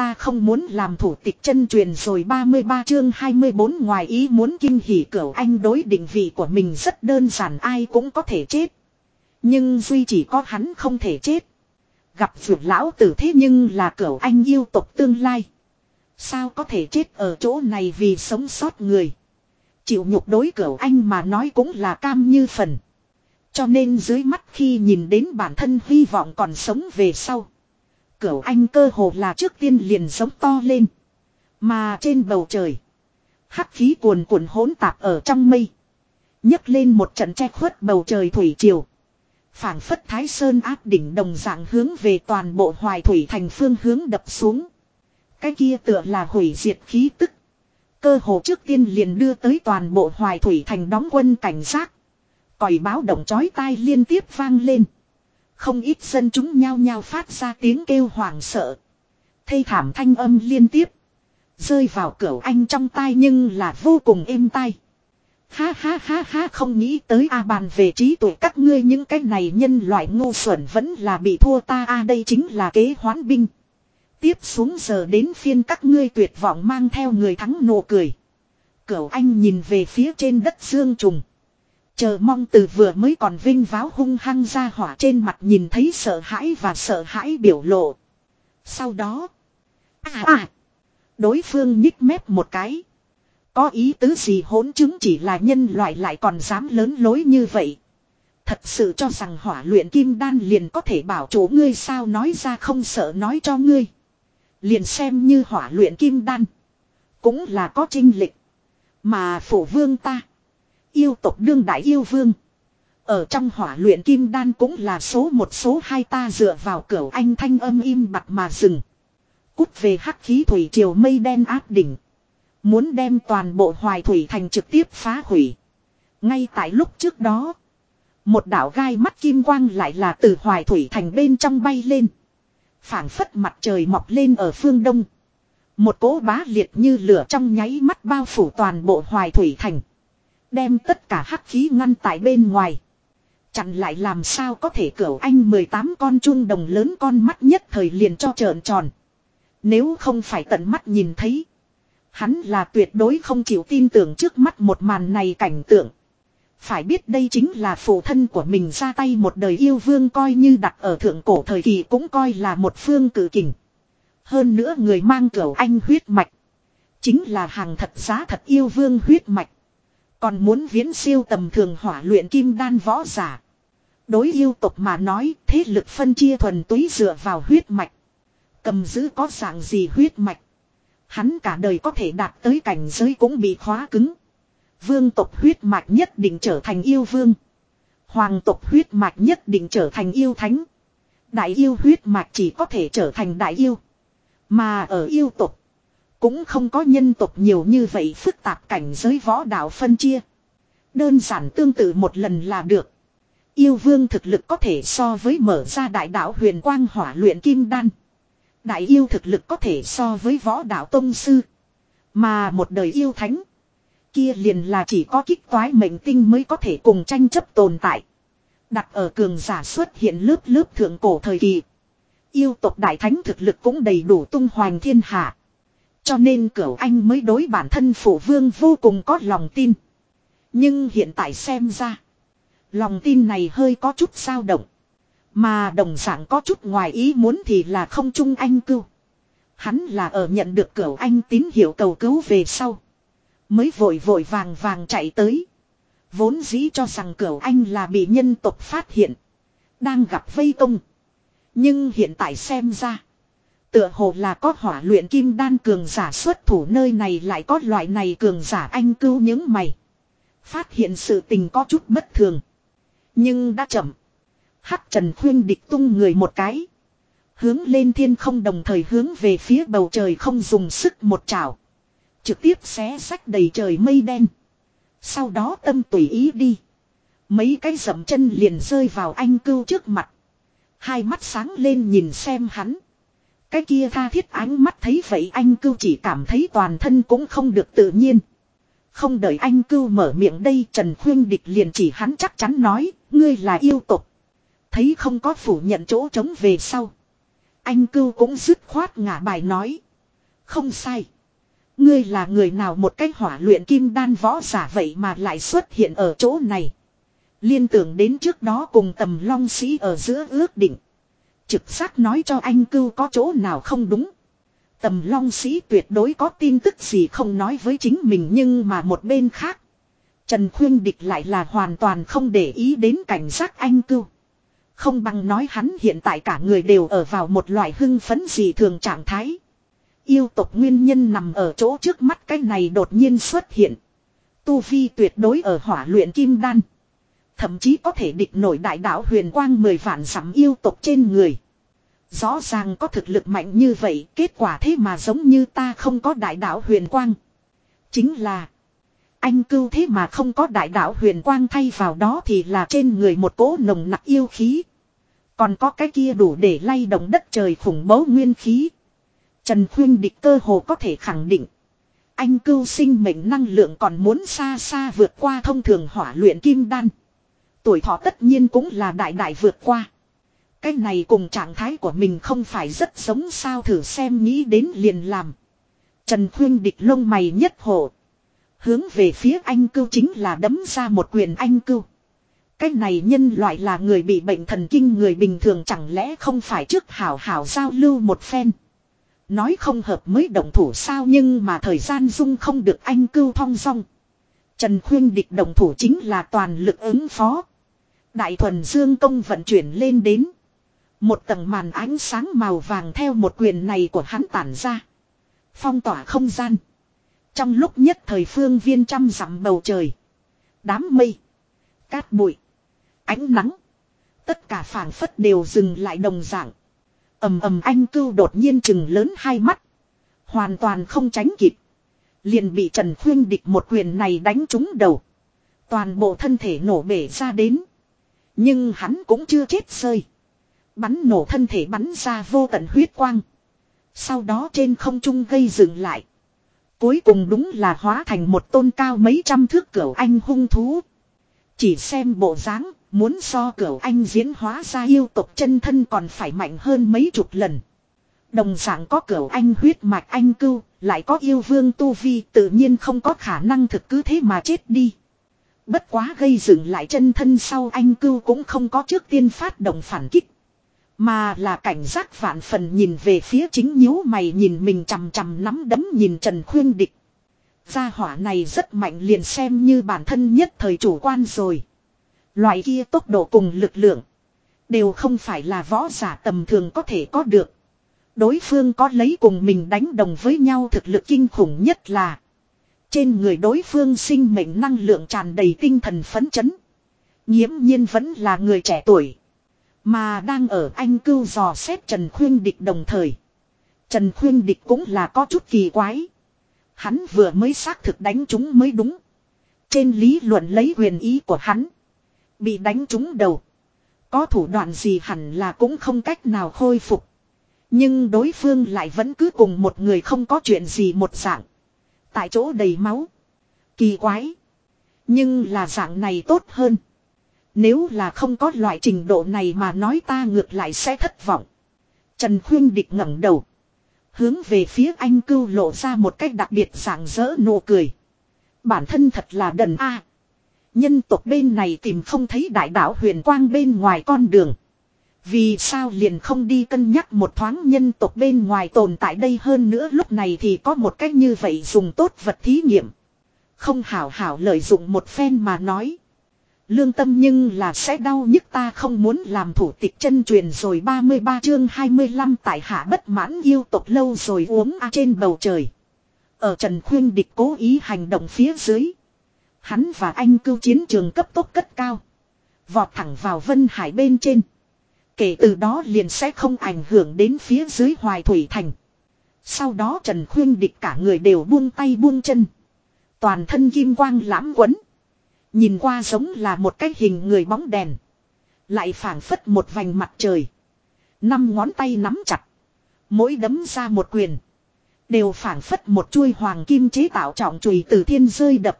ta không muốn làm thủ tịch chân truyền rồi 33 chương 24 ngoài ý muốn kinh hỉ cửu anh đối định vị của mình rất đơn giản ai cũng có thể chết. Nhưng duy chỉ có hắn không thể chết. Gặp vượt lão tử thế nhưng là cửu anh yêu tộc tương lai. Sao có thể chết ở chỗ này vì sống sót người. Chịu nhục đối cửu anh mà nói cũng là cam như phần. Cho nên dưới mắt khi nhìn đến bản thân hy vọng còn sống về sau. Cửu anh cơ hồ là trước tiên liền giống to lên. Mà trên bầu trời. Hắc khí cuồn cuộn hỗn tạp ở trong mây. nhấc lên một trận che khuất bầu trời thủy triều. phảng phất thái sơn áp đỉnh đồng dạng hướng về toàn bộ hoài thủy thành phương hướng đập xuống. Cái kia tựa là hủy diệt khí tức. Cơ hồ trước tiên liền đưa tới toàn bộ hoài thủy thành đóng quân cảnh giác. Còi báo động chói tai liên tiếp vang lên. Không ít dân chúng nhao nhao phát ra tiếng kêu hoảng sợ. Thây thảm thanh âm liên tiếp. Rơi vào cửa anh trong tai nhưng là vô cùng êm tai. Ha ha ha ha không nghĩ tới a bàn về trí tuệ các ngươi những cái này nhân loại ngu xuẩn vẫn là bị thua ta a, đây chính là kế hoán binh. Tiếp xuống giờ đến phiên các ngươi tuyệt vọng mang theo người thắng nụ cười. Cửu anh nhìn về phía trên đất dương trùng. Chờ mong từ vừa mới còn vinh váo hung hăng ra hỏa trên mặt nhìn thấy sợ hãi và sợ hãi biểu lộ. Sau đó. À à. Đối phương nhích mép một cái. Có ý tứ gì hỗn chứng chỉ là nhân loại lại còn dám lớn lối như vậy. Thật sự cho rằng hỏa luyện kim đan liền có thể bảo chủ ngươi sao nói ra không sợ nói cho ngươi. Liền xem như hỏa luyện kim đan. Cũng là có trinh lịch. Mà phổ vương ta. Yêu tộc đương đại yêu vương. Ở trong hỏa luyện kim đan cũng là số một số hai ta dựa vào cửa anh thanh âm im bặt mà dừng. Cút về hắc khí thủy triều mây đen áp đỉnh. Muốn đem toàn bộ hoài thủy thành trực tiếp phá hủy. Ngay tại lúc trước đó. Một đảo gai mắt kim quang lại là từ hoài thủy thành bên trong bay lên. phảng phất mặt trời mọc lên ở phương đông. Một cỗ bá liệt như lửa trong nháy mắt bao phủ toàn bộ hoài thủy thành. Đem tất cả hắc khí ngăn tại bên ngoài. Chặn lại làm sao có thể cửu anh 18 con chung đồng lớn con mắt nhất thời liền cho trợn tròn. Nếu không phải tận mắt nhìn thấy. Hắn là tuyệt đối không chịu tin tưởng trước mắt một màn này cảnh tượng. Phải biết đây chính là phụ thân của mình ra tay một đời yêu vương coi như đặt ở thượng cổ thời kỳ cũng coi là một phương cử kình. Hơn nữa người mang cửu anh huyết mạch. Chính là hàng thật giá thật yêu vương huyết mạch. Còn muốn viễn siêu tầm thường hỏa luyện kim đan võ giả. Đối yêu tộc mà nói, thế lực phân chia thuần túy dựa vào huyết mạch. Cầm giữ có dạng gì huyết mạch. Hắn cả đời có thể đạt tới cảnh giới cũng bị khóa cứng. Vương tộc huyết mạch nhất định trở thành yêu vương. Hoàng tộc huyết mạch nhất định trở thành yêu thánh. Đại yêu huyết mạch chỉ có thể trở thành đại yêu. Mà ở yêu tộc. Cũng không có nhân tộc nhiều như vậy phức tạp cảnh giới võ đạo phân chia. Đơn giản tương tự một lần là được. Yêu vương thực lực có thể so với mở ra đại đạo huyền quang hỏa luyện kim đan. Đại yêu thực lực có thể so với võ đạo tông sư. Mà một đời yêu thánh. Kia liền là chỉ có kích toái mệnh tinh mới có thể cùng tranh chấp tồn tại. Đặt ở cường giả xuất hiện lớp lớp thượng cổ thời kỳ. Yêu tộc đại thánh thực lực cũng đầy đủ tung hoành thiên hạ. Cho nên cửu anh mới đối bản thân phụ vương vô cùng có lòng tin. Nhưng hiện tại xem ra. Lòng tin này hơi có chút dao động. Mà đồng dạng có chút ngoài ý muốn thì là không chung anh cưu. Hắn là ở nhận được cửu anh tín hiệu cầu cứu về sau. Mới vội vội vàng vàng chạy tới. Vốn dĩ cho rằng cửu anh là bị nhân tộc phát hiện. Đang gặp vây công. Nhưng hiện tại xem ra. Tựa hồ là có hỏa luyện kim đan cường giả xuất thủ nơi này lại có loại này cường giả anh cứu những mày. Phát hiện sự tình có chút bất thường. Nhưng đã chậm. Hắc Trần Khuyên địch tung người một cái. Hướng lên thiên không đồng thời hướng về phía bầu trời không dùng sức một chảo Trực tiếp xé sách đầy trời mây đen. Sau đó tâm tùy ý đi. Mấy cái dậm chân liền rơi vào anh cưu trước mặt. Hai mắt sáng lên nhìn xem hắn. Cái kia tha thiết ánh mắt thấy vậy anh cưu chỉ cảm thấy toàn thân cũng không được tự nhiên. Không đợi anh cưu mở miệng đây Trần Khuyên Địch liền chỉ hắn chắc chắn nói, ngươi là yêu tục. Thấy không có phủ nhận chỗ trống về sau. Anh cưu cũng dứt khoát ngả bài nói. Không sai. Ngươi là người nào một cách hỏa luyện kim đan võ giả vậy mà lại xuất hiện ở chỗ này. Liên tưởng đến trước đó cùng tầm long sĩ ở giữa ước định. Trực giác nói cho anh cưu có chỗ nào không đúng. Tầm long sĩ tuyệt đối có tin tức gì không nói với chính mình nhưng mà một bên khác. Trần Khuyên Địch lại là hoàn toàn không để ý đến cảnh giác anh cưu. Không bằng nói hắn hiện tại cả người đều ở vào một loại hưng phấn gì thường trạng thái. Yêu tộc nguyên nhân nằm ở chỗ trước mắt cái này đột nhiên xuất hiện. Tu Vi tuyệt đối ở hỏa luyện kim đan. Thậm chí có thể địch nổi đại đạo huyền quang mười vạn sắm yêu tộc trên người. Rõ ràng có thực lực mạnh như vậy, kết quả thế mà giống như ta không có đại đạo huyền quang. Chính là anh cưu thế mà không có đại đạo huyền quang thay vào đó thì là trên người một cỗ nồng nặc yêu khí. Còn có cái kia đủ để lay động đất trời khủng bố nguyên khí. Trần Khuyên Địch cơ hồ có thể khẳng định. Anh cưu sinh mệnh năng lượng còn muốn xa xa vượt qua thông thường hỏa luyện kim đan. Tuổi thọ tất nhiên cũng là đại đại vượt qua. Cái này cùng trạng thái của mình không phải rất giống sao thử xem nghĩ đến liền làm. Trần Khuyên Địch lông mày nhất hổ Hướng về phía anh cưu chính là đấm ra một quyền anh cưu. Cái này nhân loại là người bị bệnh thần kinh người bình thường chẳng lẽ không phải trước hảo hảo giao lưu một phen. Nói không hợp mới động thủ sao nhưng mà thời gian dung không được anh cưu thong song. Trần Khuyên địch động thủ chính là toàn lực ứng phó. Đại thuần dương công vận chuyển lên đến. Một tầng màn ánh sáng màu vàng theo một quyền này của hắn tản ra. Phong tỏa không gian. Trong lúc nhất thời phương viên trăm dặm bầu trời. Đám mây. Cát bụi. Ánh nắng. Tất cả phảng phất đều dừng lại đồng dạng. ầm ầm anh cưu đột nhiên chừng lớn hai mắt. Hoàn toàn không tránh kịp. Liền bị Trần Khuyên địch một quyền này đánh trúng đầu. Toàn bộ thân thể nổ bể ra đến. Nhưng hắn cũng chưa chết rơi. Bắn nổ thân thể bắn ra vô tận huyết quang. Sau đó trên không trung gây dựng lại. Cuối cùng đúng là hóa thành một tôn cao mấy trăm thước cửu anh hung thú. Chỉ xem bộ dáng, muốn so cửu anh diễn hóa ra yêu tộc chân thân còn phải mạnh hơn mấy chục lần. Đồng dạng có cửu anh huyết mạch anh cưu, lại có yêu vương tu vi tự nhiên không có khả năng thực cứ thế mà chết đi. Bất quá gây dựng lại chân thân sau anh cưu cũng không có trước tiên phát động phản kích. Mà là cảnh giác vạn phần nhìn về phía chính nhíu mày nhìn mình chằm chằm nắm đấm nhìn Trần Khuyên Địch. Gia hỏa này rất mạnh liền xem như bản thân nhất thời chủ quan rồi. Loại kia tốc độ cùng lực lượng. Đều không phải là võ giả tầm thường có thể có được. Đối phương có lấy cùng mình đánh đồng với nhau thực lực kinh khủng nhất là. Trên người đối phương sinh mệnh năng lượng tràn đầy tinh thần phấn chấn. Nhiễm nhiên vẫn là người trẻ tuổi. Mà đang ở anh cưu dò xét Trần Khuyên Địch đồng thời. Trần Khuyên Địch cũng là có chút kỳ quái. Hắn vừa mới xác thực đánh chúng mới đúng. Trên lý luận lấy huyền ý của hắn. Bị đánh trúng đầu. Có thủ đoạn gì hẳn là cũng không cách nào khôi phục. Nhưng đối phương lại vẫn cứ cùng một người không có chuyện gì một dạng. Tại chỗ đầy máu. Kỳ quái. Nhưng là dạng này tốt hơn. Nếu là không có loại trình độ này mà nói ta ngược lại sẽ thất vọng. Trần Khuyên Địch ngẩng đầu. Hướng về phía anh cưu lộ ra một cách đặc biệt dạng dỡ nụ cười. Bản thân thật là đần a. Nhân tộc bên này tìm không thấy đại đạo huyền quang bên ngoài con đường. Vì sao liền không đi cân nhắc một thoáng nhân tộc bên ngoài tồn tại đây hơn nữa lúc này thì có một cách như vậy dùng tốt vật thí nghiệm. Không hảo hảo lợi dụng một phen mà nói. Lương tâm nhưng là sẽ đau nhức ta không muốn làm thủ tịch chân truyền rồi 33 chương 25 tại hạ bất mãn yêu tộc lâu rồi uống a trên bầu trời. Ở Trần Khuyên địch cố ý hành động phía dưới. Hắn và anh cưu chiến trường cấp tốc cất cao. Vọt thẳng vào Vân Hải bên trên. Kể từ đó liền sẽ không ảnh hưởng đến phía dưới Hoài Thủy Thành. Sau đó Trần Khuyên địch cả người đều buông tay buông chân. Toàn thân kim quang lãm quấn. Nhìn qua giống là một cái hình người bóng đèn. Lại phảng phất một vành mặt trời. Năm ngón tay nắm chặt. Mỗi đấm ra một quyền. Đều phảng phất một chuôi hoàng kim chế tạo trọng chùy từ thiên rơi đập.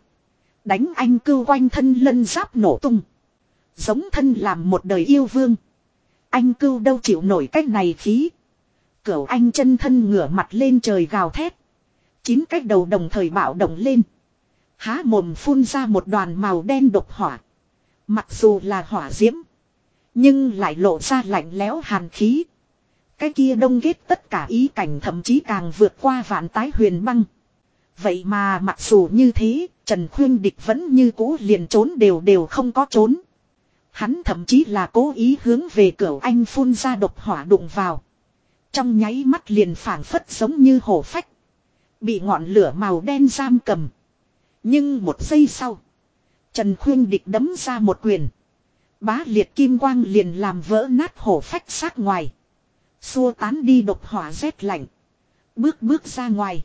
Đánh anh cưu quanh thân lân giáp nổ tung. Giống thân làm một đời yêu vương. Anh cưu đâu chịu nổi cách này khí. Cửu anh chân thân ngửa mặt lên trời gào thét. Chín cách đầu đồng thời bạo động lên. Há mồm phun ra một đoàn màu đen độc hỏa. Mặc dù là hỏa diễm. Nhưng lại lộ ra lạnh lẽo hàn khí. Cái kia đông ghét tất cả ý cảnh thậm chí càng vượt qua vạn tái huyền băng. Vậy mà mặc dù như thế, Trần Khuyên Địch vẫn như cũ liền trốn đều đều không có trốn. Hắn thậm chí là cố ý hướng về cửa anh phun ra độc hỏa đụng vào. Trong nháy mắt liền phảng phất giống như hổ phách. Bị ngọn lửa màu đen giam cầm. Nhưng một giây sau. Trần Khuyên Địch đấm ra một quyền. Bá liệt kim quang liền làm vỡ nát hổ phách sát ngoài. Xua tán đi độc hỏa rét lạnh. Bước bước ra ngoài.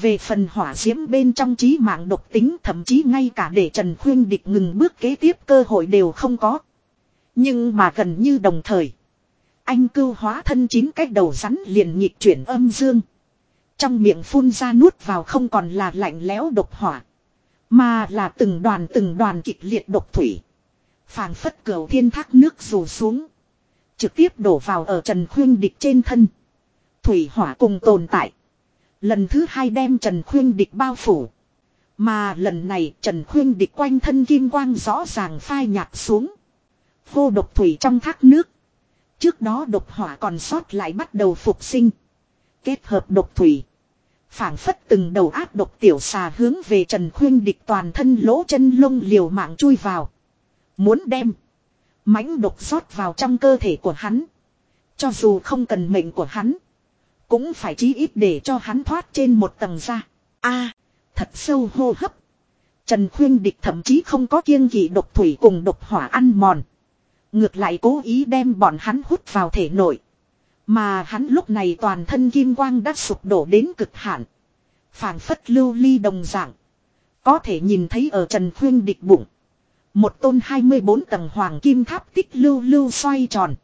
Về phần hỏa diễm bên trong trí mạng độc tính, thậm chí ngay cả để Trần Khuyên Địch ngừng bước kế tiếp cơ hội đều không có. Nhưng mà gần như đồng thời. Anh cưu hóa thân chín cách đầu rắn liền nhịp chuyển âm dương. Trong miệng phun ra nuốt vào không còn là lạnh lẽo độc hỏa. Mà là từng đoàn từng đoàn kịch liệt độc thủy. phảng phất cửu thiên thác nước rủ xuống. Trực tiếp đổ vào ở Trần Khuyên Địch trên thân. Thủy hỏa cùng tồn tại. Lần thứ hai đem Trần Khuyên Địch bao phủ. Mà lần này Trần Khuyên Địch quanh thân kim quang rõ ràng phai nhạt xuống. Vô độc thủy trong thác nước. Trước đó độc hỏa còn sót lại bắt đầu phục sinh. Kết hợp độc thủy. phảng phất từng đầu áp độc tiểu xà hướng về Trần Khuyên Địch toàn thân lỗ chân lông liều mạng chui vào. Muốn đem. mãnh độc rót vào trong cơ thể của hắn. Cho dù không cần mệnh của hắn. Cũng phải chí ít để cho hắn thoát trên một tầng ra. a à, thật sâu hô hấp. Trần Khuyên Địch thậm chí không có kiêng kỵ độc thủy cùng độc hỏa ăn mòn. Ngược lại cố ý đem bọn hắn hút vào thể nội. Mà hắn lúc này toàn thân kim quang đã sụp đổ đến cực hạn. phảng phất lưu ly đồng dạng. Có thể nhìn thấy ở Trần Khuyên Địch bụng. Một tôn 24 tầng hoàng kim tháp tích lưu lưu xoay tròn.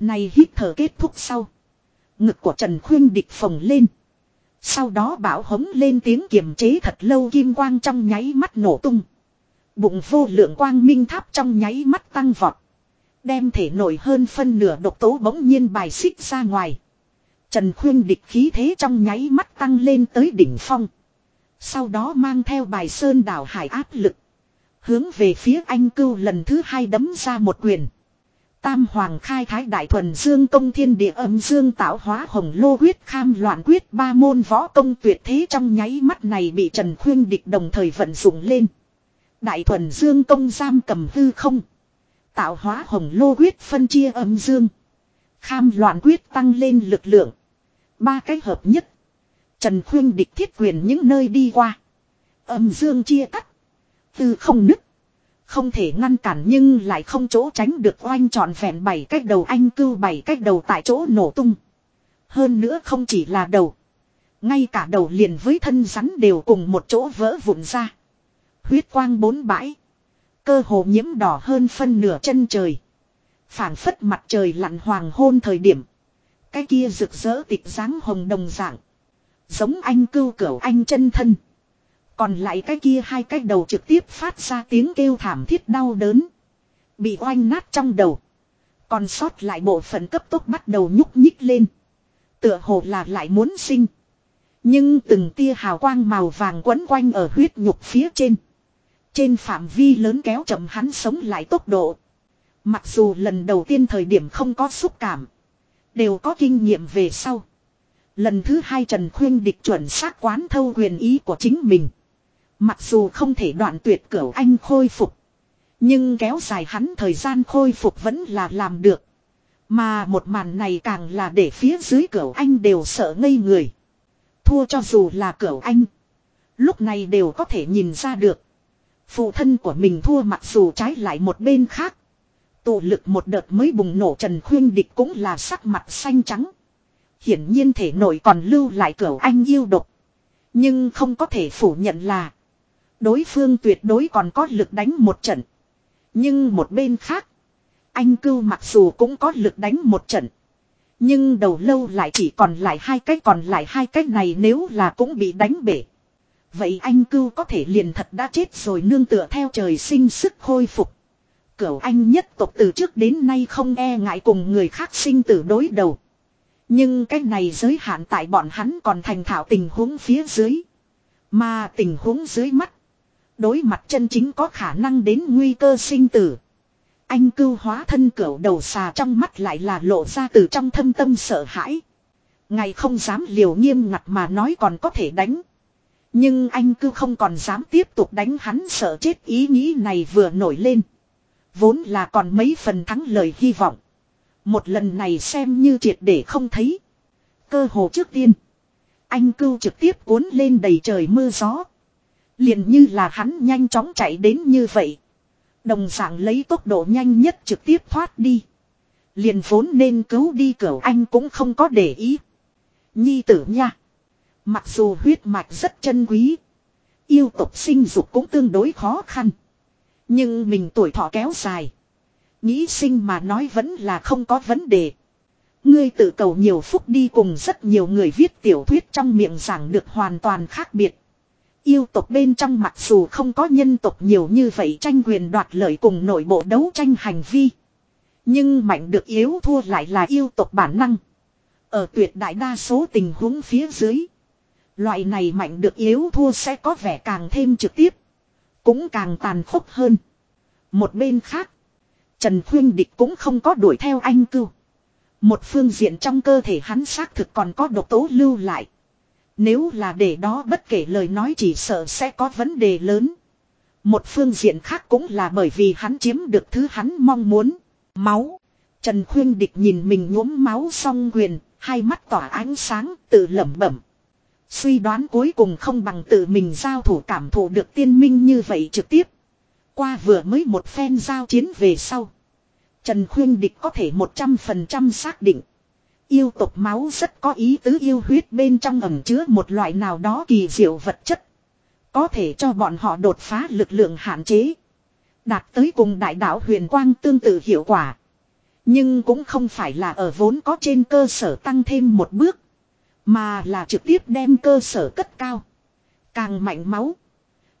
Này hít thở kết thúc sau. Ngực của Trần Khuyên địch phồng lên. Sau đó bảo hống lên tiếng kiềm chế thật lâu kim quang trong nháy mắt nổ tung. Bụng vô lượng quang minh tháp trong nháy mắt tăng vọt. Đem thể nổi hơn phân nửa độc tố bỗng nhiên bài xích ra ngoài. Trần Khuyên địch khí thế trong nháy mắt tăng lên tới đỉnh phong. Sau đó mang theo bài sơn đảo hải áp lực. Hướng về phía anh cưu lần thứ hai đấm ra một quyền. Tam hoàng khai thái đại thuần dương công thiên địa âm dương tạo hóa hồng lô quyết kham loạn quyết ba môn võ công tuyệt thế trong nháy mắt này bị Trần Khuyên địch đồng thời vận dụng lên. Đại thuần dương công giam cầm hư không. Tạo hóa hồng lô quyết phân chia âm dương. Kham loạn quyết tăng lên lực lượng. Ba cái hợp nhất. Trần Khuyên địch thiết quyền những nơi đi qua. Âm dương chia cắt. Tư không nứt. Không thể ngăn cản nhưng lại không chỗ tránh được oanh trọn vẹn bảy cách đầu anh cưu bảy cách đầu tại chỗ nổ tung. Hơn nữa không chỉ là đầu. Ngay cả đầu liền với thân rắn đều cùng một chỗ vỡ vụn ra. Huyết quang bốn bãi. Cơ hồ nhiễm đỏ hơn phân nửa chân trời. phảng phất mặt trời lặn hoàng hôn thời điểm. Cái kia rực rỡ tịch dáng hồng đồng dạng. Giống anh cưu cửu anh chân thân. Còn lại cái kia hai cái đầu trực tiếp phát ra tiếng kêu thảm thiết đau đớn. Bị oanh nát trong đầu. Còn sót lại bộ phận cấp tốc bắt đầu nhúc nhích lên. Tựa hồ là lại muốn sinh. Nhưng từng tia hào quang màu vàng quấn quanh ở huyết nhục phía trên. Trên phạm vi lớn kéo chậm hắn sống lại tốc độ. Mặc dù lần đầu tiên thời điểm không có xúc cảm. Đều có kinh nghiệm về sau. Lần thứ hai Trần Khuyên địch chuẩn xác quán thâu quyền ý của chính mình. Mặc dù không thể đoạn tuyệt cửu anh khôi phục. Nhưng kéo dài hắn thời gian khôi phục vẫn là làm được. Mà một màn này càng là để phía dưới cửu anh đều sợ ngây người. Thua cho dù là cửu anh. Lúc này đều có thể nhìn ra được. Phụ thân của mình thua mặc dù trái lại một bên khác. Tụ lực một đợt mới bùng nổ Trần Khuyên Địch cũng là sắc mặt xanh trắng. Hiển nhiên thể nội còn lưu lại cửu anh yêu độc. Nhưng không có thể phủ nhận là. Đối phương tuyệt đối còn có lực đánh một trận. Nhưng một bên khác. Anh cưu mặc dù cũng có lực đánh một trận. Nhưng đầu lâu lại chỉ còn lại hai cái, còn lại hai cái này nếu là cũng bị đánh bể. Vậy anh cưu có thể liền thật đã chết rồi nương tựa theo trời sinh sức khôi phục. Cửu anh nhất tộc từ trước đến nay không e ngại cùng người khác sinh tử đối đầu. Nhưng cái này giới hạn tại bọn hắn còn thành thạo tình huống phía dưới. Mà tình huống dưới mắt. Đối mặt chân chính có khả năng đến nguy cơ sinh tử. Anh cưu hóa thân cửu đầu xà trong mắt lại là lộ ra từ trong thâm tâm sợ hãi. Ngày không dám liều nghiêm ngặt mà nói còn có thể đánh. Nhưng anh cưu không còn dám tiếp tục đánh hắn sợ chết ý nghĩ này vừa nổi lên. Vốn là còn mấy phần thắng lời hy vọng. Một lần này xem như triệt để không thấy. Cơ hồ trước tiên. Anh cưu trực tiếp cuốn lên đầy trời mưa gió. Liền như là hắn nhanh chóng chạy đến như vậy. Đồng dạng lấy tốc độ nhanh nhất trực tiếp thoát đi. Liền vốn nên cứu đi cửu anh cũng không có để ý. Nhi tử nha. Mặc dù huyết mạch rất chân quý. Yêu tộc sinh dục cũng tương đối khó khăn. Nhưng mình tuổi thọ kéo dài. Nghĩ sinh mà nói vẫn là không có vấn đề. Ngươi tự cầu nhiều phúc đi cùng rất nhiều người viết tiểu thuyết trong miệng giảng được hoàn toàn khác biệt. Yêu tộc bên trong mặc dù không có nhân tộc nhiều như vậy tranh quyền đoạt lợi cùng nội bộ đấu tranh hành vi. Nhưng mạnh được yếu thua lại là yêu tộc bản năng. Ở tuyệt đại đa số tình huống phía dưới. Loại này mạnh được yếu thua sẽ có vẻ càng thêm trực tiếp. Cũng càng tàn khốc hơn. Một bên khác. Trần Khuyên Địch cũng không có đuổi theo anh cưu. Một phương diện trong cơ thể hắn xác thực còn có độc tố lưu lại. Nếu là để đó bất kể lời nói chỉ sợ sẽ có vấn đề lớn. Một phương diện khác cũng là bởi vì hắn chiếm được thứ hắn mong muốn. Máu. Trần Khuyên Địch nhìn mình nhuốm máu song quyền, hai mắt tỏa ánh sáng, tự lẩm bẩm. Suy đoán cuối cùng không bằng tự mình giao thủ cảm thụ được tiên minh như vậy trực tiếp. Qua vừa mới một phen giao chiến về sau. Trần Khuyên Địch có thể 100% xác định. Yêu tộc máu rất có ý tứ yêu huyết bên trong ẩm chứa một loại nào đó kỳ diệu vật chất. Có thể cho bọn họ đột phá lực lượng hạn chế. Đạt tới cùng đại đạo huyền quang tương tự hiệu quả. Nhưng cũng không phải là ở vốn có trên cơ sở tăng thêm một bước. Mà là trực tiếp đem cơ sở cất cao. Càng mạnh máu.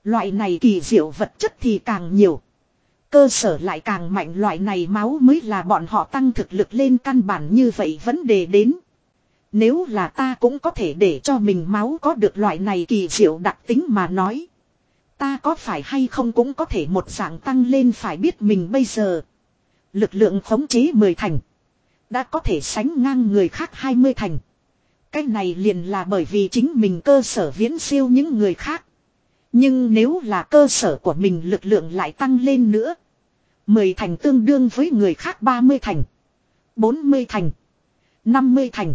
Loại này kỳ diệu vật chất thì càng nhiều. Cơ sở lại càng mạnh, loại này máu mới là bọn họ tăng thực lực lên căn bản như vậy vấn đề đến. Nếu là ta cũng có thể để cho mình máu có được loại này kỳ diệu đặc tính mà nói. Ta có phải hay không cũng có thể một dạng tăng lên phải biết mình bây giờ. Lực lượng khống chế 10 thành. Đã có thể sánh ngang người khác 20 thành. Cái này liền là bởi vì chính mình cơ sở viễn siêu những người khác. Nhưng nếu là cơ sở của mình lực lượng lại tăng lên nữa. Mười thành tương đương với người khác 30 thành. 40 thành. 50 thành.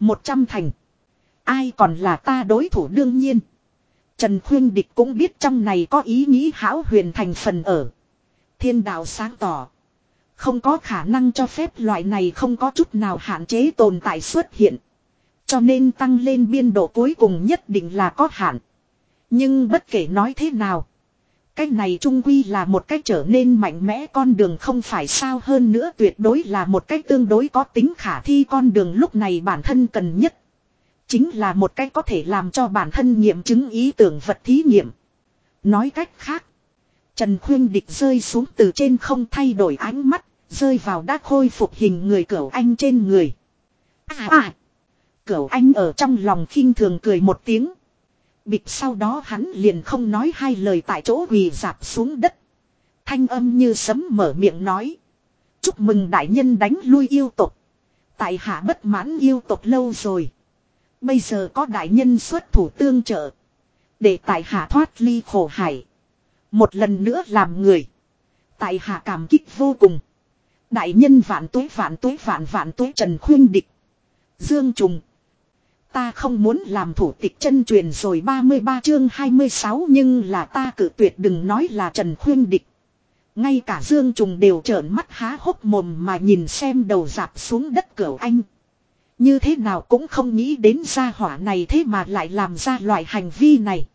100 thành. Ai còn là ta đối thủ đương nhiên. Trần Khuyên Địch cũng biết trong này có ý nghĩ hão huyền thành phần ở. Thiên đạo sáng tỏ. Không có khả năng cho phép loại này không có chút nào hạn chế tồn tại xuất hiện. Cho nên tăng lên biên độ cuối cùng nhất định là có hạn. Nhưng bất kể nói thế nào. Cái này trung quy là một cách trở nên mạnh mẽ con đường không phải sao hơn nữa tuyệt đối là một cách tương đối có tính khả thi con đường lúc này bản thân cần nhất. Chính là một cách có thể làm cho bản thân nghiệm chứng ý tưởng vật thí nghiệm. Nói cách khác. Trần Khuyên Địch rơi xuống từ trên không thay đổi ánh mắt, rơi vào đã khôi phục hình người cửu anh trên người. À à! Cửu anh ở trong lòng khinh thường cười một tiếng. Bịch sau đó hắn liền không nói hai lời tại chỗ quỳ dạp xuống đất. Thanh âm như sấm mở miệng nói. Chúc mừng đại nhân đánh lui yêu tục. Tại hạ bất mãn yêu tục lâu rồi. Bây giờ có đại nhân xuất thủ tương trợ. Để tại hạ thoát ly khổ hải. Một lần nữa làm người. Tại hạ cảm kích vô cùng. Đại nhân vạn tuế vạn tuế vạn vạn tuế trần khuyên địch. Dương trùng. Ta không muốn làm thủ tịch chân truyền rồi 33 chương 26 nhưng là ta cử tuyệt đừng nói là Trần Khuyên Địch. Ngay cả Dương Trùng đều trợn mắt há hốc mồm mà nhìn xem đầu dạp xuống đất cửa anh. Như thế nào cũng không nghĩ đến gia hỏa này thế mà lại làm ra loại hành vi này.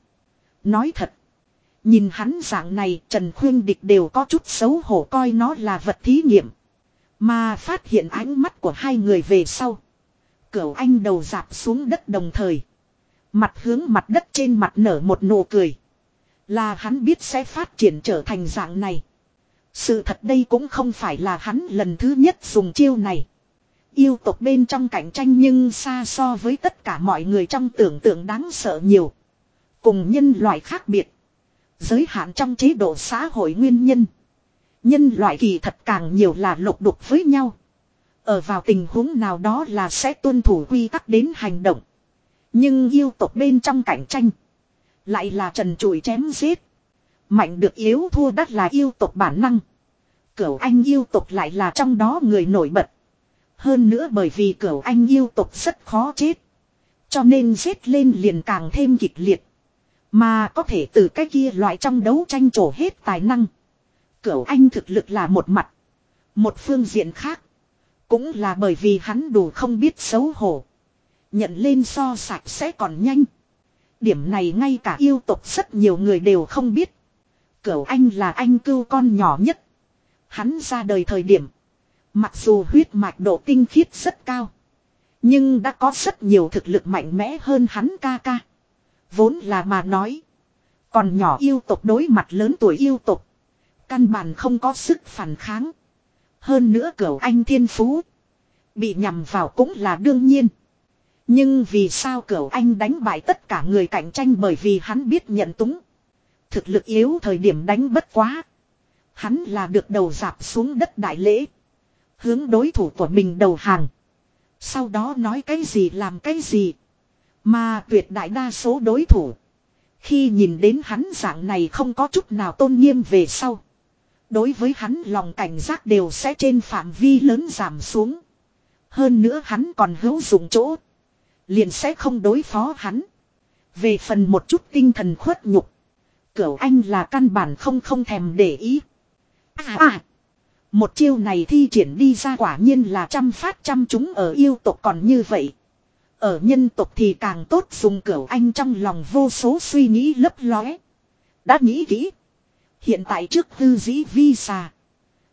Nói thật. Nhìn hắn dạng này Trần Khuyên Địch đều có chút xấu hổ coi nó là vật thí nghiệm. Mà phát hiện ánh mắt của hai người về sau. Cửu anh đầu dạp xuống đất đồng thời. Mặt hướng mặt đất trên mặt nở một nụ cười. Là hắn biết sẽ phát triển trở thành dạng này. Sự thật đây cũng không phải là hắn lần thứ nhất dùng chiêu này. Yêu tộc bên trong cạnh tranh nhưng xa so với tất cả mọi người trong tưởng tượng đáng sợ nhiều. Cùng nhân loại khác biệt. Giới hạn trong chế độ xã hội nguyên nhân. Nhân loại kỳ thật càng nhiều là lục đục với nhau. Ở vào tình huống nào đó là sẽ tuân thủ quy tắc đến hành động. Nhưng yêu tộc bên trong cạnh tranh. Lại là trần trụi chém giết. Mạnh được yếu thua đắt là yêu tộc bản năng. Cửu anh yêu tộc lại là trong đó người nổi bật. Hơn nữa bởi vì cửu anh yêu tộc rất khó chết. Cho nên giết lên liền càng thêm kịch liệt. Mà có thể từ cái kia loại trong đấu tranh trổ hết tài năng. Cửu anh thực lực là một mặt. Một phương diện khác. Cũng là bởi vì hắn đủ không biết xấu hổ. Nhận lên so sạch sẽ còn nhanh. Điểm này ngay cả yêu tục rất nhiều người đều không biết. Cửu anh là anh cưu con nhỏ nhất. Hắn ra đời thời điểm. Mặc dù huyết mạch độ tinh khiết rất cao. Nhưng đã có rất nhiều thực lực mạnh mẽ hơn hắn ca ca. Vốn là mà nói. Còn nhỏ yêu tục đối mặt lớn tuổi yêu tục. Căn bản không có sức phản kháng. Hơn nữa cửu anh thiên phú. Bị nhầm vào cũng là đương nhiên. Nhưng vì sao cửu anh đánh bại tất cả người cạnh tranh bởi vì hắn biết nhận túng. Thực lực yếu thời điểm đánh bất quá. Hắn là được đầu dạp xuống đất đại lễ. Hướng đối thủ của mình đầu hàng. Sau đó nói cái gì làm cái gì. Mà tuyệt đại đa số đối thủ. Khi nhìn đến hắn dạng này không có chút nào tôn nghiêm về sau. Đối với hắn lòng cảnh giác đều sẽ trên phạm vi lớn giảm xuống. Hơn nữa hắn còn hữu dụng chỗ. Liền sẽ không đối phó hắn. Về phần một chút tinh thần khuất nhục. Cửu anh là căn bản không không thèm để ý. À à. Một chiêu này thi triển đi ra quả nhiên là trăm phát trăm chúng ở yêu tộc còn như vậy. Ở nhân tộc thì càng tốt dùng cửu anh trong lòng vô số suy nghĩ lấp lóe. Đã nghĩ kỹ. Hiện tại trước tư dĩ vi xà.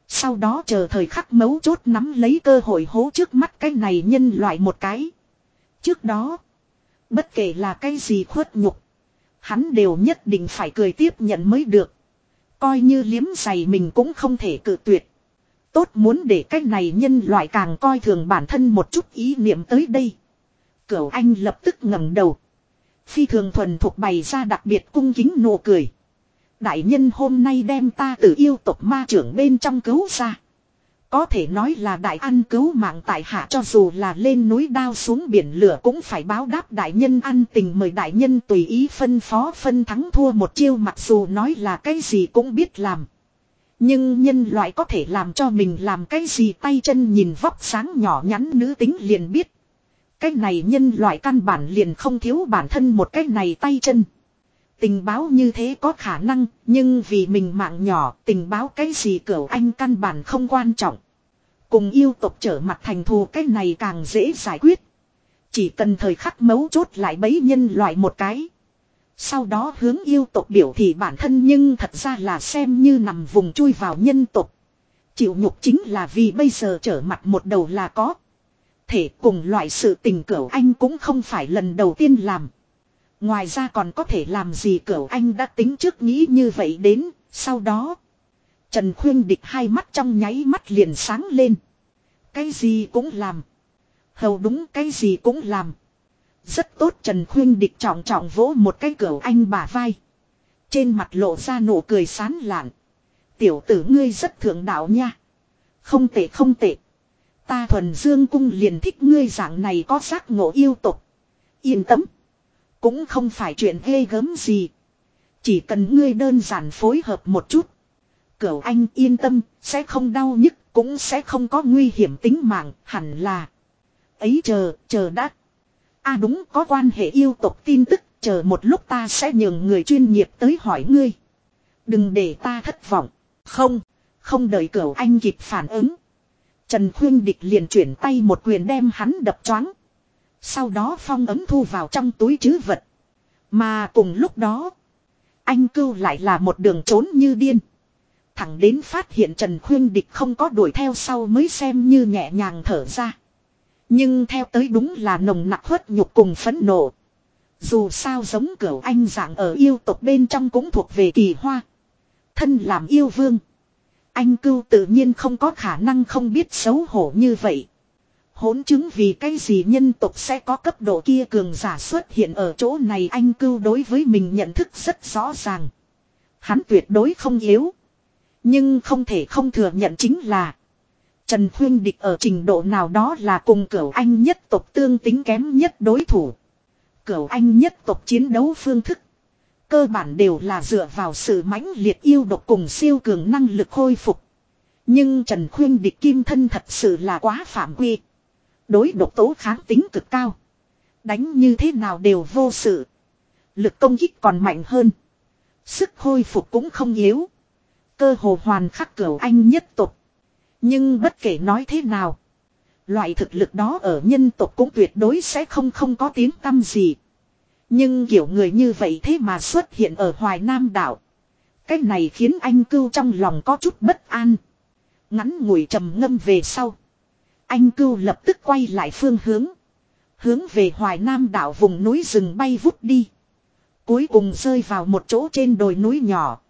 Sau đó chờ thời khắc mấu chốt nắm lấy cơ hội hố trước mắt cái này nhân loại một cái. Trước đó. Bất kể là cái gì khuất nhục. Hắn đều nhất định phải cười tiếp nhận mới được. Coi như liếm giày mình cũng không thể cự tuyệt. Tốt muốn để cái này nhân loại càng coi thường bản thân một chút ý niệm tới đây. Cửu anh lập tức ngẩng đầu. Phi thường thuần thuộc bày ra đặc biệt cung kính nụ cười. Đại nhân hôm nay đem ta từ yêu tộc ma trưởng bên trong cứu ra. Có thể nói là đại ăn cứu mạng tại hạ cho dù là lên núi đao xuống biển lửa cũng phải báo đáp đại nhân ăn tình mời đại nhân tùy ý phân phó phân thắng thua một chiêu mặc dù nói là cái gì cũng biết làm. Nhưng nhân loại có thể làm cho mình làm cái gì tay chân nhìn vóc sáng nhỏ nhắn nữ tính liền biết. Cái này nhân loại căn bản liền không thiếu bản thân một cái này tay chân. Tình báo như thế có khả năng, nhưng vì mình mạng nhỏ, tình báo cái gì cửu anh căn bản không quan trọng. Cùng yêu tộc trở mặt thành thù cái này càng dễ giải quyết. Chỉ cần thời khắc mấu chốt lại bấy nhân loại một cái. Sau đó hướng yêu tộc biểu thị bản thân nhưng thật ra là xem như nằm vùng chui vào nhân tộc. Chịu nhục chính là vì bây giờ trở mặt một đầu là có. Thể cùng loại sự tình cửu anh cũng không phải lần đầu tiên làm. Ngoài ra còn có thể làm gì cửu anh đã tính trước nghĩ như vậy đến, sau đó. Trần Khuyên Địch hai mắt trong nháy mắt liền sáng lên. Cái gì cũng làm. Hầu đúng cái gì cũng làm. Rất tốt Trần Khuyên Địch trọng trọng vỗ một cái cửu anh bả vai. Trên mặt lộ ra nụ cười sán lạn. Tiểu tử ngươi rất thượng đạo nha. Không tệ không tệ. Ta thuần dương cung liền thích ngươi dạng này có giác ngộ yêu tục. Yên tâm. Cũng không phải chuyện ghê gớm gì. Chỉ cần ngươi đơn giản phối hợp một chút. Cửu anh yên tâm, sẽ không đau nhức, cũng sẽ không có nguy hiểm tính mạng, hẳn là. Ấy chờ, chờ đã. À đúng, có quan hệ yêu tộc tin tức, chờ một lúc ta sẽ nhường người chuyên nghiệp tới hỏi ngươi. Đừng để ta thất vọng. Không, không đợi cửu anh kịp phản ứng. Trần Khuyên Địch liền chuyển tay một quyền đem hắn đập choáng. Sau đó phong ấm thu vào trong túi chứ vật. Mà cùng lúc đó. Anh cưu lại là một đường trốn như điên. Thẳng đến phát hiện Trần Khuyên Địch không có đuổi theo sau mới xem như nhẹ nhàng thở ra. Nhưng theo tới đúng là nồng nặc hất nhục cùng phấn nộ. Dù sao giống cửu anh dạng ở yêu tộc bên trong cũng thuộc về kỳ hoa. Thân làm yêu vương. Anh cưu tự nhiên không có khả năng không biết xấu hổ như vậy. Hỗn chứng vì cái gì nhân tộc sẽ có cấp độ kia cường giả xuất hiện ở chỗ này anh cưu đối với mình nhận thức rất rõ ràng. Hắn tuyệt đối không yếu. Nhưng không thể không thừa nhận chính là. Trần Khuyên Địch ở trình độ nào đó là cùng cửu anh nhất tộc tương tính kém nhất đối thủ. Cửu anh nhất tộc chiến đấu phương thức. Cơ bản đều là dựa vào sự mãnh liệt yêu độc cùng siêu cường năng lực khôi phục. Nhưng Trần Khuyên Địch kim thân thật sự là quá phạm quy. Đối độc tố kháng tính cực cao. Đánh như thế nào đều vô sự. Lực công kích còn mạnh hơn. Sức khôi phục cũng không yếu. Cơ hồ hoàn khắc cửu anh nhất tục. Nhưng bất kể nói thế nào. Loại thực lực đó ở nhân tộc cũng tuyệt đối sẽ không không có tiếng tâm gì. Nhưng kiểu người như vậy thế mà xuất hiện ở Hoài Nam đảo. Cái này khiến anh cưu trong lòng có chút bất an. Ngắn ngủi trầm ngâm về sau. Anh cưu lập tức quay lại phương hướng. Hướng về Hoài Nam đảo vùng núi rừng bay vút đi. Cuối cùng rơi vào một chỗ trên đồi núi nhỏ.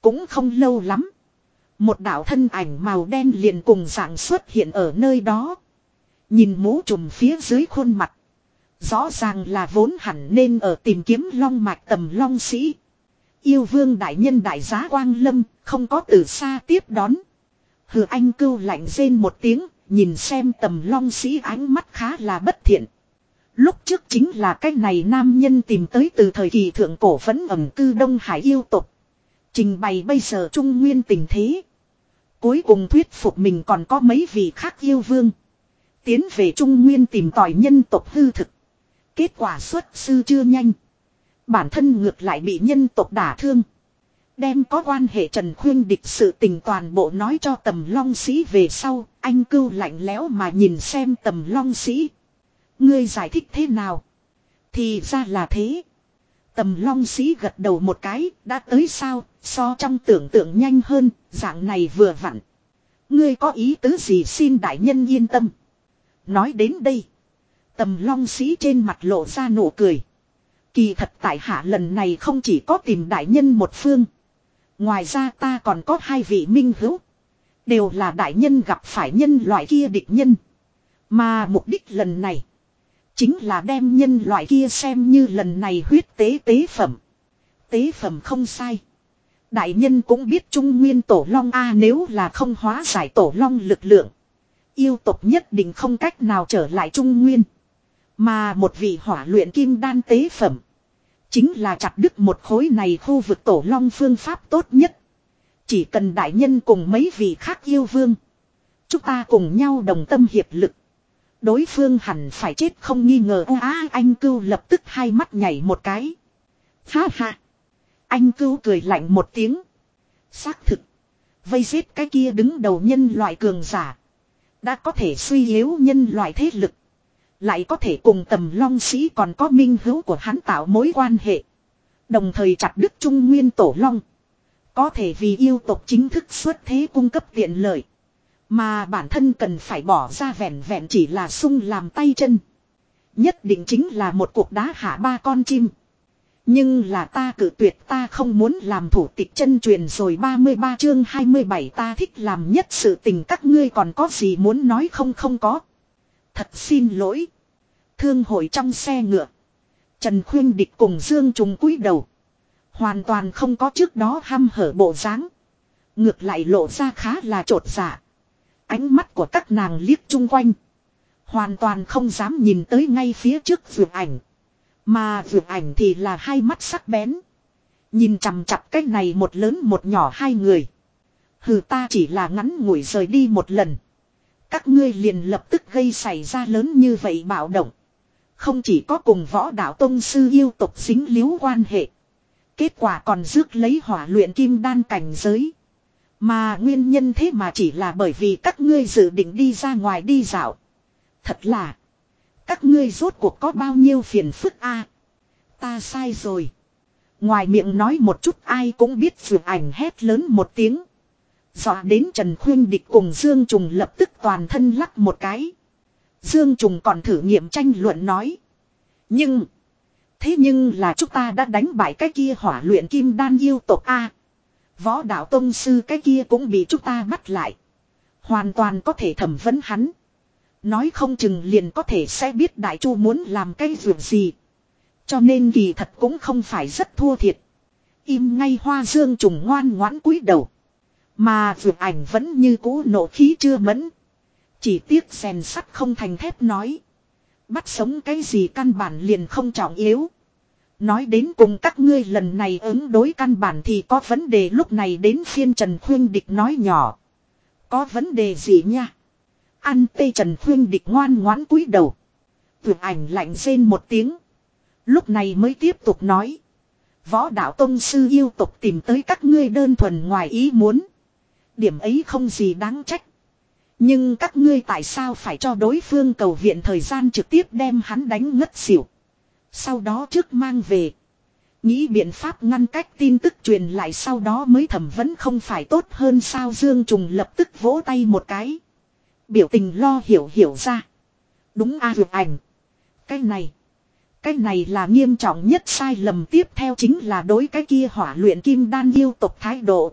Cũng không lâu lắm. Một đạo thân ảnh màu đen liền cùng dạng xuất hiện ở nơi đó. Nhìn mũ trùm phía dưới khuôn mặt. Rõ ràng là vốn hẳn nên ở tìm kiếm long mạch tầm long sĩ. Yêu vương đại nhân đại giá quang lâm, không có từ xa tiếp đón. Hừ anh cưu lạnh rên một tiếng, nhìn xem tầm long sĩ ánh mắt khá là bất thiện. Lúc trước chính là cái này nam nhân tìm tới từ thời kỳ thượng cổ vẫn ẩm cư Đông Hải yêu tục. Trình bày bây giờ trung nguyên tình thế. Cuối cùng thuyết phục mình còn có mấy vị khác yêu vương. Tiến về trung nguyên tìm tòi nhân tộc hư thực. Kết quả xuất sư chưa nhanh. Bản thân ngược lại bị nhân tộc đả thương. Đem có quan hệ Trần Khuyên địch sự tình toàn bộ nói cho tầm long sĩ về sau, anh cưu lạnh lẽo mà nhìn xem tầm long sĩ. Ngươi giải thích thế nào? Thì ra là thế. Tầm long sĩ gật đầu một cái, đã tới sao, so trong tưởng tượng nhanh hơn, dạng này vừa vặn. Ngươi có ý tứ gì xin đại nhân yên tâm. Nói đến đây. Tầm long sĩ trên mặt lộ ra nụ cười. Kỳ thật tại hạ lần này không chỉ có tìm đại nhân một phương. Ngoài ra ta còn có hai vị minh hữu. Đều là đại nhân gặp phải nhân loại kia địch nhân. Mà mục đích lần này. Chính là đem nhân loại kia xem như lần này huyết tế tế phẩm. Tế phẩm không sai. Đại nhân cũng biết Trung Nguyên Tổ Long A nếu là không hóa giải Tổ Long lực lượng. Yêu tộc nhất định không cách nào trở lại Trung Nguyên. Mà một vị hỏa luyện kim đan tế phẩm. Chính là chặt đứt một khối này khu vực Tổ Long phương pháp tốt nhất. Chỉ cần đại nhân cùng mấy vị khác yêu vương. Chúng ta cùng nhau đồng tâm hiệp lực. Đối phương hẳn phải chết không nghi ngờ á, anh cưu lập tức hai mắt nhảy một cái. Ha ha. Anh cưu cười lạnh một tiếng. Xác thực. Vây giết cái kia đứng đầu nhân loại cường giả. Đã có thể suy yếu nhân loại thế lực. Lại có thể cùng tầm long sĩ còn có minh hữu của hắn tạo mối quan hệ. Đồng thời chặt đứt trung nguyên tổ long. Có thể vì yêu tộc chính thức xuất thế cung cấp tiện lợi. Mà bản thân cần phải bỏ ra vẹn vẹn chỉ là sung làm tay chân. Nhất định chính là một cuộc đá hạ ba con chim. Nhưng là ta cử tuyệt ta không muốn làm thủ tịch chân truyền rồi 33 chương 27 ta thích làm nhất sự tình các ngươi còn có gì muốn nói không không có. Thật xin lỗi. Thương hội trong xe ngựa. Trần Khuyên Địch cùng Dương Trùng cúi đầu. Hoàn toàn không có trước đó hăm hở bộ dáng Ngược lại lộ ra khá là trột dạ. Ánh mắt của các nàng liếc chung quanh. Hoàn toàn không dám nhìn tới ngay phía trước vượt ảnh. Mà vượt ảnh thì là hai mắt sắc bén. Nhìn chằm chặp cái này một lớn một nhỏ hai người. Hừ ta chỉ là ngắn ngủi rời đi một lần. Các ngươi liền lập tức gây xảy ra lớn như vậy bạo động. Không chỉ có cùng võ đạo tông sư yêu tục dính liếu quan hệ. Kết quả còn rước lấy hỏa luyện kim đan cảnh giới. Mà nguyên nhân thế mà chỉ là bởi vì các ngươi dự định đi ra ngoài đi dạo. Thật là. Các ngươi rốt cuộc có bao nhiêu phiền phức a? Ta sai rồi. Ngoài miệng nói một chút ai cũng biết dự ảnh hét lớn một tiếng. Dọa đến Trần Khuyên Địch cùng Dương Trùng lập tức toàn thân lắc một cái. Dương Trùng còn thử nghiệm tranh luận nói. Nhưng. Thế nhưng là chúng ta đã đánh bại cái kia hỏa luyện kim đan yêu tộc A. Võ đạo tông sư cái kia cũng bị chúng ta bắt lại. Hoàn toàn có thể thẩm vấn hắn. Nói không chừng liền có thể sẽ biết đại chu muốn làm cái việc gì. Cho nên kỳ thật cũng không phải rất thua thiệt. Im ngay hoa dương trùng ngoan ngoãn cúi đầu. Mà vượt ảnh vẫn như cũ nổ khí chưa mẫn. Chỉ tiếc rèn sắt không thành thép nói. Bắt sống cái gì căn bản liền không trọng yếu. Nói đến cùng các ngươi lần này ứng đối căn bản thì có vấn đề lúc này đến phiên Trần Khuyên Địch nói nhỏ. Có vấn đề gì nha? Ăn tê Trần Khuyên Địch ngoan ngoãn cúi đầu. Tuyệt ảnh lạnh rên một tiếng. Lúc này mới tiếp tục nói. Võ đạo Tông Sư yêu tục tìm tới các ngươi đơn thuần ngoài ý muốn. Điểm ấy không gì đáng trách. Nhưng các ngươi tại sao phải cho đối phương cầu viện thời gian trực tiếp đem hắn đánh ngất xỉu. Sau đó trước mang về. Nghĩ biện pháp ngăn cách tin tức truyền lại sau đó mới thẩm vấn không phải tốt hơn sao Dương Trùng lập tức vỗ tay một cái. Biểu tình lo hiểu hiểu ra. Đúng a à, ảnh. Cái này. Cái này là nghiêm trọng nhất sai lầm tiếp theo chính là đối cái kia hỏa luyện kim đan yêu tục thái độ.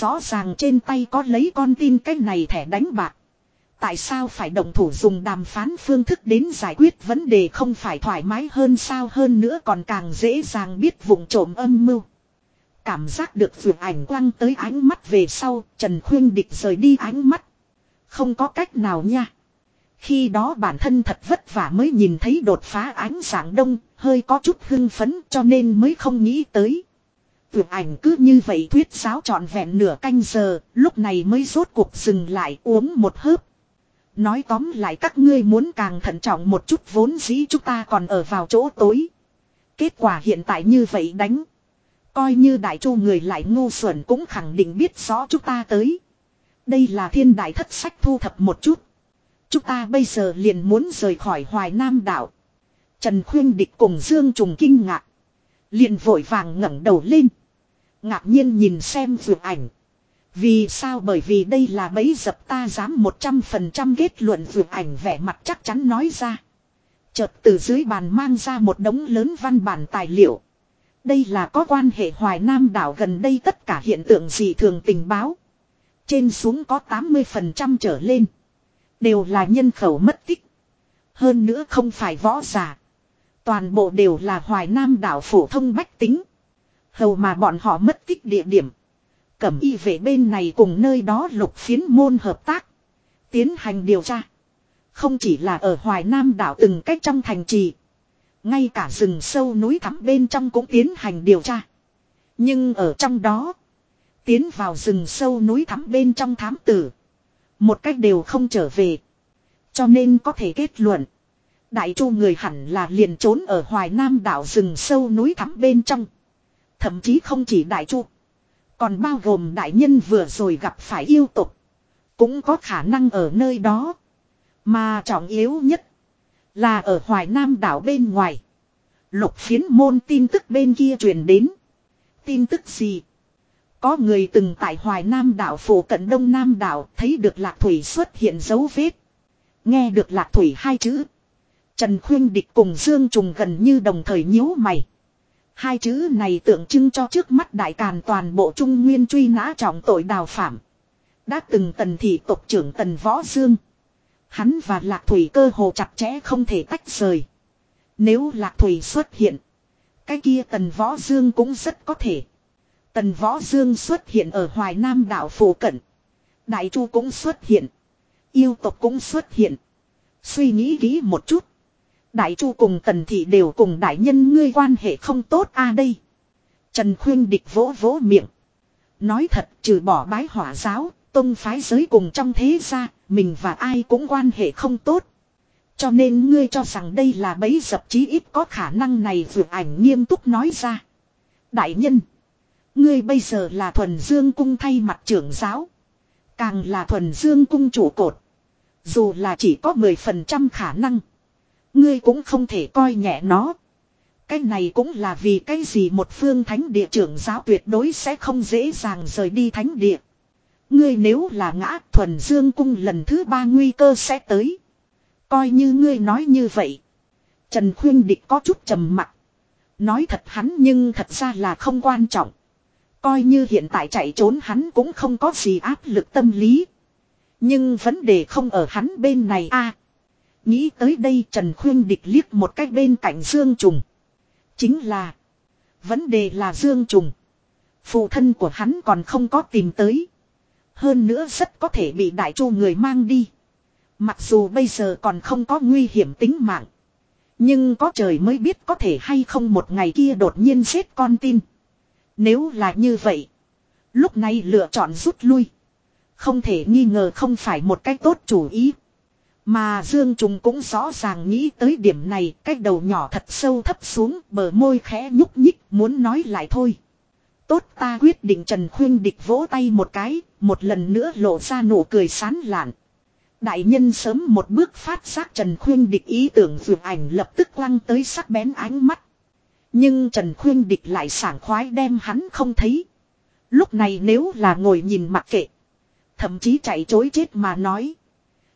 Rõ ràng trên tay có lấy con tin cái này thẻ đánh bạc. Tại sao phải động thủ dùng đàm phán phương thức đến giải quyết vấn đề không phải thoải mái hơn sao hơn nữa còn càng dễ dàng biết vùng trộm âm mưu. Cảm giác được vượt ảnh quăng tới ánh mắt về sau, Trần Khuyên Địch rời đi ánh mắt. Không có cách nào nha. Khi đó bản thân thật vất vả mới nhìn thấy đột phá ánh sáng đông, hơi có chút hưng phấn cho nên mới không nghĩ tới. Vượt ảnh cứ như vậy thuyết giáo trọn vẹn nửa canh giờ, lúc này mới rốt cuộc dừng lại uống một hớp. Nói tóm lại các ngươi muốn càng thận trọng một chút vốn dĩ chúng ta còn ở vào chỗ tối. Kết quả hiện tại như vậy đánh. Coi như đại chu người lại ngu xuẩn cũng khẳng định biết rõ chúng ta tới. Đây là thiên đại thất sách thu thập một chút. Chúng ta bây giờ liền muốn rời khỏi hoài nam đảo. Trần Khuyên Địch cùng Dương Trùng kinh ngạc. Liền vội vàng ngẩng đầu lên. Ngạc nhiên nhìn xem vượt ảnh. Vì sao bởi vì đây là bấy dập ta dám 100% kết luận vượt ảnh vẻ mặt chắc chắn nói ra. Chợt từ dưới bàn mang ra một đống lớn văn bản tài liệu. Đây là có quan hệ Hoài Nam đảo gần đây tất cả hiện tượng dị thường tình báo. Trên xuống có 80% trở lên. Đều là nhân khẩu mất tích. Hơn nữa không phải võ giả. Toàn bộ đều là Hoài Nam đảo phổ thông bách tính. Hầu mà bọn họ mất tích địa điểm. Cẩm y về bên này cùng nơi đó lục phiến môn hợp tác. Tiến hành điều tra. Không chỉ là ở Hoài Nam đảo từng cách trong thành trì. Ngay cả rừng sâu núi thắm bên trong cũng tiến hành điều tra. Nhưng ở trong đó. Tiến vào rừng sâu núi thắm bên trong thám tử. Một cách đều không trở về. Cho nên có thể kết luận. Đại chu người hẳn là liền trốn ở Hoài Nam đảo rừng sâu núi thắm bên trong. Thậm chí không chỉ đại chu. Còn bao gồm đại nhân vừa rồi gặp phải yêu tục. Cũng có khả năng ở nơi đó. Mà trọng yếu nhất. Là ở Hoài Nam đảo bên ngoài. Lục phiến môn tin tức bên kia truyền đến. Tin tức gì? Có người từng tại Hoài Nam đảo phủ cận Đông Nam đảo thấy được Lạc Thủy xuất hiện dấu vết. Nghe được Lạc Thủy hai chữ. Trần Khuyên Địch cùng Dương Trùng gần như đồng thời nhíu mày. Hai chữ này tượng trưng cho trước mắt đại càn toàn bộ trung nguyên truy nã trọng tội đào phạm. Đã từng tần thị tộc trưởng tần võ dương. Hắn và lạc thủy cơ hồ chặt chẽ không thể tách rời. Nếu lạc thủy xuất hiện. Cái kia tần võ dương cũng rất có thể. Tần võ dương xuất hiện ở hoài nam đảo phổ cận. Đại chu cũng xuất hiện. Yêu tộc cũng xuất hiện. Suy nghĩ kỹ một chút. Đại chu cùng tần thị đều cùng đại nhân ngươi quan hệ không tốt a đây. Trần khuyên địch vỗ vỗ miệng. Nói thật trừ bỏ bái hỏa giáo, tông phái giới cùng trong thế gia, mình và ai cũng quan hệ không tốt. Cho nên ngươi cho rằng đây là bấy dập chí ít có khả năng này vượt ảnh nghiêm túc nói ra. Đại nhân. Ngươi bây giờ là thuần dương cung thay mặt trưởng giáo. Càng là thuần dương cung chủ cột. Dù là chỉ có 10% khả năng. Ngươi cũng không thể coi nhẹ nó. Cái này cũng là vì cái gì một phương thánh địa trưởng giáo tuyệt đối sẽ không dễ dàng rời đi thánh địa. Ngươi nếu là ngã, thuần dương cung lần thứ ba nguy cơ sẽ tới. Coi như ngươi nói như vậy. Trần Khuyên Địch có chút trầm mặc. Nói thật hắn nhưng thật ra là không quan trọng. Coi như hiện tại chạy trốn hắn cũng không có gì áp lực tâm lý. Nhưng vấn đề không ở hắn bên này, a Nghĩ tới đây Trần Khuyên địch liếc một cách bên cạnh Dương Trùng. Chính là. Vấn đề là Dương Trùng. Phụ thân của hắn còn không có tìm tới. Hơn nữa rất có thể bị đại chu người mang đi. Mặc dù bây giờ còn không có nguy hiểm tính mạng. Nhưng có trời mới biết có thể hay không một ngày kia đột nhiên giết con tin. Nếu là như vậy. Lúc này lựa chọn rút lui. Không thể nghi ngờ không phải một cách tốt chủ ý. Mà Dương Trùng cũng rõ ràng nghĩ tới điểm này, cái đầu nhỏ thật sâu thấp xuống, bờ môi khẽ nhúc nhích, muốn nói lại thôi. Tốt ta quyết định Trần Khuyên Địch vỗ tay một cái, một lần nữa lộ ra nụ cười sán lạn. Đại nhân sớm một bước phát giác Trần Khuyên Địch ý tưởng vượt ảnh lập tức quăng tới sắc bén ánh mắt. Nhưng Trần Khuyên Địch lại sảng khoái đem hắn không thấy. Lúc này nếu là ngồi nhìn mặc kệ. Thậm chí chạy chối chết mà nói.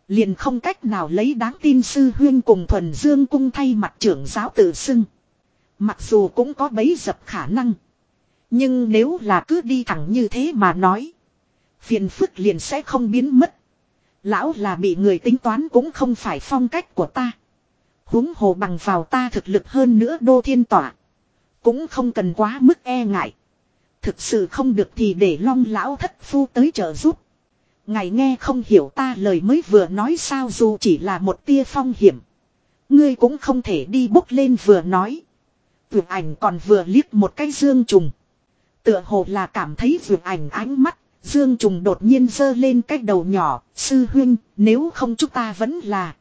Liền không cách nào lấy đáng tin sư huyên cùng thuần dương cung thay mặt trưởng giáo tự xưng. Mặc dù cũng có bấy dập khả năng. Nhưng nếu là cứ đi thẳng như thế mà nói. Phiền phức liền sẽ không biến mất. Lão là bị người tính toán cũng không phải phong cách của ta. huống hồ bằng vào ta thực lực hơn nữa đô thiên tỏa. Cũng không cần quá mức e ngại. Thực sự không được thì để long lão thất phu tới trợ giúp. Ngài nghe không hiểu ta lời mới vừa nói sao dù chỉ là một tia phong hiểm. Ngươi cũng không thể đi bốc lên vừa nói. Vượt ảnh còn vừa liếc một cái dương trùng. Tựa hồ là cảm thấy vượt ảnh ánh mắt. Dương trùng đột nhiên giơ lên cái đầu nhỏ. Sư huynh nếu không chúng ta vẫn là.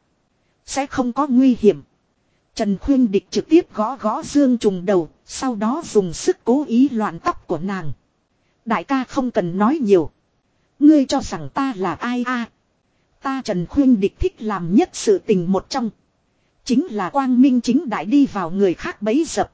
Sẽ không có nguy hiểm. Trần Khuyên Địch trực tiếp gõ gõ Dương Trùng đầu, sau đó dùng sức cố ý loạn tóc của nàng. Đại ca không cần nói nhiều. Ngươi cho rằng ta là ai a? Ta Trần Khuyên Địch thích làm nhất sự tình một trong. Chính là quang minh chính đại đi vào người khác bấy dập.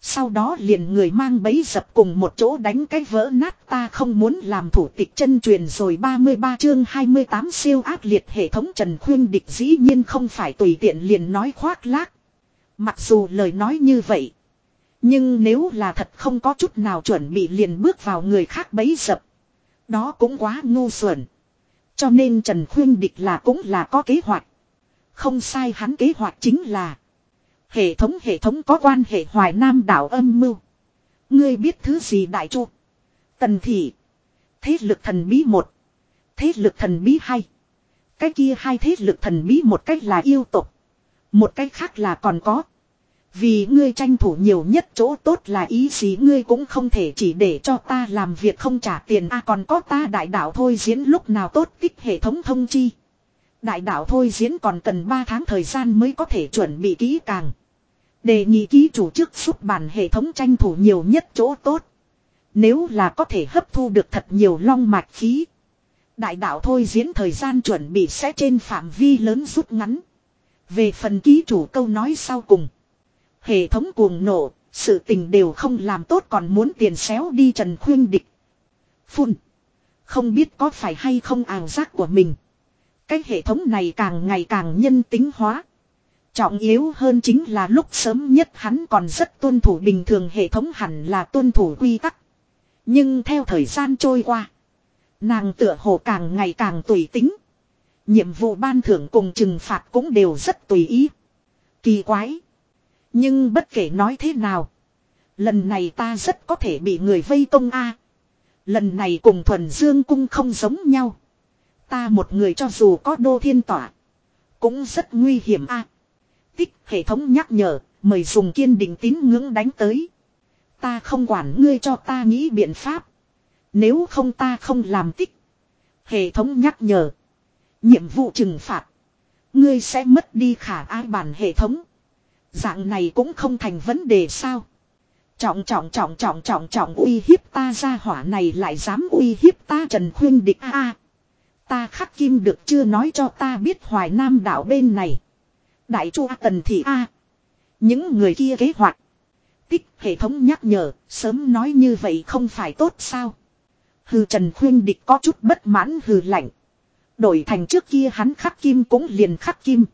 Sau đó liền người mang bấy dập cùng một chỗ đánh cái vỡ nát ta không muốn làm thủ tịch chân truyền rồi 33 chương 28 siêu ác liệt hệ thống Trần Khuyên Địch dĩ nhiên không phải tùy tiện liền nói khoác lác. Mặc dù lời nói như vậy. Nhưng nếu là thật không có chút nào chuẩn bị liền bước vào người khác bấy dập. Đó cũng quá ngu xuẩn. Cho nên Trần Khuyên Địch là cũng là có kế hoạch. Không sai hắn kế hoạch chính là. Hệ thống hệ thống có quan hệ hoài nam đảo âm mưu. Ngươi biết thứ gì đại chu? Tần thị. Thế lực thần bí một. Thế lực thần bí hai. Cái kia hai thế lực thần bí một cách là yêu tục. Một cách khác là còn có. Vì ngươi tranh thủ nhiều nhất chỗ tốt là ý gì ngươi cũng không thể chỉ để cho ta làm việc không trả tiền a à, còn có ta đại đạo thôi diễn lúc nào tốt tích hệ thống thông chi. Đại đạo thôi diễn còn cần 3 tháng thời gian mới có thể chuẩn bị kỹ càng. Đề nghị ký chủ trước xuất bản hệ thống tranh thủ nhiều nhất chỗ tốt. Nếu là có thể hấp thu được thật nhiều long mạch khí. Đại đạo thôi diễn thời gian chuẩn bị sẽ trên phạm vi lớn rút ngắn. Về phần ký chủ câu nói sau cùng. Hệ thống cuồng nổ, sự tình đều không làm tốt còn muốn tiền xéo đi Trần Khuyên Địch. Phun. Không biết có phải hay không ảo giác của mình. Cái hệ thống này càng ngày càng nhân tính hóa. Trọng yếu hơn chính là lúc sớm nhất hắn còn rất tuân thủ bình thường hệ thống hẳn là tuân thủ quy tắc. Nhưng theo thời gian trôi qua. Nàng tựa hồ càng ngày càng tùy tính. Nhiệm vụ ban thưởng cùng trừng phạt cũng đều rất tùy ý. Kỳ quái. Nhưng bất kể nói thế nào. Lần này ta rất có thể bị người vây công a. Lần này cùng thuần dương cung không giống nhau. Ta một người cho dù có đô thiên tỏa. Cũng rất nguy hiểm a. Tích hệ thống nhắc nhở. Mời dùng kiên định tín ngưỡng đánh tới. Ta không quản ngươi cho ta nghĩ biện pháp. Nếu không ta không làm tích. Hệ thống nhắc nhở. Nhiệm vụ trừng phạt. Ngươi sẽ mất đi khả ai bản hệ thống. Dạng này cũng không thành vấn đề sao. Trọng trọng trọng trọng trọng trọng uy hiếp ta ra hỏa này lại dám uy hiếp ta Trần Khuyên địch a Ta khắc kim được chưa nói cho ta biết hoài nam đảo bên này. Đại chu tần thị a Những người kia kế hoạch. Tích hệ thống nhắc nhở, sớm nói như vậy không phải tốt sao. Hừ Trần Khuyên địch có chút bất mãn hừ lạnh. Đổi thành trước kia hắn khắc kim cũng liền khắc kim.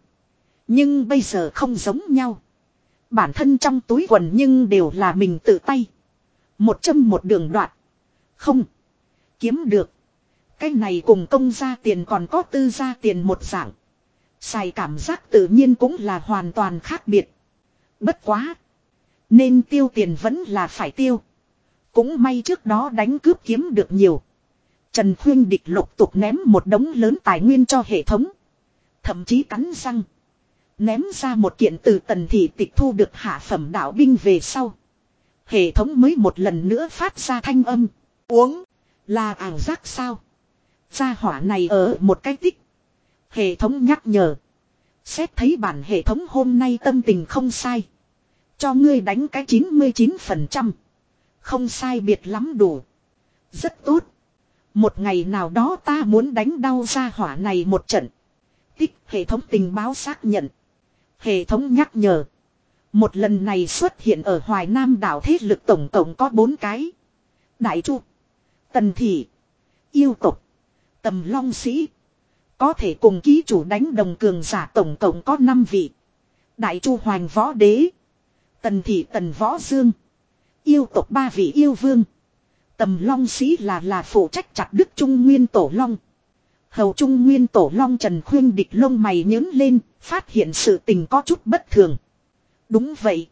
Nhưng bây giờ không giống nhau. Bản thân trong túi quần nhưng đều là mình tự tay. Một châm một đường đoạn. Không. Kiếm được. Cái này cùng công ra tiền còn có tư ra tiền một dạng. Xài cảm giác tự nhiên cũng là hoàn toàn khác biệt. Bất quá. Nên tiêu tiền vẫn là phải tiêu. Cũng may trước đó đánh cướp kiếm được nhiều. Trần Khuyên địch lục tục ném một đống lớn tài nguyên cho hệ thống. Thậm chí cắn răng. Ném ra một kiện từ tần thị tịch thu được hạ phẩm đạo binh về sau. Hệ thống mới một lần nữa phát ra thanh âm. Uống. Là ảo giác sao? Gia hỏa này ở một cái tích. Hệ thống nhắc nhở. Xét thấy bản hệ thống hôm nay tâm tình không sai. Cho ngươi đánh cái 99%. Không sai biệt lắm đủ. Rất tốt. Một ngày nào đó ta muốn đánh đau gia hỏa này một trận. Tích hệ thống tình báo xác nhận. Hệ thống nhắc nhở. Một lần này xuất hiện ở Hoài Nam đảo thế lực tổng tổng có bốn cái. Đại Chu. Tần Thị. Yêu tục. Tầm Long Sĩ. Có thể cùng ký chủ đánh đồng cường giả tổng tổng có 5 vị. Đại Chu Hoành Võ Đế. Tần Thị Tần Võ Dương. Yêu tộc ba vị yêu vương. Tầm Long Sĩ là là phụ trách chặt Đức Trung Nguyên Tổ Long. Hầu Trung Nguyên Tổ Long Trần Khuyên địch lông mày nhớn lên, phát hiện sự tình có chút bất thường. Đúng vậy.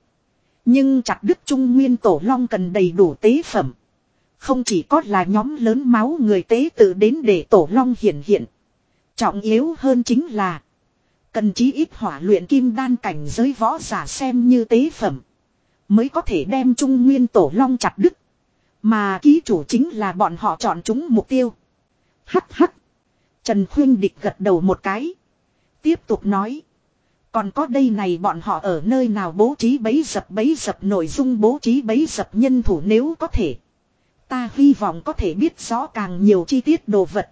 Nhưng chặt Đức Trung Nguyên Tổ Long cần đầy đủ tế phẩm. Không chỉ có là nhóm lớn máu người tế tự đến để Tổ Long hiện hiện. Trọng yếu hơn chính là Cần chí ít hỏa luyện kim đan cảnh giới võ giả xem như tế phẩm. Mới có thể đem Trung Nguyên Tổ Long chặt đứt. Mà ký chủ chính là bọn họ chọn chúng mục tiêu. Hắc hắc. Trần Khuyên Địch gật đầu một cái. Tiếp tục nói. Còn có đây này bọn họ ở nơi nào bố trí bấy dập bấy dập nội dung bố trí bấy dập nhân thủ nếu có thể. Ta hy vọng có thể biết rõ càng nhiều chi tiết đồ vật.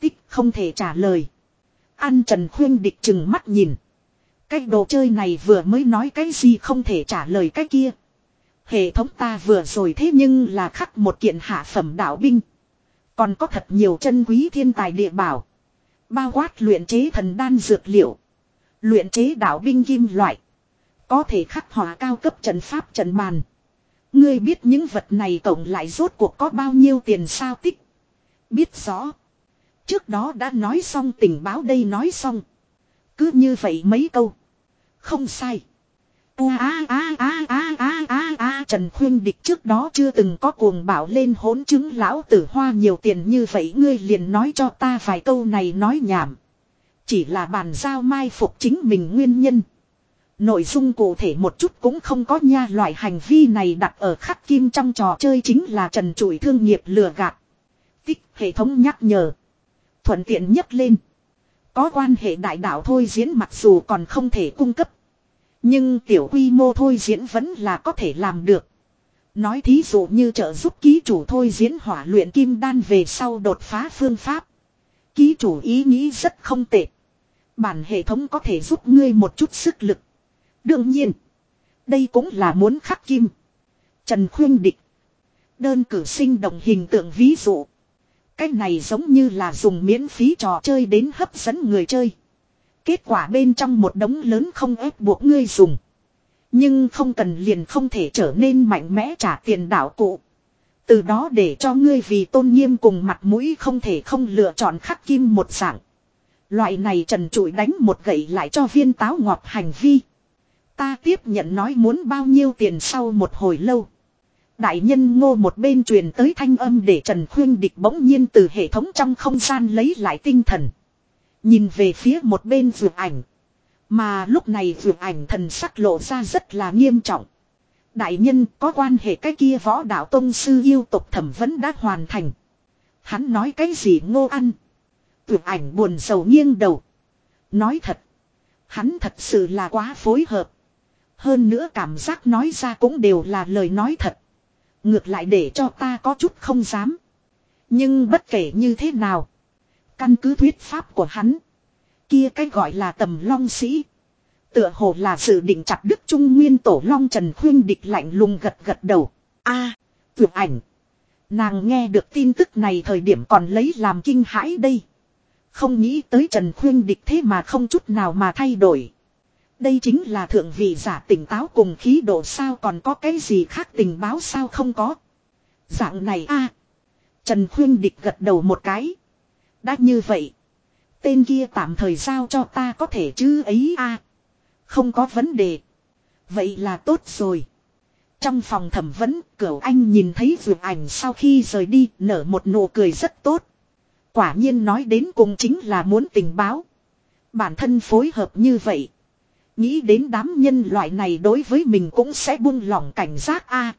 Tích không thể trả lời. An Trần Khuyên Địch chừng mắt nhìn. Cái đồ chơi này vừa mới nói cái gì không thể trả lời cái kia. Hệ thống ta vừa rồi thế nhưng là khắc một kiện hạ phẩm đạo binh. Còn có thật nhiều chân quý thiên tài địa bảo. Bao quát luyện chế thần đan dược liệu. Luyện chế đạo binh kim loại. Có thể khắc họa cao cấp trận pháp trận bàn. Ngươi biết những vật này tổng lại rốt cuộc có bao nhiêu tiền sao tích. Biết rõ. Trước đó đã nói xong, tình báo đây nói xong. Cứ như vậy mấy câu. Không sai. A a a a a a a Trần Khuyên Địch trước đó chưa từng có cuồng bảo lên hỗn chứng lão tử hoa nhiều tiền như vậy, ngươi liền nói cho ta vài câu này nói nhảm. Chỉ là bàn giao mai phục chính mình nguyên nhân. Nội dung cụ thể một chút cũng không có nha, loại hành vi này đặt ở khắc kim trong trò chơi chính là trần trụi thương nghiệp lừa gạt. Tích hệ thống nhắc nhở. Thuận tiện nhất lên. Có quan hệ đại đạo thôi diễn mặc dù còn không thể cung cấp. Nhưng tiểu quy mô thôi diễn vẫn là có thể làm được. Nói thí dụ như trợ giúp ký chủ thôi diễn hỏa luyện kim đan về sau đột phá phương pháp. Ký chủ ý nghĩ rất không tệ. Bản hệ thống có thể giúp ngươi một chút sức lực. Đương nhiên. Đây cũng là muốn khắc kim. Trần Khuyên Địch. Đơn cử sinh động hình tượng ví dụ. cách này giống như là dùng miễn phí trò chơi đến hấp dẫn người chơi. Kết quả bên trong một đống lớn không ép buộc ngươi dùng. Nhưng không cần liền không thể trở nên mạnh mẽ trả tiền đảo cụ. Từ đó để cho ngươi vì tôn nghiêm cùng mặt mũi không thể không lựa chọn khắc kim một dạng. Loại này trần trụi đánh một gậy lại cho viên táo ngọt hành vi. Ta tiếp nhận nói muốn bao nhiêu tiền sau một hồi lâu. Đại nhân ngô một bên truyền tới thanh âm để Trần Khuyên Địch bỗng nhiên từ hệ thống trong không gian lấy lại tinh thần. Nhìn về phía một bên vượt ảnh. Mà lúc này vượt ảnh thần sắc lộ ra rất là nghiêm trọng. Đại nhân, có quan hệ cái kia võ đạo tông sư yêu tục thẩm vấn đã hoàn thành. Hắn nói cái gì ngô ăn. Vượt ảnh buồn sầu nghiêng đầu. Nói thật. Hắn thật sự là quá phối hợp. Hơn nữa cảm giác nói ra cũng đều là lời nói thật. Ngược lại để cho ta có chút không dám. Nhưng bất kể như thế nào. Căn cứ thuyết pháp của hắn. Kia cái gọi là tầm long sĩ. Tựa hồ là dự định chặt đức trung nguyên tổ long trần khuyên địch lạnh lùng gật gật đầu. a à, ảnh. Nàng nghe được tin tức này thời điểm còn lấy làm kinh hãi đây. Không nghĩ tới Trần Khuyên địch thế mà không chút nào mà thay đổi. Đây chính là thượng vị giả tỉnh táo cùng khí độ sao còn có cái gì khác tình báo sao không có. Dạng này a Trần Khuyên Địch gật đầu một cái. Đã như vậy. Tên kia tạm thời giao cho ta có thể chứ ấy a à, Không có vấn đề. Vậy là tốt rồi. Trong phòng thẩm vấn, cửu anh nhìn thấy vượt ảnh sau khi rời đi, nở một nụ cười rất tốt. Quả nhiên nói đến cùng chính là muốn tình báo. Bản thân phối hợp như vậy. Nghĩ đến đám nhân loại này đối với mình cũng sẽ buông lỏng cảnh giác a.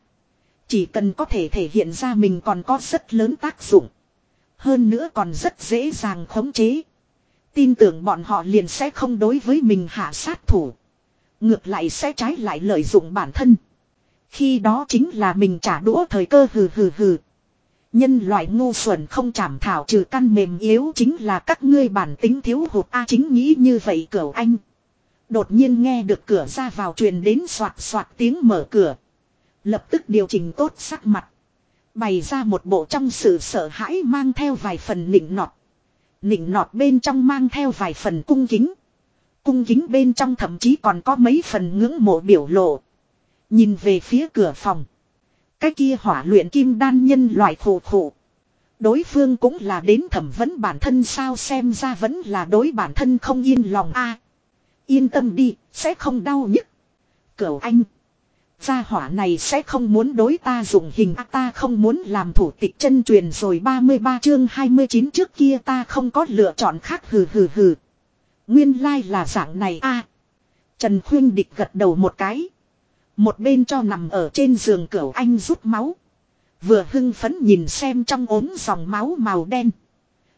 chỉ cần có thể thể hiện ra mình còn có rất lớn tác dụng. Hơn nữa còn rất dễ dàng khống chế. Tin tưởng bọn họ liền sẽ không đối với mình hạ sát thủ. Ngược lại sẽ trái lại lợi dụng bản thân. Khi đó chính là mình trả đũa thời cơ hừ hừ hừ. Nhân loại ngu xuẩn không chảm thảo trừ căn mềm yếu chính là các ngươi bản tính thiếu hụt A chính nghĩ như vậy cửu anh. Đột nhiên nghe được cửa ra vào truyền đến soạt soạt tiếng mở cửa. Lập tức điều chỉnh tốt sắc mặt. Bày ra một bộ trong sự sợ hãi mang theo vài phần nịnh nọt. Nịnh nọt bên trong mang theo vài phần cung kính. Cung kính bên trong thậm chí còn có mấy phần ngưỡng mộ biểu lộ. Nhìn về phía cửa phòng. Cái kia hỏa luyện kim đan nhân loại khổ khổ. Đối phương cũng là đến thẩm vấn bản thân sao xem ra vẫn là đối bản thân không yên lòng a Yên tâm đi, sẽ không đau nhức. Cửu anh. Gia hỏa này sẽ không muốn đối ta dùng hình ta không muốn làm thủ tịch chân truyền rồi 33 chương 29 trước kia ta không có lựa chọn khác, hừ hừ hừ. Nguyên lai like là dạng này a Trần Khuyên Địch gật đầu một cái. Một bên cho nằm ở trên giường cửu anh rút máu. Vừa hưng phấn nhìn xem trong ốm dòng máu màu đen.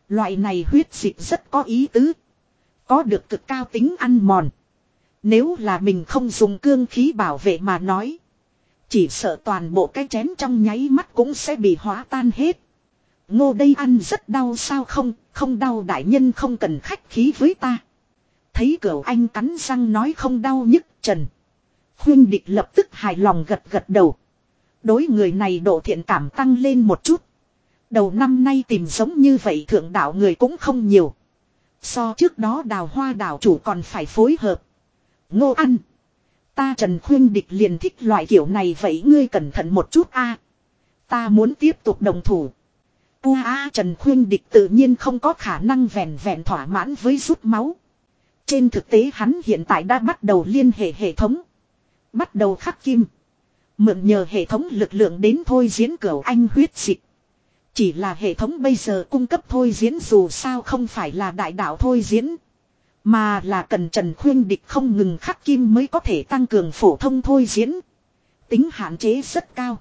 Loại này huyết dịch rất có ý tứ. Có được cực cao tính ăn mòn. Nếu là mình không dùng cương khí bảo vệ mà nói. Chỉ sợ toàn bộ cái chén trong nháy mắt cũng sẽ bị hóa tan hết. Ngô đây ăn rất đau sao không, không đau đại nhân không cần khách khí với ta. Thấy cửu anh cắn răng nói không đau nhức trần. Khuyên địch lập tức hài lòng gật gật đầu. Đối người này độ thiện cảm tăng lên một chút. Đầu năm nay tìm giống như vậy thượng đạo người cũng không nhiều. So trước đó đào hoa đảo chủ còn phải phối hợp. Ngô ăn. Ta Trần Khuyên Địch liền thích loại kiểu này vậy ngươi cẩn thận một chút a. Ta muốn tiếp tục đồng thủ. U a Trần Khuyên Địch tự nhiên không có khả năng vẹn vẹn thỏa mãn với rút máu. Trên thực tế hắn hiện tại đã bắt đầu liên hệ hệ thống. Bắt đầu khắc kim. Mượn nhờ hệ thống lực lượng đến thôi diễn cửa anh huyết dịch. Chỉ là hệ thống bây giờ cung cấp thôi diễn dù sao không phải là đại đạo thôi diễn. Mà là cần Trần Khuyên Địch không ngừng khắc kim mới có thể tăng cường phổ thông thôi diễn. Tính hạn chế rất cao.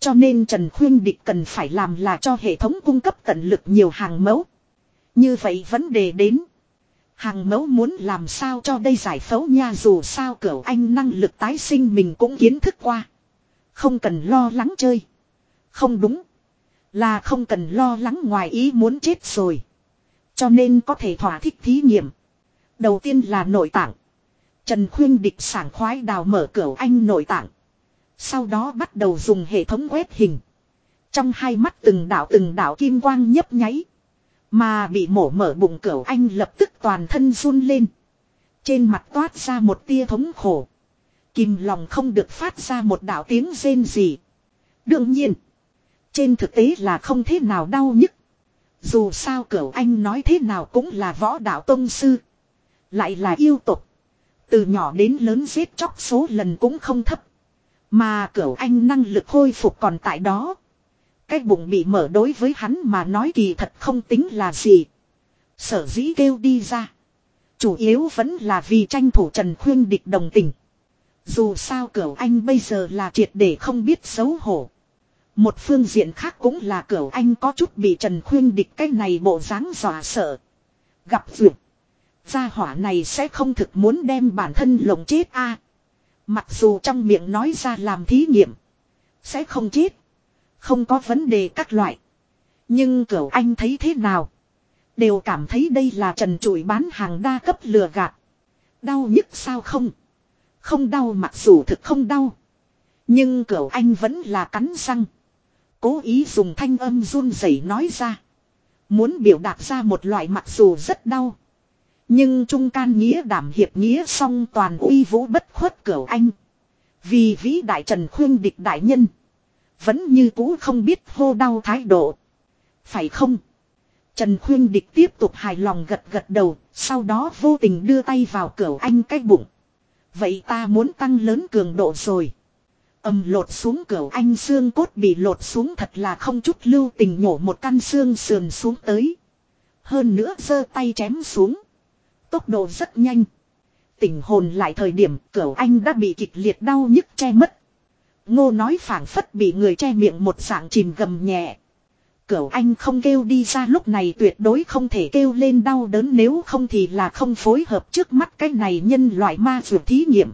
Cho nên Trần Khuyên Địch cần phải làm là cho hệ thống cung cấp tận lực nhiều hàng mẫu. Như vậy vấn đề đến. Hàng mẫu muốn làm sao cho đây giải phẫu nha dù sao cửu anh năng lực tái sinh mình cũng kiến thức qua. Không cần lo lắng chơi. Không đúng. Là không cần lo lắng ngoài ý muốn chết rồi. Cho nên có thể thỏa thích thí nghiệm. Đầu tiên là nội tạng. Trần Khuyên địch sảng khoái đào mở cửa anh nội tạng. Sau đó bắt đầu dùng hệ thống quét hình. Trong hai mắt từng đảo từng đảo kim quang nhấp nháy. Mà bị mổ mở bụng cửa anh lập tức toàn thân run lên. Trên mặt toát ra một tia thống khổ. Kìm lòng không được phát ra một đạo tiếng rên gì. Đương nhiên. Trên thực tế là không thế nào đau nhức. Dù sao cửu anh nói thế nào cũng là võ đạo tông sư. Lại là yêu tục. Từ nhỏ đến lớn giết chóc số lần cũng không thấp. Mà cửu anh năng lực khôi phục còn tại đó. Cái bụng bị mở đối với hắn mà nói kỳ thật không tính là gì. Sở dĩ kêu đi ra. Chủ yếu vẫn là vì tranh thủ Trần Khuyên địch đồng tình. Dù sao cửu anh bây giờ là triệt để không biết xấu hổ. Một phương diện khác cũng là cửu anh có chút bị Trần Khuyên địch cái này bộ dáng dọa sợ. Gặp vượt. Gia hỏa này sẽ không thực muốn đem bản thân lồng chết a. Mặc dù trong miệng nói ra làm thí nghiệm. Sẽ không chết. Không có vấn đề các loại. Nhưng cửu anh thấy thế nào? Đều cảm thấy đây là trần trụi bán hàng đa cấp lừa gạt. Đau nhức sao không? Không đau mặc dù thực không đau. Nhưng cửu anh vẫn là cắn răng. Cố ý dùng thanh âm run rẩy nói ra. Muốn biểu đạt ra một loại mặc dù rất đau. Nhưng trung can nghĩa đảm hiệp nghĩa song toàn uy vũ bất khuất cửu anh. Vì vĩ đại trần khuyên địch đại nhân. Vẫn như cũ không biết hô đau thái độ. Phải không? Trần Khuyên Địch tiếp tục hài lòng gật gật đầu, sau đó vô tình đưa tay vào cửu anh cái bụng. Vậy ta muốn tăng lớn cường độ rồi. Âm lột xuống cửu anh xương cốt bị lột xuống thật là không chút lưu tình nhổ một căn xương sườn xuống tới. Hơn nữa giơ tay chém xuống. Tốc độ rất nhanh. Tỉnh hồn lại thời điểm, cửu anh đã bị kịch liệt đau nhức che mất. Ngô nói phảng phất bị người che miệng một dạng chìm gầm nhẹ. Cửu anh không kêu đi ra lúc này tuyệt đối không thể kêu lên đau đớn nếu không thì là không phối hợp trước mắt cái này nhân loại ma dược thí nghiệm.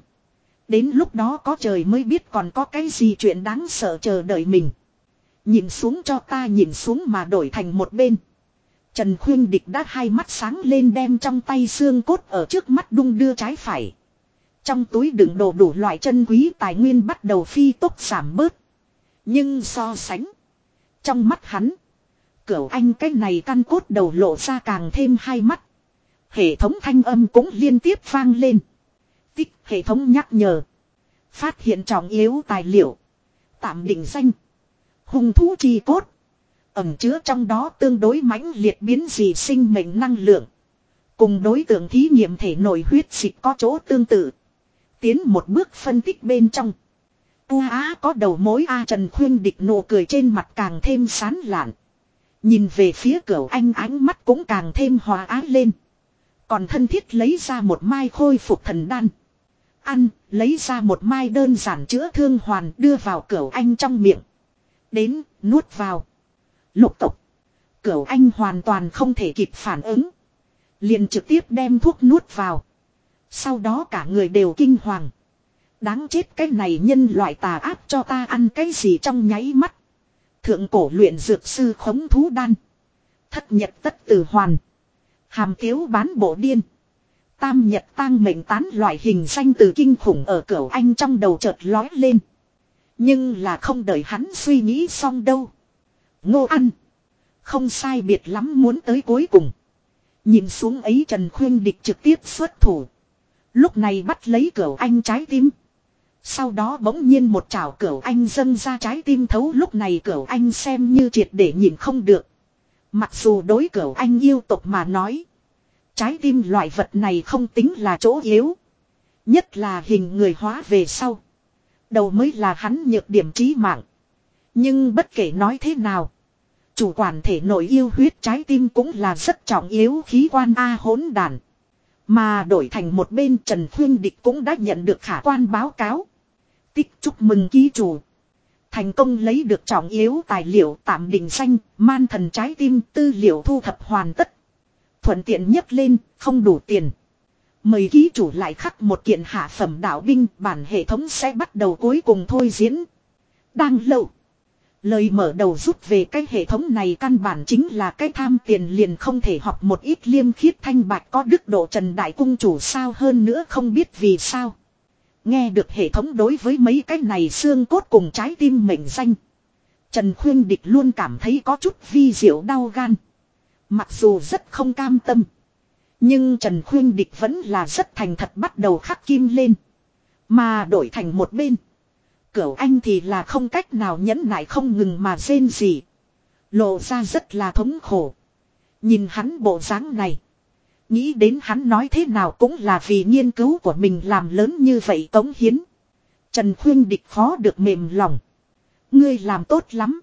Đến lúc đó có trời mới biết còn có cái gì chuyện đáng sợ chờ đợi mình. Nhìn xuống cho ta nhìn xuống mà đổi thành một bên. Trần Khuyên Địch đã hai mắt sáng lên đem trong tay xương cốt ở trước mắt đung đưa trái phải. Trong túi đựng đồ đủ loại chân quý tài nguyên bắt đầu phi tốc giảm bớt. Nhưng so sánh. Trong mắt hắn. Cửu anh cái này căn cốt đầu lộ ra càng thêm hai mắt. Hệ thống thanh âm cũng liên tiếp vang lên. Tích hệ thống nhắc nhở. Phát hiện trọng yếu tài liệu. Tạm định danh. Hùng thú chi cốt. Ẩm chứa trong đó tương đối mãnh liệt biến dị sinh mệnh năng lượng. Cùng đối tượng thí nghiệm thể nội huyết dịch có chỗ tương tự. Tiến một bước phân tích bên trong. U á có đầu mối A Trần Khuyên địch nụ cười trên mặt càng thêm sán lạn. Nhìn về phía cửa anh ánh mắt cũng càng thêm hòa ái lên. Còn thân thiết lấy ra một mai khôi phục thần đan. Ăn, lấy ra một mai đơn giản chữa thương hoàn đưa vào cửa anh trong miệng. Đến, nuốt vào. Lục tục. Cửu anh hoàn toàn không thể kịp phản ứng. Liền trực tiếp đem thuốc nuốt vào. Sau đó cả người đều kinh hoàng. Đáng chết cái này nhân loại tà ác cho ta ăn cái gì trong nháy mắt. Thượng cổ luyện dược sư khống thú đan. Thất nhật tất tử hoàn. Hàm tiếu bán bộ điên. Tam nhật tang mệnh tán loại hình xanh từ kinh khủng ở cửa anh trong đầu chợt lói lên. Nhưng là không đợi hắn suy nghĩ xong đâu. Ngô ăn. Không sai biệt lắm muốn tới cuối cùng. Nhìn xuống ấy Trần Khuyên Địch trực tiếp xuất thủ. Lúc này bắt lấy cửa anh trái tim. Sau đó bỗng nhiên một chảo cửa anh dâng ra trái tim thấu lúc này cửa anh xem như triệt để nhìn không được. Mặc dù đối cửa anh yêu tục mà nói. Trái tim loại vật này không tính là chỗ yếu. Nhất là hình người hóa về sau. Đầu mới là hắn nhược điểm trí mạng. Nhưng bất kể nói thế nào. Chủ quản thể nội yêu huyết trái tim cũng là rất trọng yếu khí quan A hỗn đàn. Mà đổi thành một bên Trần Khuyên Địch cũng đã nhận được khả quan báo cáo. Tích chúc mừng ký chủ. Thành công lấy được trọng yếu tài liệu tạm định xanh man thần trái tim tư liệu thu thập hoàn tất. Thuận tiện nhất lên, không đủ tiền. Mời ký chủ lại khắc một kiện hạ phẩm đạo binh, bản hệ thống sẽ bắt đầu cuối cùng thôi diễn. Đang lâu. Lời mở đầu rút về cái hệ thống này căn bản chính là cái tham tiền liền không thể học một ít liêm khiết thanh bạch có đức độ trần đại cung chủ sao hơn nữa không biết vì sao. Nghe được hệ thống đối với mấy cái này xương cốt cùng trái tim mệnh danh. Trần Khuyên Địch luôn cảm thấy có chút vi diệu đau gan. Mặc dù rất không cam tâm. Nhưng Trần Khuyên Địch vẫn là rất thành thật bắt đầu khắc kim lên. Mà đổi thành một bên. Cửu anh thì là không cách nào nhẫn nại không ngừng mà rên gì. Lộ ra rất là thống khổ. Nhìn hắn bộ dáng này. Nghĩ đến hắn nói thế nào cũng là vì nghiên cứu của mình làm lớn như vậy tống hiến. Trần Khuyên địch khó được mềm lòng. Ngươi làm tốt lắm.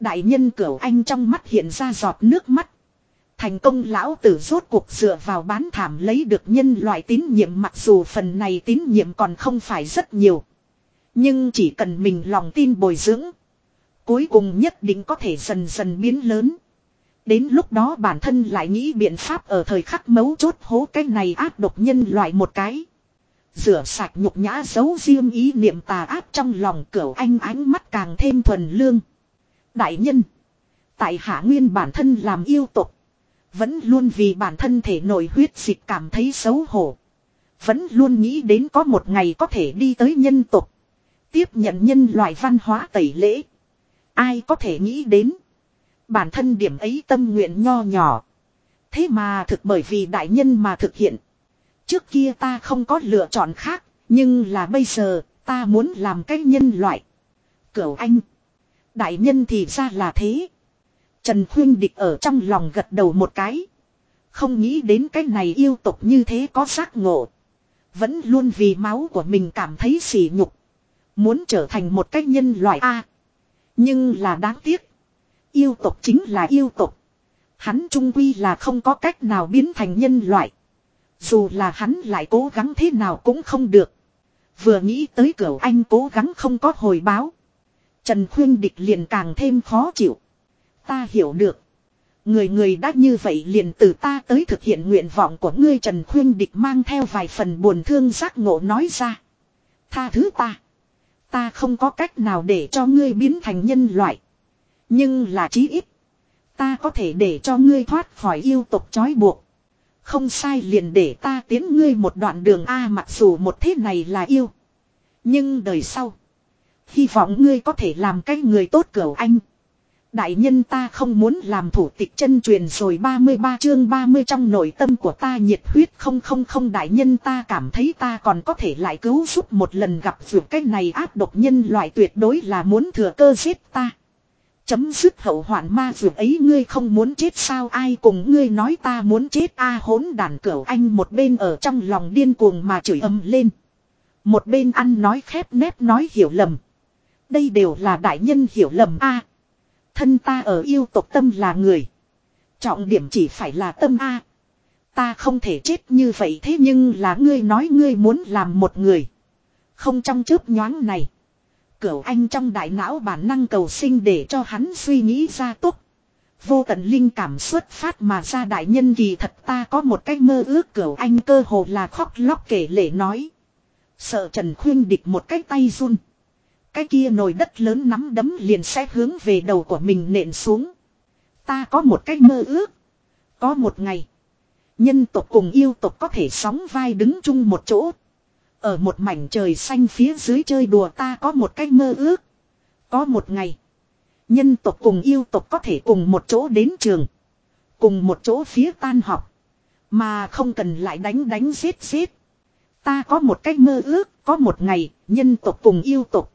Đại nhân cửu anh trong mắt hiện ra giọt nước mắt. Thành công lão tử rốt cuộc dựa vào bán thảm lấy được nhân loại tín nhiệm mặc dù phần này tín nhiệm còn không phải rất nhiều. Nhưng chỉ cần mình lòng tin bồi dưỡng. Cuối cùng nhất định có thể dần dần biến lớn. Đến lúc đó bản thân lại nghĩ biện pháp ở thời khắc mấu chốt hố cái này áp độc nhân loại một cái. Rửa sạch nhục nhã giấu riêng ý niệm tà áp trong lòng cửu anh ánh mắt càng thêm thuần lương. Đại nhân. Tại hạ nguyên bản thân làm yêu tục. Vẫn luôn vì bản thân thể nội huyết dịch cảm thấy xấu hổ. Vẫn luôn nghĩ đến có một ngày có thể đi tới nhân tục. Tiếp nhận nhân loại văn hóa tẩy lễ. Ai có thể nghĩ đến. Bản thân điểm ấy tâm nguyện nho nhỏ. Thế mà thực bởi vì đại nhân mà thực hiện. Trước kia ta không có lựa chọn khác. Nhưng là bây giờ, ta muốn làm cái nhân loại. Cửu anh. Đại nhân thì ra là thế. Trần Khuyên Địch ở trong lòng gật đầu một cái. Không nghĩ đến cái này yêu tục như thế có giác ngộ. Vẫn luôn vì máu của mình cảm thấy sỉ nhục. Muốn trở thành một cách nhân loại A. Nhưng là đáng tiếc. Yêu tục chính là yêu tục. Hắn trung quy là không có cách nào biến thành nhân loại. Dù là hắn lại cố gắng thế nào cũng không được. Vừa nghĩ tới cửa anh cố gắng không có hồi báo. Trần Khuyên Địch liền càng thêm khó chịu. Ta hiểu được. Người người đã như vậy liền từ ta tới thực hiện nguyện vọng của ngươi Trần Khuyên Địch mang theo vài phần buồn thương giác ngộ nói ra. Tha thứ ta. Ta không có cách nào để cho ngươi biến thành nhân loại. Nhưng là chí ít. Ta có thể để cho ngươi thoát khỏi yêu tục trói buộc. Không sai liền để ta tiến ngươi một đoạn đường A, mặc dù một thế này là yêu. Nhưng đời sau. Hy vọng ngươi có thể làm cái người tốt cửu anh. Đại nhân ta không muốn làm thủ tịch chân truyền rồi 33 chương 30 trong nội tâm của ta nhiệt huyết không không không đại nhân ta cảm thấy ta còn có thể lại cứu giúp một lần gặp vượt cái này áp độc nhân loại tuyệt đối là muốn thừa cơ giết ta. Chấm dứt hậu hoạn ma vượt ấy ngươi không muốn chết sao ai cùng ngươi nói ta muốn chết a hỗn đàn cửu anh một bên ở trong lòng điên cuồng mà chửi âm lên. Một bên ăn nói khép nép nói hiểu lầm. Đây đều là đại nhân hiểu lầm a Thân ta ở yêu tộc tâm là người. Trọng điểm chỉ phải là tâm A. Ta không thể chết như vậy thế nhưng là ngươi nói ngươi muốn làm một người. Không trong chớp nhoáng này. Cửu anh trong đại não bản năng cầu sinh để cho hắn suy nghĩ ra tốt. Vô tận linh cảm xuất phát mà ra đại nhân kỳ thật ta có một cách mơ ước cửu anh cơ hồ là khóc lóc kể lể nói. Sợ Trần Khuyên địch một cái tay run. Cái kia nồi đất lớn nắm đấm liền sẽ hướng về đầu của mình nện xuống. Ta có một cái mơ ước. Có một ngày. Nhân tộc cùng yêu tộc có thể sóng vai đứng chung một chỗ. Ở một mảnh trời xanh phía dưới chơi đùa ta có một cái mơ ước. Có một ngày. Nhân tộc cùng yêu tộc có thể cùng một chỗ đến trường. Cùng một chỗ phía tan học. Mà không cần lại đánh đánh giết giết. Ta có một cách mơ ước, có một ngày, nhân tộc cùng yêu tộc.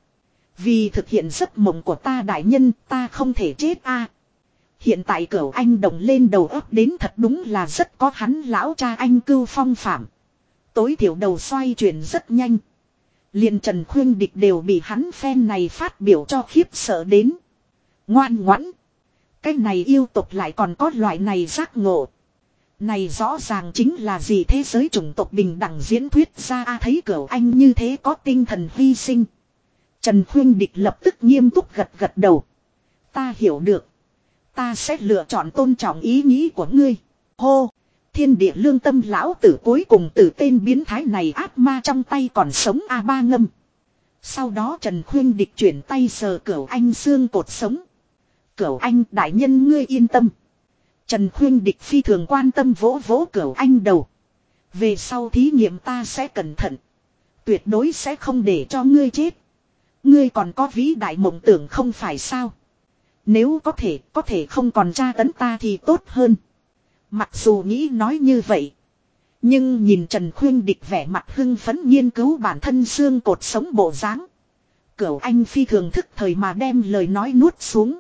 Vì thực hiện giấc mộng của ta đại nhân, ta không thể chết a. Hiện tại cửu anh đồng lên đầu óc đến thật đúng là rất có hắn lão cha anh cưu phong phạm. Tối thiểu đầu xoay chuyển rất nhanh. liền Trần Khuyên Địch đều bị hắn phen này phát biểu cho khiếp sợ đến. Ngoan ngoãn. Cái này yêu tục lại còn có loại này giác ngộ. Này rõ ràng chính là gì thế giới chủng tộc bình đẳng diễn thuyết ra a thấy cửu anh như thế có tinh thần hy sinh. Trần Khuyên Địch lập tức nghiêm túc gật gật đầu. Ta hiểu được. Ta sẽ lựa chọn tôn trọng ý nghĩ của ngươi. Hô! Thiên địa lương tâm lão tử cuối cùng từ tên biến thái này ác ma trong tay còn sống A ba ngâm. Sau đó Trần Khuyên Địch chuyển tay sờ cửu anh xương cột sống. Cửu anh, đại nhân ngươi yên tâm. Trần Khuyên Địch phi thường quan tâm vỗ vỗ cửu anh đầu. Về sau thí nghiệm ta sẽ cẩn thận. Tuyệt đối sẽ không để cho ngươi chết. Ngươi còn có vĩ đại mộng tưởng không phải sao? Nếu có thể, có thể không còn tra tấn ta thì tốt hơn. Mặc dù nghĩ nói như vậy. Nhưng nhìn Trần Khuyên địch vẻ mặt hưng phấn nghiên cứu bản thân xương cột sống bộ dáng. Cửu anh phi thường thức thời mà đem lời nói nuốt xuống.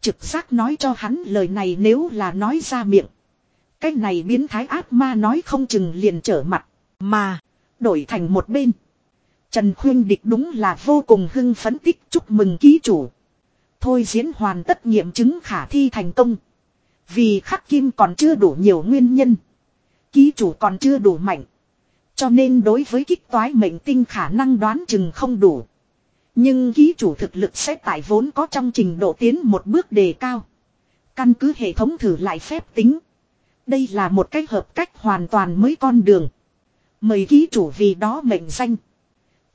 Trực giác nói cho hắn lời này nếu là nói ra miệng. Cái này biến thái ác ma nói không chừng liền trở mặt. Mà, đổi thành một bên. Trần Khuyên Địch đúng là vô cùng hưng phấn tích chúc mừng ký chủ. Thôi diễn hoàn tất nghiệm chứng khả thi thành công. Vì khắc kim còn chưa đủ nhiều nguyên nhân. Ký chủ còn chưa đủ mạnh. Cho nên đối với kích toái mệnh tinh khả năng đoán chừng không đủ. Nhưng ký chủ thực lực sẽ tại vốn có trong trình độ tiến một bước đề cao. Căn cứ hệ thống thử lại phép tính. Đây là một cách hợp cách hoàn toàn mới con đường. Mời ký chủ vì đó mệnh danh.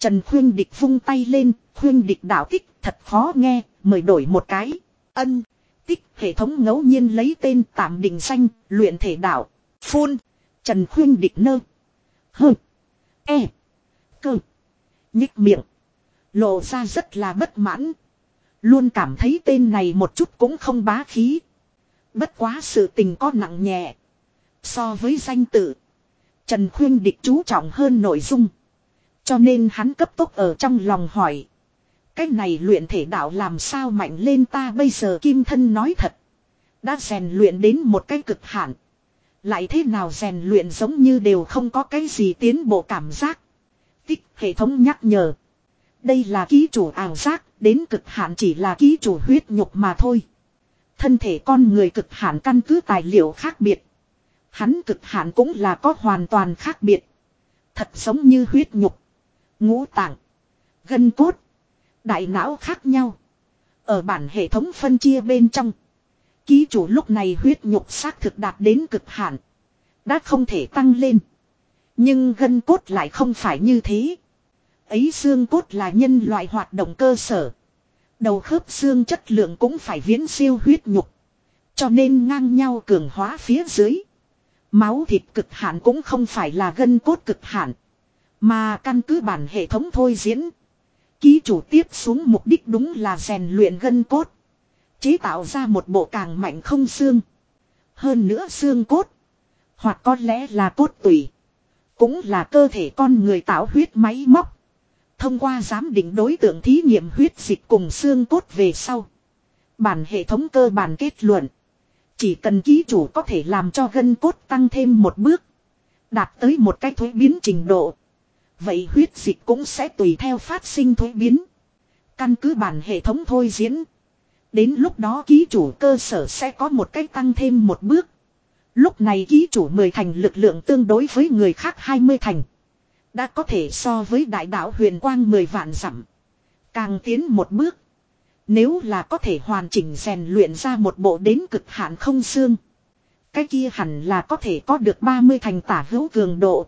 Trần Khuyên Địch vung tay lên, Khuyên Địch đảo tích, thật khó nghe, mời đổi một cái. Ân, tích, hệ thống ngẫu nhiên lấy tên tạm đình xanh luyện thể đảo. Phun, Trần Khuyên Địch nơ. Hơ, e, cơ, nhích miệng. Lộ ra rất là bất mãn. Luôn cảm thấy tên này một chút cũng không bá khí. Bất quá sự tình có nặng nhẹ. So với danh tự. Trần Khuyên Địch chú trọng hơn nội dung. Cho nên hắn cấp tốc ở trong lòng hỏi. Cái này luyện thể đạo làm sao mạnh lên ta bây giờ kim thân nói thật. Đã rèn luyện đến một cái cực hạn. Lại thế nào rèn luyện giống như đều không có cái gì tiến bộ cảm giác. Tích hệ thống nhắc nhở. Đây là ký chủ ảo giác, đến cực hạn chỉ là ký chủ huyết nhục mà thôi. Thân thể con người cực hạn căn cứ tài liệu khác biệt. Hắn cực hạn cũng là có hoàn toàn khác biệt. Thật giống như huyết nhục, ngũ tạng, gân cốt, đại não khác nhau. Ở bản hệ thống phân chia bên trong. Ký chủ lúc này huyết nhục xác thực đạt đến cực hạn. Đã không thể tăng lên. Nhưng gân cốt lại không phải như thế. Ấy xương cốt là nhân loại hoạt động cơ sở. Đầu khớp xương chất lượng cũng phải viễn siêu huyết nhục. Cho nên ngang nhau cường hóa phía dưới. Máu thịt cực hạn cũng không phải là gân cốt cực hạn. Mà căn cứ bản hệ thống thôi diễn. Ký chủ tiếp xuống mục đích đúng là rèn luyện gân cốt. Chế tạo ra một bộ càng mạnh không xương. Hơn nữa xương cốt. Hoặc có lẽ là cốt tủy. Cũng là cơ thể con người tạo huyết máy móc. Thông qua giám định đối tượng thí nghiệm huyết dịch cùng xương cốt về sau. Bản hệ thống cơ bản kết luận. Chỉ cần ký chủ có thể làm cho gân cốt tăng thêm một bước. Đạt tới một cái thuế biến trình độ. Vậy huyết dịch cũng sẽ tùy theo phát sinh thuế biến. Căn cứ bản hệ thống thôi diễn. Đến lúc đó ký chủ cơ sở sẽ có một cách tăng thêm một bước. Lúc này ký chủ 10 thành lực lượng tương đối với người khác 20 thành. Đã có thể so với đại đạo huyền quang 10 vạn dặm. Càng tiến một bước. Nếu là có thể hoàn chỉnh rèn luyện ra một bộ đến cực hạn không xương. Cái kia hẳn là có thể có được 30 thành tả hữu cường độ.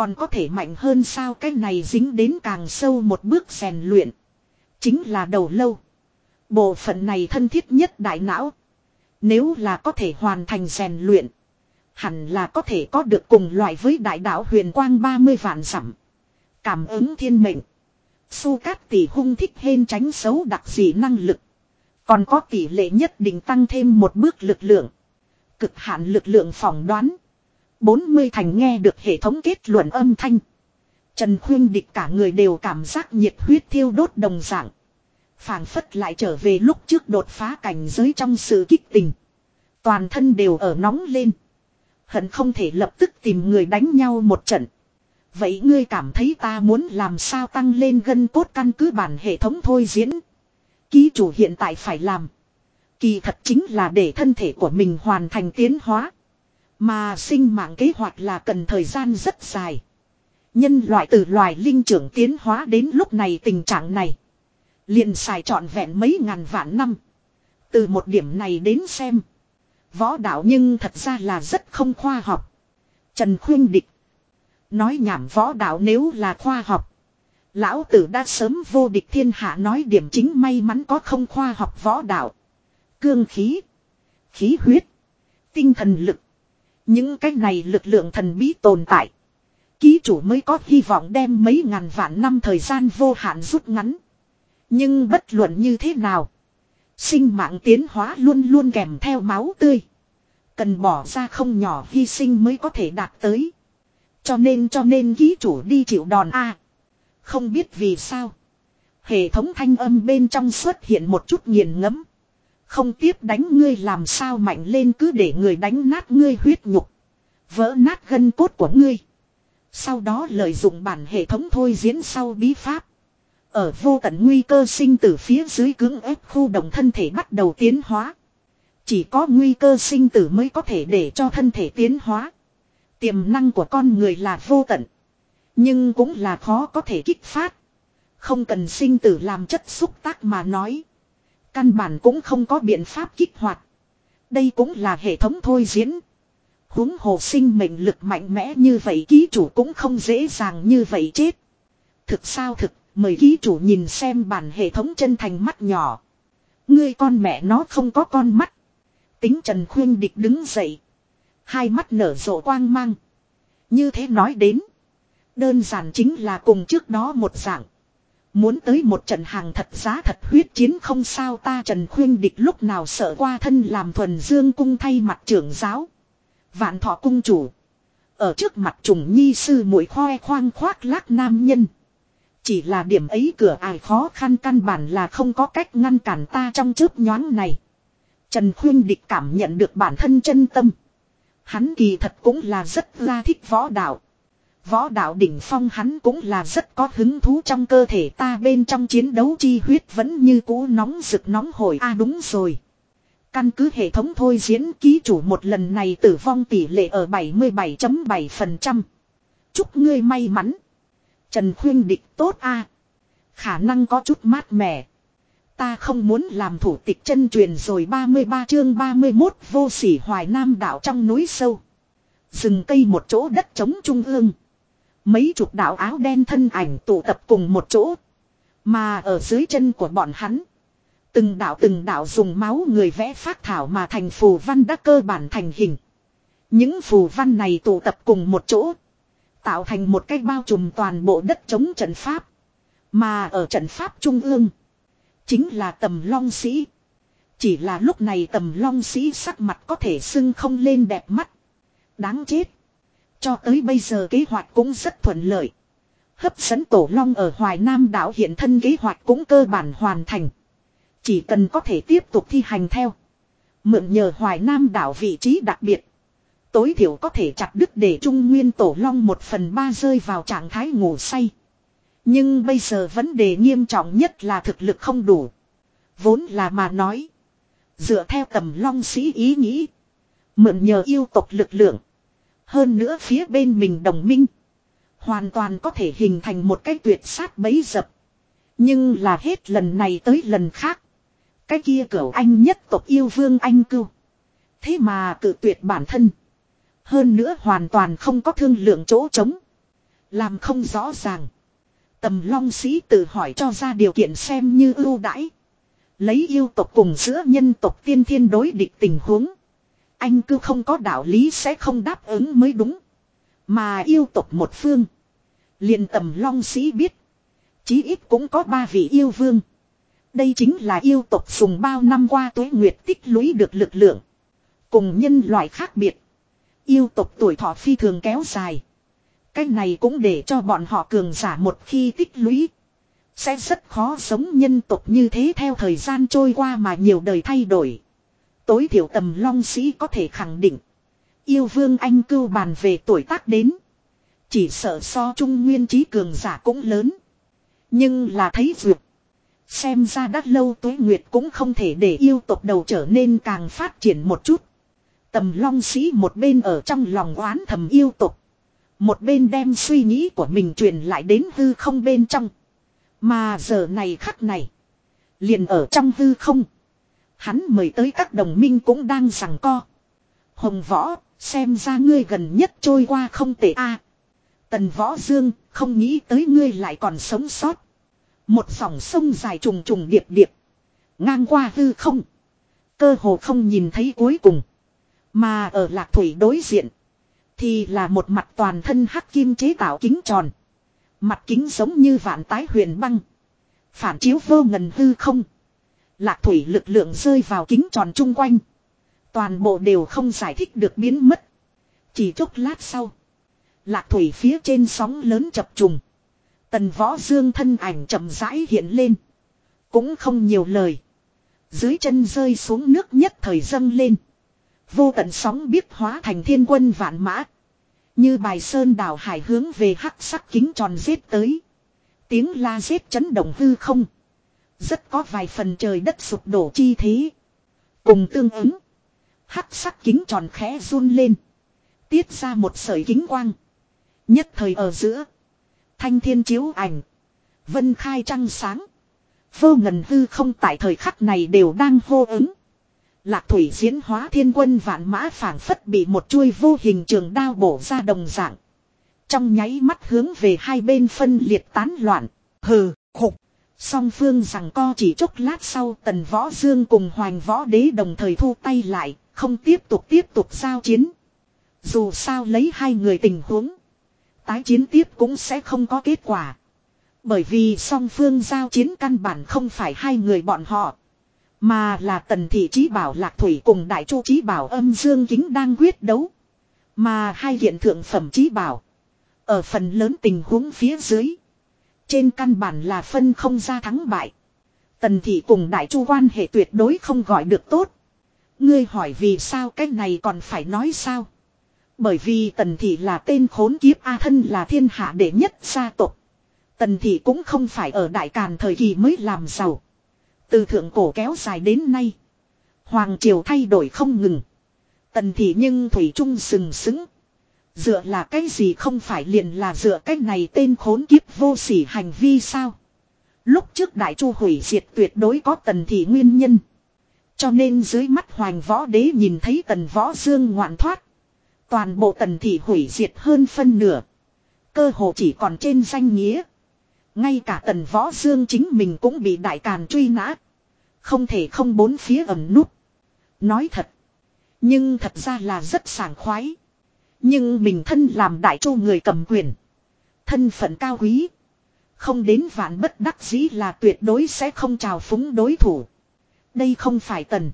Còn có thể mạnh hơn sao cái này dính đến càng sâu một bước rèn luyện. Chính là đầu lâu. Bộ phận này thân thiết nhất đại não. Nếu là có thể hoàn thành rèn luyện. Hẳn là có thể có được cùng loại với đại đạo huyền quang 30 vạn dặm. Cảm ứng thiên mệnh. Su cát tỷ hung thích hên tránh xấu đặc dị năng lực. Còn có tỷ lệ nhất định tăng thêm một bước lực lượng. Cực hạn lực lượng phỏng đoán. 40 thành nghe được hệ thống kết luận âm thanh. Trần Khuyên địch cả người đều cảm giác nhiệt huyết thiêu đốt đồng dạng phảng phất lại trở về lúc trước đột phá cảnh giới trong sự kích tình. Toàn thân đều ở nóng lên. Hận không thể lập tức tìm người đánh nhau một trận. Vậy ngươi cảm thấy ta muốn làm sao tăng lên gân cốt căn cứ bản hệ thống thôi diễn. Ký chủ hiện tại phải làm. Kỳ thật chính là để thân thể của mình hoàn thành tiến hóa. Mà sinh mạng kế hoạch là cần thời gian rất dài. Nhân loại từ loài linh trưởng tiến hóa đến lúc này tình trạng này. Liền xài trọn vẹn mấy ngàn vạn năm. Từ một điểm này đến xem. Võ đạo nhưng thật ra là rất không khoa học. Trần Khuyên Địch. Nói nhảm võ đạo nếu là khoa học. Lão tử đã sớm vô địch thiên hạ nói điểm chính may mắn có không khoa học võ đạo. Cương khí. Khí huyết. Tinh thần lực. Những cái này lực lượng thần bí tồn tại. Ký chủ mới có hy vọng đem mấy ngàn vạn năm thời gian vô hạn rút ngắn. Nhưng bất luận như thế nào. Sinh mạng tiến hóa luôn luôn kèm theo máu tươi. Cần bỏ ra không nhỏ hy sinh mới có thể đạt tới. Cho nên cho nên ký chủ đi chịu đòn A. Không biết vì sao. Hệ thống thanh âm bên trong xuất hiện một chút nghiền ngẫm. Không tiếp đánh ngươi làm sao mạnh lên cứ để người đánh nát ngươi huyết nhục. Vỡ nát gân cốt của ngươi. Sau đó lợi dụng bản hệ thống thôi diễn sau bí pháp. Ở vô tận nguy cơ sinh tử phía dưới cưỡng ép khu động thân thể bắt đầu tiến hóa. Chỉ có nguy cơ sinh tử mới có thể để cho thân thể tiến hóa. Tiềm năng của con người là vô tận. Nhưng cũng là khó có thể kích phát. Không cần sinh tử làm chất xúc tác mà nói. Căn bản cũng không có biện pháp kích hoạt. Đây cũng là hệ thống thôi diễn. huống hồ sinh mệnh lực mạnh mẽ như vậy, ký chủ cũng không dễ dàng như vậy chết. Thực sao thực, Mời ký chủ nhìn xem bản hệ thống chân thành mắt nhỏ. Ngươi con mẹ nó không có con mắt. Tính Trần Khuyên Địch đứng dậy. Hai mắt nở rộ quang mang. Như thế nói đến. Đơn giản chính là cùng trước đó một dạng. Muốn tới một trận hàng thật giá thật huyết chiến không sao ta Trần Khuyên Địch lúc nào sợ qua thân làm thuần dương cung thay mặt trưởng giáo. Vạn thọ cung chủ. Ở trước mặt trùng nhi sư mũi khoe khoang khoác lác nam nhân. Chỉ là điểm ấy cửa ai khó khăn căn bản là không có cách ngăn cản ta trong chớp nhoáng này. Trần Khuyên Địch cảm nhận được bản thân chân tâm. Hắn kỳ thật cũng là rất ra thích võ đạo. Võ đạo đỉnh phong hắn cũng là rất có hứng thú trong cơ thể ta bên trong chiến đấu chi huyết vẫn như cũ nóng rực nóng hổi a à đúng rồi. Căn cứ hệ thống thôi diễn ký chủ một lần này tử vong tỷ lệ ở 77.7%. Chúc ngươi may mắn. Trần Khuyên Địch tốt a Khả năng có chút mát mẻ. Ta không muốn làm thủ tịch chân truyền rồi 33 chương 31 vô sỉ hoài nam đảo trong núi sâu. Rừng cây một chỗ đất trống trung ương. Mấy chục đạo áo đen thân ảnh tụ tập cùng một chỗ. Mà ở dưới chân của bọn hắn. Từng đạo từng đạo dùng máu người vẽ phát thảo mà thành phù văn đã cơ bản thành hình. Những phù văn này tụ tập cùng một chỗ. Tạo thành một cái bao trùm toàn bộ đất chống trận pháp. Mà ở trận pháp trung ương. Chính là tầm long sĩ. Chỉ là lúc này tầm long sĩ sắc mặt có thể sưng không lên đẹp mắt. Đáng chết. Cho tới bây giờ kế hoạch cũng rất thuận lợi. Hấp dẫn tổ long ở Hoài Nam đảo hiện thân kế hoạch cũng cơ bản hoàn thành. Chỉ cần có thể tiếp tục thi hành theo. Mượn nhờ Hoài Nam đảo vị trí đặc biệt. Tối thiểu có thể chặt đứt để Trung Nguyên Tổ Long một phần ba rơi vào trạng thái ngủ say. Nhưng bây giờ vấn đề nghiêm trọng nhất là thực lực không đủ. Vốn là mà nói. Dựa theo tầm long sĩ ý nghĩ. Mượn nhờ yêu tộc lực lượng. Hơn nữa phía bên mình đồng minh. Hoàn toàn có thể hình thành một cái tuyệt sát bấy dập. Nhưng là hết lần này tới lần khác. Cái kia cửu anh nhất tộc yêu vương anh cưu. Thế mà cự tuyệt bản thân. Hơn nữa hoàn toàn không có thương lượng chỗ trống. Làm không rõ ràng. Tầm long sĩ tự hỏi cho ra điều kiện xem như ưu đãi. Lấy yêu tộc cùng giữa nhân tộc tiên thiên đối địch tình huống. Anh cứ không có đạo lý sẽ không đáp ứng mới đúng. Mà yêu tộc một phương. liền tầm long sĩ biết. Chí ít cũng có ba vị yêu vương. Đây chính là yêu tộc dùng bao năm qua tuế nguyệt tích lũy được lực lượng. Cùng nhân loại khác biệt. Yêu tộc tuổi thọ phi thường kéo dài. Cái này cũng để cho bọn họ cường giả một khi tích lũy. Sẽ rất khó sống nhân tộc như thế theo thời gian trôi qua mà nhiều đời thay đổi. Tối thiểu tầm long sĩ có thể khẳng định. Yêu vương anh cưu bàn về tuổi tác đến. Chỉ sợ so trung nguyên trí cường giả cũng lớn. Nhưng là thấy vượt. Xem ra đắt lâu tuế nguyệt cũng không thể để yêu tộc đầu trở nên càng phát triển một chút. Tầm long sĩ một bên ở trong lòng oán thầm yêu tộc. Một bên đem suy nghĩ của mình truyền lại đến hư không bên trong. Mà giờ này khắc này. Liền ở trong hư không. Hắn mời tới các đồng minh cũng đang rằng co. Hồng võ, xem ra ngươi gần nhất trôi qua không tệ a. Tần võ dương, không nghĩ tới ngươi lại còn sống sót. Một dòng sông dài trùng trùng điệp điệp. Ngang qua hư không. Cơ hồ không nhìn thấy cuối cùng. Mà ở lạc thủy đối diện. Thì là một mặt toàn thân hắc kim chế tạo kính tròn. Mặt kính giống như vạn tái huyền băng. Phản chiếu vô ngần hư không. Lạc thủy lực lượng rơi vào kính tròn chung quanh. Toàn bộ đều không giải thích được biến mất. Chỉ chốc lát sau. Lạc thủy phía trên sóng lớn chập trùng. Tần võ dương thân ảnh chậm rãi hiện lên. Cũng không nhiều lời. Dưới chân rơi xuống nước nhất thời dâng lên. Vô tận sóng biết hóa thành thiên quân vạn mã. Như bài sơn đảo hải hướng về hắc sắc kính tròn giết tới. Tiếng la giết chấn động hư không. Rất có vài phần trời đất sụp đổ chi thế. Cùng tương ứng. Hắc sắc kính tròn khẽ run lên. Tiết ra một sợi kính quang. Nhất thời ở giữa. Thanh thiên chiếu ảnh. Vân khai trăng sáng. Vô ngần hư không tại thời khắc này đều đang hô ứng. Lạc thủy diễn hóa thiên quân vạn mã phảng phất bị một chuôi vô hình trường đao bổ ra đồng dạng. Trong nháy mắt hướng về hai bên phân liệt tán loạn. Hừ, khục. Song phương rằng co chỉ chốc lát sau tần võ dương cùng hoành võ đế đồng thời thu tay lại, không tiếp tục tiếp tục giao chiến. Dù sao lấy hai người tình huống. Tái chiến tiếp cũng sẽ không có kết quả. Bởi vì song phương giao chiến căn bản không phải hai người bọn họ. Mà là tần thị trí bảo lạc thủy cùng đại chu trí bảo âm dương kính đang quyết đấu. Mà hai hiện thượng phẩm trí bảo. Ở phần lớn tình huống phía dưới. Trên căn bản là phân không ra thắng bại. Tần thị cùng đại chu quan hệ tuyệt đối không gọi được tốt. Ngươi hỏi vì sao cái này còn phải nói sao? Bởi vì tần thị là tên khốn kiếp, A thân là thiên hạ đệ nhất gia tộc. Tần thị cũng không phải ở đại càn thời kỳ mới làm giàu. Từ thượng cổ kéo dài đến nay. Hoàng triều thay đổi không ngừng. Tần thị nhưng thủy trung sừng sững. Dựa là cái gì không phải liền là dựa cái này tên khốn kiếp vô sỉ hành vi sao? Lúc trước đại chu hủy diệt tuyệt đối có tần thị nguyên nhân. Cho nên dưới mắt hoàng võ đế nhìn thấy tần võ dương ngoạn thoát. Toàn bộ tần thị hủy diệt hơn phân nửa. Cơ hồ chỉ còn trên danh nghĩa. Ngay cả tần võ dương chính mình cũng bị đại càn truy nã. Không thể không bốn phía ẩm nút. Nói thật. Nhưng thật ra là rất sảng khoái. Nhưng mình thân làm đại chu người cầm quyền. Thân phận cao quý. Không đến vạn bất đắc dĩ là tuyệt đối sẽ không trào phúng đối thủ. Đây không phải tần.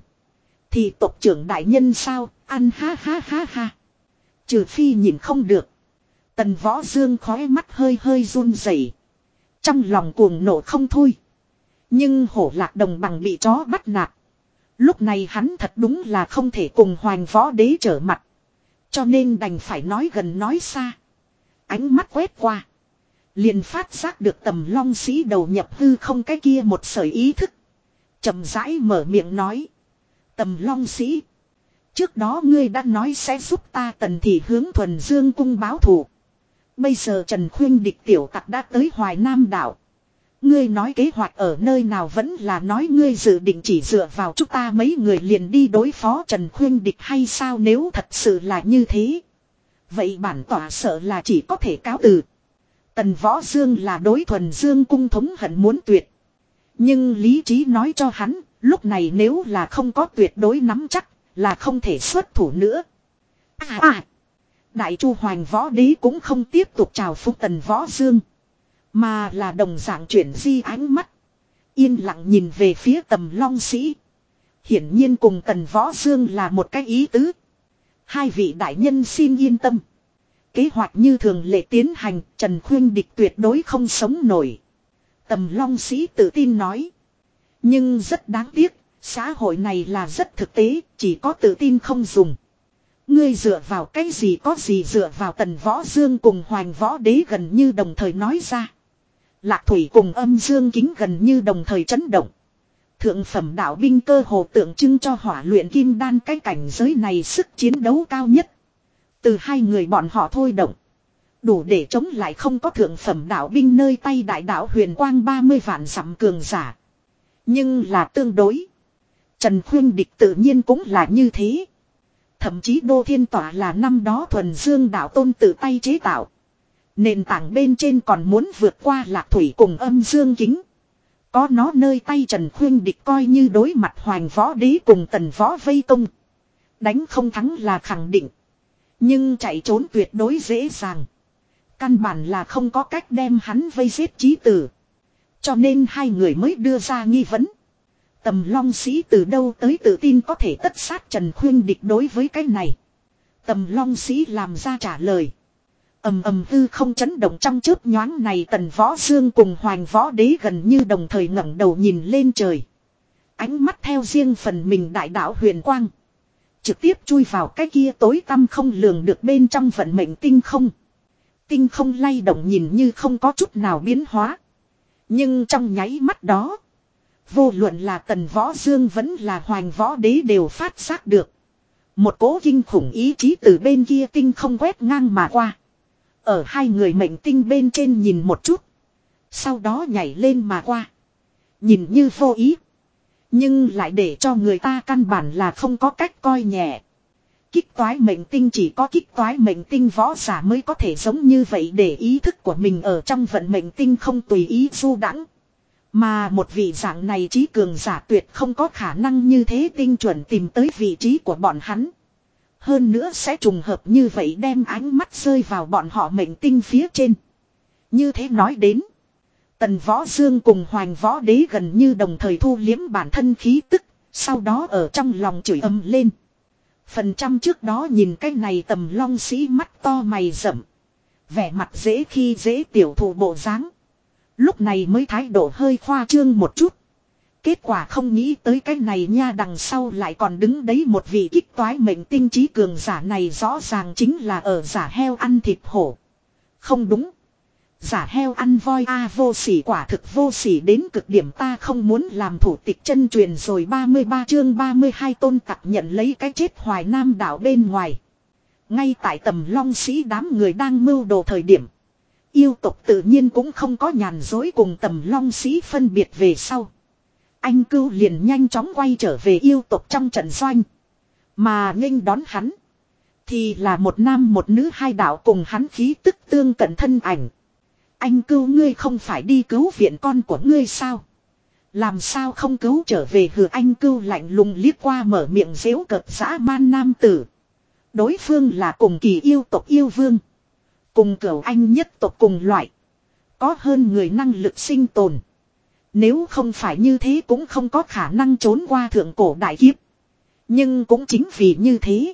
Thì tộc trưởng đại nhân sao, ăn ha ha ha ha. Trừ phi nhìn không được. Tần võ dương khói mắt hơi hơi run rẩy, Trong lòng cuồng nổ không thôi. Nhưng hổ lạc đồng bằng bị chó bắt nạt. Lúc này hắn thật đúng là không thể cùng hoàng võ đế trở mặt. Cho nên đành phải nói gần nói xa. Ánh mắt quét qua. Liền phát giác được tầm long sĩ đầu nhập hư không cái kia một sợi ý thức. chậm rãi mở miệng nói. Tầm long sĩ. Trước đó ngươi đã nói sẽ giúp ta tần thị hướng thuần dương cung báo thù. Bây giờ Trần Khuyên địch tiểu tặc đã tới Hoài Nam đảo. Ngươi nói kế hoạch ở nơi nào vẫn là nói ngươi dự định chỉ dựa vào chúng ta mấy người liền đi đối phó Trần Khuyên địch hay sao nếu thật sự là như thế. Vậy bản tỏa sợ là chỉ có thể cáo từ. Tần Võ Dương là đối thuần Dương cung thống hận muốn tuyệt. Nhưng lý trí nói cho hắn, lúc này nếu là không có tuyệt đối nắm chắc, là không thể xuất thủ nữa. À à! Đại chu hoàng võ đế cũng không tiếp tục chào phúc tần võ dương. Mà là đồng dạng chuyển di ánh mắt. Yên lặng nhìn về phía tầm long sĩ. Hiển nhiên cùng tần võ dương là một cái ý tứ. Hai vị đại nhân xin yên tâm. Kế hoạch như thường lệ tiến hành, Trần Khuyên Địch tuyệt đối không sống nổi. Tầm long sĩ tự tin nói. Nhưng rất đáng tiếc, xã hội này là rất thực tế, chỉ có tự tin không dùng. Ngươi dựa vào cái gì có gì dựa vào tần võ dương cùng hoàng võ đế gần như đồng thời nói ra. Lạc thủy cùng âm dương kính gần như đồng thời chấn động. Thượng phẩm đạo binh cơ hồ tượng trưng cho hỏa luyện kim đan cái cảnh giới này sức chiến đấu cao nhất. Từ hai người bọn họ thôi động. Đủ để chống lại không có thượng phẩm đạo binh nơi tay đại đạo huyền quang 30 vạn dặm cường giả. Nhưng là tương đối. Trần Khuyên Địch tự nhiên cũng là như thế. Thậm chí Đô Thiên Tỏa là năm đó thuần dương đạo tôn tự tay chế tạo. Nền tảng bên trên còn muốn vượt qua lạc thủy cùng âm dương kính. Có nó nơi tay Trần Khuyên Địch coi như đối mặt hoàng võ đế cùng tần võ vây công. Đánh không thắng là khẳng định. Nhưng chạy trốn tuyệt đối dễ dàng. Căn bản là không có cách đem hắn vây giết trí tử. Cho nên hai người mới đưa ra nghi vấn. Tầm long sĩ từ đâu tới tự tin có thể tất sát Trần Khuyên địch đối với cái này. Tầm long sĩ làm ra trả lời ầm ầm tư không chấn động trong chớp nhoáng này tần võ dương cùng hoàng võ đế gần như đồng thời ngẩng đầu nhìn lên trời. Ánh mắt theo riêng phần mình đại đạo huyền quang. Trực tiếp chui vào cái kia tối tăm không lường được bên trong vận mệnh tinh không. Tinh không lay động nhìn như không có chút nào biến hóa. Nhưng trong nháy mắt đó. Vô luận là tần võ dương vẫn là hoàng võ đế đều phát giác được. Một cố kinh khủng ý chí từ bên kia tinh không quét ngang mà qua. Ở hai người mệnh tinh bên trên nhìn một chút. Sau đó nhảy lên mà qua. Nhìn như vô ý. Nhưng lại để cho người ta căn bản là không có cách coi nhẹ. Kích toái mệnh tinh chỉ có kích toái mệnh tinh võ giả mới có thể giống như vậy để ý thức của mình ở trong vận mệnh tinh không tùy ý du đãng mà một vị dạng này trí cường giả tuyệt không có khả năng như thế tinh chuẩn tìm tới vị trí của bọn hắn. Hơn nữa sẽ trùng hợp như vậy đem ánh mắt rơi vào bọn họ mệnh tinh phía trên. Như thế nói đến. Tần võ dương cùng hoàng võ đế gần như đồng thời thu liếm bản thân khí tức. Sau đó ở trong lòng chửi âm lên. Phần trăm trước đó nhìn cái này tầm long sĩ mắt to mày rậm. Vẻ mặt dễ khi dễ tiểu thủ bộ dáng Lúc này mới thái độ hơi khoa trương một chút. Kết quả không nghĩ tới cái này nha đằng sau lại còn đứng đấy một vị kích toái mệnh tinh trí cường giả này rõ ràng chính là ở giả heo ăn thịt hổ. Không đúng. Giả heo ăn voi a vô sỉ quả thực vô sỉ đến cực điểm ta không muốn làm thủ tịch chân truyền rồi 33 chương 32 tôn tặc nhận lấy cái chết hoài nam đảo bên ngoài. Ngay tại tầm long sĩ đám người đang mưu đồ thời điểm. Yêu tộc tự nhiên cũng không có nhàn dối cùng tầm long sĩ phân biệt về sau. Anh cưu liền nhanh chóng quay trở về yêu tộc trong trận doanh. Mà nghênh đón hắn. Thì là một nam một nữ hai đạo cùng hắn khí tức tương cận thân ảnh. Anh cưu, ngươi không phải đi cứu viện con của ngươi sao? Làm sao không cứu trở về hừ anh cưu lạnh lùng liếc qua mở miệng dễu cợt dã man nam tử. Đối phương là cùng kỳ yêu tộc yêu vương. Cùng cửu anh nhất tộc cùng loại. Có hơn người năng lực sinh tồn. Nếu không phải như thế cũng không có khả năng trốn qua thượng cổ đại kiếp. Nhưng cũng chính vì như thế.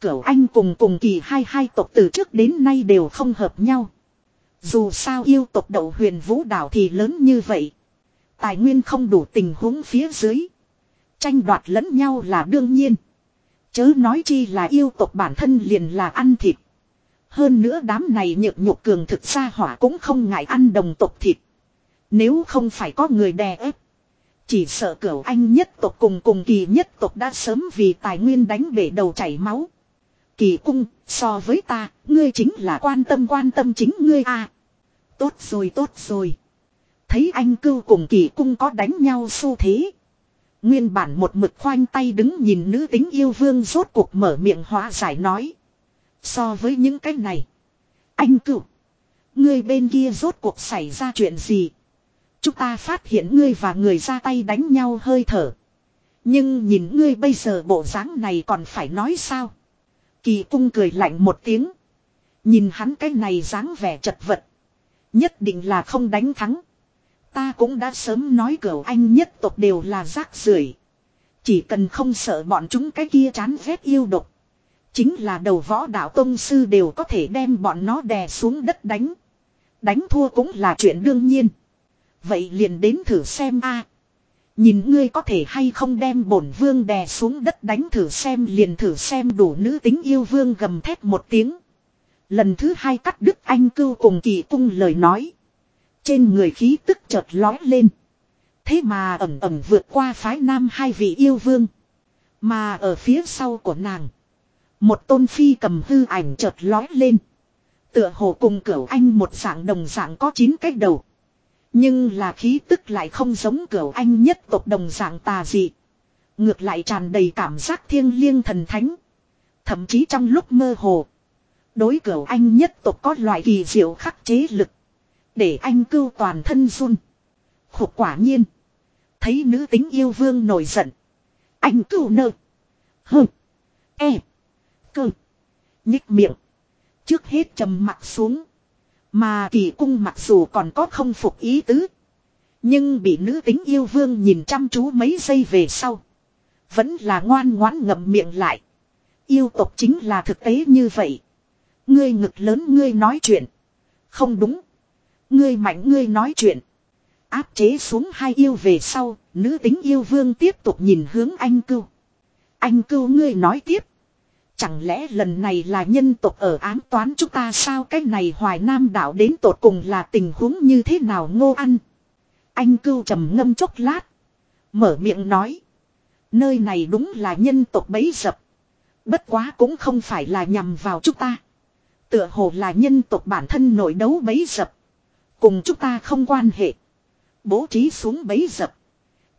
Cửu anh cùng cùng kỳ hai hai tộc từ trước đến nay đều không hợp nhau. Dù sao yêu tộc đậu huyền vũ đảo thì lớn như vậy. Tài nguyên không đủ tình huống phía dưới. Tranh đoạt lẫn nhau là đương nhiên. Chớ nói chi là yêu tộc bản thân liền là ăn thịt. Hơn nữa đám này nhược nhục cường thực ra hỏa cũng không ngại ăn đồng tộc thịt. Nếu không phải có người đè ép. Chỉ sợ cửu anh nhất tộc cùng cùng kỳ nhất tộc đã sớm vì tài nguyên đánh bể đầu chảy máu. Kỳ cung, so với ta, ngươi chính là quan tâm quan tâm chính ngươi à. Tốt rồi tốt rồi. Thấy anh cưu cùng kỳ cung có đánh nhau xu thế. Nguyên bản một mực khoanh tay đứng nhìn nữ tính yêu vương rốt cuộc mở miệng hóa giải nói. So với những cái này. Anh cưu. Ngươi bên kia rốt cuộc xảy ra chuyện gì? Chúng ta phát hiện ngươi và người ra tay đánh nhau hơi thở. Nhưng nhìn ngươi bây giờ bộ dáng này còn phải nói sao? Kỳ cung cười lạnh một tiếng. Nhìn hắn cái này dáng vẻ chật vật. Nhất định là không đánh thắng. Ta cũng đã sớm nói cửa anh nhất tộc đều là rác rưởi. Chỉ cần không sợ bọn chúng cái kia chán ghét yêu độc. Chính là đầu võ đạo tông sư đều có thể đem bọn nó đè xuống đất đánh. Đánh thua cũng là chuyện đương nhiên. Vậy liền đến thử xem a. Nhìn ngươi có thể hay không đem bổn vương đè xuống đất đánh thử xem, liền thử xem đủ nữ tính yêu vương gầm thét một tiếng. Lần thứ hai cắt đứt anh cưu cùng kỳ cung lời nói. Trên người khí tức chợt lói lên. Thế mà ẩm ẩm vượt qua phái nam hai vị yêu vương. Mà ở phía sau của nàng. Một tôn phi cầm hư ảnh chợt lói lên. Tựa hồ cùng cửu anh một dạng đồng dạng có chín cái đầu. Nhưng là khí tức lại không giống cửa anh nhất tộc đồng dạng tà dị. Ngược lại tràn đầy cảm giác thiêng liêng thần thánh. Thậm chí trong lúc mơ hồ. Đối cửa anh nhất tộc có loại kỳ diệu khắc chế lực. Để anh cưu toàn thân run. Khục quả nhiên. Thấy nữ tính yêu vương nổi giận. Anh cưu nơ. Hơ. E. Cơ. Nhích miệng. Trước hết trầm mặt xuống. Mà kỳ cung mặc dù còn có không phục ý tứ. Nhưng bị nữ tính yêu vương nhìn chăm chú mấy giây về sau. Vẫn là ngoan ngoãn ngậm miệng lại. Yêu tộc chính là thực tế như vậy. Ngươi ngực lớn ngươi nói chuyện. Không đúng. Ngươi mạnh ngươi nói chuyện. Áp chế xuống hai yêu về sau, nữ tính yêu vương tiếp tục nhìn hướng anh cưu. Anh cưu ngươi nói tiếp. Chẳng lẽ lần này là nhân tộc ở án toán chúng ta sao cái này hoài nam đảo đến tột cùng là tình huống như thế nào ngô ăn. Anh cưu trầm ngâm chốc lát. Mở miệng nói. Nơi này đúng là nhân tộc bấy dập. Bất quá cũng không phải là nhằm vào chúng ta. Tựa hồ là nhân tộc bản thân nội đấu bấy dập. Cùng chúng ta không quan hệ. Bố trí xuống bấy dập.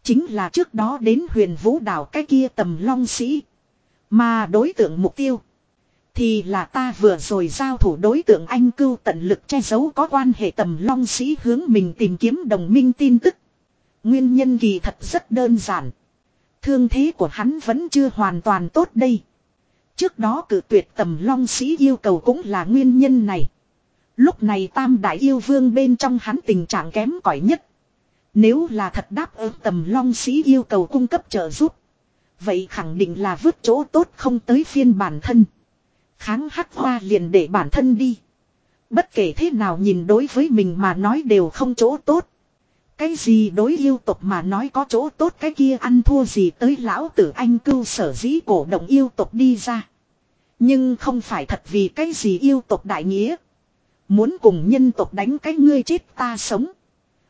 Chính là trước đó đến huyền vũ đảo cái kia tầm long sĩ. Mà đối tượng mục tiêu. Thì là ta vừa rồi giao thủ đối tượng anh cưu tận lực che giấu có quan hệ tầm long sĩ hướng mình tìm kiếm đồng minh tin tức. Nguyên nhân kỳ thật rất đơn giản. Thương thế của hắn vẫn chưa hoàn toàn tốt đây. Trước đó cử tuyệt tầm long sĩ yêu cầu cũng là nguyên nhân này. Lúc này tam đại yêu vương bên trong hắn tình trạng kém cỏi nhất. Nếu là thật đáp ứng tầm long sĩ yêu cầu cung cấp trợ giúp. Vậy khẳng định là vứt chỗ tốt không tới phiên bản thân. Kháng hắc hoa liền để bản thân đi. Bất kể thế nào nhìn đối với mình mà nói đều không chỗ tốt. Cái gì đối yêu tục mà nói có chỗ tốt cái kia ăn thua gì tới lão tử anh cưu sở dĩ cổ động yêu tục đi ra. Nhưng không phải thật vì cái gì yêu tục đại nghĩa. Muốn cùng nhân tộc đánh cái ngươi chết ta sống.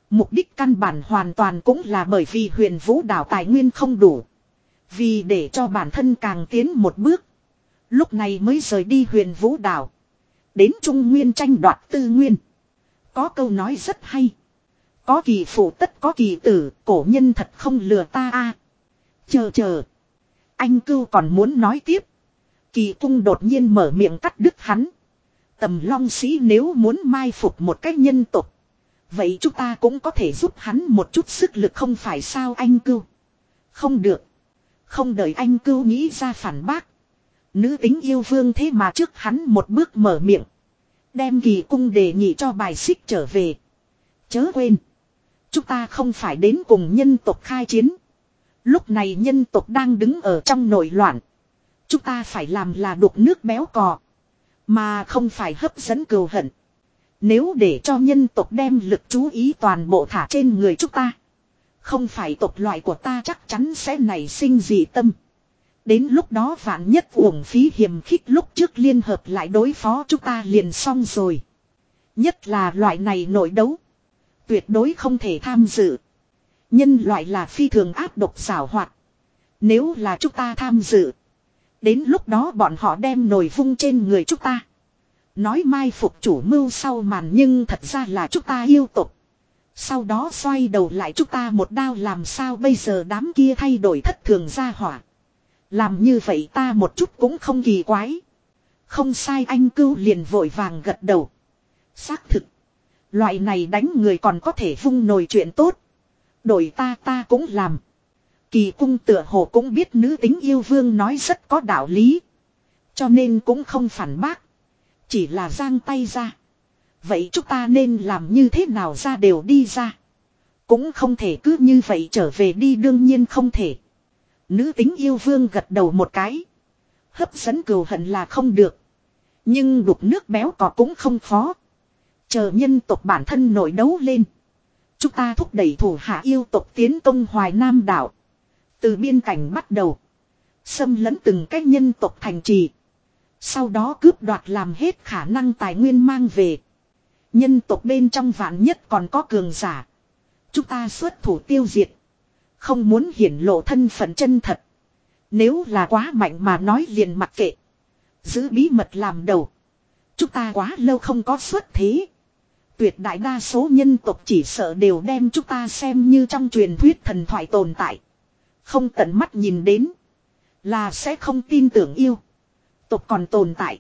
Mục đích căn bản hoàn toàn cũng là bởi vì huyền vũ đảo tài nguyên không đủ. Vì để cho bản thân càng tiến một bước. Lúc này mới rời đi huyền vũ đảo. Đến Trung Nguyên tranh đoạt tư nguyên. Có câu nói rất hay. Có kỳ phụ tất có kỳ tử, cổ nhân thật không lừa ta a. Chờ chờ. Anh cưu còn muốn nói tiếp. Kỳ cung đột nhiên mở miệng cắt đứt hắn. Tầm long sĩ nếu muốn mai phục một cách nhân tục. Vậy chúng ta cũng có thể giúp hắn một chút sức lực không phải sao anh cưu. Không được. Không đợi anh cưu nghĩ ra phản bác. Nữ tính yêu vương thế mà trước hắn một bước mở miệng. Đem kỳ cung đề nghị cho bài xích trở về. Chớ quên. Chúng ta không phải đến cùng nhân tộc khai chiến. Lúc này nhân tộc đang đứng ở trong nội loạn. Chúng ta phải làm là đục nước béo cò. Mà không phải hấp dẫn cừu hận. Nếu để cho nhân tộc đem lực chú ý toàn bộ thả trên người chúng ta. Không phải tộc loại của ta chắc chắn sẽ nảy sinh dị tâm. Đến lúc đó vạn nhất uổng phí hiểm khích lúc trước liên hợp lại đối phó chúng ta liền xong rồi. Nhất là loại này nội đấu. Tuyệt đối không thể tham dự. Nhân loại là phi thường áp độc xảo hoạt. Nếu là chúng ta tham dự. Đến lúc đó bọn họ đem nồi vung trên người chúng ta. Nói mai phục chủ mưu sau màn nhưng thật ra là chúng ta yêu tục. Sau đó xoay đầu lại chúng ta một đao làm sao bây giờ đám kia thay đổi thất thường ra hỏa. Làm như vậy ta một chút cũng không kỳ quái. Không sai anh cưu liền vội vàng gật đầu. Xác thực. Loại này đánh người còn có thể vung nồi chuyện tốt. Đổi ta ta cũng làm. Kỳ cung tựa hồ cũng biết nữ tính yêu vương nói rất có đạo lý. Cho nên cũng không phản bác. Chỉ là giang tay ra. Vậy chúng ta nên làm như thế nào ra đều đi ra. Cũng không thể cứ như vậy trở về đi, đương nhiên không thể. Nữ tính yêu vương gật đầu một cái. Hấp dẫn cừu hận là không được. Nhưng đục nước béo cò cũng không khó. Chờ nhân tộc bản thân nổi đấu lên. Chúng ta thúc đẩy thủ hạ yêu tộc tiến công Hoài Nam đảo. Từ biên cảnh bắt đầu. Xâm lấn từng cách nhân tộc thành trì. Sau đó cướp đoạt làm hết khả năng tài nguyên mang về. Nhân tộc bên trong vạn nhất còn có cường giả. Chúng ta xuất thủ tiêu diệt. Không muốn hiển lộ thân phận chân thật. Nếu là quá mạnh mà nói liền mặc kệ. Giữ bí mật làm đầu. Chúng ta quá lâu không có xuất thế. Tuyệt đại đa số nhân tộc chỉ sợ đều đem chúng ta xem như trong truyền thuyết thần thoại tồn tại. Không tận mắt nhìn đến. Là sẽ không tin tưởng yêu. Tộc còn tồn tại.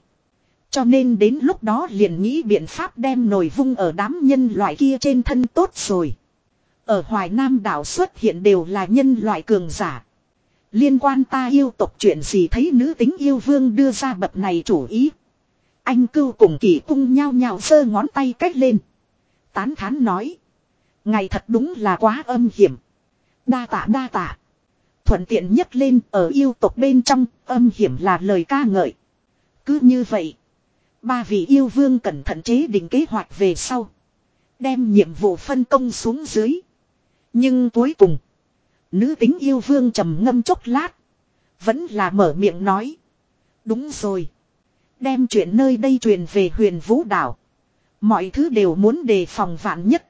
Cho nên đến lúc đó liền nghĩ biện pháp đem nồi vung ở đám nhân loại kia trên thân tốt rồi. Ở Hoài Nam đảo xuất hiện đều là nhân loại cường giả. Liên quan ta yêu tộc chuyện gì thấy nữ tính yêu vương đưa ra bậc này chủ ý. Anh cưu cùng kỳ cung nhau nhào sơ ngón tay cách lên. Tán thán nói. Ngày thật đúng là quá âm hiểm. Đa tạ đa tạ. Thuận tiện nhất lên ở yêu tộc bên trong, âm hiểm là lời ca ngợi. Cứ như vậy. Ba vị yêu vương cẩn thận chế định kế hoạch về sau. Đem nhiệm vụ phân công xuống dưới. Nhưng cuối cùng. Nữ tính yêu vương trầm ngâm chốc lát. Vẫn là mở miệng nói. Đúng rồi. Đem chuyện nơi đây truyền về huyền vũ đảo. Mọi thứ đều muốn đề phòng vạn nhất.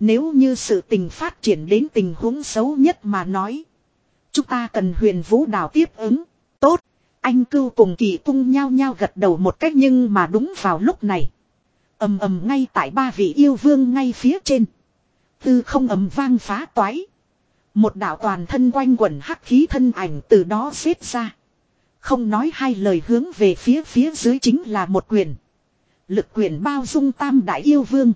Nếu như sự tình phát triển đến tình huống xấu nhất mà nói. Chúng ta cần huyền vũ đảo tiếp ứng. Tốt. Anh cưu cùng kỳ cung nhao nhao gật đầu một cách nhưng mà đúng vào lúc này. ầm ầm ngay tại ba vị yêu vương ngay phía trên. Tư không ầm vang phá toái. Một đạo toàn thân quanh quẩn hắc khí thân ảnh từ đó xếp ra. Không nói hai lời hướng về phía phía dưới chính là một quyền. Lực quyền bao dung tam đại yêu vương.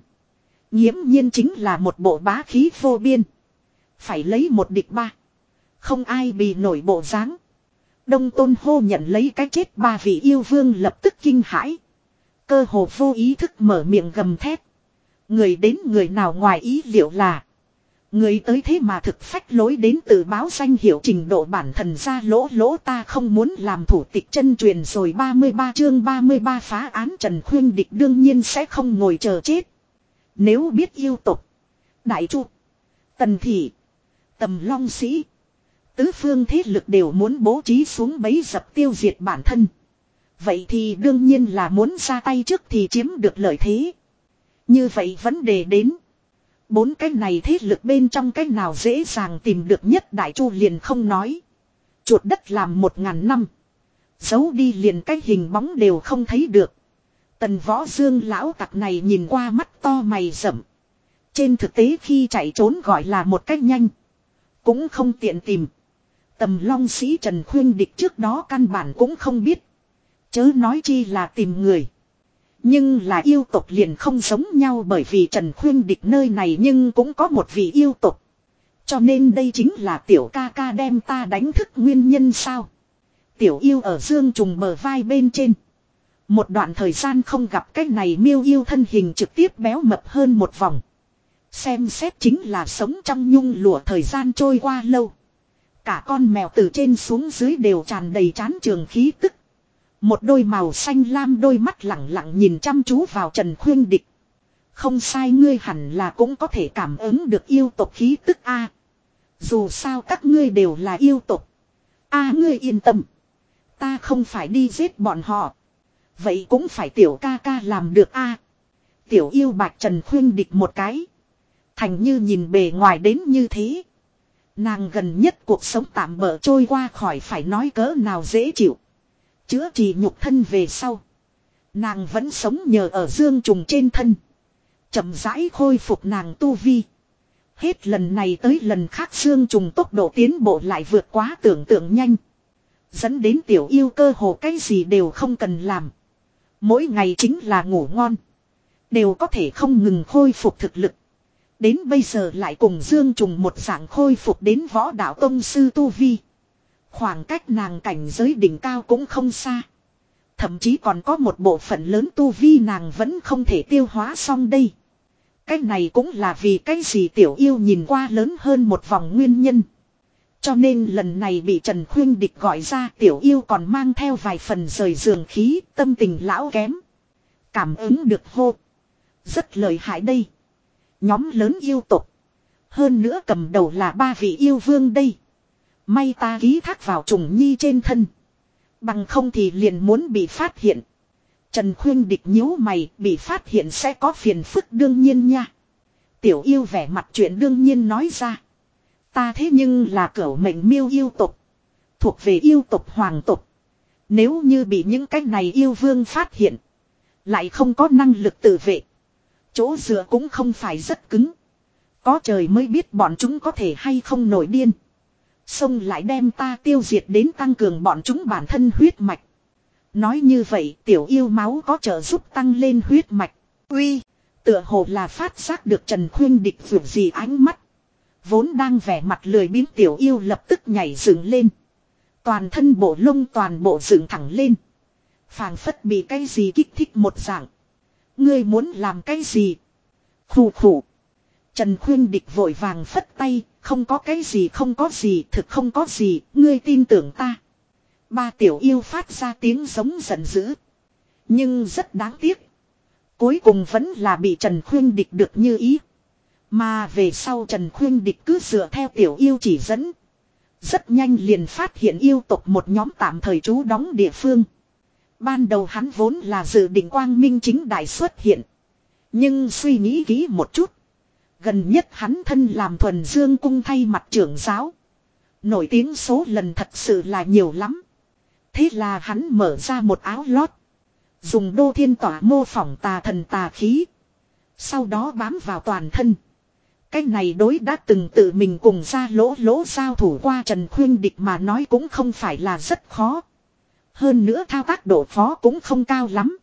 Nhiễm nhiên chính là một bộ bá khí vô biên. Phải lấy một địch ba. Không ai bị nổi bộ dáng. Đông tôn hô nhận lấy cái chết ba vị yêu vương lập tức kinh hãi. Cơ hồ vô ý thức mở miệng gầm thét. Người đến người nào ngoài ý liệu là. Người tới thế mà thực phách lối đến từ báo danh hiệu trình độ bản thân ra lỗ lỗ ta không muốn làm thủ tịch chân truyền rồi 33 chương 33 phá án Trần Khuyên Địch đương nhiên sẽ không ngồi chờ chết. Nếu biết yêu tục, đại chu, Tần thị. Tầm long sĩ. Tứ phương thế lực đều muốn bố trí xuống bấy dập tiêu diệt bản thân. Vậy thì đương nhiên là muốn ra tay trước thì chiếm được lợi thế. Như vậy vấn đề đến. Bốn cái này thế lực bên trong cái nào dễ dàng tìm được nhất đại chu liền không nói. Chuột đất làm một ngàn năm. Giấu đi liền cái hình bóng đều không thấy được. Tần võ dương lão tặc này nhìn qua mắt to mày rậm. Trên thực tế khi chạy trốn gọi là một cách nhanh. Cũng không tiện tìm. Tầm long sĩ Trần Khuyên Địch trước đó căn bản cũng không biết. Chớ nói chi là tìm người. Nhưng là yêu tộc liền không giống nhau bởi vì Trần Khuyên Địch nơi này nhưng cũng có một vị yêu tộc. Cho nên đây chính là tiểu ca ca đem ta đánh thức nguyên nhân sao. Tiểu yêu ở dương trùng bờ vai bên trên. Một đoạn thời gian không gặp cái này miêu yêu thân hình trực tiếp béo mập hơn một vòng. Xem xét chính là sống trong nhung lụa thời gian trôi qua lâu. Cả con mèo từ trên xuống dưới đều tràn đầy chán trường khí tức. Một đôi màu xanh lam đôi mắt lặng lặng nhìn chăm chú vào Trần Khuyên Địch. Không sai ngươi hẳn là cũng có thể cảm ứng được yêu tộc khí tức A. Dù sao các ngươi đều là yêu tộc. A ngươi yên tâm. Ta không phải đi giết bọn họ. Vậy cũng phải tiểu ca ca làm được A. Tiểu yêu bạch Trần Khuyên Địch một cái. Thành như nhìn bề ngoài đến như thế. Nàng gần nhất cuộc sống tạm bỡ trôi qua khỏi phải nói cỡ nào dễ chịu. Chữa trị nhục thân về sau. Nàng vẫn sống nhờ ở dương trùng trên thân. chậm rãi khôi phục nàng tu vi. Hết lần này tới lần khác dương trùng tốc độ tiến bộ lại vượt quá tưởng tượng nhanh. Dẫn đến tiểu yêu cơ hồ cái gì đều không cần làm. Mỗi ngày chính là ngủ ngon. Đều có thể không ngừng khôi phục thực lực. Đến bây giờ lại cùng Dương Trùng một dạng khôi phục đến võ đạo tông sư Tu Vi. Khoảng cách nàng cảnh giới đỉnh cao cũng không xa. Thậm chí còn có một bộ phận lớn Tu Vi nàng vẫn không thể tiêu hóa xong đây. Cái này cũng là vì cái gì tiểu yêu nhìn qua lớn hơn một vòng nguyên nhân. Cho nên lần này bị Trần Khuyên Địch gọi ra tiểu yêu còn mang theo vài phần rời giường khí, tâm tình lão kém. Cảm ứng được hô. Rất lợi hại đây. Nhóm lớn yêu tục. Hơn nữa cầm đầu là ba vị yêu vương đây. May ta ký thác vào trùng nhi trên thân. Bằng không thì liền muốn bị phát hiện. Trần Khuyên địch nhíu mày, bị phát hiện sẽ có phiền phức đương nhiên nha. Tiểu yêu vẻ mặt chuyện đương nhiên nói ra. Ta thế nhưng là cửu mệnh miêu yêu tục. Thuộc về yêu tục hoàng tục. Nếu như bị những cái này yêu vương phát hiện. Lại không có năng lực tự vệ. Chỗ dựa cũng không phải rất cứng. Có trời mới biết bọn chúng có thể hay không nổi điên. Xong lại đem ta tiêu diệt đến tăng cường bọn chúng bản thân huyết mạch. Nói như vậy tiểu yêu máu có trợ giúp tăng lên huyết mạch. Uy, tựa hồ là phát giác được Trần Khuyên địch vượt gì ánh mắt. Vốn đang vẻ mặt lười biến tiểu yêu lập tức nhảy dựng lên. Toàn thân bộ lông toàn bộ dựng thẳng lên. phảng phất bị cái gì kích thích một dạng. Ngươi muốn làm cái gì? Khủ khủ. Trần Khuyên Địch vội vàng phất tay, không có cái gì không có gì, thực không có gì, ngươi tin tưởng ta. Ba tiểu yêu phát ra tiếng giống giận dữ. Nhưng rất đáng tiếc. Cuối cùng vẫn là bị Trần Khuyên Địch được như ý. Mà về sau Trần Khuyên Địch cứ dựa theo tiểu yêu chỉ dẫn. Rất nhanh liền phát hiện yêu tộc một nhóm tạm thời trú đóng địa phương. Ban đầu hắn vốn là dự định quang minh chính đại xuất hiện. Nhưng suy nghĩ kỹ một chút. Gần nhất hắn thân làm thuần dương cung thay mặt trưởng giáo. Nổi tiếng số lần thật sự là nhiều lắm. Thế là hắn mở ra một áo lót. Dùng đô thiên tỏa mô phỏng tà thần tà khí. Sau đó bám vào toàn thân. Cái này đối đã từng tự mình cùng ra lỗ lỗ giao thủ qua Trần Khuyên Địch mà nói cũng không phải là rất khó. Hơn nữa thao tác độ phó cũng không cao lắm.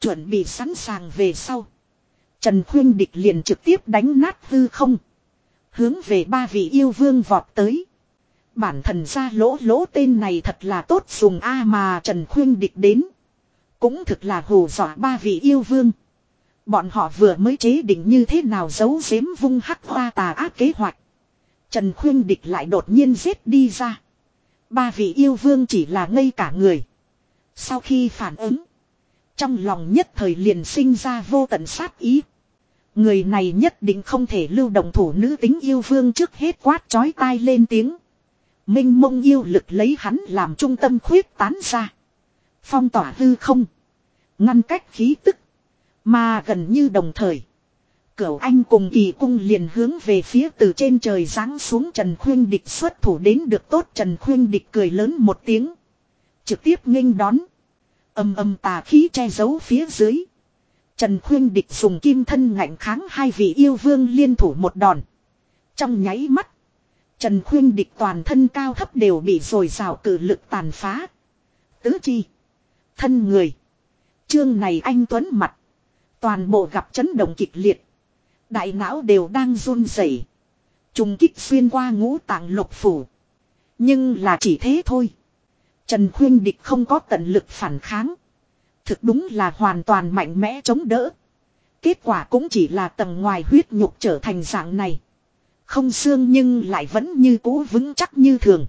Chuẩn bị sẵn sàng về sau. Trần Khuyên Địch liền trực tiếp đánh nát hư không. Hướng về ba vị yêu vương vọt tới. Bản thần ra lỗ lỗ tên này thật là tốt dùng A mà Trần Khuyên Địch đến. Cũng thực là hù dọa ba vị yêu vương. Bọn họ vừa mới chế định như thế nào giấu giếm vung hắc hoa tà ác kế hoạch. Trần Khuyên Địch lại đột nhiên giết đi ra. Ba vị yêu vương chỉ là ngây cả người. Sau khi phản ứng. Trong lòng nhất thời liền sinh ra vô tận sát ý. Người này nhất định không thể lưu động thủ nữ tính yêu vương trước hết quát chói tai lên tiếng. Minh mông yêu lực lấy hắn làm trung tâm khuyết tán ra. Phong tỏa hư không. Ngăn cách khí tức. Mà gần như đồng thời. Cửu anh cùng kỳ cung liền hướng về phía từ trên trời giáng xuống Trần Khuyên Địch xuất thủ đến được tốt Trần Khuyên Địch cười lớn một tiếng. Trực tiếp nghênh đón. Âm âm tà khí che giấu phía dưới. Trần Khuyên Địch dùng kim thân ngạnh kháng hai vị yêu vương liên thủ một đòn. Trong nháy mắt. Trần Khuyên Địch toàn thân cao thấp đều bị rồi rào cử lực tàn phá. Tứ chi. Thân người. Chương này anh Tuấn mặt. Toàn bộ gặp chấn động kịch liệt. Đại não đều đang run rẩy. Trùng kích xuyên qua ngũ tạng lục phủ. Nhưng là chỉ thế thôi. Trần Khuyên Địch không có tận lực phản kháng. Thực đúng là hoàn toàn mạnh mẽ chống đỡ. Kết quả cũng chỉ là tầng ngoài huyết nhục trở thành dạng này. Không xương nhưng lại vẫn như cũ vững chắc như thường.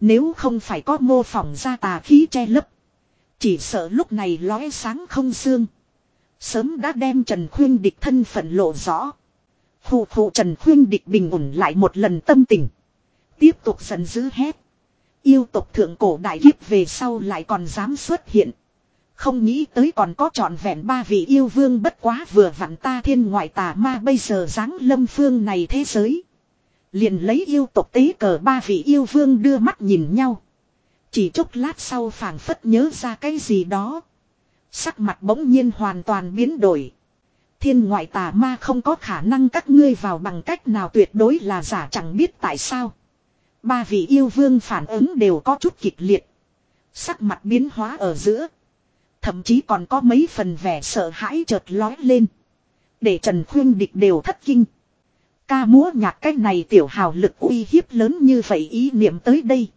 Nếu không phải có mô phỏng ra tà khí che lấp. Chỉ sợ lúc này lóe sáng không xương. Sớm đã đem Trần Khuyên Địch thân phận lộ rõ. Phụ phụ Trần Khuyên Địch bình ổn lại một lần tâm tình. Tiếp tục giận dữ hét. Yêu tộc thượng cổ đại kiếp về sau lại còn dám xuất hiện. Không nghĩ tới còn có trọn vẹn ba vị yêu vương bất quá vừa vặn ta thiên ngoại tà ma bây giờ dáng lâm phương này thế giới. Liền lấy yêu tộc tế cờ ba vị yêu vương đưa mắt nhìn nhau. Chỉ chốc lát sau phảng phất nhớ ra cái gì đó. Sắc mặt bỗng nhiên hoàn toàn biến đổi. Thiên ngoại tà ma không có khả năng các ngươi vào bằng cách nào tuyệt đối là giả chẳng biết tại sao. Ba vị yêu vương phản ứng đều có chút kịch liệt. Sắc mặt biến hóa ở giữa. Thậm chí còn có mấy phần vẻ sợ hãi chợt lói lên. Để Trần Khuyên Địch đều thất kinh. Ca múa nhạc cách này tiểu hào lực uy hiếp lớn như vậy ý niệm tới đây.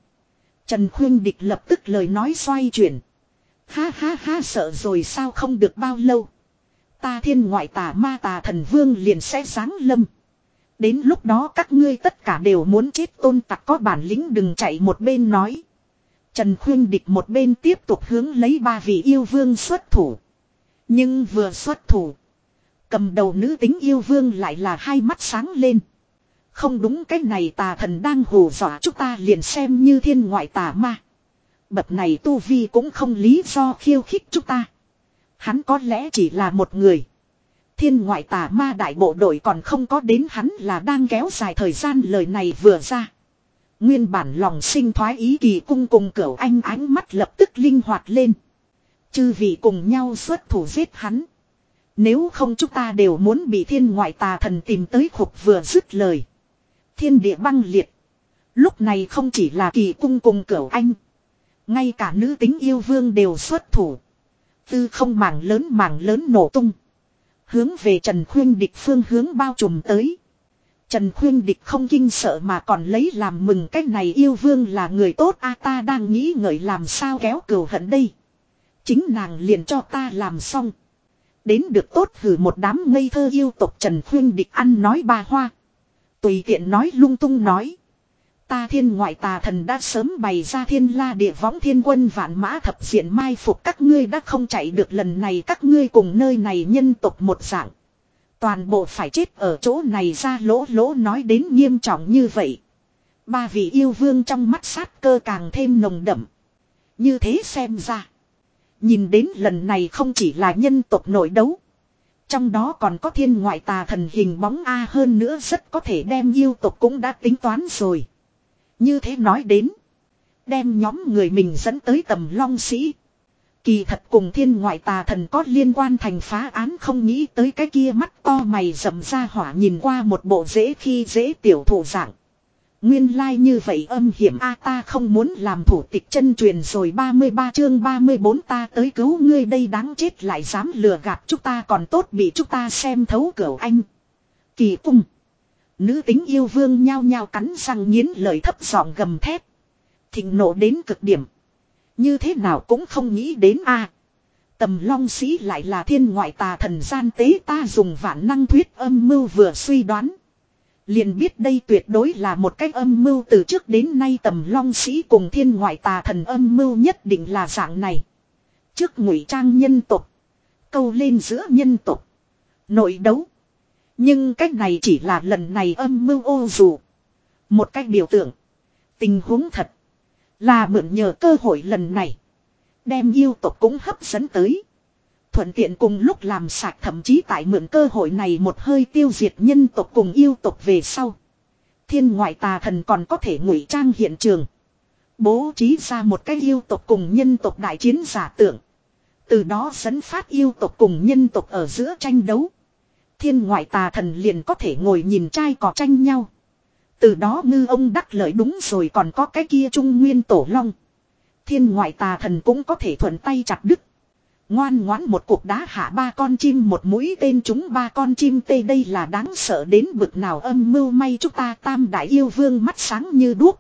Trần Khuyên Địch lập tức lời nói xoay chuyển. Ha ha ha, sợ rồi sao không được bao lâu. Ta thiên ngoại tà ma tà thần vương liền sẽ sáng lâm. Đến lúc đó các ngươi tất cả đều muốn chết, tôn tặc có bản lĩnh đừng chạy một bên nói. Trần Khuyên Địch một bên tiếp tục hướng lấy ba vị yêu vương xuất thủ. Nhưng vừa xuất thủ. Cầm đầu nữ tính yêu vương lại là hai mắt sáng lên. Không đúng, cái này tà thần đang hù dọa chúng ta liền xem như thiên ngoại tà ma. Bậc này tu vi cũng không lý do khiêu khích chúng ta. Hắn có lẽ chỉ là một người. Thiên ngoại tà ma đại bộ đội còn không có đến hắn là đang kéo dài thời gian lời này vừa ra. Nguyên bản lòng sinh thoái ý kỳ cung cùng cửu anh ánh mắt lập tức linh hoạt lên. Chư vị cùng nhau xuất thủ giết hắn. Nếu không chúng ta đều muốn bị thiên ngoại tà thần tìm tới khục vừa dứt lời. Thiên địa băng liệt. Lúc này không chỉ là kỳ cung cùng cửu anh. Ngay cả nữ tính yêu vương đều xuất thủ. Tư không mảng lớn mảng lớn nổ tung. Hướng về Trần Khuyên địch phương hướng bao trùm tới. Trần Khuyên địch không kinh sợ mà còn lấy làm mừng cái này yêu vương là người tốt a, ta đang nghĩ ngợi làm sao kéo cừu hận đây. Chính nàng liền cho ta làm xong. Đến được tốt hử một đám ngây thơ yêu tộc Trần Khuyên địch ăn nói ba hoa. Tùy tiện nói lung tung nói. Ta thiên ngoại tà thần đã sớm bày ra thiên la địa võng thiên quân vạn mã thập diện mai phục các ngươi đã không chạy được lần này, các ngươi cùng nơi này nhân tộc một dạng. Toàn bộ phải chết ở chỗ này ra, lỗ lỗ nói đến nghiêm trọng như vậy. Ba vị yêu vương trong mắt sát cơ càng thêm nồng đậm. Như thế xem ra. Nhìn đến lần này không chỉ là nhân tộc nội đấu. Trong đó còn có thiên ngoại tà thần hình bóng A hơn nữa rất có thể đem yêu tộc cũng đã tính toán rồi. Như thế nói đến. Đem nhóm người mình dẫn tới tầm long sĩ. Kỳ thật cùng thiên ngoại tà thần có liên quan thành phá án không nghĩ tới cái kia mắt to mày rầm ra hỏa nhìn qua một bộ dễ khi dễ tiểu thủ dạng. Nguyên lai like như vậy âm hiểm a, ta không muốn làm thủ tịch chân truyền rồi 33 chương 34 ta tới cứu ngươi đây đáng chết lại dám lừa gạt chúng ta còn tốt bị chúng ta xem thấu cửa anh. Kỳ cung. Nữ tính yêu vương nhao nhao cắn răng nghiến lời thấp giọng gầm thép. Thịnh nộ đến cực điểm. Như thế nào cũng không nghĩ đến a. Tầm long sĩ lại là thiên ngoại tà thần gian tế ta dùng vạn năng thuyết âm mưu vừa suy đoán. Liền biết đây tuyệt đối là một cách âm mưu từ trước đến nay tầm long sĩ cùng thiên ngoại tà thần âm mưu nhất định là dạng này. Trước ngụy trang nhân tục. Câu lên giữa nhân tục. Nội đấu. Nhưng cách này chỉ là lần này âm mưu ô dù. Một cách biểu tượng. Tình huống thật. Là mượn nhờ cơ hội lần này. Đem yêu tộc cũng hấp dẫn tới. Thuận tiện cùng lúc làm sạch thậm chí tại mượn cơ hội này một hơi tiêu diệt nhân tộc cùng yêu tộc về sau. Thiên ngoại tà thần còn có thể ngụy trang hiện trường. Bố trí ra một cái yêu tộc cùng nhân tộc đại chiến giả tưởng. Từ đó dẫn phát yêu tộc cùng nhân tộc ở giữa tranh đấu. Thiên ngoại tà thần liền có thể ngồi nhìn trai cỏ tranh nhau. Từ đó ngư ông đắc lợi đúng rồi còn có cái kia trung nguyên tổ long. Thiên ngoại tà thần cũng có thể thuận tay chặt đứt. Ngoan ngoãn một cuộc đá hạ ba con chim một mũi tên chúng ba con chim tê đây là đáng sợ đến bực nào âm mưu may chúng ta tam đại yêu vương mắt sáng như đuốc.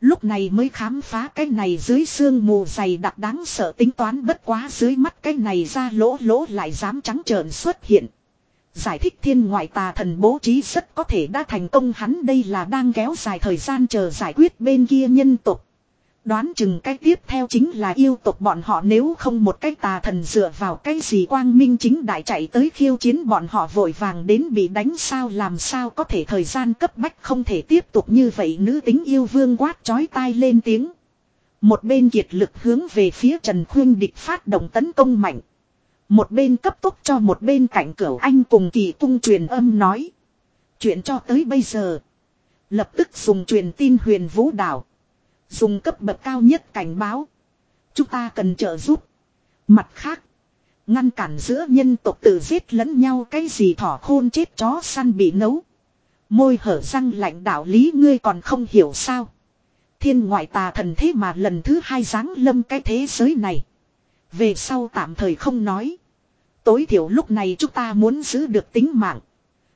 Lúc này mới khám phá cái này dưới xương mù dày đặc đáng sợ tính toán bất quá dưới mắt cái này ra lỗ lỗ lại dám trắng trợn xuất hiện. Giải thích thiên ngoại tà thần bố trí rất có thể đã thành công hắn đây là đang kéo dài thời gian chờ giải quyết bên kia nhân tục. Đoán chừng cái tiếp theo chính là yêu tộc bọn họ nếu không một cái tà thần dựa vào cái gì quang minh chính đại chạy tới khiêu chiến bọn họ vội vàng đến bị đánh sao làm sao có thể thời gian cấp bách không thể tiếp tục như vậy nữ tính yêu vương quát chói tai lên tiếng. Một bên kiệt lực hướng về phía Trần Khuyên địch phát động tấn công mạnh. Một bên cấp tốc cho một bên cạnh cửa anh cùng kỳ cung truyền âm nói. Chuyện cho tới bây giờ. Lập tức dùng truyền tin huyền vũ đảo. Dùng cấp bậc cao nhất cảnh báo. Chúng ta cần trợ giúp. Mặt khác. Ngăn cản giữa nhân tộc tự giết lẫn nhau cái gì thỏ khôn chết chó săn bị nấu. Môi hở răng lạnh đạo lý ngươi còn không hiểu sao. Thiên ngoại tà thần thế mà lần thứ hai giáng lâm cái thế giới này. Về sau tạm thời không nói. Tối thiểu lúc này chúng ta muốn giữ được tính mạng.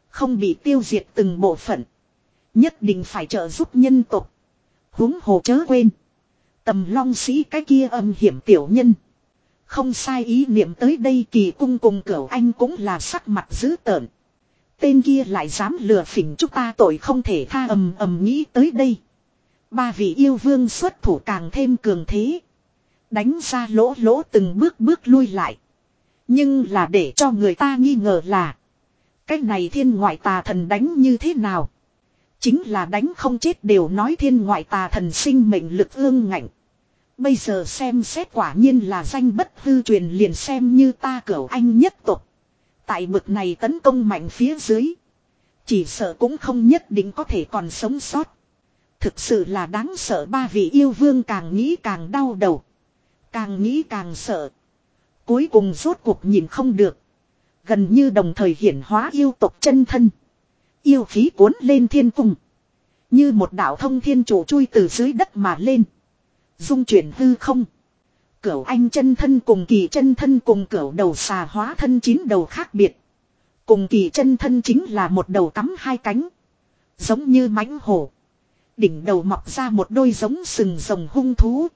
Không bị tiêu diệt từng bộ phận. Nhất định phải trợ giúp nhân tộc huống hồ chớ quên. Tầm long sĩ cái kia âm hiểm tiểu nhân. Không sai ý niệm tới đây kỳ cung cùng cửu anh cũng là sắc mặt dữ tợn. Tên kia lại dám lừa phỉnh chúng ta tội không thể tha ầm ầm nghĩ tới đây. Ba vị yêu vương xuất thủ càng thêm cường thế. Đánh ra lỗ lỗ từng bước bước lui lại. Nhưng là để cho người ta nghi ngờ là. Cái này thiên ngoại tà thần đánh như thế nào? Chính là đánh không chết đều nói thiên ngoại tà thần sinh mệnh lực ương ngạnh. Bây giờ xem xét quả nhiên là danh bất hư truyền liền xem như ta cửu anh nhất tục. Tại bực này tấn công mạnh phía dưới. Chỉ sợ cũng không nhất định có thể còn sống sót. Thực sự là đáng sợ ba vị yêu vương càng nghĩ càng đau đầu. Càng nghĩ càng sợ. Cuối cùng rốt cuộc nhìn không được. Gần như đồng thời hiển hóa yêu tộc chân thân. Yêu khí cuốn lên thiên cung. Như một đạo thông thiên chủ chui từ dưới đất mà lên. Dung chuyển hư không. Cửu anh chân thân cùng kỳ chân thân cùng cửu đầu xà hóa thân chín đầu khác biệt. Cùng kỳ chân thân chính là một đầu cắm hai cánh. Giống như mãnh hổ. Đỉnh đầu mọc ra một đôi giống sừng rồng hung thú.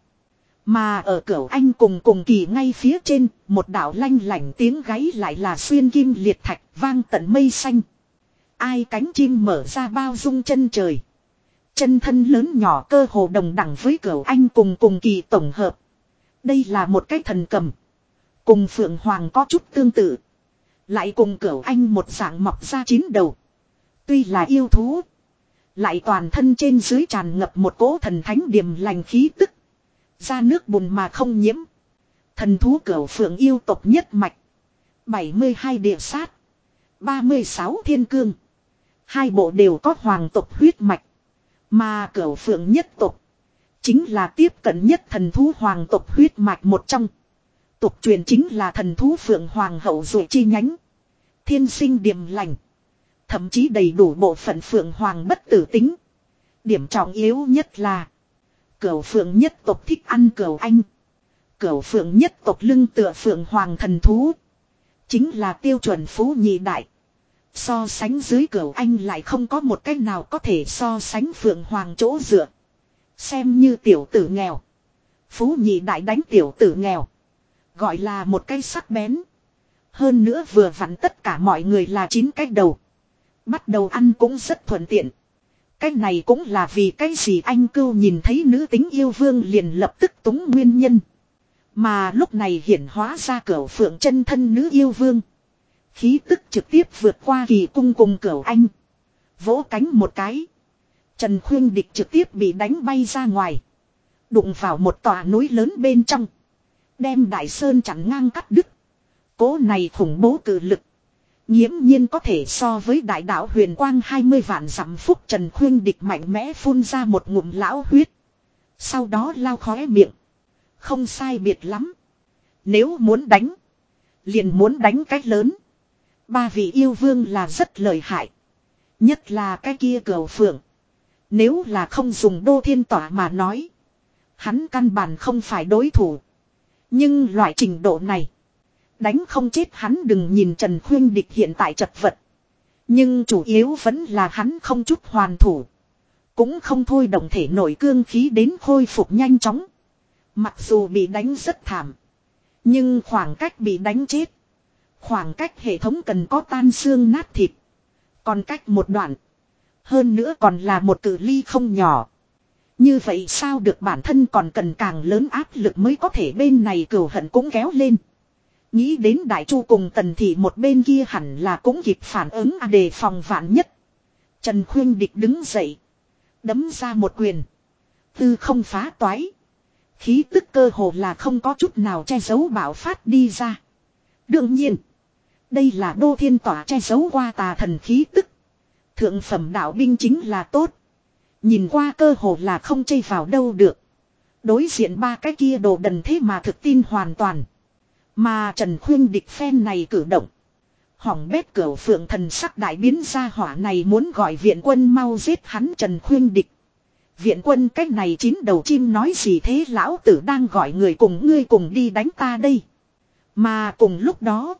Mà ở cửa anh cùng cùng kỳ ngay phía trên, một đạo lanh lảnh tiếng gáy lại là xuyên kim liệt thạch vang tận mây xanh. Ai cánh chim mở ra bao dung chân trời. Chân thân lớn nhỏ cơ hồ đồng đẳng với cửa anh cùng cùng kỳ tổng hợp. Đây là một cái thần cầm. Cùng Phượng Hoàng có chút tương tự. Lại cùng cửa anh một dạng mọc ra chín đầu. Tuy là yêu thú. Lại toàn thân trên dưới tràn ngập một cỗ thần thánh điểm lành khí tức. Ra nước bùn mà không nhiễm. Thần thú cửu phượng yêu tộc nhất mạch. 72 địa sát. 36 thiên cương. Hai bộ đều có hoàng tộc huyết mạch. Mà cửu phượng nhất tộc. Chính là tiếp cận nhất thần thú hoàng tộc huyết mạch một trong. Tục truyền chính là thần thú phượng hoàng hậu dụ chi nhánh. Thiên sinh điềm lành. Thậm chí đầy đủ bộ phận phượng hoàng bất tử tính. Điểm trọng yếu nhất là. Cửu phượng nhất tộc thích ăn cửu anh. Cửu phượng nhất tộc lưng tựa phượng hoàng thần thú. Chính là tiêu chuẩn phú nhị đại. So sánh dưới cửu anh lại không có một cách nào có thể so sánh phượng hoàng chỗ dựa. Xem như tiểu tử nghèo. Phú nhị đại đánh tiểu tử nghèo. Gọi là một cây sắc bén. Hơn nữa vừa vặn tất cả mọi người là chín cách đầu. Bắt đầu ăn cũng rất thuận tiện. Cái này cũng là vì cái gì anh cưu nhìn thấy nữ tính yêu vương liền lập tức túng nguyên nhân. Mà lúc này hiển hóa ra cửa phượng chân thân nữ yêu vương. Khí tức trực tiếp vượt qua kỳ cung cùng cửa anh. Vỗ cánh một cái. Trần Khuyên Địch trực tiếp bị đánh bay ra ngoài. Đụng vào một tòa núi lớn bên trong. Đem đại sơn chặn ngang cắt đứt. Cố này khủng bố cử lực. Nhiễm nhiên có thể so với đại đạo huyền quang 20 vạn dặm phúc Trần Khuyên Địch mạnh mẽ phun ra một ngụm lão huyết. Sau đó lao khóe miệng. Không sai biệt lắm. Nếu muốn đánh. Liền muốn đánh cách lớn. Ba vị yêu vương là rất lợi hại. Nhất là cái kia Cầu phượng. Nếu là không dùng đô thiên tỏa mà nói. Hắn căn bản không phải đối thủ. Nhưng loại trình độ này. Đánh không chết hắn đừng nhìn Trần Khuyên Địch hiện tại chật vật. Nhưng chủ yếu vẫn là hắn không chút hoàn thủ. Cũng không thôi động thể nổi cương khí đến khôi phục nhanh chóng. Mặc dù bị đánh rất thảm. Nhưng khoảng cách bị đánh chết. Khoảng cách hệ thống cần có tan xương nát thịt. Còn cách một đoạn. Hơn nữa còn là một cử ly không nhỏ. Như vậy sao được bản thân còn cần càng lớn áp lực mới có thể bên này cửu hận cũng kéo lên. Nghĩ đến đại chu cùng tần thị một bên kia hẳn là cũng kịp phản ứng à đề phòng vạn nhất. Trần Khuyên Địch đứng dậy. Đấm ra một quyền. Tư không phá toái. Khí tức cơ hồ là không có chút nào che giấu bảo phát đi ra. Đương nhiên. Đây là đô thiên tỏa che giấu qua tà thần khí tức. Thượng phẩm đạo binh chính là tốt. Nhìn qua cơ hồ là không chây vào đâu được. Đối diện ba cái kia đồ đần thế mà thực tin hoàn toàn. Mà Trần Khuyên địch phen này cử động. Hỏng bét cửa phượng thần sắc đại biến ra hỏa này muốn gọi viện quân mau giết hắn Trần Khuyên địch. Viện quân cách này chín đầu chim nói gì thế lão tử đang gọi người cùng ngươi cùng đi đánh ta đây. Mà cùng lúc đó.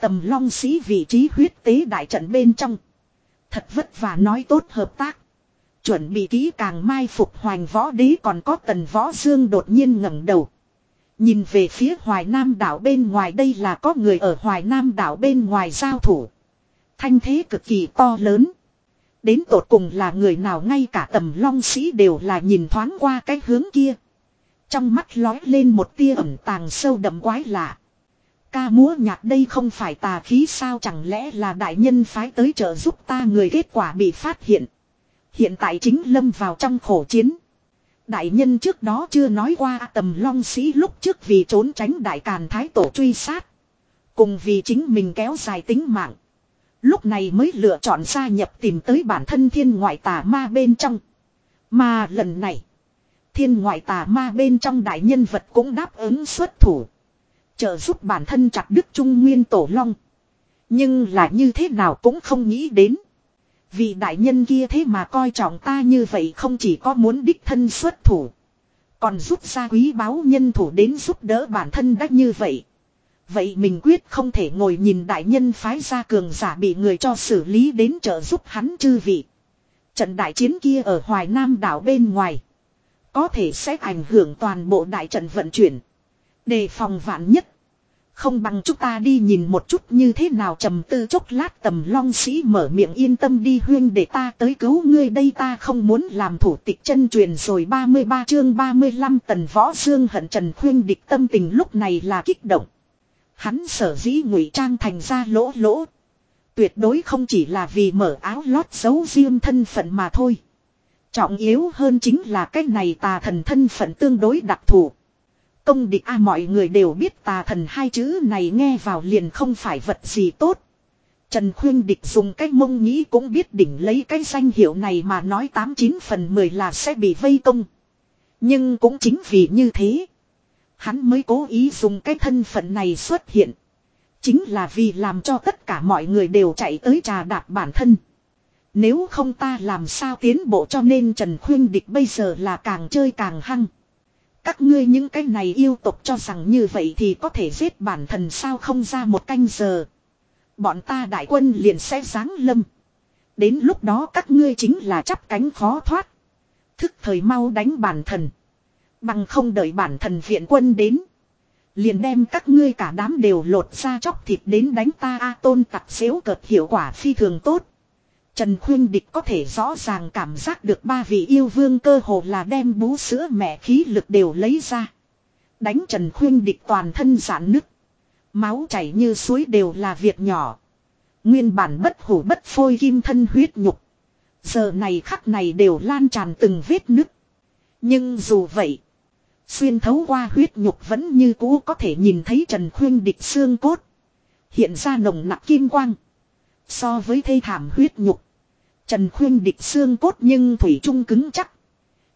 Tầm long sĩ vị trí huyết tế đại trận bên trong. Thật vất vả nói tốt hợp tác. Chuẩn bị kỹ càng mai phục hoành võ đế còn có tần võ dương đột nhiên ngẩng đầu. Nhìn về phía hoài nam đảo bên ngoài đây là có người ở hoài nam đảo bên ngoài giao thủ. Thanh thế cực kỳ to lớn. Đến tột cùng là người nào ngay cả tầm long sĩ đều là nhìn thoáng qua cái hướng kia. Trong mắt lói lên một tia ẩm tàng sâu đậm quái lạ. Ca múa nhạc đây không phải tà khí sao chẳng lẽ là đại nhân phái tới trợ giúp ta người kết quả bị phát hiện. Hiện tại chính lâm vào trong khổ chiến. Đại nhân trước đó chưa nói qua tầm long sĩ lúc trước vì trốn tránh đại càn thái tổ truy sát. Cùng vì chính mình kéo dài tính mạng. Lúc này mới lựa chọn gia nhập tìm tới bản thân thiên ngoại tà ma bên trong. Mà lần này. Thiên ngoại tà ma bên trong đại nhân vật cũng đáp ứng xuất thủ. Trợ giúp bản thân chặt đức trung nguyên tổ long. Nhưng là như thế nào cũng không nghĩ đến. Vị đại nhân kia thế mà coi trọng ta như vậy không chỉ có muốn đích thân xuất thủ. Còn giúp ra quý báu nhân thủ đến giúp đỡ bản thân đắc như vậy. Vậy mình quyết không thể ngồi nhìn đại nhân phái ra cường giả bị người cho xử lý đến trợ giúp hắn chư vị. Trận đại chiến kia ở Hoài Nam đảo bên ngoài. Có thể sẽ ảnh hưởng toàn bộ đại trận vận chuyển. Đề phòng vạn nhất. Không bằng chúng ta đi nhìn một chút như thế nào trầm tư chốc lát tầm long sĩ mở miệng yên tâm đi huyên để ta tới cứu ngươi đây ta không muốn làm thủ tịch chân truyền rồi 33 chương 35 tần võ dương hận trần khuyên địch tâm tình lúc này là kích động. Hắn sở dĩ ngụy trang thành ra lỗ lỗ. Tuyệt đối không chỉ là vì mở áo lót giấu riêng thân phận mà thôi. Trọng yếu hơn chính là cái này tà thần thân phận tương đối đặc thù. Công địch a mọi người đều biết tà thần hai chữ này nghe vào liền không phải vật gì tốt. Trần Khuyên Địch dùng cái mông nghĩ cũng biết đỉnh lấy cái danh hiệu này mà nói 89 phần 10 là sẽ bị vây công. Nhưng cũng chính vì như thế. Hắn mới cố ý dùng cái thân phận này xuất hiện. Chính là vì làm cho tất cả mọi người đều chạy tới trà đạp bản thân. Nếu không ta làm sao tiến bộ cho nên Trần Khuyên Địch bây giờ là càng chơi càng hăng. Các ngươi những cái này yêu tục cho rằng như vậy thì có thể giết bản thần sao không ra một canh giờ. Bọn ta đại quân liền sẽ giáng lâm. Đến lúc đó các ngươi chính là chắp cánh khó thoát. Thức thời mau đánh bản thần. Bằng không đợi bản thần viện quân đến. Liền đem các ngươi cả đám đều lột ra chóc thịt đến đánh ta A tôn tặc xếu cợt hiệu quả phi thường tốt. Trần Khuyên Địch có thể rõ ràng cảm giác được ba vị yêu vương cơ hồ là đem bú sữa mẹ khí lực đều lấy ra. Đánh Trần Khuyên Địch toàn thân giãn nứt. Máu chảy như suối đều là việc nhỏ. Nguyên bản bất hủ bất phôi kim thân huyết nhục. Giờ này khắc này đều lan tràn từng vết nứt. Nhưng dù vậy. Xuyên thấu qua huyết nhục vẫn như cũ có thể nhìn thấy Trần Khuyên địch xương cốt. Hiện ra nồng nặng kim quang. So với thây thảm huyết nhục. Trần Khuyên địch xương cốt nhưng thủy trung cứng chắc.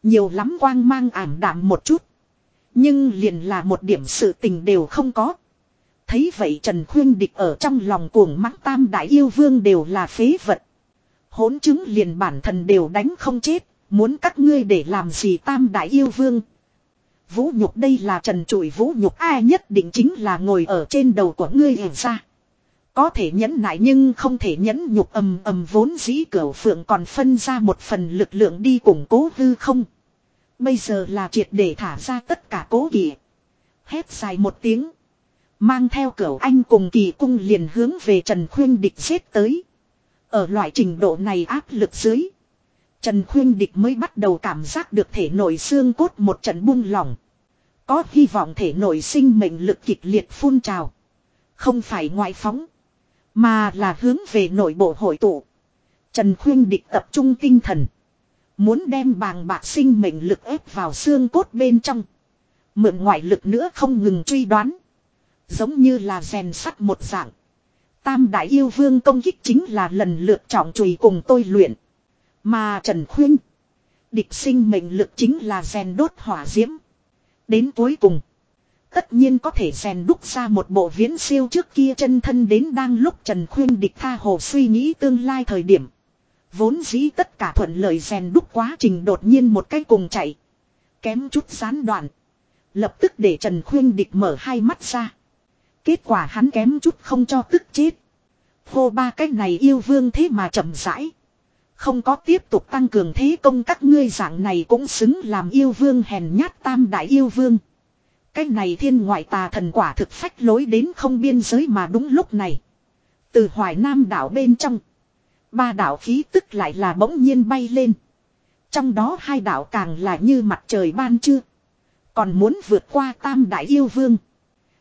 Nhiều lắm quang mang ảm đạm một chút. Nhưng liền là một điểm sự tình đều không có. Thấy vậy Trần Khuyên địch ở trong lòng cuồng mắng tam đại yêu vương đều là phế vật. Hỗn chứng liền bản thân đều đánh không chết. Muốn các ngươi để làm gì tam đại yêu vương. Vũ nhục đây là trần trụi vũ nhục ai nhất định chính là ngồi ở trên đầu của ngươi hiện ra. Có thể nhẫn nại nhưng không thể nhẫn nhục ầm ầm vốn dĩ cửa phượng còn phân ra một phần lực lượng đi củng cố hư không. Bây giờ là triệt để thả ra tất cả cố kỵ. Hét dài một tiếng. Mang theo cửa anh cùng kỳ cung liền hướng về Trần Khuyên Địch giết tới. Ở loại trình độ này áp lực dưới. Trần Khuyên Địch mới bắt đầu cảm giác được thể nội xương cốt một trận buông lỏng. Có hy vọng thể nội sinh mệnh lực kịch liệt phun trào. Không phải ngoại phóng. Mà là hướng về nội bộ hội tụ. Trần Khuyên Địch tập trung tinh thần. Muốn đem bàng bạc sinh mệnh lực ép vào xương cốt bên trong. Mượn ngoại lực nữa không ngừng truy đoán. Giống như là rèn sắt một dạng. Tam đại yêu vương công kích chính là lần lượt trọng chùy cùng tôi luyện. Mà Trần Khuyên. Địch sinh mệnh lực chính là rèn đốt hỏa diễm. Đến cuối cùng. Tất nhiên có thể rèn đúc ra một bộ viễn siêu trước kia chân thân đến đang lúc Trần Khuyên địch tha hồ suy nghĩ tương lai thời điểm. Vốn dĩ tất cả thuận lợi rèn đúc quá trình đột nhiên một cái cùng chạy. Kém chút gián đoạn. Lập tức để Trần Khuyên địch mở hai mắt ra. Kết quả hắn kém chút không cho tức chết. Hô ba cái này yêu vương thế mà chậm rãi. Không có tiếp tục tăng cường thế công các ngươi dạng này cũng xứng làm yêu vương hèn nhát tam đại yêu vương. Cái này thiên ngoại tà thần quả thực phách lối đến không biên giới mà đúng lúc này. Từ hoài nam đảo bên trong. Ba đảo khí tức lại là bỗng nhiên bay lên. Trong đó hai đảo càng là như mặt trời ban trưa. Còn muốn vượt qua tam đại yêu vương.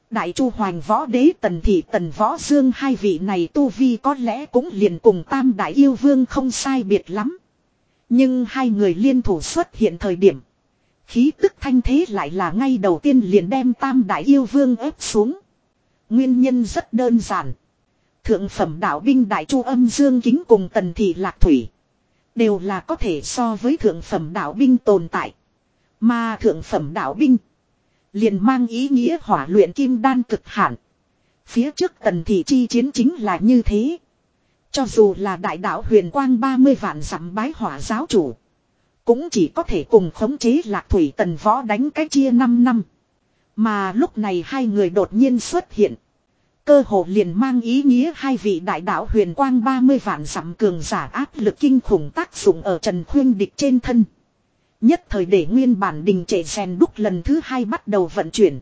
Đại chu hoàng võ đế, tần thị, tần võ dương, hai vị này tu vi có lẽ cũng liền cùng tam đại yêu vương không sai biệt lắm. Nhưng hai người liên thủ xuất hiện thời điểm. Khí tức thanh thế lại là ngay đầu tiên liền đem tam đại yêu vương ép xuống. Nguyên nhân rất đơn giản. Thượng phẩm đạo binh đại chu âm dương kính cùng tần thị lạc thủy. Đều là có thể so với thượng phẩm đạo binh tồn tại. Mà thượng phẩm đạo binh. Liền mang ý nghĩa hỏa luyện kim đan cực hạn. Phía trước tần thị chi chiến chính là như thế. Cho dù là đại đạo huyền quang 30 vạn dặm bái hỏa giáo chủ. Cũng chỉ có thể cùng khống chế lạc thủy tần võ đánh cái chia 5 năm. Mà lúc này hai người đột nhiên xuất hiện. Cơ hồ liền mang ý nghĩa hai vị đại đạo huyền quang 30 vạn dặm cường giả áp lực kinh khủng tác dụng ở Trần Khuyên địch trên thân. Nhất thời để nguyên bản đình trệ rèn đúc lần thứ hai bắt đầu vận chuyển.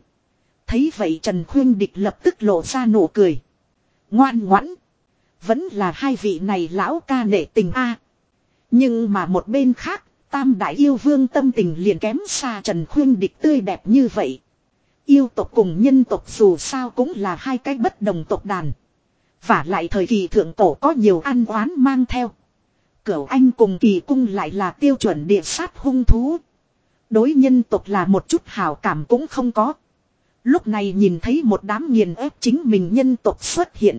Thấy vậy Trần Khuyên địch lập tức lộ ra nụ cười. Ngoan ngoãn. Vẫn là hai vị này lão ca nể tình a. Nhưng mà một bên khác, tam đại yêu vương tâm tình liền kém xa Trần Khuyên địch tươi đẹp như vậy. Yêu tộc cùng nhân tộc dù sao cũng là hai cái bất đồng tộc đàn. Và lại thời kỳ thượng cổ có nhiều ăn oán mang theo. Cửu anh cùng kỳ cung lại là tiêu chuẩn địa sát hung thú. Đối nhân tộc là một chút hào cảm cũng không có. Lúc này nhìn thấy một đám nghiền ép chính mình nhân tộc xuất hiện.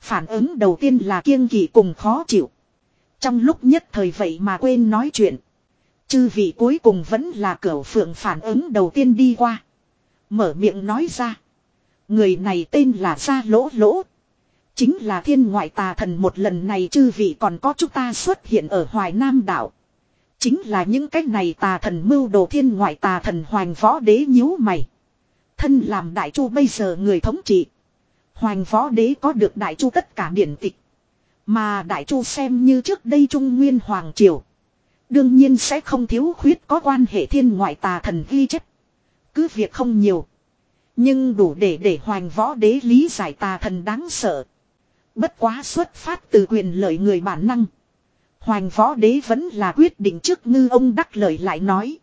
Phản ứng đầu tiên là kiêng kỵ cùng khó chịu. Trong lúc nhất thời vậy mà quên nói chuyện. Chư vị cuối cùng vẫn là cửa phượng phản ứng đầu tiên đi qua. Mở miệng nói ra. Người này tên là Gia Lỗ Lỗ. Chính là thiên ngoại tà thần một lần này chư vị còn có chúng ta xuất hiện ở Hoài Nam đảo. Chính là những cách này tà thần mưu đồ thiên ngoại tà thần hoành võ đế nhíu mày. Thân làm đại chu bây giờ người thống trị. Hoành võ đế có được đại chu tất cả điển tịch. Mà đại chu xem như trước đây trung nguyên hoàng triều. Đương nhiên sẽ không thiếu khuyết có quan hệ thiên ngoại tà thần ghi chép. Cứ việc không nhiều. Nhưng đủ để để hoành võ đế lý giải tà thần đáng sợ. Bất quá xuất phát từ quyền lợi người bản năng. Hoành võ đế vẫn là quyết định trước ngư ông đắc lời lại nói.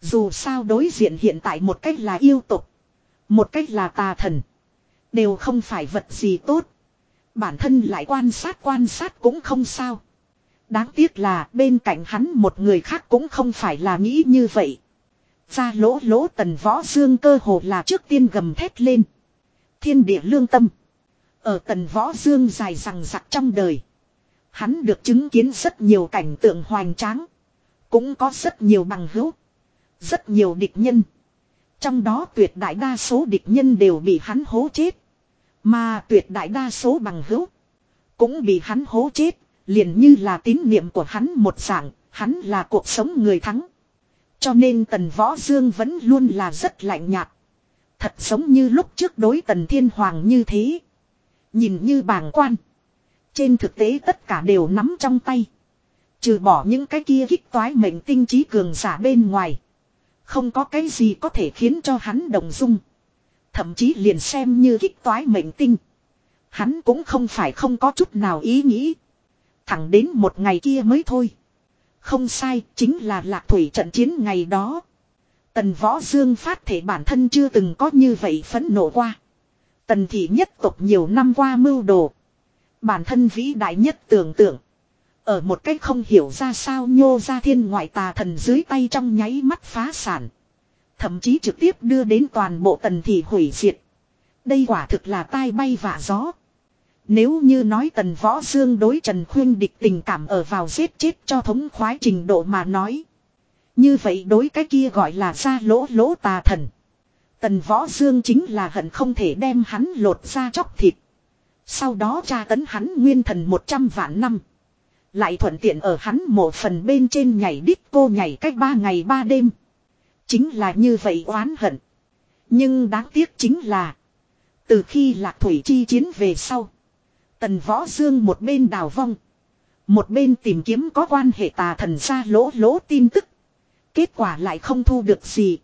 Dù sao đối diện hiện tại một cách là yêu tục. Một cách là tà thần. Đều không phải vật gì tốt. Bản thân lại quan sát quan sát cũng không sao. Đáng tiếc là bên cạnh hắn một người khác cũng không phải là nghĩ như vậy. Ra lỗ lỗ tần võ dương cơ hồ là trước tiên gầm thét lên. Thiên địa lương tâm. Ở tần võ dương dài rằng rặc trong đời. Hắn được chứng kiến rất nhiều cảnh tượng hoành tráng. Cũng có rất nhiều bằng hữu. Rất nhiều địch nhân. Trong đó tuyệt đại đa số địch nhân đều bị hắn hố chết. Mà tuyệt đại đa số bằng hữu. Cũng bị hắn hố chết. Liền như là tín niệm của hắn một dạng. Hắn là cuộc sống người thắng. Cho nên tần võ dương vẫn luôn là rất lạnh nhạt. Thật giống như lúc trước đối tần thiên hoàng như thế. Nhìn như bàng quan. Trên thực tế tất cả đều nắm trong tay. Trừ bỏ những cái kia kích toái mệnh tinh trí cường giả bên ngoài. Không có cái gì có thể khiến cho hắn đồng dung. Thậm chí liền xem như kích toái mệnh tinh. Hắn cũng không phải không có chút nào ý nghĩ. Thẳng đến một ngày kia mới thôi. Không sai, chính là lạc thủy trận chiến ngày đó. Tần võ dương phát thể bản thân chưa từng có như vậy phẫn nộ qua. Tần thị nhất tộc nhiều năm qua mưu đồ. Bản thân vĩ đại nhất tưởng tượng. Ở một cách không hiểu ra sao nhô ra thiên ngoại tà thần dưới tay trong nháy mắt phá sản. Thậm chí trực tiếp đưa đến toàn bộ tần thị hủy diệt. Đây quả thực là tai bay vạ gió. Nếu như nói tần võ dương đối Trần Khuyên địch tình cảm ở vào giết chết cho thống khoái trình độ mà nói. Như vậy đối cái kia gọi là ra lỗ lỗ tà thần. Tần võ dương chính là hận không thể đem hắn lột ra chóc thịt. Sau đó tra tấn hắn nguyên thần 100 vạn năm. Lại thuận tiện ở hắn một phần bên trên nhảy đít cô nhảy cách ba ngày ba đêm. Chính là như vậy oán hận. Nhưng đáng tiếc chính là. Từ khi lạc thủy chi chiến về sau. Tần võ dương một bên đào vong. Một bên tìm kiếm có quan hệ tà thần ra lỗ lỗ tin tức. Kết quả lại không thu được gì.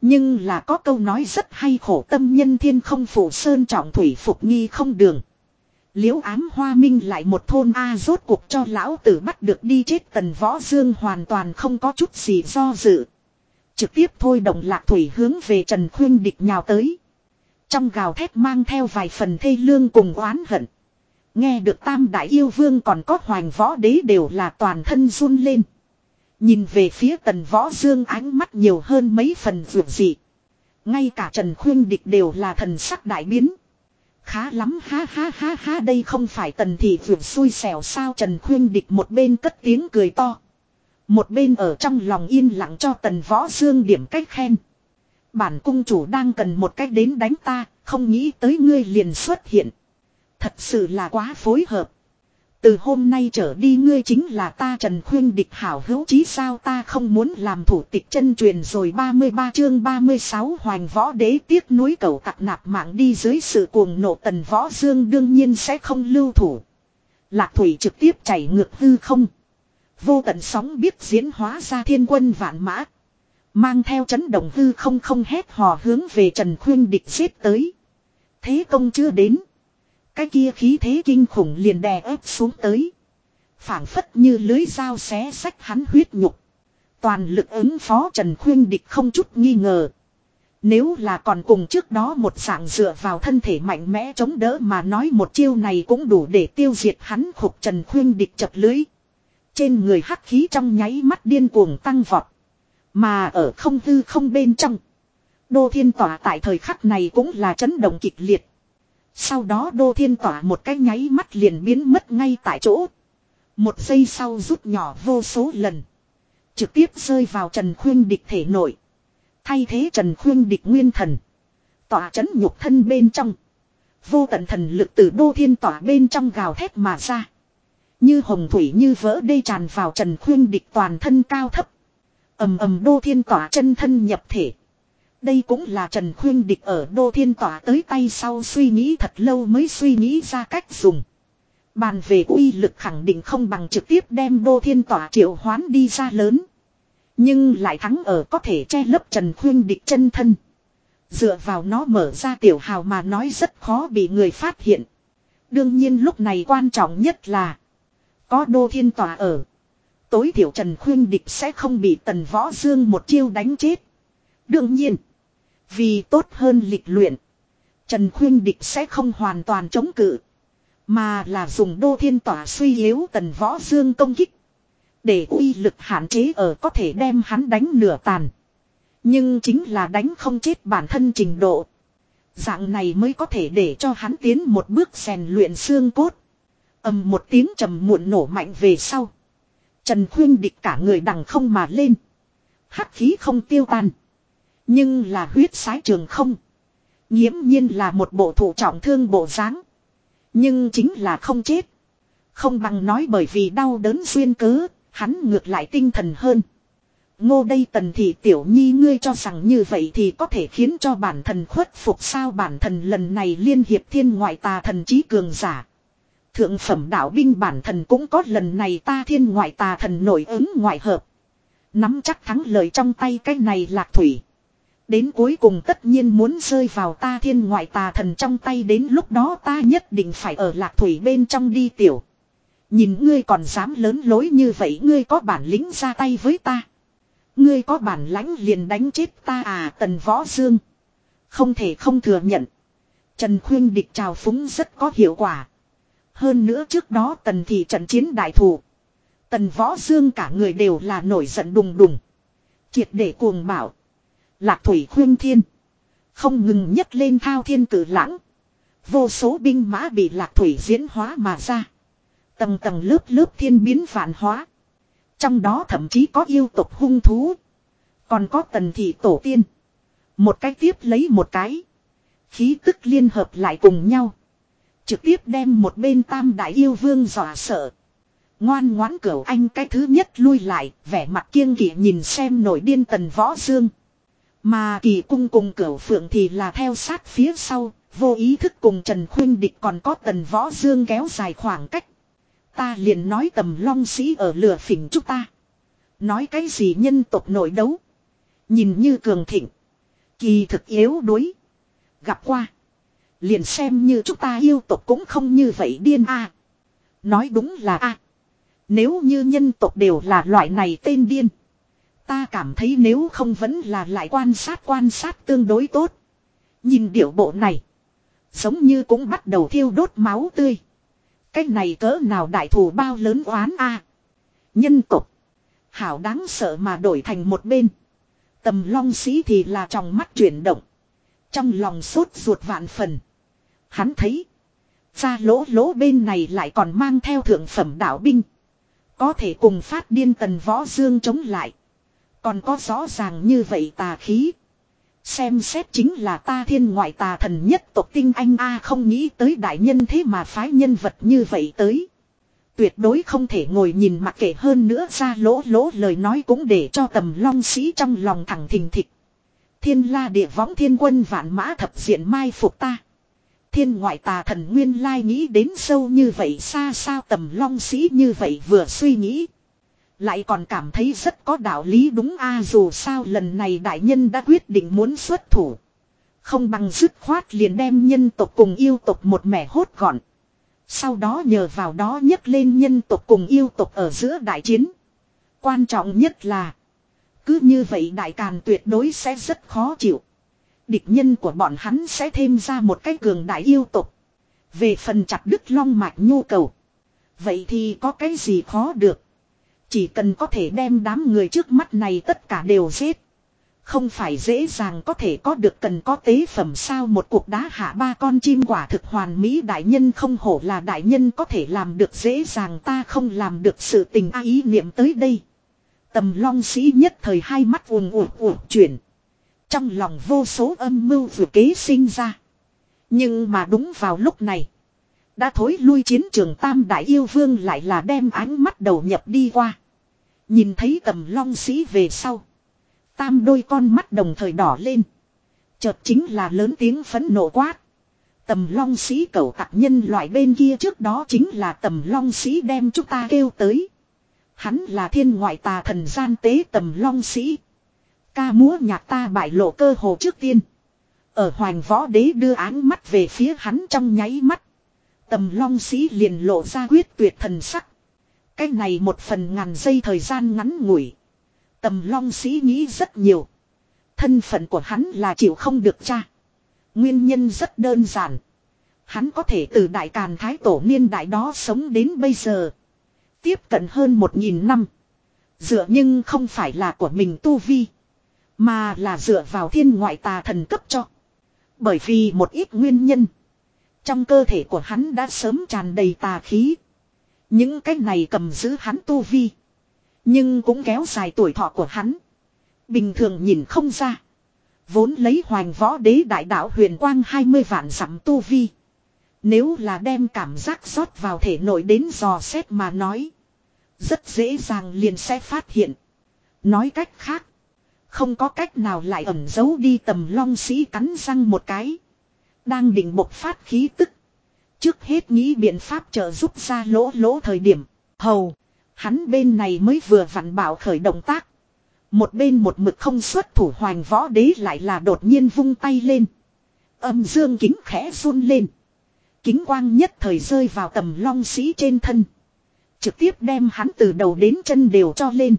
Nhưng là có câu nói rất hay khổ tâm nhân thiên không phủ sơn trọng thủy phục nghi không đường. Liễu ám hoa minh lại một thôn A rốt cuộc cho lão tử bắt được đi chết tần võ dương hoàn toàn không có chút gì do dự. Trực tiếp thôi động lạc thủy hướng về Trần Khuyên địch nhào tới. Trong gào thét mang theo vài phần thê lương cùng oán hận. Nghe được tam đại yêu vương còn có hoàng võ đế đều là toàn thân run lên. Nhìn về phía tần võ dương ánh mắt nhiều hơn mấy phần vượt dị. Ngay cả Trần Khuyên Địch đều là thần sắc đại biến. Khá lắm ha ha ha ha đây không phải tần thị vượt xui xẻo sao Trần Khuyên Địch một bên cất tiếng cười to. Một bên ở trong lòng yên lặng cho tần võ dương điểm cách khen. Bản cung chủ đang cần một cách đến đánh ta, không nghĩ tới ngươi liền xuất hiện. Thật sự là quá phối hợp. Từ hôm nay trở đi ngươi chính là ta Trần Khuyên địch hảo hữu chí sao ta không muốn làm thủ tịch chân truyền rồi 33 chương 36 hoành võ đế tiếc núi cầu tặc nạp mạng đi dưới sự cuồng nộ tần võ dương đương nhiên sẽ không lưu thủ. Lạc thủy trực tiếp chảy ngược hư không. Vô tận sóng biết diễn hóa ra thiên quân vạn mã. Mang theo chấn động hư không không hét hò hướng về Trần Khuyên địch giết tới. Thế công chưa đến. Cái kia khí thế kinh khủng liền đè ép xuống tới. phảng phất như lưới dao xé sách hắn huyết nhục. Toàn lực ứng phó Trần Khuyên Địch không chút nghi ngờ. Nếu là còn cùng trước đó một dạng dựa vào thân thể mạnh mẽ chống đỡ mà nói một chiêu này cũng đủ để tiêu diệt hắn khục Trần Khuyên Địch chập lưới. Trên người hắc khí trong nháy mắt điên cuồng tăng vọt. Mà ở không hư không bên trong. Đô thiên tỏa tại thời khắc này cũng là chấn động kịch liệt. Sau đó đô thiên tỏa một cái nháy mắt liền biến mất ngay tại chỗ. Một giây sau rút nhỏ vô số lần. Trực tiếp rơi vào Trần Khuyên Địch thể nội. Thay thế Trần Khuyên Địch nguyên thần. Tỏa chấn nhục thân bên trong. Vô tận thần lực từ đô thiên tỏa bên trong gào thét mà ra. Như hồng thủy như vỡ đê tràn vào Trần Khuyên Địch toàn thân cao thấp. ầm ầm đô thiên tỏa chân thân nhập thể. Đây cũng là Trần Khuyên Địch ở Đô Thiên Tỏa tới tay sau suy nghĩ thật lâu mới suy nghĩ ra cách dùng. Bàn về uy lực khẳng định không bằng trực tiếp đem Đô Thiên Tỏa triệu hoán đi ra lớn. Nhưng lại thắng ở có thể che lấp Trần Khuyên Địch chân thân. Dựa vào nó mở ra tiểu hào mà nói rất khó bị người phát hiện. Đương nhiên lúc này quan trọng nhất là, có Đô Thiên Tỏa ở. Tối thiểu Trần Khuyên Địch sẽ không bị Tần Võ Dương một chiêu đánh chết. Đương nhiên. Vì tốt hơn lịch luyện. Trần Khuyên Địch sẽ không hoàn toàn chống cự. Mà là dùng đô thiên tỏa suy yếu tần võ dương công kích. Để uy lực hạn chế ở có thể đem hắn đánh nửa tàn. Nhưng chính là đánh không chết bản thân trình độ. Dạng này mới có thể để cho hắn tiến một bước rèn luyện xương cốt. ầm một tiếng trầm muộn nổ mạnh về sau. Trần Khuyên địch cả người đằng không mà lên. Hắc khí không tiêu tan. Nhưng là huyết sái trường không. Nhiễm nhiên là một bộ thủ trọng thương bộ dáng Nhưng chính là không chết. Không bằng nói bởi vì đau đớn xuyên cớ, hắn ngược lại tinh thần hơn. Ngô đây tần thị tiểu nhi ngươi cho rằng như vậy thì có thể khiến cho bản thần khuất phục sao bản thần lần này liên hiệp thiên ngoại tà thần trí cường giả. Thượng phẩm đạo binh bản thần cũng có lần này ta thiên ngoại tà thần nổi ứng ngoại hợp. Nắm chắc thắng lợi trong tay cái này lạc thủy. Đến cuối cùng tất nhiên muốn rơi vào ta thiên ngoại tà thần trong tay đến lúc đó ta nhất định phải ở lạc thủy bên trong đi tiểu. Nhìn ngươi còn dám lớn lối như vậy ngươi có bản lĩnh ra tay với ta. Ngươi có bản lãnh liền đánh chết ta à tần võ dương. Không thể không thừa nhận. Trần khuyên địch trào phúng rất có hiệu quả. Hơn nữa trước đó tần thị trận chiến đại thủ. Tần võ dương cả người đều là nổi giận đùng đùng. Triệt để cuồng bảo. Lạc thủy khuyên thiên. Không ngừng nhấc lên thao thiên cử lãng. Vô số binh mã bị lạc thủy diễn hóa mà ra. Tầng tầng lớp lớp thiên biến phản hóa. Trong đó thậm chí có yêu tục hung thú. Còn có tần thị tổ tiên. Một cái tiếp lấy một cái. Khí tức liên hợp lại cùng nhau. Trực tiếp đem một bên tam đại yêu vương dọa sợ. Ngoan ngoãn cửu anh cái thứ nhất lui lại, vẻ mặt kiêng kỵ nhìn xem nổi điên tần võ dương. Mà kỳ cung cùng cửu phượng thì là theo sát phía sau, vô ý thức cùng Trần Khuyên Địch còn có tần võ dương kéo dài khoảng cách. Ta liền nói tầm long sĩ ở lửa phỉnh chúng ta. Nói cái gì nhân tộc nội đấu. Nhìn như cường thịnh. Kỳ thực yếu đuối. Gặp qua. Liền xem như chúng ta yêu tộc cũng không như vậy điên a. Nói đúng là a. Nếu như nhân tộc đều là loại này tên điên. Ta cảm thấy nếu không vẫn là lại quan sát quan sát tương đối tốt. Nhìn điệu bộ này. Giống như cũng bắt đầu thiêu đốt máu tươi. Cái này cỡ nào đại thù bao lớn oán a Nhân tục. Hảo đáng sợ mà đổi thành một bên. Tầm long sĩ thì là trong mắt chuyển động. Trong lòng sốt ruột vạn phần. Hắn thấy. Ra lỗ lỗ bên này lại còn mang theo thượng phẩm đạo binh. Có thể cùng phát điên tần võ dương chống lại. Còn có rõ ràng như vậy tà khí. Xem xét chính là ta thiên ngoại tà thần nhất tộc tinh anh A không nghĩ tới đại nhân thế mà phái nhân vật như vậy tới. Tuyệt đối không thể ngồi nhìn mặc kệ hơn nữa ra lỗ lỗ lời nói cũng để cho tầm long sĩ trong lòng thẳng thình thịch. Thiên la địa võng thiên quân vạn mã thập diện mai phục ta. Thiên ngoại tà thần nguyên lai nghĩ đến sâu như vậy xa sao tầm long sĩ như vậy vừa suy nghĩ. Lại còn cảm thấy rất có đạo lý đúng a à, dù sao lần này đại nhân đã quyết định muốn xuất thủ. Không bằng dứt khoát liền đem nhân tộc cùng yêu tộc một mẻ hốt gọn. Sau đó nhờ vào đó nhấc lên nhân tộc cùng yêu tộc ở giữa đại chiến. Quan trọng nhất là. Cứ như vậy đại càn tuyệt đối sẽ rất khó chịu. Địch nhân của bọn hắn sẽ thêm ra một cái cường đại yêu tộc. Về phần chặt đứt long mạch nhu cầu. Vậy thì có cái gì khó được. Chỉ cần có thể đem đám người trước mắt này tất cả đều giết. Không phải dễ dàng có thể có được cần có tế phẩm sao một cuộc đá hạ ba con chim quả thực hoàn mỹ đại nhân không hổ là đại nhân có thể làm được dễ dàng, ta không làm được sự tình ai ý niệm tới đây. Tầm long sĩ nhất thời hai mắt ùn ùn ùn chuyển. Trong lòng vô số âm mưu vừa kế sinh ra. Nhưng mà đúng vào lúc này. Đã thối lui chiến trường tam đại yêu vương lại là đem ánh mắt đầu nhập đi qua. Nhìn thấy tầm long sĩ về sau. Tam đôi con mắt đồng thời đỏ lên. Chợt chính là lớn tiếng phấn nộ quát. Tầm long sĩ cầu tặc nhân loại bên kia trước đó chính là tầm long sĩ đem chúng ta kêu tới. Hắn là thiên ngoại tà thần gian tế tầm long sĩ. Ca múa nhạc ta bại lộ cơ hồ trước tiên. Ở hoàng võ đế đưa áng mắt về phía hắn trong nháy mắt. Tầm long sĩ liền lộ ra quyết tuyệt thần sắc. Cái này một phần ngàn giây thời gian ngắn ngủi. Tầm long sĩ nghĩ rất nhiều. Thân phận của hắn là chịu không được cha. Nguyên nhân rất đơn giản. Hắn có thể từ đại càn thái tổ niên đại đó sống đến bây giờ. Tiếp cận hơn một nghìn năm. Dựa nhưng không phải là của mình tu vi. Mà là dựa vào thiên ngoại tà thần cấp cho. Bởi vì một ít nguyên nhân. Trong cơ thể của hắn đã sớm tràn đầy tà khí. Những cái này cầm giữ hắn tu vi. Nhưng cũng kéo dài tuổi thọ của hắn. Bình thường nhìn không ra. Vốn lấy hoàng võ đế đại đạo huyền quang 20 vạn dặm tu vi. Nếu là đem cảm giác rót vào thể nội đến dò xét mà nói. Rất dễ dàng liền sẽ phát hiện. Nói cách khác. Không có cách nào lại ẩn giấu đi tầm long sĩ cắn răng một cái. Đang định bộc phát khí tức. Trước hết nghĩ biện pháp trợ giúp ra lỗ lỗ thời điểm. Hầu. Hắn bên này mới vừa vặn bảo khởi động tác. Một bên một mực không xuất thủ hoàng võ đế lại là đột nhiên vung tay lên. Âm dương kính khẽ run lên. Kính quang nhất thời rơi vào tầm long sĩ trên thân. Trực tiếp đem hắn từ đầu đến chân đều cho lên.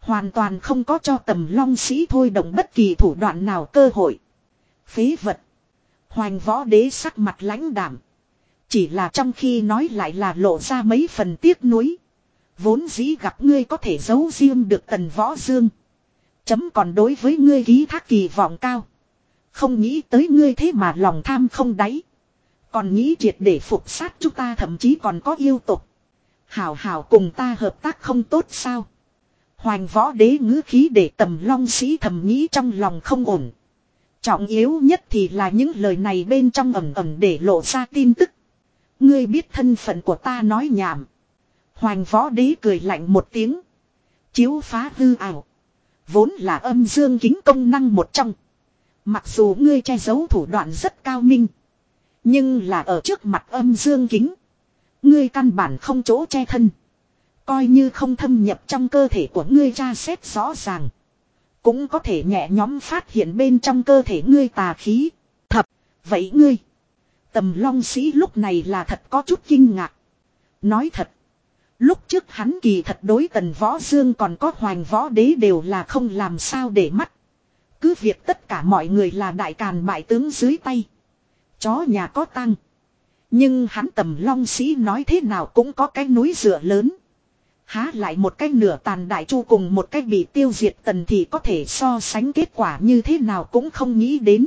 Hoàn toàn không có cho tầm long sĩ thôi động bất kỳ thủ đoạn nào cơ hội. Phế vật. Hoành võ đế sắc mặt lãnh đảm. Chỉ là trong khi nói lại là lộ ra mấy phần tiếc nuối. Vốn dĩ gặp ngươi có thể giấu riêng được tần võ dương. Chấm còn đối với ngươi ký thác kỳ vọng cao. Không nghĩ tới ngươi thế mà lòng tham không đáy. Còn nghĩ triệt để phục sát chúng ta thậm chí còn có yêu tục. Hảo hảo cùng ta hợp tác không tốt sao. Hoành võ đế ngữ khí để tầm long sĩ thầm nghĩ trong lòng không ổn. Trọng yếu nhất thì là những lời này bên trong ẩm ẩm để lộ ra tin tức. Ngươi biết thân phận của ta nói nhảm. Hoành võ đế cười lạnh một tiếng. Chiếu phá hư ảo. Vốn là âm dương kính công năng một trong. Mặc dù ngươi che giấu thủ đoạn rất cao minh. Nhưng là ở trước mặt âm dương kính. Ngươi căn bản không chỗ che thân. Coi như không thâm nhập trong cơ thể của ngươi ra xét rõ ràng. Cũng có thể nhẹ nhóm phát hiện bên trong cơ thể ngươi tà khí. Thập, vậy ngươi. Tầm long sĩ lúc này là thật có chút kinh ngạc. Nói thật. Lúc trước hắn kỳ thật đối tần võ dương còn có hoàng võ đế đều là không làm sao để mắt. Cứ việc tất cả mọi người là đại càn bại tướng dưới tay. Chó nhà có tăng. Nhưng hắn tầm long sĩ nói thế nào cũng có cái núi dựa lớn. Há lại một cái nửa tàn đại chu cùng một cái bị tiêu diệt tần thì có thể so sánh kết quả như thế nào cũng không nghĩ đến.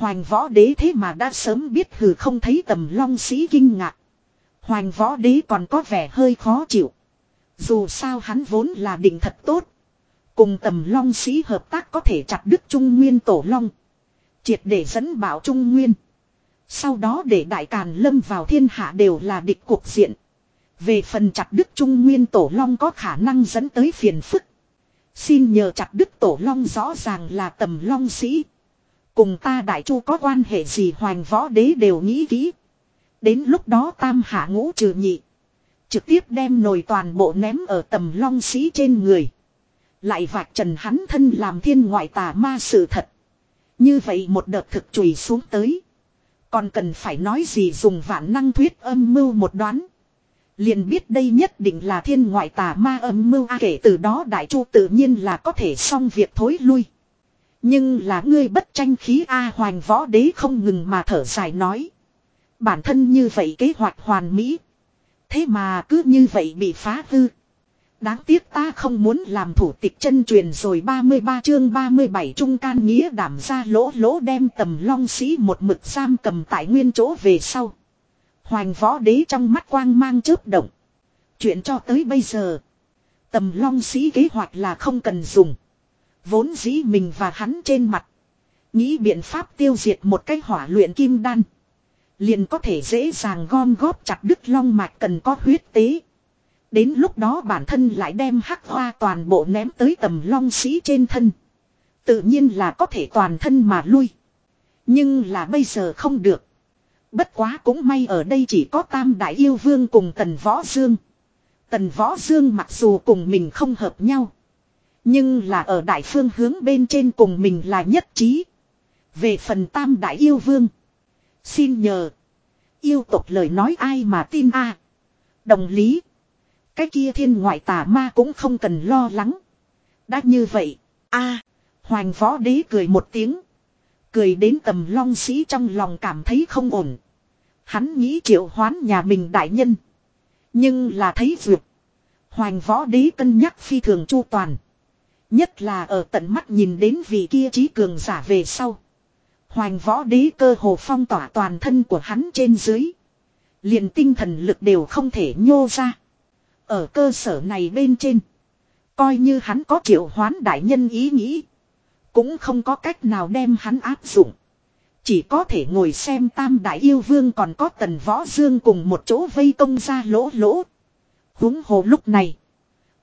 Hoành võ đế thế mà đã sớm biết hừ không thấy tầm long sĩ kinh ngạc. Hoành võ đế còn có vẻ hơi khó chịu. Dù sao hắn vốn là định thật tốt. Cùng tầm long sĩ hợp tác có thể chặt đứt trung nguyên tổ long. Triệt để dẫn bảo trung nguyên. Sau đó để đại càn lâm vào thiên hạ đều là địch cuộc diện. Về phần chặt đức trung nguyên tổ long có khả năng dẫn tới phiền phức. Xin nhờ chặt đức tổ long rõ ràng là tầm long sĩ. Cùng ta đại chu có quan hệ gì hoàng võ đế đều nghĩ kỹ. Đến lúc đó tam hạ ngũ trừ nhị. Trực tiếp đem nồi toàn bộ ném ở tầm long sĩ trên người. Lại vạch trần hắn thân làm thiên ngoại tà ma sự thật. Như vậy một đợt thực chùy xuống tới. Còn cần phải nói gì dùng vạn năng thuyết âm mưu một đoán. Liền biết đây nhất định là thiên ngoại tà ma âm mưu a kể từ đó đại chu tự nhiên là có thể xong việc thối lui. Nhưng là ngươi bất tranh khí A hoành võ đế không ngừng mà thở dài nói. Bản thân như vậy kế hoạch hoàn mỹ. Thế mà cứ như vậy bị phá hư. Đáng tiếc ta không muốn làm thủ tịch chân truyền rồi 33 chương 37 trung can nghĩa đảm ra lỗ lỗ đem tầm long sĩ một mực giam cầm tại nguyên chỗ về sau. Hoành võ đế trong mắt quang mang chớp động. Chuyện cho tới bây giờ. Tầm long sĩ kế hoạch là không cần dùng. Vốn dĩ mình và hắn trên mặt. Nghĩ biện pháp tiêu diệt một cái hỏa luyện kim đan. Liền có thể dễ dàng gom góp chặt đứt long mạch cần có huyết tế. Đến lúc đó bản thân lại đem hắc hoa toàn bộ ném tới tầm long sĩ trên thân. Tự nhiên là có thể toàn thân mà lui. Nhưng là bây giờ không được. Bất quá cũng may ở đây chỉ có tam đại yêu vương cùng tần võ dương. Tần võ dương mặc dù cùng mình không hợp nhau. Nhưng là ở đại phương hướng bên trên cùng mình là nhất trí. Về phần tam đại yêu vương. Xin nhờ. Yêu tộc lời nói ai mà tin a Đồng lý. Cái kia thiên ngoại tà ma cũng không cần lo lắng. Đã như vậy. a, hoàng võ đế cười một tiếng. Cười đến tầm long sĩ trong lòng cảm thấy không ổn. Hắn nghĩ triệu hoán nhà mình đại nhân. Nhưng là thấy vượt. hoàng võ đế cân nhắc phi thường chu toàn. Nhất là ở tận mắt nhìn đến vị kia trí cường giả về sau. Hoành võ đế cơ hồ phong tỏa toàn thân của hắn trên dưới. liền tinh thần lực đều không thể nhô ra. Ở cơ sở này bên trên. Coi như hắn có triệu hoán đại nhân ý nghĩ. Cũng không có cách nào đem hắn áp dụng. Chỉ có thể ngồi xem tam đại yêu vương còn có tần võ dương cùng một chỗ vây công ra lỗ lỗ. huống hồ lúc này.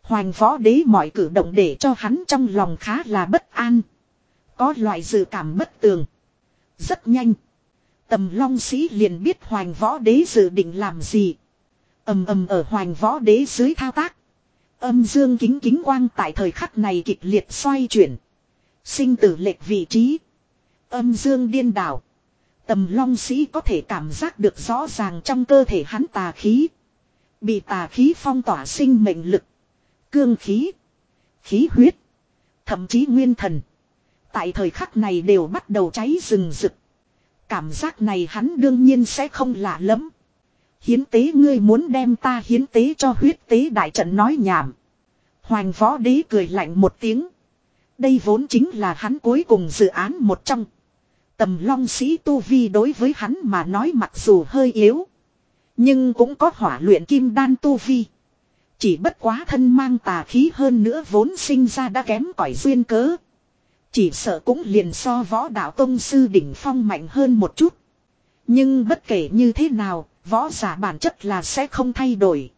Hoành võ đế mọi cử động để cho hắn trong lòng khá là bất an. Có loại dự cảm bất tường. Rất nhanh. Tầm long sĩ liền biết hoành võ đế dự định làm gì. ầm ầm ở hoành võ đế dưới thao tác. Âm dương kính kính quang tại thời khắc này kịch liệt xoay chuyển. Sinh tử lệch vị trí. Âm dương điên đảo. Tầm long sĩ có thể cảm giác được rõ ràng trong cơ thể hắn tà khí. Bị tà khí phong tỏa sinh mệnh lực. Cương khí. Khí huyết. Thậm chí nguyên thần. Tại thời khắc này đều bắt đầu cháy rừng rực. Cảm giác này hắn đương nhiên sẽ không lạ lắm. Hiến tế ngươi muốn đem ta hiến tế cho huyết tế đại trận nói nhảm. hoàng võ đế cười lạnh một tiếng. Đây vốn chính là hắn cuối cùng dự án một trong. Tầm long sĩ tu vi đối với hắn mà nói mặc dù hơi yếu. Nhưng cũng có hỏa luyện kim đan tu vi. Chỉ bất quá thân mang tà khí hơn nữa vốn sinh ra đã kém cỏi duyên cớ. Chỉ sợ cũng liền so võ đạo tông sư đỉnh phong mạnh hơn một chút. Nhưng bất kể như thế nào, võ giả bản chất là sẽ không thay đổi.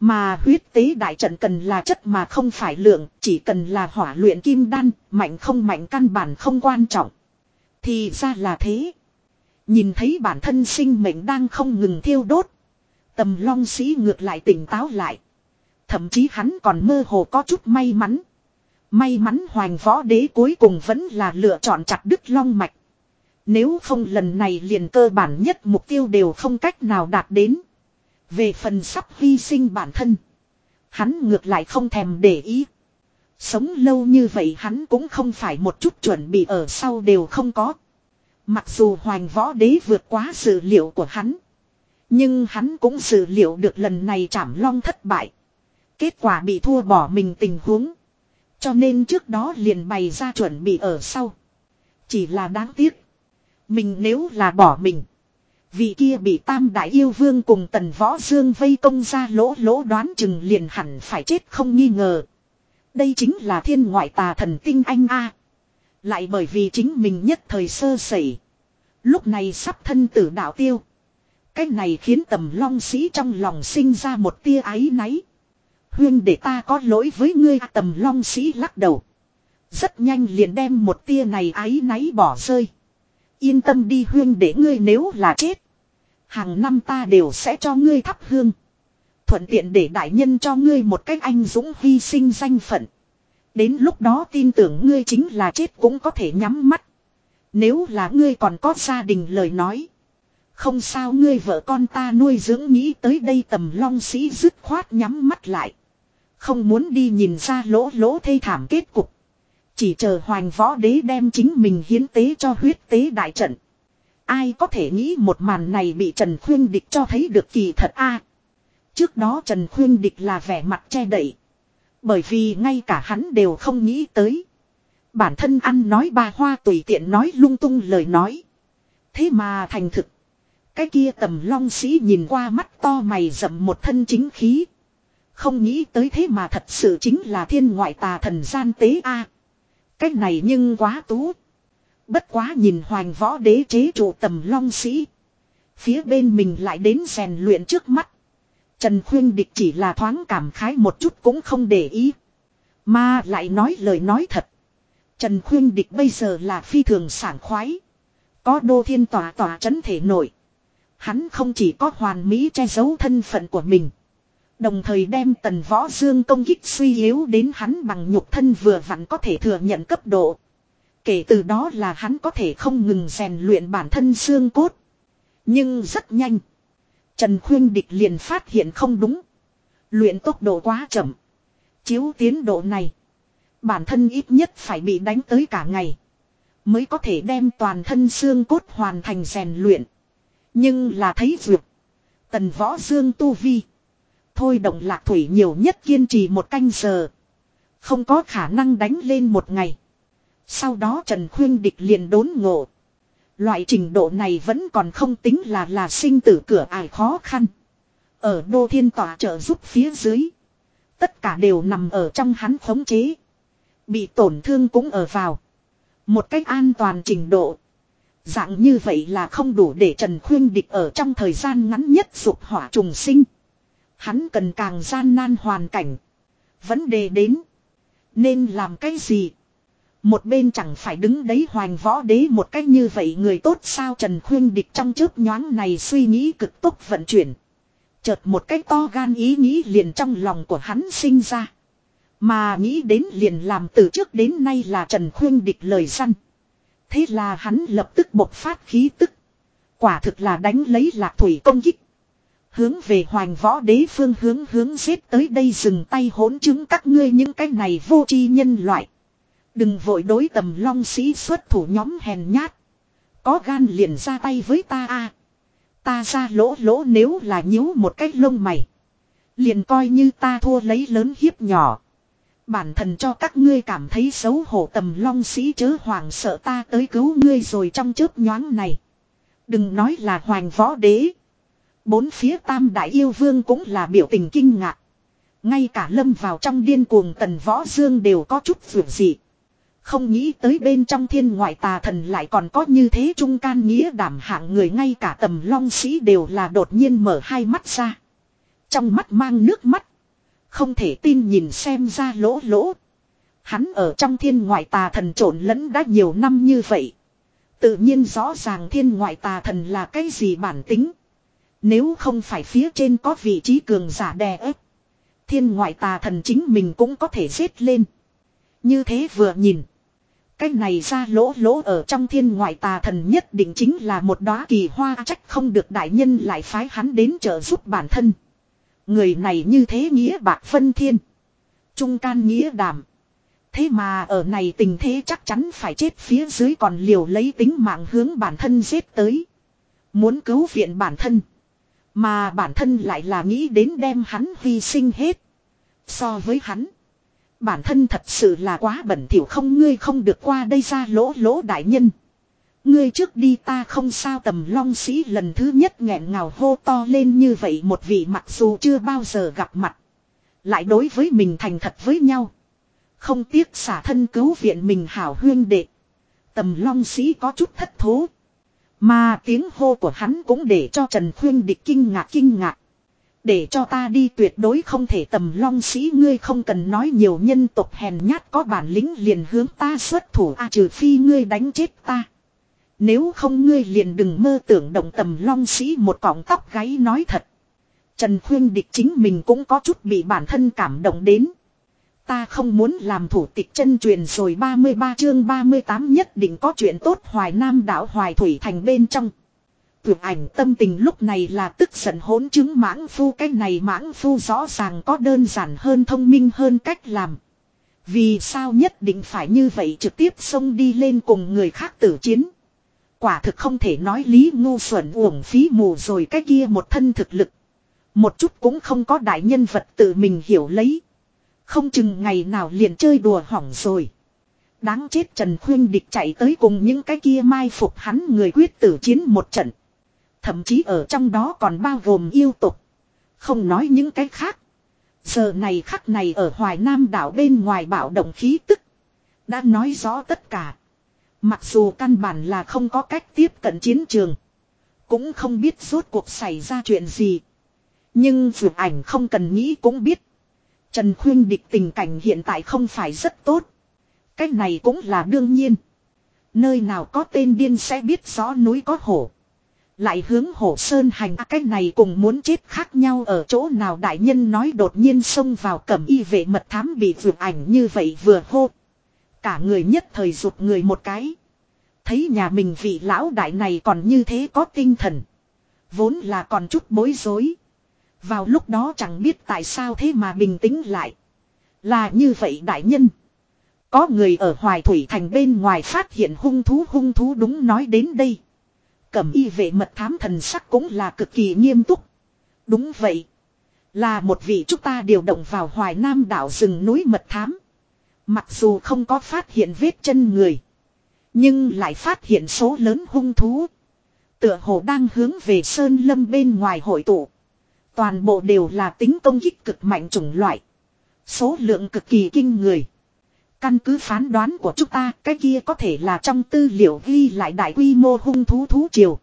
Mà huyết tế đại trận cần là chất mà không phải lượng, chỉ cần là hỏa luyện kim đan, mạnh không mạnh căn bản không quan trọng. Thì ra là thế. Nhìn thấy bản thân sinh mệnh đang không ngừng thiêu đốt. Tầm long sĩ ngược lại tỉnh táo lại. Thậm chí hắn còn mơ hồ có chút may mắn. May mắn hoàng võ đế cuối cùng vẫn là lựa chọn chặt đứt long mạch. Nếu không lần này liền cơ bản nhất mục tiêu đều không cách nào đạt đến. Về phần sắp hy sinh bản thân. Hắn ngược lại không thèm để ý. Sống lâu như vậy hắn cũng không phải một chút chuẩn bị ở sau đều không có. Mặc dù hoàng võ đế vượt quá sự liệu của hắn. Nhưng hắn cũng dự liệu được lần này chảm long thất bại. Kết quả bị thua bỏ mình tình huống. Cho nên trước đó liền bày ra chuẩn bị ở sau. Chỉ là đáng tiếc. Mình nếu là bỏ mình. Vị kia bị tam đại yêu vương cùng tần võ dương vây công ra lỗ lỗ đoán chừng liền hẳn phải chết không nghi ngờ. Đây chính là thiên ngoại tà thần tinh anh a. Lại bởi vì chính mình nhất thời sơ sẩy. Lúc này sắp thân tử đạo tiêu. Cái này khiến tầm long sĩ trong lòng sinh ra một tia áy náy. Huyên để ta có lỗi với ngươi, tầm long sĩ lắc đầu. Rất nhanh liền đem một tia này áy náy bỏ rơi. Yên tâm đi huyên để ngươi nếu là chết. Hàng năm ta đều sẽ cho ngươi thắp hương. Thuận tiện để đại nhân cho ngươi một cách anh dũng hy sinh danh phận. Đến lúc đó tin tưởng ngươi chính là chết cũng có thể nhắm mắt. Nếu là ngươi còn có gia đình lời nói. Không sao ngươi vợ con ta nuôi dưỡng nghĩ tới đây tầm long sĩ dứt khoát nhắm mắt lại. Không muốn đi nhìn ra lỗ lỗ thê thảm kết cục. Chỉ chờ hoành võ đế đem chính mình hiến tế cho huyết tế đại trận. Ai có thể nghĩ một màn này bị Trần Khuyên Địch cho thấy được kỳ thật a Trước đó Trần Khuyên Địch là vẻ mặt che đậy. Bởi vì ngay cả hắn đều không nghĩ tới. Bản thân ăn nói ba hoa tùy tiện nói lung tung lời nói. Thế mà thành thực. Cái kia tầm long sĩ nhìn qua mắt to mày rậm một thân chính khí. Không nghĩ tới thế mà thật sự chính là thiên ngoại tà thần gian tế a. À, này nhưng quá tú. Bất quá nhìn hoành võ đế chế trụ tầm long sĩ. Phía bên mình lại đến rèn luyện trước mắt. Trần Khuyên Địch chỉ là thoáng cảm khái một chút cũng không để ý. Mà lại nói lời nói thật. Trần Khuyên Địch bây giờ là phi thường sảng khoái. Có đô thiên tòa tòa chấn thể nổi. Hắn không chỉ có hoàn mỹ che giấu thân phận của mình. Đồng thời đem tần võ dương công kích suy yếu đến hắn bằng nhục thân vừa vặn có thể thừa nhận cấp độ. Kể từ đó là hắn có thể không ngừng rèn luyện bản thân xương cốt. Nhưng rất nhanh. Trần Khuyên Địch liền phát hiện không đúng. Luyện tốc độ quá chậm. Chiếu tiến độ này. Bản thân ít nhất phải bị đánh tới cả ngày. Mới có thể đem toàn thân xương cốt hoàn thành rèn luyện. Nhưng là thấy dược, Tần võ dương tu vi. Thôi động lạc thủy nhiều nhất kiên trì một canh giờ. Không có khả năng đánh lên một ngày. Sau đó Trần Khuyên Địch liền đốn ngộ. Loại trình độ này vẫn còn không tính là là sinh tử cửa ải khó khăn. Ở đô thiên tỏa trợ giúp phía dưới. Tất cả đều nằm ở trong hắn khống chế. Bị tổn thương cũng ở vào. Một cách an toàn trình độ. Dạng như vậy là không đủ để Trần Khuyên Địch ở trong thời gian ngắn nhất dục hỏa trùng sinh. Hắn cần càng gian nan hoàn cảnh. Vấn đề đến. Nên làm cái gì? Một bên chẳng phải đứng đấy hoành võ đế một cách như vậy người tốt sao Trần Khuyên Địch trong chớp nhoáng này suy nghĩ cực tốc vận chuyển. Chợt một cách to gan ý nghĩ liền trong lòng của hắn sinh ra. Mà nghĩ đến liền làm từ trước đến nay là Trần Khuyên Địch lời săn. Thế là hắn lập tức bộc phát khí tức. Quả thực là đánh lấy lạc thủy công kích. Hướng về hoành võ đế phương hướng hướng giết tới đây dừng tay hỗn chứng các ngươi những cái này vô tri nhân loại. Đừng vội đối tầm long sĩ xuất thủ nhóm hèn nhát. Có gan liền ra tay với ta a Ta ra lỗ lỗ nếu là nhíu một cách lông mày. Liền coi như ta thua lấy lớn hiếp nhỏ. Bản thân cho các ngươi cảm thấy xấu hổ tầm long sĩ chớ hoàng sợ ta tới cứu ngươi rồi trong chớp nhoáng này. Đừng nói là hoàng võ đế. Bốn phía tam đại yêu vương cũng là biểu tình kinh ngạc. Ngay cả lâm vào trong điên cuồng tần võ dương đều có chút vượt dị. Không nghĩ tới bên trong thiên ngoại tà thần lại còn có như thế trung can nghĩa đảm hạng người ngay cả tầm long sĩ đều là đột nhiên mở hai mắt ra. Trong mắt mang nước mắt. Không thể tin nhìn xem ra lỗ lỗ. Hắn ở trong thiên ngoại tà thần trộn lẫn đã nhiều năm như vậy. Tự nhiên rõ ràng thiên ngoại tà thần là cái gì bản tính. Nếu không phải phía trên có vị trí cường giả đè ép. Thiên ngoại tà thần chính mình cũng có thể giết lên. Như thế vừa nhìn. Cái này ra lỗ lỗ ở trong thiên ngoại tà thần nhất định chính là một đóa kỳ hoa trách không được đại nhân lại phái hắn đến trợ giúp bản thân. Người này như thế nghĩa bạc phân thiên. Trung can nghĩa đảm. Thế mà ở này tình thế chắc chắn phải chết phía dưới còn liều lấy tính mạng hướng bản thân giết tới. Muốn cứu viện bản thân. Mà bản thân lại là nghĩ đến đem hắn hy sinh hết. So với hắn. Bản thân thật sự là quá bẩn thỉu không, ngươi không được qua đây ra lỗ lỗ đại nhân. Ngươi trước đi ta không sao tầm long sĩ lần thứ nhất nghẹn ngào hô to lên như vậy một vị mặc dù chưa bao giờ gặp mặt. Lại đối với mình thành thật với nhau. Không tiếc xả thân cứu viện mình hảo huyên đệ. Tầm long sĩ có chút thất thố. Mà tiếng hô của hắn cũng để cho Trần Khuyên địch kinh ngạc kinh ngạc. Để cho ta đi tuyệt đối không thể tầm long sĩ ngươi không cần nói nhiều nhân tộc hèn nhát có bản lĩnh liền hướng ta xuất thủ a trừ phi ngươi đánh chết ta. Nếu không ngươi liền đừng mơ tưởng động tầm long sĩ một cọng tóc gáy nói thật. Trần Khuyên Địch chính mình cũng có chút bị bản thân cảm động đến. Ta không muốn làm thủ tịch chân truyền rồi 33 chương 38 nhất định có chuyện tốt Hoài Nam đảo Hoài Thủy Thành bên trong. Tuyệt ảnh tâm tình lúc này là tức giận hỗn chứng mãng phu, cái này mãng phu rõ ràng có đơn giản hơn thông minh hơn cách làm. Vì sao nhất định phải như vậy trực tiếp xông đi lên cùng người khác tử chiến. Quả thực không thể nói lý ngu xuẩn uổng phí mù rồi cái kia một thân thực lực. Một chút cũng không có đại nhân vật tự mình hiểu lấy. Không chừng ngày nào liền chơi đùa hỏng rồi. Đáng chết Trần Khuyên Địch chạy tới cùng những cái kia mai phục hắn người quyết tử chiến một trận. Thậm chí ở trong đó còn bao gồm yêu tục. Không nói những cái khác. Giờ này khắc này ở Hoài Nam đảo bên ngoài bảo động khí tức. Đã nói rõ tất cả. Mặc dù căn bản là không có cách tiếp cận chiến trường. Cũng không biết rốt cuộc xảy ra chuyện gì. Nhưng vượt ảnh không cần nghĩ cũng biết. Trần Khuyên địch tình cảnh hiện tại không phải rất tốt. Cách này cũng là đương nhiên. Nơi nào có tên điên sẽ biết rõ núi có hổ. Lại hướng hổ sơn hành à, này cùng muốn chết khác nhau ở chỗ nào đại nhân nói đột nhiên xông vào cẩm y vệ mật thám bị vượt ảnh như vậy vừa hô. Cả người nhất thời rụt người một cái. Thấy nhà mình vị lão đại này còn như thế có tinh thần. Vốn là còn chút bối rối. Vào lúc đó chẳng biết tại sao thế mà bình tĩnh lại. Là như vậy đại nhân. Có người ở Hoài Thủy Thành bên ngoài phát hiện hung thú hung thú đúng nói đến đây. Cẩm y vệ mật thám thần sắc cũng là cực kỳ nghiêm túc. Đúng vậy. Là một vị chúng ta điều động vào Hoài Nam đảo rừng núi mật thám. Mặc dù không có phát hiện vết chân người. Nhưng lại phát hiện số lớn hung thú. Tựa hồ đang hướng về sơn lâm bên ngoài hội tụ. Toàn bộ đều là tính công kích cực mạnh chủng loại. Số lượng cực kỳ kinh người. Căn cứ phán đoán của chúng ta, cái kia có thể là trong tư liệu ghi lại đại quy mô hung thú thú triều.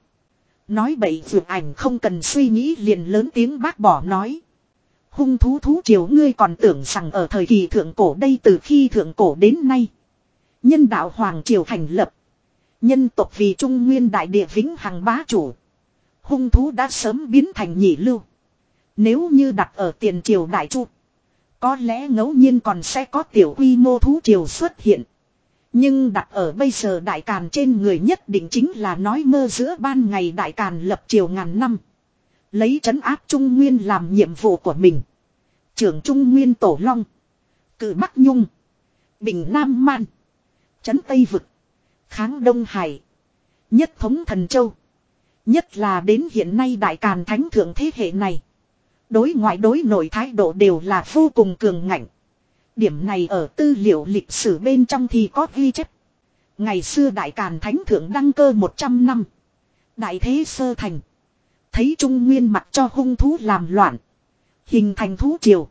Nói bậy dược ảnh không cần suy nghĩ liền lớn tiếng bác bỏ nói. Hung thú thú triều ngươi còn tưởng rằng ở thời kỳ thượng cổ đây từ khi thượng cổ đến nay. Nhân đạo Hoàng Triều thành lập. Nhân tộc vì Trung Nguyên Đại Địa vĩnh hằng bá chủ. Hung thú đã sớm biến thành nhị lưu. Nếu như đặt ở tiền triều Đại Chu. Có lẽ ngẫu nhiên còn sẽ có tiểu quy mô thú triều xuất hiện. Nhưng đặt ở bây giờ đại càn trên người nhất định chính là nói mơ giữa ban ngày đại càn lập triều ngàn năm. Lấy trấn áp Trung Nguyên làm nhiệm vụ của mình. Trưởng Trung Nguyên Tổ Long. Cử Bắc Nhung. Bình Nam Man. Trấn Tây Vực. Kháng Đông Hải. Nhất thống thần châu. Nhất là đến hiện nay đại càn thánh thượng thế hệ này. Đối ngoại đối nội thái độ đều là vô cùng cường ngạnh. Điểm này ở tư liệu lịch sử bên trong thì có ghi chép. Ngày xưa đại càn thánh thượng đăng cơ 100 năm. Đại thế sơ thành. Thấy Trung Nguyên mặt cho hung thú làm loạn. Hình thành thú triều.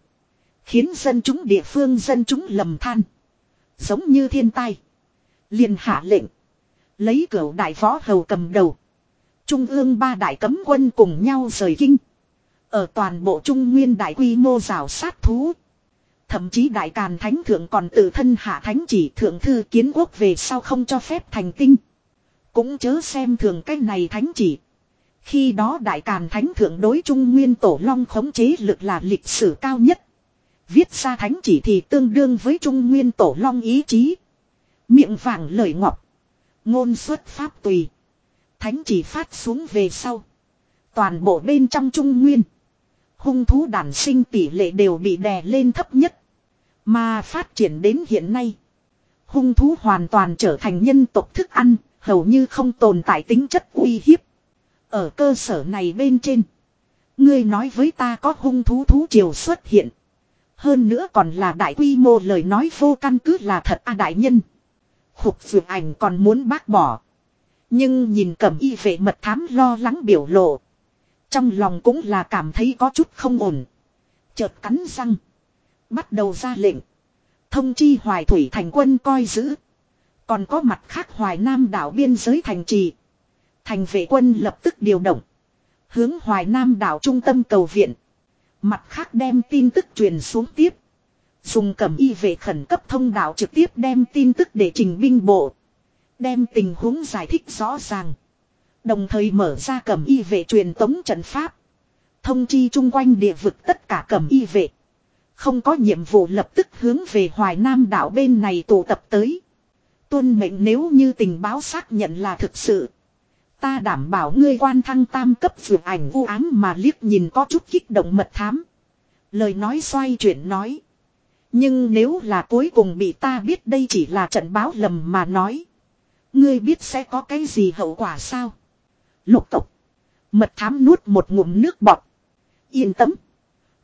Khiến dân chúng địa phương dân chúng lầm than. Giống như thiên tai. liền hạ lệnh. Lấy cửu đại võ hầu cầm đầu. Trung ương ba đại cấm quân cùng nhau rời kinh. Ở toàn bộ Trung Nguyên đại quy mô rào sát thú. Thậm chí đại càn thánh thượng còn tự thân hạ thánh chỉ thượng thư kiến quốc về sau không cho phép thành tinh. Cũng chớ xem thường cái này thánh chỉ. Khi đó đại càn thánh thượng đối trung nguyên tổ long khống chế lực là lịch sử cao nhất. Viết ra thánh chỉ thì tương đương với trung nguyên tổ long ý chí. Miệng vàng lời ngọc. Ngôn xuất pháp tùy. Thánh chỉ phát xuống về sau. Toàn bộ bên trong trung nguyên. Hung thú đàn sinh tỷ lệ đều bị đè lên thấp nhất. Mà phát triển đến hiện nay. Hung thú hoàn toàn trở thành nhân tộc thức ăn, hầu như không tồn tại tính chất uy hiếp. Ở cơ sở này bên trên. Ngươi nói với ta có hung thú thú triều xuất hiện. Hơn nữa còn là đại quy mô lời nói vô căn cứ là thật a đại nhân. Khục dược ảnh còn muốn bác bỏ. Nhưng nhìn cẩm y vệ mật thám lo lắng biểu lộ. Trong lòng cũng là cảm thấy có chút không ổn. Chợt cắn răng. Bắt đầu ra lệnh. Thông chi hoài thủy thành quân coi giữ. Còn có mặt khác hoài nam đảo biên giới thành trì. Thành vệ quân lập tức điều động. Hướng hoài nam đảo trung tâm cầu viện. Mặt khác đem tin tức truyền xuống tiếp. Dùng cẩm y về khẩn cấp thông đạo trực tiếp đem tin tức để trình binh bộ. Đem tình huống giải thích rõ ràng. Đồng thời mở ra cẩm y vệ truyền tống trận pháp. Thông chi chung quanh địa vực tất cả cẩm y vệ. Không có nhiệm vụ lập tức hướng về Hoài Nam đảo bên này tụ tập tới. Tuân mệnh nếu như tình báo xác nhận là thực sự. Ta đảm bảo ngươi quan thăng tam cấp vượt ảnh u ám mà liếc nhìn có chút kích động mật thám. Lời nói xoay chuyển nói. Nhưng nếu là cuối cùng bị ta biết đây chỉ là trận báo lầm mà nói. Ngươi biết sẽ có cái gì hậu quả sao? Lục tục. Mật thám nuốt một ngụm nước bọt. Yên tâm.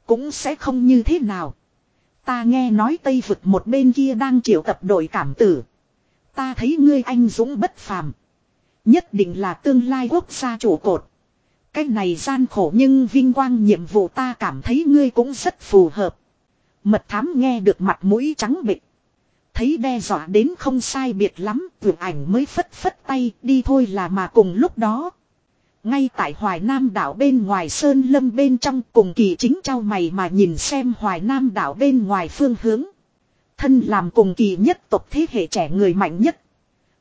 Cũng sẽ không như thế nào. Ta nghe nói Tây vực một bên kia đang triệu tập đội cảm tử. Ta thấy ngươi anh dũng bất phàm. Nhất định là tương lai quốc gia chủ cột. Cái này gian khổ nhưng vinh quang nhiệm vụ ta cảm thấy ngươi cũng rất phù hợp. Mật thám nghe được mặt mũi trắng bịch. Thấy đe dọa đến không sai biệt lắm, vượt ảnh mới phất phất tay đi thôi là mà cùng lúc đó. Ngay tại Hoài Nam đảo bên ngoài Sơn Lâm bên trong cùng kỳ chính trao mày mà nhìn xem Hoài Nam đảo bên ngoài phương hướng. Thân làm cùng kỳ nhất tộc thế hệ trẻ người mạnh nhất.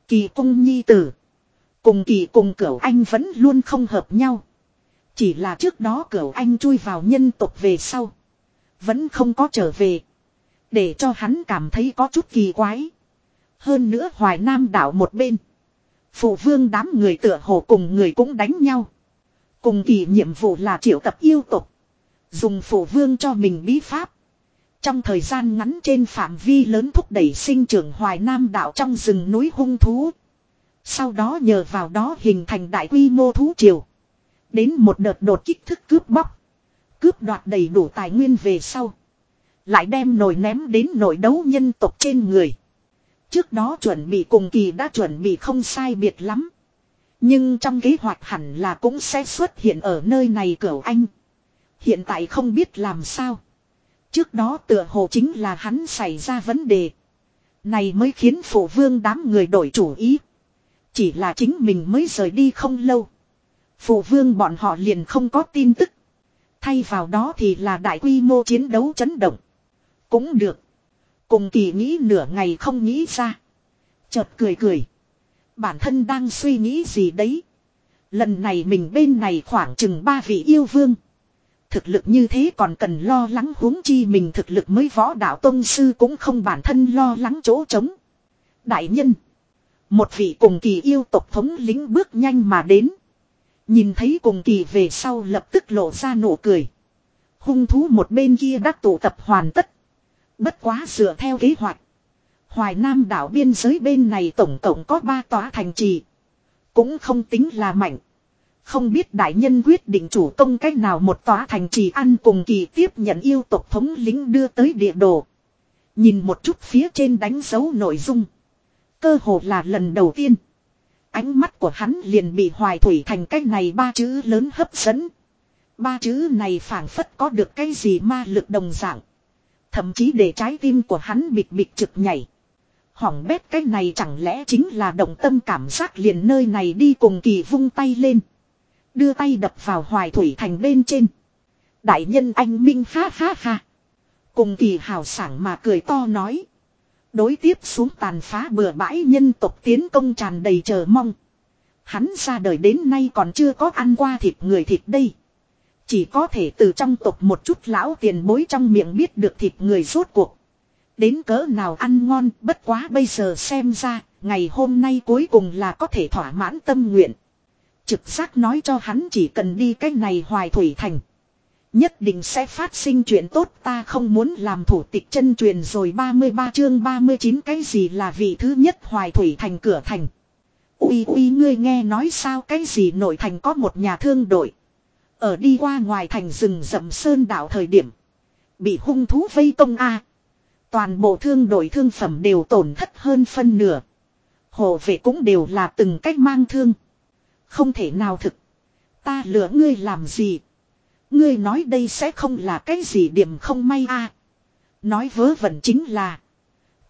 Kỳ cung nhi tử. Cùng kỳ cùng cửu anh vẫn luôn không hợp nhau. Chỉ là trước đó cửu anh chui vào nhân tộc về sau. Vẫn không có trở về. Để cho hắn cảm thấy có chút kỳ quái. Hơn nữa Hoài Nam đảo một bên. Phụ vương đám người tựa hồ cùng người cũng đánh nhau. Cùng kỳ nhiệm vụ là triệu tập yêu tục. Dùng phụ vương cho mình bí pháp. Trong thời gian ngắn trên phạm vi lớn thúc đẩy sinh trưởng hoài nam đảo trong rừng núi hung thú. Sau đó nhờ vào đó hình thành đại quy mô thú triều. Đến một đợt đột kích thức cướp bóc. Cướp đoạt đầy đủ tài nguyên về sau. Lại đem nồi ném đến nồi đấu nhân tộc trên người. Trước đó chuẩn bị cùng kỳ đã chuẩn bị không sai biệt lắm. Nhưng trong kế hoạch hẳn là cũng sẽ xuất hiện ở nơi này cửu anh. Hiện tại không biết làm sao. Trước đó tựa hồ chính là hắn xảy ra vấn đề. Này mới khiến phổ vương đám người đổi chủ ý. Chỉ là chính mình mới rời đi không lâu. Phổ vương bọn họ liền không có tin tức. Thay vào đó thì là đại quy mô chiến đấu chấn động. Cũng được. Cùng kỳ nghĩ nửa ngày không nghĩ ra. Chợt cười cười. Bản thân đang suy nghĩ gì đấy. Lần này mình bên này khoảng chừng ba vị yêu vương. Thực lực như thế còn cần lo lắng huống chi mình thực lực mới võ đạo tôn sư cũng không bản thân lo lắng chỗ trống. Đại nhân. Một vị cùng kỳ yêu tộc thống lính bước nhanh mà đến. Nhìn thấy cùng kỳ về sau lập tức lộ ra nụ cười. Hung thú một bên kia đã tụ tập hoàn tất. Bất quá dựa theo kế hoạch. Hoài Nam đảo biên giới bên này tổng cộng có ba tòa thành trì. Cũng không tính là mạnh. Không biết đại nhân quyết định chủ công cách nào một tòa thành trì ăn cùng kỳ tiếp nhận yêu tộc thống lính đưa tới địa đồ. Nhìn một chút phía trên đánh dấu nội dung. Cơ hồ là lần đầu tiên. Ánh mắt của hắn liền bị hoài thủy thành cách này ba chữ lớn hấp dẫn. Ba chữ này phảng phất có được cái gì ma lực đồng dạng. Thậm chí để trái tim của hắn bịch bịch trực nhảy. Hỏng bét cái này chẳng lẽ chính là động tâm cảm giác liền nơi này đi cùng kỳ vung tay lên. Đưa tay đập vào hoài thủy thành bên trên. Đại nhân anh Minh ha ha ha. Cùng kỳ hào sảng mà cười to nói. Đối tiếp xuống tàn phá bừa bãi nhân tộc tiến công tràn đầy chờ mong. Hắn ra đời đến nay còn chưa có ăn qua thịt người thịt đây. Chỉ có thể từ trong tộc một chút lão tiền bối trong miệng biết được thịt người rốt cuộc. Đến cỡ nào ăn ngon bất quá bây giờ xem ra, ngày hôm nay cuối cùng là có thể thỏa mãn tâm nguyện. Trực giác nói cho hắn chỉ cần đi cách này hoài thủy thành. Nhất định sẽ phát sinh chuyện tốt ta không muốn làm thủ tịch chân truyền rồi 33 chương 39 cái gì là vị thứ nhất hoài thủy thành cửa thành. Ui ui ngươi nghe nói sao cái gì nội thành có một nhà thương đội. Ở đi qua ngoài thành rừng rậm sơn đảo thời điểm. Bị hung thú vây công a Toàn bộ thương đội thương phẩm đều tổn thất hơn phân nửa. Hộ vệ cũng đều là từng cách mang thương. Không thể nào thực. Ta lừa ngươi làm gì. Ngươi nói đây sẽ không là cái gì điểm không may a Nói vớ vẩn chính là.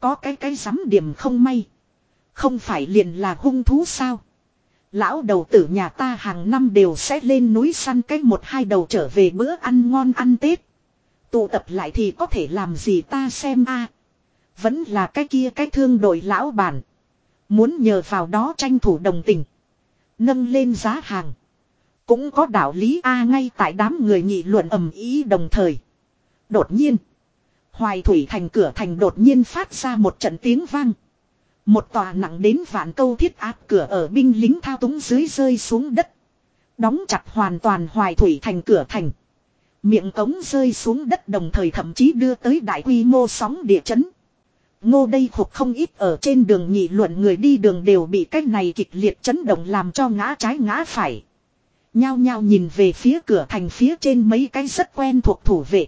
Có cái cái rắm điểm không may. Không phải liền là hung thú sao. Lão đầu tử nhà ta hàng năm đều sẽ lên núi săn cách một hai đầu trở về bữa ăn ngon ăn Tết. Tụ tập lại thì có thể làm gì ta xem a Vẫn là cái kia cái thương đội lão bản. Muốn nhờ vào đó tranh thủ đồng tình. Nâng lên giá hàng. Cũng có đạo lý A, ngay tại đám người nghị luận ầm ý đồng thời. Đột nhiên. Hoài thủy thành cửa thành đột nhiên phát ra một trận tiếng vang. Một tòa nặng đến vạn câu thiết áp cửa ở binh lính thao túng dưới rơi xuống đất. Đóng chặt hoàn toàn hoài thủy thành cửa thành. Miệng cống rơi xuống đất đồng thời thậm chí đưa tới đại quy mô sóng địa chấn. Ngô đây thuộc không ít ở trên đường nhị luận người đi đường đều bị cách này kịch liệt chấn động làm cho ngã trái ngã phải. Nhao nhao nhìn về phía cửa thành phía trên mấy cái rất quen thuộc thủ vệ.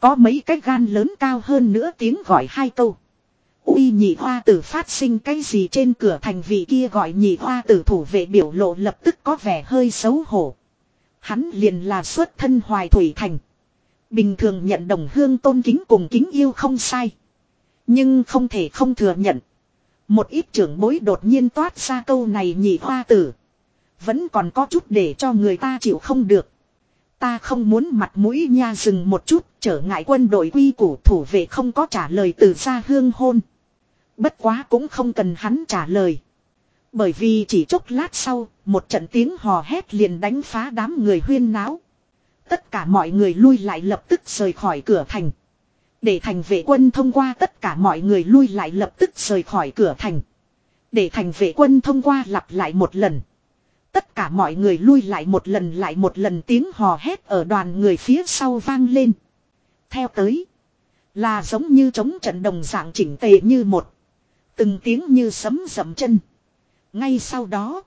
Có mấy cái gan lớn cao hơn nữa tiếng gọi hai câu. Uy nhị hoa tử phát sinh cái gì trên cửa thành vị kia gọi nhị hoa tử thủ vệ biểu lộ lập tức có vẻ hơi xấu hổ. Hắn liền là xuất thân hoài thủy thành. Bình thường nhận đồng hương tôn kính cùng kính yêu không sai. Nhưng không thể không thừa nhận. Một ít trưởng bối đột nhiên toát ra câu này nhị hoa tử. Vẫn còn có chút để cho người ta chịu không được. Ta không muốn mặt mũi nha dừng một chút, trở ngại quân đội quy củ thủ vệ không có trả lời từ xa hương hôn. Bất quá cũng không cần hắn trả lời. Bởi vì chỉ chốc lát sau, một trận tiếng hò hét liền đánh phá đám người huyên náo. Tất cả mọi người lui lại lập tức rời khỏi cửa thành. Để thành vệ quân thông qua tất cả mọi người lui lại lập tức rời khỏi cửa thành. Để thành vệ quân thông qua lặp lại một lần. Tất cả mọi người lui lại một lần lại một lần tiếng hò hét ở đoàn người phía sau vang lên. Theo tới. Là giống như chống trận đồng dạng chỉnh tề như một. Từng tiếng như sấm dậm chân. Ngay sau đó.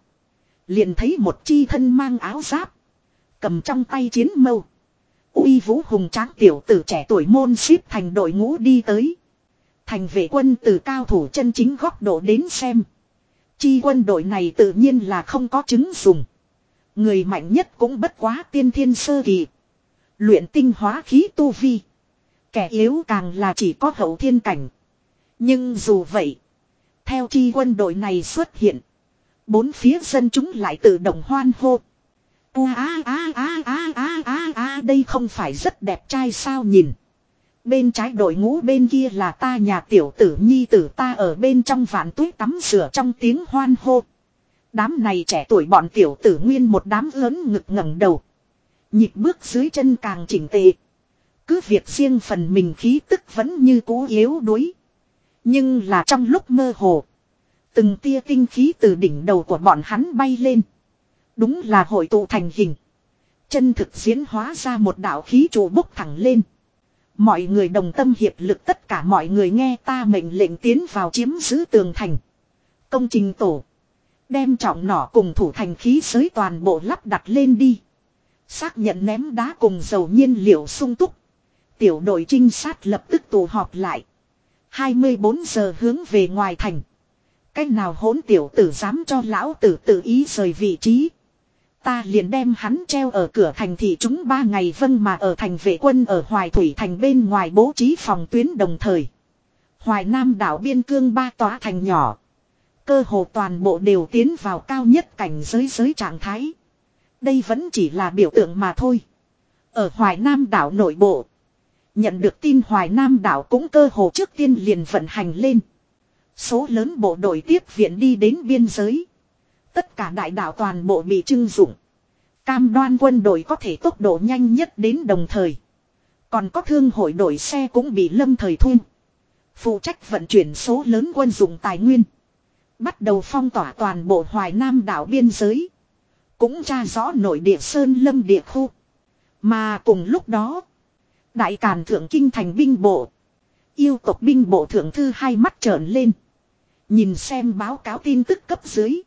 Liền thấy một chi thân mang áo giáp. Cầm trong tay chiến mâu. uy vũ hùng tráng tiểu tử trẻ tuổi môn xếp thành đội ngũ đi tới. Thành vệ quân từ cao thủ chân chính góc độ đến xem. Chi quân đội này tự nhiên là không có chứng dùng. Người mạnh nhất cũng bất quá tiên thiên sơ kỳ. Luyện tinh hóa khí tu vi. Kẻ yếu càng là chỉ có hậu thiên cảnh. Nhưng dù vậy. Theo chi quân đội này xuất hiện. Bốn phía dân chúng lại tự động hoan hô. A a a a a a a, đây không phải rất đẹp trai sao nhìn. Bên trái đội ngũ bên kia là ta nhà tiểu tử nhi tử ta ở bên trong vạn tuyết tắm rửa trong tiếng hoan hô. Đám này trẻ tuổi bọn tiểu tử nguyên một đám lớn ngực ngẩng đầu. Nhịp bước dưới chân càng chỉnh tề. Cứ việc riêng phần mình khí tức vẫn như cố yếu đuối. Nhưng là trong lúc mơ hồ. Từng tia tinh khí từ đỉnh đầu của bọn hắn bay lên. Đúng là hội tụ thành hình. Chân thực diễn hóa ra một đạo khí trụ bốc thẳng lên. Mọi người đồng tâm hiệp lực, tất cả mọi người nghe ta mệnh lệnh tiến vào chiếm giữ tường thành. Công trình tổ. Đem trọng nỏ cùng thủ thành khí giới toàn bộ lắp đặt lên đi. Xác nhận ném đá cùng dầu nhiên liệu sung túc. Tiểu đội trinh sát lập tức tụ họp lại. 24 giờ hướng về ngoài thành. Cách nào hỗn tiểu tử dám cho lão tử tự ý rời vị trí. Ta liền đem hắn treo ở cửa thành thị chúng ba ngày vân mà ở thành vệ quân ở Hoài Thủy thành bên ngoài bố trí phòng tuyến đồng thời. Hoài Nam đảo biên cương ba tòa thành nhỏ. Cơ hồ toàn bộ đều tiến vào cao nhất cảnh giới giới trạng thái. Đây vẫn chỉ là biểu tượng mà thôi. Ở Hoài Nam đảo nội bộ. Nhận được tin Hoài Nam đảo cũng cơ hồ trước tiên liền vận hành lên. Số lớn bộ đội tiếp viện đi đến biên giới. Tất cả đại đảo toàn bộ bị trưng dụng. Cam đoan quân đội có thể tốc độ nhanh nhất đến đồng thời. Còn có thương hội đội xe cũng bị lâm thời thu. Phụ trách vận chuyển số lớn quân dụng tài nguyên. Bắt đầu phong tỏa toàn bộ hoài nam đảo biên giới. Cũng tra rõ nội địa sơn lâm địa khu. Mà cùng lúc đó. Đại Càn Thượng Kinh thành binh bộ. Yêu tộc binh bộ thượng thư hai mắt trợn lên. Nhìn xem báo cáo tin tức cấp dưới.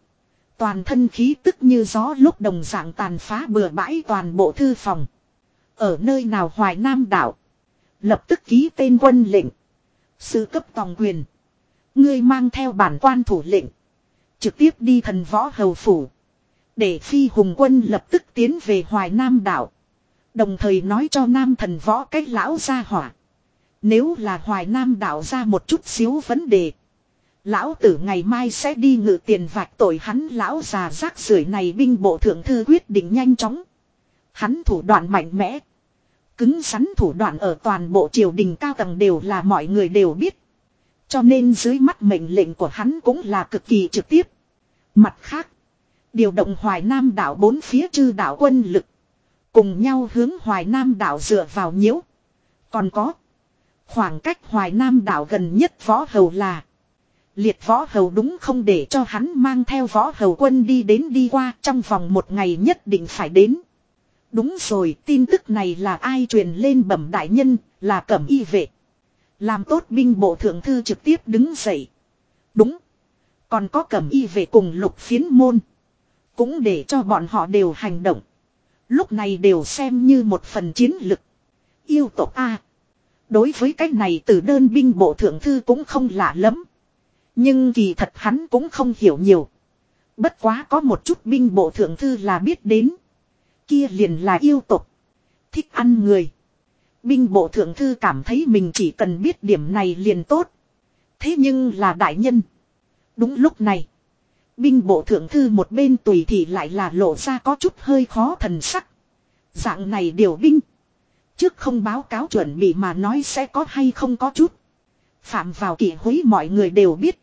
Toàn thân khí tức như gió lúc đồng dạng tàn phá bừa bãi toàn bộ thư phòng. Ở nơi nào Hoài Nam đảo. Lập tức ký tên quân lệnh. Sự cấp tòng quyền. Ngươi mang theo bản quan thủ lệnh. Trực tiếp đi thần võ hầu phủ. Để phi hùng quân lập tức tiến về Hoài Nam đảo. Đồng thời nói cho nam thần võ cách lão ra hỏa. Nếu là Hoài Nam đảo ra một chút xíu vấn đề. Lão tử ngày mai sẽ đi ngự tiền vạch tội hắn lão già rác rưởi này binh bộ thượng thư quyết định nhanh chóng. Hắn thủ đoạn mạnh mẽ. Cứng rắn thủ đoạn ở toàn bộ triều đình cao tầng đều là mọi người đều biết. Cho nên dưới mắt mệnh lệnh của hắn cũng là cực kỳ trực tiếp. Mặt khác. Điều động Hoài Nam đảo bốn phía chư đảo quân lực. Cùng nhau hướng Hoài Nam đảo dựa vào nhiễu. Còn có. Khoảng cách Hoài Nam đảo gần nhất võ hầu là. Liệt võ hầu đúng không để cho hắn mang theo võ hầu quân đi đến đi qua, trong vòng một ngày nhất định phải đến. Đúng rồi, tin tức này là ai truyền lên bẩm đại nhân, là cẩm y vệ. Làm tốt binh bộ thượng thư trực tiếp đứng dậy. Đúng. Còn có cẩm y vệ cùng lục phiến môn. Cũng để cho bọn họ đều hành động. Lúc này đều xem như một phần chiến lực. Yêu tộc A. Đối với cái này từ đơn binh bộ thượng thư cũng không lạ lắm. Nhưng kỳ thật hắn cũng không hiểu nhiều. Bất quá có một chút binh bộ thượng thư là biết đến. Kia liền là yêu tộc, Thích ăn người. Binh bộ thượng thư cảm thấy mình chỉ cần biết điểm này liền tốt. Thế nhưng là đại nhân. Đúng lúc này. Binh bộ thượng thư một bên tùy thì lại là lộ ra có chút hơi khó thần sắc. Dạng này điều binh. Trước không báo cáo chuẩn bị mà nói sẽ có hay không có chút. Phạm vào kỷ hối mọi người đều biết.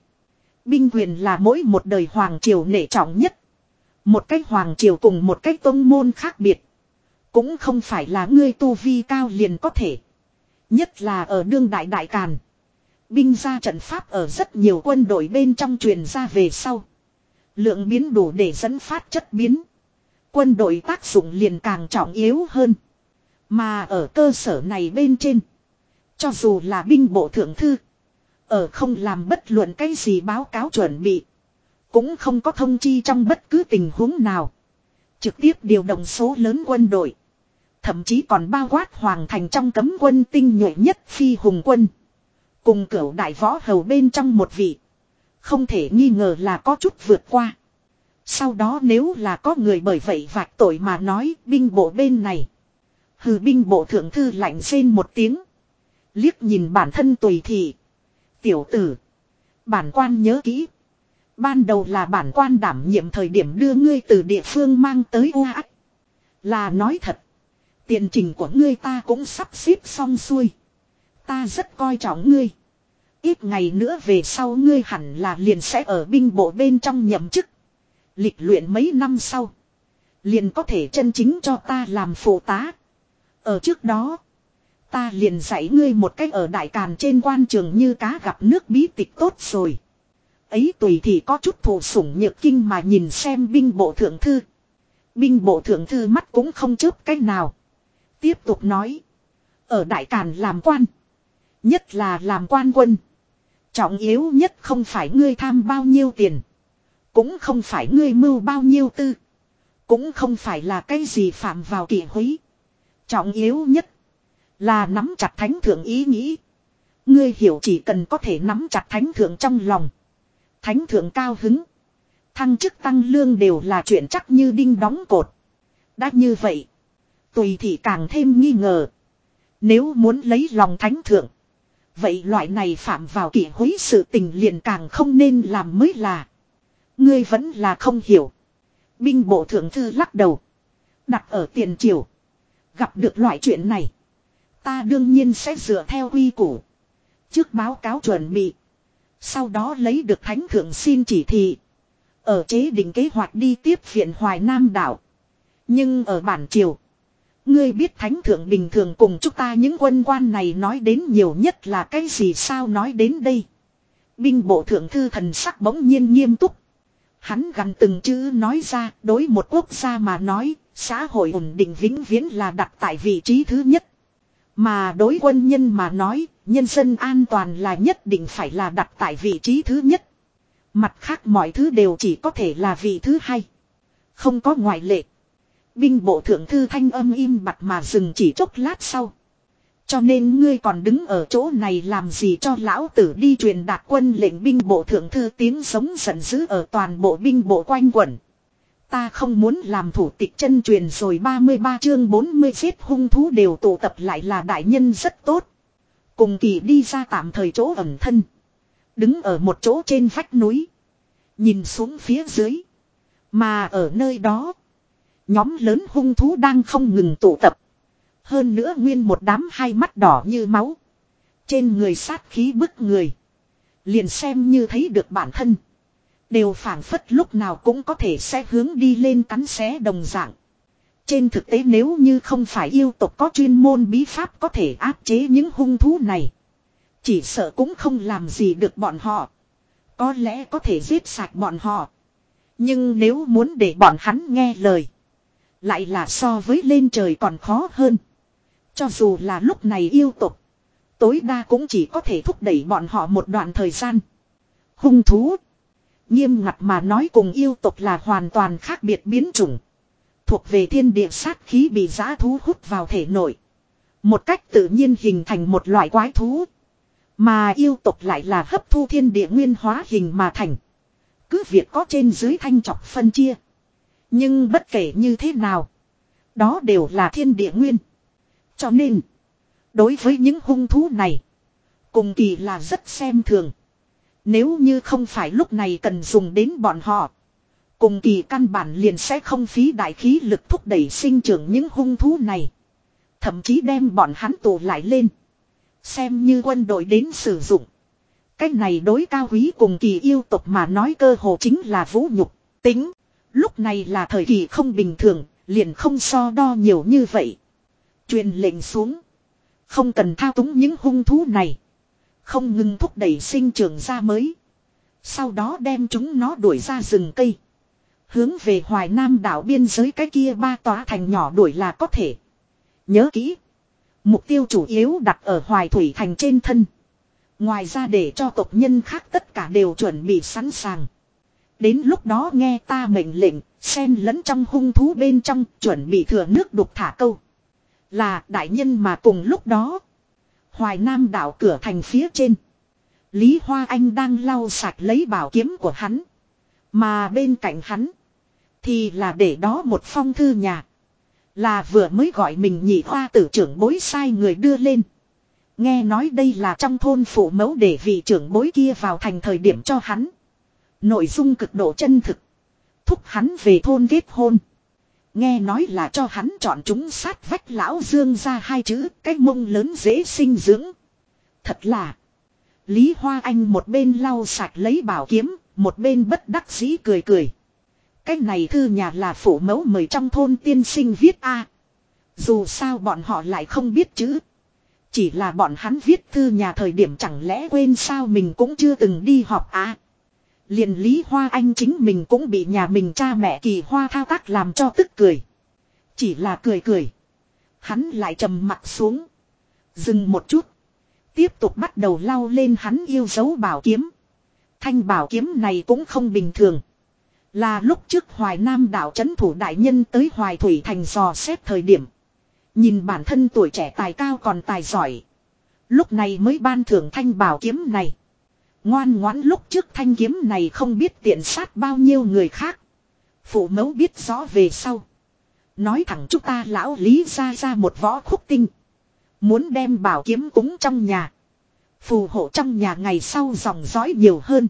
Binh quyền là mỗi một đời hoàng triều nể trọng nhất. Một cách hoàng triều cùng một cách tôn môn khác biệt. Cũng không phải là ngươi tu vi cao liền có thể. Nhất là ở đương đại đại càn. Binh ra trận pháp ở rất nhiều quân đội bên trong truyền ra về sau. Lượng biến đủ để dẫn phát chất biến. Quân đội tác dụng liền càng trọng yếu hơn. Mà ở cơ sở này bên trên. Cho dù là binh bộ thượng thư. Ở không làm bất luận cái gì báo cáo chuẩn bị. Cũng không có thông chi trong bất cứ tình huống nào. Trực tiếp điều động số lớn quân đội. Thậm chí còn bao quát hoàng thành trong cấm quân tinh nhuệ nhất phi hùng quân. Cùng cửu đại võ hầu bên trong một vị. Không thể nghi ngờ là có chút vượt qua. Sau đó nếu là có người bởi vậy vạch tội mà nói binh bộ bên này. Hừ binh bộ thượng thư lạnh rên một tiếng. Liếc nhìn bản thân tùy thị. Tiểu tử. Bản quan nhớ kỹ. Ban đầu là bản quan đảm nhiệm thời điểm đưa ngươi từ địa phương mang tới u ách, Là nói thật. Tiền trình của ngươi ta cũng sắp xếp xong xuôi. Ta rất coi trọng ngươi. Ít ngày nữa về sau ngươi hẳn là liền sẽ ở binh bộ bên trong nhậm chức. Lịch luyện mấy năm sau. Liền có thể chân chính cho ta làm phụ tá. Ở trước đó. Ta liền dạy ngươi một cách ở đại càn trên quan trường như cá gặp nước bí tịch tốt rồi. Ấy tùy thì có chút thủ sủng nhược kinh mà nhìn xem binh bộ thượng thư. Binh bộ thượng thư mắt cũng không chớp cách nào. Tiếp tục nói. Ở đại càn làm quan. Nhất là làm quan quân. Trọng yếu nhất không phải ngươi tham bao nhiêu tiền. Cũng không phải ngươi mưu bao nhiêu tư. Cũng không phải là cái gì phạm vào kỷ húy. Trọng yếu nhất. Là nắm chặt thánh thượng ý nghĩ. Ngươi hiểu chỉ cần có thể nắm chặt thánh thượng trong lòng. Thánh thượng cao hứng. Thăng chức tăng lương đều là chuyện chắc như đinh đóng cột. Đã như vậy. Tùy thị càng thêm nghi ngờ. Nếu muốn lấy lòng thánh thượng. Vậy loại này phạm vào kỷ hối sự tình liền càng không nên làm mới là. Ngươi vẫn là không hiểu. Binh bộ thượng thư lắc đầu. Đặt ở tiền triều. Gặp được loại chuyện này. Ta đương nhiên sẽ dựa theo quy củ. Trước báo cáo chuẩn bị. Sau đó lấy được thánh thượng xin chỉ thị. Ở chế định kế hoạch đi tiếp viện Hoài Nam đảo. Nhưng ở bản triều. Ngươi biết thánh thượng bình thường cùng chúng ta những quân quan này nói đến nhiều nhất là cái gì sao nói đến đây. Binh bộ thượng thư thần sắc bỗng nhiên nghiêm túc. Hắn gần từng chữ nói ra, đối một quốc gia mà nói, xã hội ổn định vĩnh viễn là đặt tại vị trí thứ nhất. Mà đối quân nhân mà nói, nhân dân an toàn là nhất định phải là đặt tại vị trí thứ nhất. Mặt khác mọi thứ đều chỉ có thể là vị thứ hai. Không có ngoại lệ. Binh bộ thượng thư thanh âm im bặt mà dừng chỉ chốc lát sau. Cho nên ngươi còn đứng ở chỗ này làm gì cho lão tử đi truyền đạt quân lệnh binh bộ thượng thư tiếng sống giận dữ ở toàn bộ binh bộ quanh quẩn. Ta không muốn làm thủ tịch chân truyền rồi 33 chương 40 xếp hung thú đều tụ tập lại là đại nhân rất tốt. Cùng kỳ đi ra tạm thời chỗ ẩn thân. Đứng ở một chỗ trên vách núi. Nhìn xuống phía dưới. Mà ở nơi đó. Nhóm lớn hung thú đang không ngừng tụ tập. Hơn nữa nguyên một đám hai mắt đỏ như máu. Trên người sát khí bức người. Liền xem như thấy được bản thân. Đều phản phất lúc nào cũng có thể sẽ hướng đi lên cắn xé đồng dạng. Trên thực tế nếu như không phải yêu tộc có chuyên môn bí pháp có thể áp chế những hung thú này. Chỉ sợ cũng không làm gì được bọn họ. Có lẽ có thể giết sạch bọn họ. Nhưng nếu muốn để bọn hắn nghe lời. Lại là so với lên trời còn khó hơn. Cho dù là lúc này yêu tục. Tối đa cũng chỉ có thể thúc đẩy bọn họ một đoạn thời gian. Hung thú. Nghiêm ngặt mà nói cùng yêu tục là hoàn toàn khác biệt biến chủng. Thuộc về thiên địa sát khí bị giã thú hút vào thể nội. Một cách tự nhiên hình thành một loại quái thú. Mà yêu tục lại là hấp thu thiên địa nguyên hóa hình mà thành. Cứ việc có trên dưới thanh trọc phân chia. Nhưng bất kể như thế nào. Đó đều là thiên địa nguyên. Cho nên. Đối với những hung thú này. Cùng kỳ là rất xem thường. Nếu như không phải lúc này cần dùng đến bọn họ. Cùng kỳ căn bản liền sẽ không phí đại khí lực thúc đẩy sinh trưởng những hung thú này. Thậm chí đem bọn hắn tù lại lên. Xem như quân đội đến sử dụng. Cách này đối cao quý cùng kỳ yêu tục mà nói cơ hồ chính là vũ nhục, tính. Lúc này là thời kỳ không bình thường, liền không so đo nhiều như vậy. Truyền lệnh xuống. Không cần thao túng những hung thú này. Không ngừng thúc đẩy sinh trưởng ra mới. Sau đó đem chúng nó đuổi ra rừng cây. Hướng về hoài nam đảo biên giới cái kia ba tòa thành nhỏ đuổi là có thể. Nhớ kỹ. Mục tiêu chủ yếu đặt ở Hoài Thủy Thành trên thân. Ngoài ra để cho tộc nhân khác tất cả đều chuẩn bị sẵn sàng. Đến lúc đó nghe ta mệnh lệnh, xen lẫn trong hung thú bên trong, chuẩn bị thừa nước đục thả câu. Là đại nhân mà cùng lúc đó. Hoài Nam đảo cửa thành phía trên. Lý Hoa Anh đang lau sạch lấy bảo kiếm của hắn. Mà bên cạnh hắn. Thì là để đó một phong thư nhà. Là vừa mới gọi mình nhị hoa tử trưởng bối sai người đưa lên. Nghe nói đây là trong thôn phụ mẫu để vị trưởng bối kia vào thành thời điểm cho hắn. Nội dung cực độ chân thực. Thúc hắn về thôn kết hôn. Nghe nói là cho hắn chọn chúng sát vách lão dương ra hai chữ cái mông lớn dễ sinh dưỡng. Thật là. Lý Hoa Anh một bên lau sạch lấy bảo kiếm, một bên bất đắc dĩ cười cười. Cái này thư nhà là phủ mẫu mời trong thôn tiên sinh viết A. Dù sao bọn họ lại không biết chữ. Chỉ là bọn hắn viết thư nhà thời điểm chẳng lẽ quên sao mình cũng chưa từng đi họp A liền Lý Hoa Anh chính mình cũng bị nhà mình cha mẹ kỳ hoa thao tác làm cho tức cười. Chỉ là cười cười. Hắn lại trầm mặt xuống. Dừng một chút. Tiếp tục bắt đầu lau lên hắn yêu dấu bảo kiếm. Thanh bảo kiếm này cũng không bình thường. Là lúc trước Hoài Nam đạo chấn thủ đại nhân tới Hoài Thủy Thành dò xét thời điểm. Nhìn bản thân tuổi trẻ tài cao còn tài giỏi. Lúc này mới ban thưởng thanh bảo kiếm này. Ngoan ngoãn lúc trước thanh kiếm này không biết tiện sát bao nhiêu người khác. Phụ mẫu biết rõ về sau. Nói thẳng chúng ta lão lý ra ra một võ khúc tinh. Muốn đem bảo kiếm cúng trong nhà. Phù hộ trong nhà ngày sau dòng dõi nhiều hơn.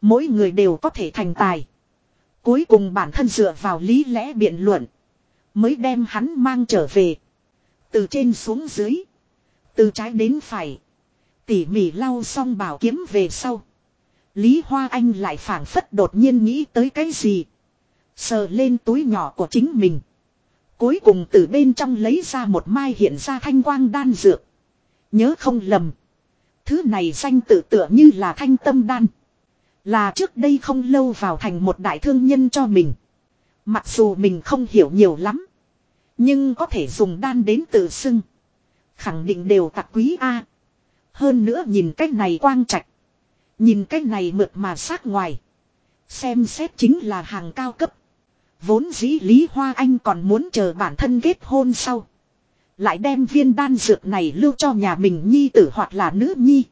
Mỗi người đều có thể thành tài. Cuối cùng bản thân dựa vào lý lẽ biện luận. Mới đem hắn mang trở về. Từ trên xuống dưới. Từ trái đến phải. Tỉ mỉ lau xong bảo kiếm về sau. Lý Hoa Anh lại phảng phất đột nhiên nghĩ tới cái gì. Sờ lên túi nhỏ của chính mình. Cuối cùng từ bên trong lấy ra một mai hiện ra thanh quang đan dược. Nhớ không lầm. Thứ này danh tự tựa như là thanh tâm đan. Là trước đây không lâu vào thành một đại thương nhân cho mình. Mặc dù mình không hiểu nhiều lắm. Nhưng có thể dùng đan đến tự xưng. Khẳng định đều tặc quý A. Hơn nữa nhìn cách này quang trạch. Nhìn cách này mượt mà sát ngoài. Xem xét chính là hàng cao cấp. Vốn dĩ Lý Hoa Anh còn muốn chờ bản thân kết hôn sau. Lại đem viên đan dược này lưu cho nhà mình nhi tử hoặc là nữ nhi.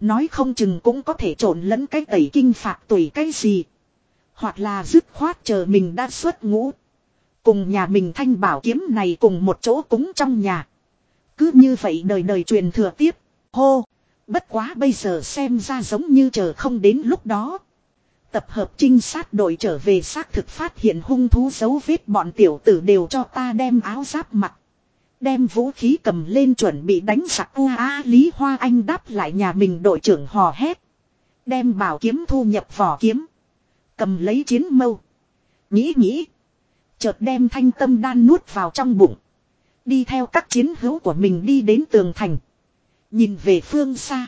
Nói không chừng cũng có thể trộn lẫn cái tẩy kinh phạt tùy cái gì. Hoặc là dứt khoát chờ mình đã xuất ngũ. Cùng nhà mình thanh bảo kiếm này cùng một chỗ cúng trong nhà. Cứ như vậy đời đời truyền thừa tiếp. Hô! Bất quá bây giờ xem ra giống như chờ không đến lúc đó. Tập hợp trinh sát đội trở về xác thực phát hiện hung thú dấu vết bọn tiểu tử đều cho ta đem áo giáp mặt. Đem vũ khí cầm lên chuẩn bị đánh sặc u a Lý Hoa Anh đáp lại nhà mình đội trưởng hò hét. Đem bảo kiếm thu nhập vỏ kiếm. Cầm lấy chiến mâu. Nghĩ nghĩ. Chợt đem thanh tâm đan nuốt vào trong bụng. Đi theo các chiến hữu của mình đi đến tường thành. Nhìn về phương xa.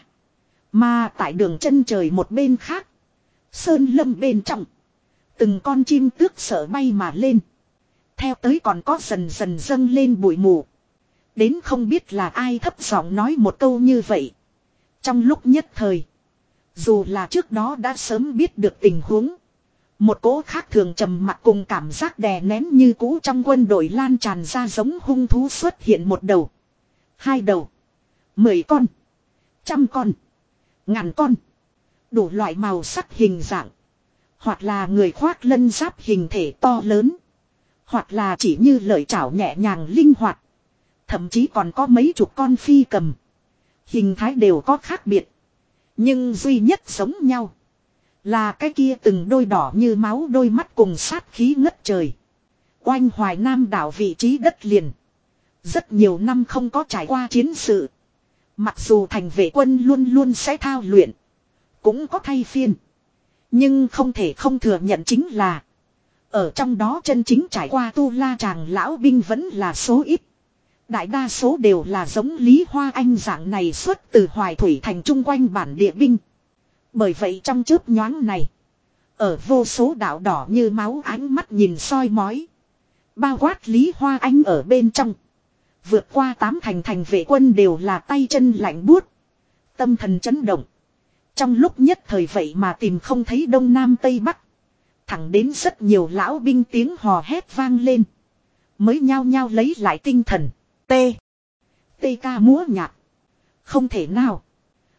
Mà tại đường chân trời một bên khác. Sơn lâm bên trong. Từng con chim tước sợ bay mà lên. Theo tới còn có dần dần dâng lên bụi mù. Đến không biết là ai thấp giọng nói một câu như vậy. Trong lúc nhất thời. Dù là trước đó đã sớm biết được tình huống. Một cố khác thường trầm mặt cùng cảm giác đè nén như cũ trong quân đội lan tràn ra giống hung thú xuất hiện một đầu. Hai đầu. Mười con. Trăm con. Ngàn con. Đủ loại màu sắc hình dạng. Hoặc là người khoác lân giáp hình thể to lớn. Hoặc là chỉ như lợi chảo nhẹ nhàng linh hoạt. Thậm chí còn có mấy chục con phi cầm. Hình thái đều có khác biệt. Nhưng duy nhất giống nhau. Là cái kia từng đôi đỏ như máu đôi mắt cùng sát khí ngất trời. Oanh hoài nam đảo vị trí đất liền. Rất nhiều năm không có trải qua chiến sự. Mặc dù thành vệ quân luôn luôn sẽ thao luyện. Cũng có thay phiên. Nhưng không thể không thừa nhận chính là. Ở trong đó chân chính trải qua tu la chàng lão binh vẫn là số ít. Đại đa số đều là giống Lý Hoa Anh dạng này xuất từ Hoài Thủy thành trung quanh bản địa binh. Bởi vậy trong chớp nhoáng này. Ở vô số đạo đỏ như máu ánh mắt nhìn soi mói. Bao quát Lý Hoa Anh ở bên trong. Vượt qua tám thành thành vệ quân đều là tay chân lạnh buốt. Tâm thần chấn động. Trong lúc nhất thời vậy mà tìm không thấy đông nam tây bắc. Thẳng đến rất nhiều lão binh tiếng hò hét vang lên. Mới nhao nhao lấy lại tinh thần. T. Tê ca múa nhạc. Không thể nào.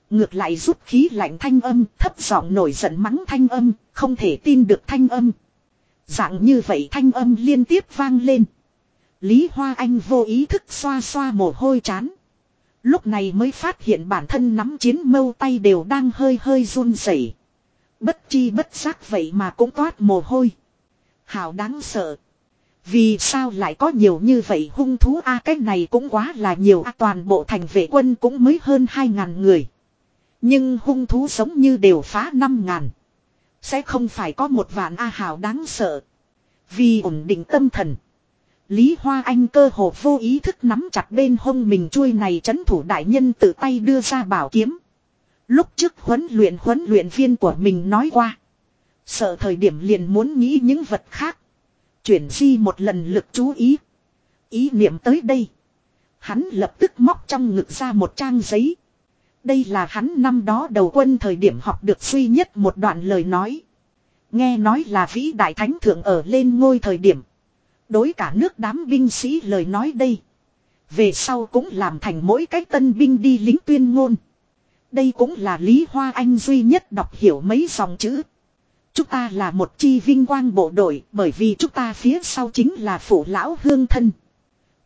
Ngược lại rút khí lạnh thanh âm, thấp giọng nổi giận mắng thanh âm, không thể tin được thanh âm. Dạng như vậy thanh âm liên tiếp vang lên. Lý Hoa Anh vô ý thức xoa xoa mồ hôi chán. Lúc này mới phát hiện bản thân nắm chiến mâu tay đều đang hơi hơi run rẩy. Bất chi bất giác vậy mà cũng toát mồ hôi. Hảo đáng sợ. Vì sao lại có nhiều như vậy hung thú a cái này cũng quá là nhiều a toàn bộ thành vệ quân cũng mới hơn 2.000 người. Nhưng hung thú giống như đều phá 5.000. Sẽ không phải có một vạn a hảo đáng sợ. Vì ổn định tâm thần. Lý Hoa Anh cơ hồ vô ý thức nắm chặt bên hông mình chuôi này chấn thủ đại nhân tự tay đưa ra bảo kiếm. Lúc trước huấn luyện huấn luyện viên của mình nói qua. Sợ thời điểm liền muốn nghĩ những vật khác. Chuyển di một lần lực chú ý. Ý niệm tới đây. Hắn lập tức móc trong ngực ra một trang giấy. Đây là hắn năm đó đầu quân thời điểm học được duy nhất một đoạn lời nói. Nghe nói là vĩ đại thánh thượng ở lên ngôi thời điểm. Đối cả nước đám binh sĩ lời nói đây. Về sau cũng làm thành mỗi cái tân binh đi lính tuyên ngôn. Đây cũng là Lý Hoa Anh duy nhất đọc hiểu mấy dòng chữ. Chúng ta là một chi vinh quang bộ đội, bởi vì chúng ta phía sau chính là phủ lão hương thân.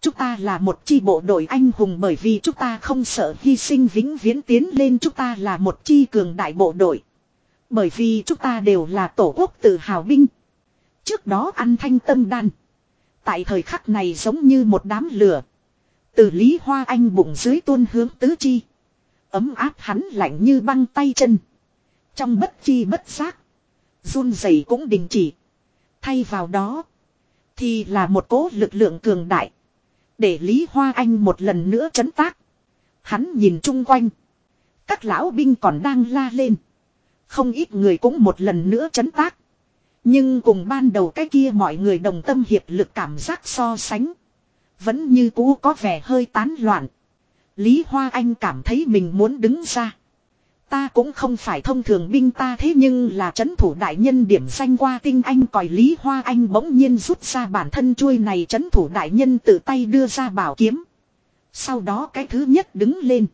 Chúng ta là một chi bộ đội anh hùng bởi vì chúng ta không sợ hy sinh vĩnh viễn tiến lên chúng ta là một chi cường đại bộ đội. Bởi vì chúng ta đều là tổ quốc tự hào binh. Trước đó ăn thanh tâm đan. Tại thời khắc này giống như một đám lửa. Từ Lý Hoa Anh bụng dưới tuôn hướng tứ chi. Ấm áp hắn lạnh như băng tay chân. Trong bất chi bất giác. run rẩy cũng đình chỉ. Thay vào đó. Thì là một cố lực lượng cường đại. Để Lý Hoa Anh một lần nữa chấn tác. Hắn nhìn chung quanh. Các lão binh còn đang la lên. Không ít người cũng một lần nữa chấn tác. Nhưng cùng ban đầu cái kia mọi người đồng tâm hiệp lực cảm giác so sánh. Vẫn như cũ có vẻ hơi tán loạn. Lý Hoa Anh cảm thấy mình muốn đứng ra. Ta cũng không phải thông thường binh ta thế nhưng là chấn thủ đại nhân điểm danh qua tinh anh còi Lý Hoa Anh bỗng nhiên rút ra bản thân chuôi này chấn thủ đại nhân tự tay đưa ra bảo kiếm. Sau đó cái thứ nhất đứng lên.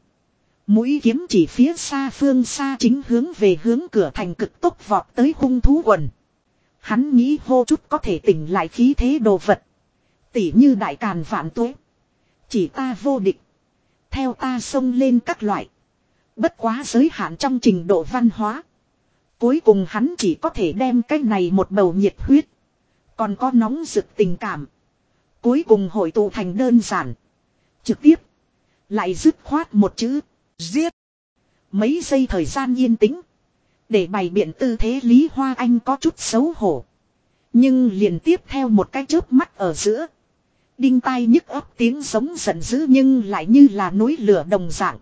Mũi kiếm chỉ phía xa phương xa chính hướng về hướng cửa thành cực tốc vọt tới hung thú quần. Hắn nghĩ hô chút có thể tỉnh lại khí thế đồ vật. Tỉ như đại càn vạn tuế. Chỉ ta vô địch. Theo ta xông lên các loại. Bất quá giới hạn trong trình độ văn hóa. Cuối cùng hắn chỉ có thể đem cái này một bầu nhiệt huyết. Còn có nóng rực tình cảm. Cuối cùng hội tụ thành đơn giản. Trực tiếp. Lại dứt khoát một chữ. Giết. Mấy giây thời gian yên tĩnh. Để bày biện tư thế Lý Hoa Anh có chút xấu hổ. Nhưng liền tiếp theo một cái chớp mắt ở giữa. Đinh tai nhức ấp tiếng giống giận dữ nhưng lại như là núi lửa đồng dạng.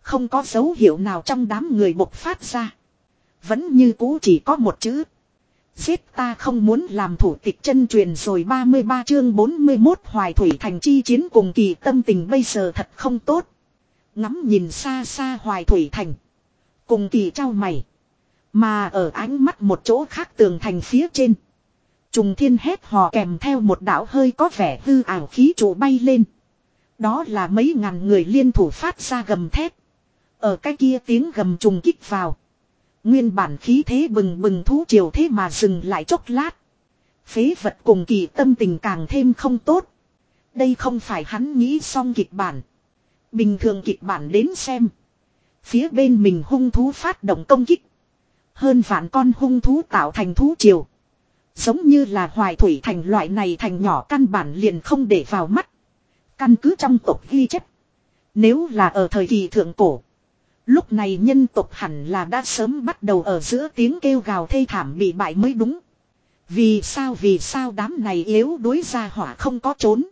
Không có dấu hiệu nào trong đám người bộc phát ra. Vẫn như cũ chỉ có một chữ. Giết ta không muốn làm thủ tịch chân truyền rồi 33 chương 41 Hoài Thủy Thành chi chiến cùng kỳ tâm tình bây giờ thật không tốt. Ngắm nhìn xa xa Hoài Thủy Thành. Cùng kỳ trao mày. Mà ở ánh mắt một chỗ khác tường thành phía trên. Trùng thiên hét hò kèm theo một đạo hơi có vẻ hư ảo khí trụ bay lên. Đó là mấy ngàn người liên thủ phát ra gầm thét. Ở cái kia tiếng gầm trùng kích vào. Nguyên bản khí thế bừng bừng thú triều thế mà dừng lại chốc lát. Phế vật cùng kỳ tâm tình càng thêm không tốt. Đây không phải hắn nghĩ xong kịch bản. Bình thường kịch bản đến xem. Phía bên mình hung thú phát động công kích. Hơn vạn con hung thú tạo thành thú triều. Giống như là hoài thủy thành loại này thành nhỏ căn bản liền không để vào mắt. Căn cứ trong tộc ghi chép. Nếu là ở thời kỳ thượng cổ. Lúc này nhân tộc hẳn là đã sớm bắt đầu ở giữa tiếng kêu gào thê thảm bị bại mới đúng. Vì sao vì sao đám này yếu đối ra hỏa không có trốn.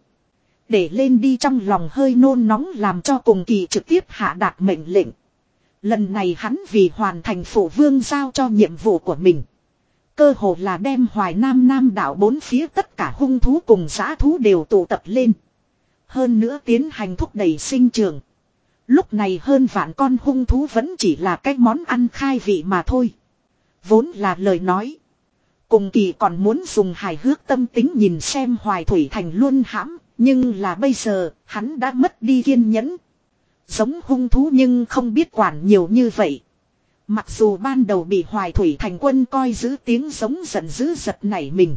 Để lên đi trong lòng hơi nôn nóng làm cho cùng kỳ trực tiếp hạ đạt mệnh lệnh. Lần này hắn vì hoàn thành phủ vương giao cho nhiệm vụ của mình. Cơ hồ là đem hoài nam nam đảo bốn phía tất cả hung thú cùng giã thú đều tụ tập lên. Hơn nữa tiến hành thúc đẩy sinh trường. Lúc này hơn vạn con hung thú vẫn chỉ là cái món ăn khai vị mà thôi. Vốn là lời nói. Cùng kỳ còn muốn dùng hài hước tâm tính nhìn xem Hoài Thủy Thành luôn hãm. Nhưng là bây giờ, hắn đã mất đi kiên nhẫn. Giống hung thú nhưng không biết quản nhiều như vậy. Mặc dù ban đầu bị Hoài Thủy Thành quân coi giữ tiếng giống giận dữ giật nảy mình.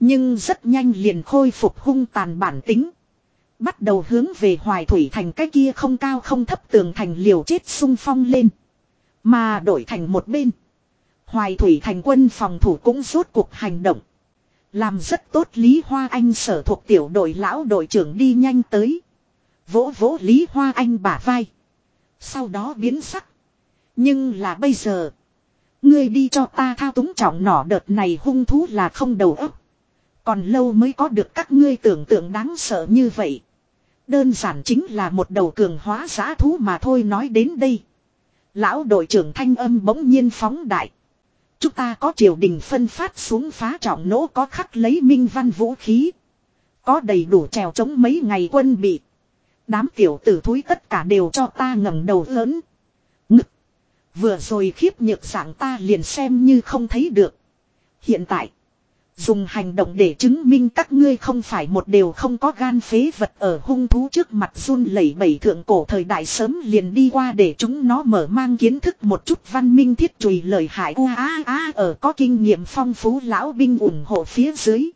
Nhưng rất nhanh liền khôi phục hung tàn bản tính. Bắt đầu hướng về Hoài Thủy Thành cái kia không cao không thấp tường thành liều chết sung phong lên. Mà đổi thành một bên. Hoài Thủy Thành quân phòng thủ cũng rốt cuộc hành động. Làm rất tốt Lý Hoa Anh sở thuộc tiểu đội lão đội trưởng đi nhanh tới. Vỗ vỗ Lý Hoa Anh bả vai. Sau đó biến sắc. Nhưng là bây giờ. Ngươi đi cho ta thao túng trọng nỏ đợt này hung thú là không đầu óc. Còn lâu mới có được các ngươi tưởng tượng đáng sợ như vậy. Đơn giản chính là một đầu cường hóa giã thú mà thôi nói đến đây. Lão đội trưởng thanh âm bỗng nhiên phóng đại. Chúng ta có triều đình phân phát xuống phá trọng nỗ có khắc lấy minh văn vũ khí. Có đầy đủ trèo chống mấy ngày quân bị. Đám tiểu tử thúi tất cả đều cho ta ngẩng đầu lớn. Ngực. Vừa rồi khiếp nhược dạng ta liền xem như không thấy được. Hiện tại. Dùng hành động để chứng minh các ngươi không phải một điều không có gan phế vật ở hung thú trước mặt run lẩy bẩy thượng cổ thời đại sớm liền đi qua để chúng nó mở mang kiến thức một chút văn minh thiết chùy lời hại u a a, ở có kinh nghiệm phong phú lão binh ủng hộ phía dưới.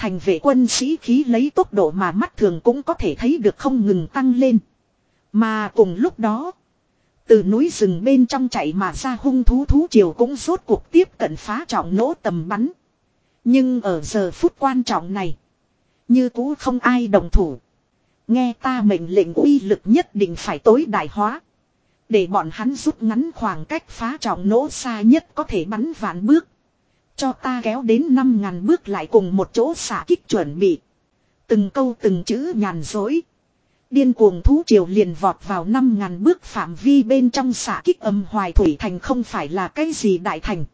Thành vệ quân sĩ khí lấy tốc độ mà mắt thường cũng có thể thấy được không ngừng tăng lên. Mà cùng lúc đó, từ núi rừng bên trong chạy mà ra hung thú thú triều cũng rốt cuộc tiếp cận phá trọng nỗ tầm bắn. Nhưng ở giờ phút quan trọng này. Như cũ không ai đồng thủ. Nghe ta mệnh lệnh uy lực nhất định phải tối đại hóa. Để bọn hắn rút ngắn khoảng cách phá trọng nỗ xa nhất có thể bắn vạn bước. Cho ta kéo đến 5.000 bước lại cùng một chỗ xả kích chuẩn bị. Từng câu từng chữ nhàn dối. Điên cuồng thú triều liền vọt vào 5.000 bước phạm vi bên trong xả kích âm hoài thủy thành không phải là cái gì đại thành.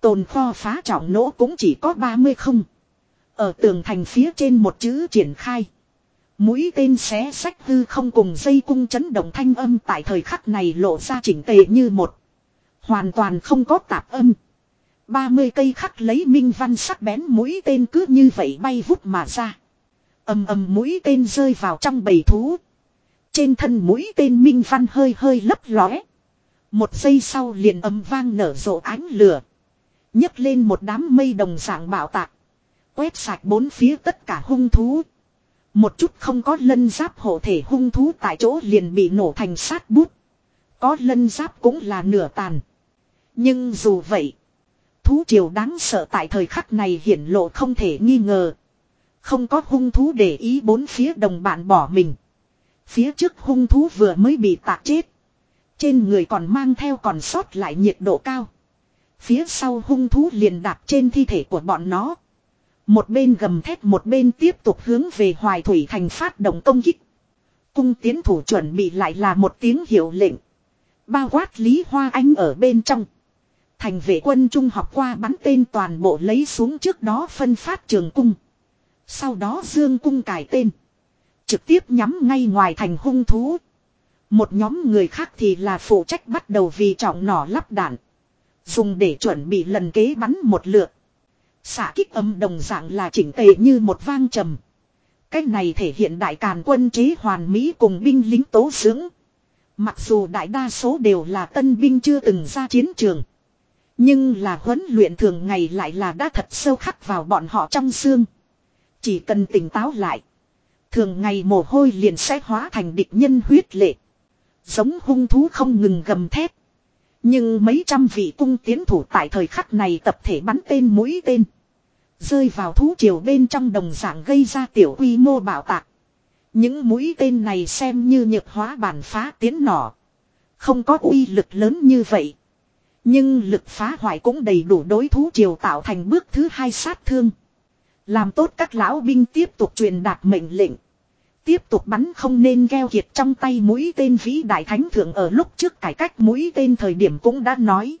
Tồn kho phá trọng nỗ cũng chỉ có 30 không. Ở tường thành phía trên một chữ triển khai. Mũi tên xé sách hư không cùng dây cung chấn động thanh âm tại thời khắc này lộ ra chỉnh tề như một. Hoàn toàn không có tạp âm. 30 cây khắc lấy minh văn sắc bén mũi tên cứ như vậy bay vút mà ra. ầm ầm mũi tên rơi vào trong bầy thú. Trên thân mũi tên minh văn hơi hơi lấp lóe. Một giây sau liền ầm vang nở rộ ánh lửa nhấc lên một đám mây đồng dạng bạo tạc. Quét sạch bốn phía tất cả hung thú. Một chút không có lân giáp hộ thể hung thú tại chỗ liền bị nổ thành sát bút. Có lân giáp cũng là nửa tàn. Nhưng dù vậy, thú triều đáng sợ tại thời khắc này hiển lộ không thể nghi ngờ. Không có hung thú để ý bốn phía đồng bạn bỏ mình. Phía trước hung thú vừa mới bị tạc chết. Trên người còn mang theo còn sót lại nhiệt độ cao. Phía sau hung thú liền đạp trên thi thể của bọn nó. Một bên gầm thét một bên tiếp tục hướng về Hoài Thủy Thành phát động công kích. Cung tiến thủ chuẩn bị lại là một tiếng hiệu lệnh. Bao quát Lý Hoa Anh ở bên trong. Thành vệ quân trung học qua bắn tên toàn bộ lấy xuống trước đó phân phát trường cung. Sau đó dương cung cải tên. Trực tiếp nhắm ngay ngoài thành hung thú. Một nhóm người khác thì là phụ trách bắt đầu vì trọng nỏ lắp đạn. Dùng để chuẩn bị lần kế bắn một lượt. Xả kích âm đồng dạng là chỉnh tề như một vang trầm. Cái này thể hiện đại càn quân chế hoàn mỹ cùng binh lính tố dưỡng. Mặc dù đại đa số đều là tân binh chưa từng ra chiến trường. Nhưng là huấn luyện thường ngày lại là đã thật sâu khắc vào bọn họ trong xương. Chỉ cần tỉnh táo lại. Thường ngày mồ hôi liền sẽ hóa thành địch nhân huyết lệ. Giống hung thú không ngừng gầm thép. Nhưng mấy trăm vị cung tiến thủ tại thời khắc này tập thể bắn tên mũi tên. Rơi vào thú triều bên trong đồng dạng gây ra tiểu quy mô bảo tạc. Những mũi tên này xem như nhược hóa bản phá tiến nỏ. Không có uy lực lớn như vậy. Nhưng lực phá hoại cũng đầy đủ đối thú triều tạo thành bước thứ hai sát thương. Làm tốt các lão binh tiếp tục truyền đạt mệnh lệnh. Tiếp tục bắn không nên gheo kiệt trong tay mũi tên vĩ đại thánh thượng ở lúc trước cải cách mũi tên thời điểm cũng đã nói.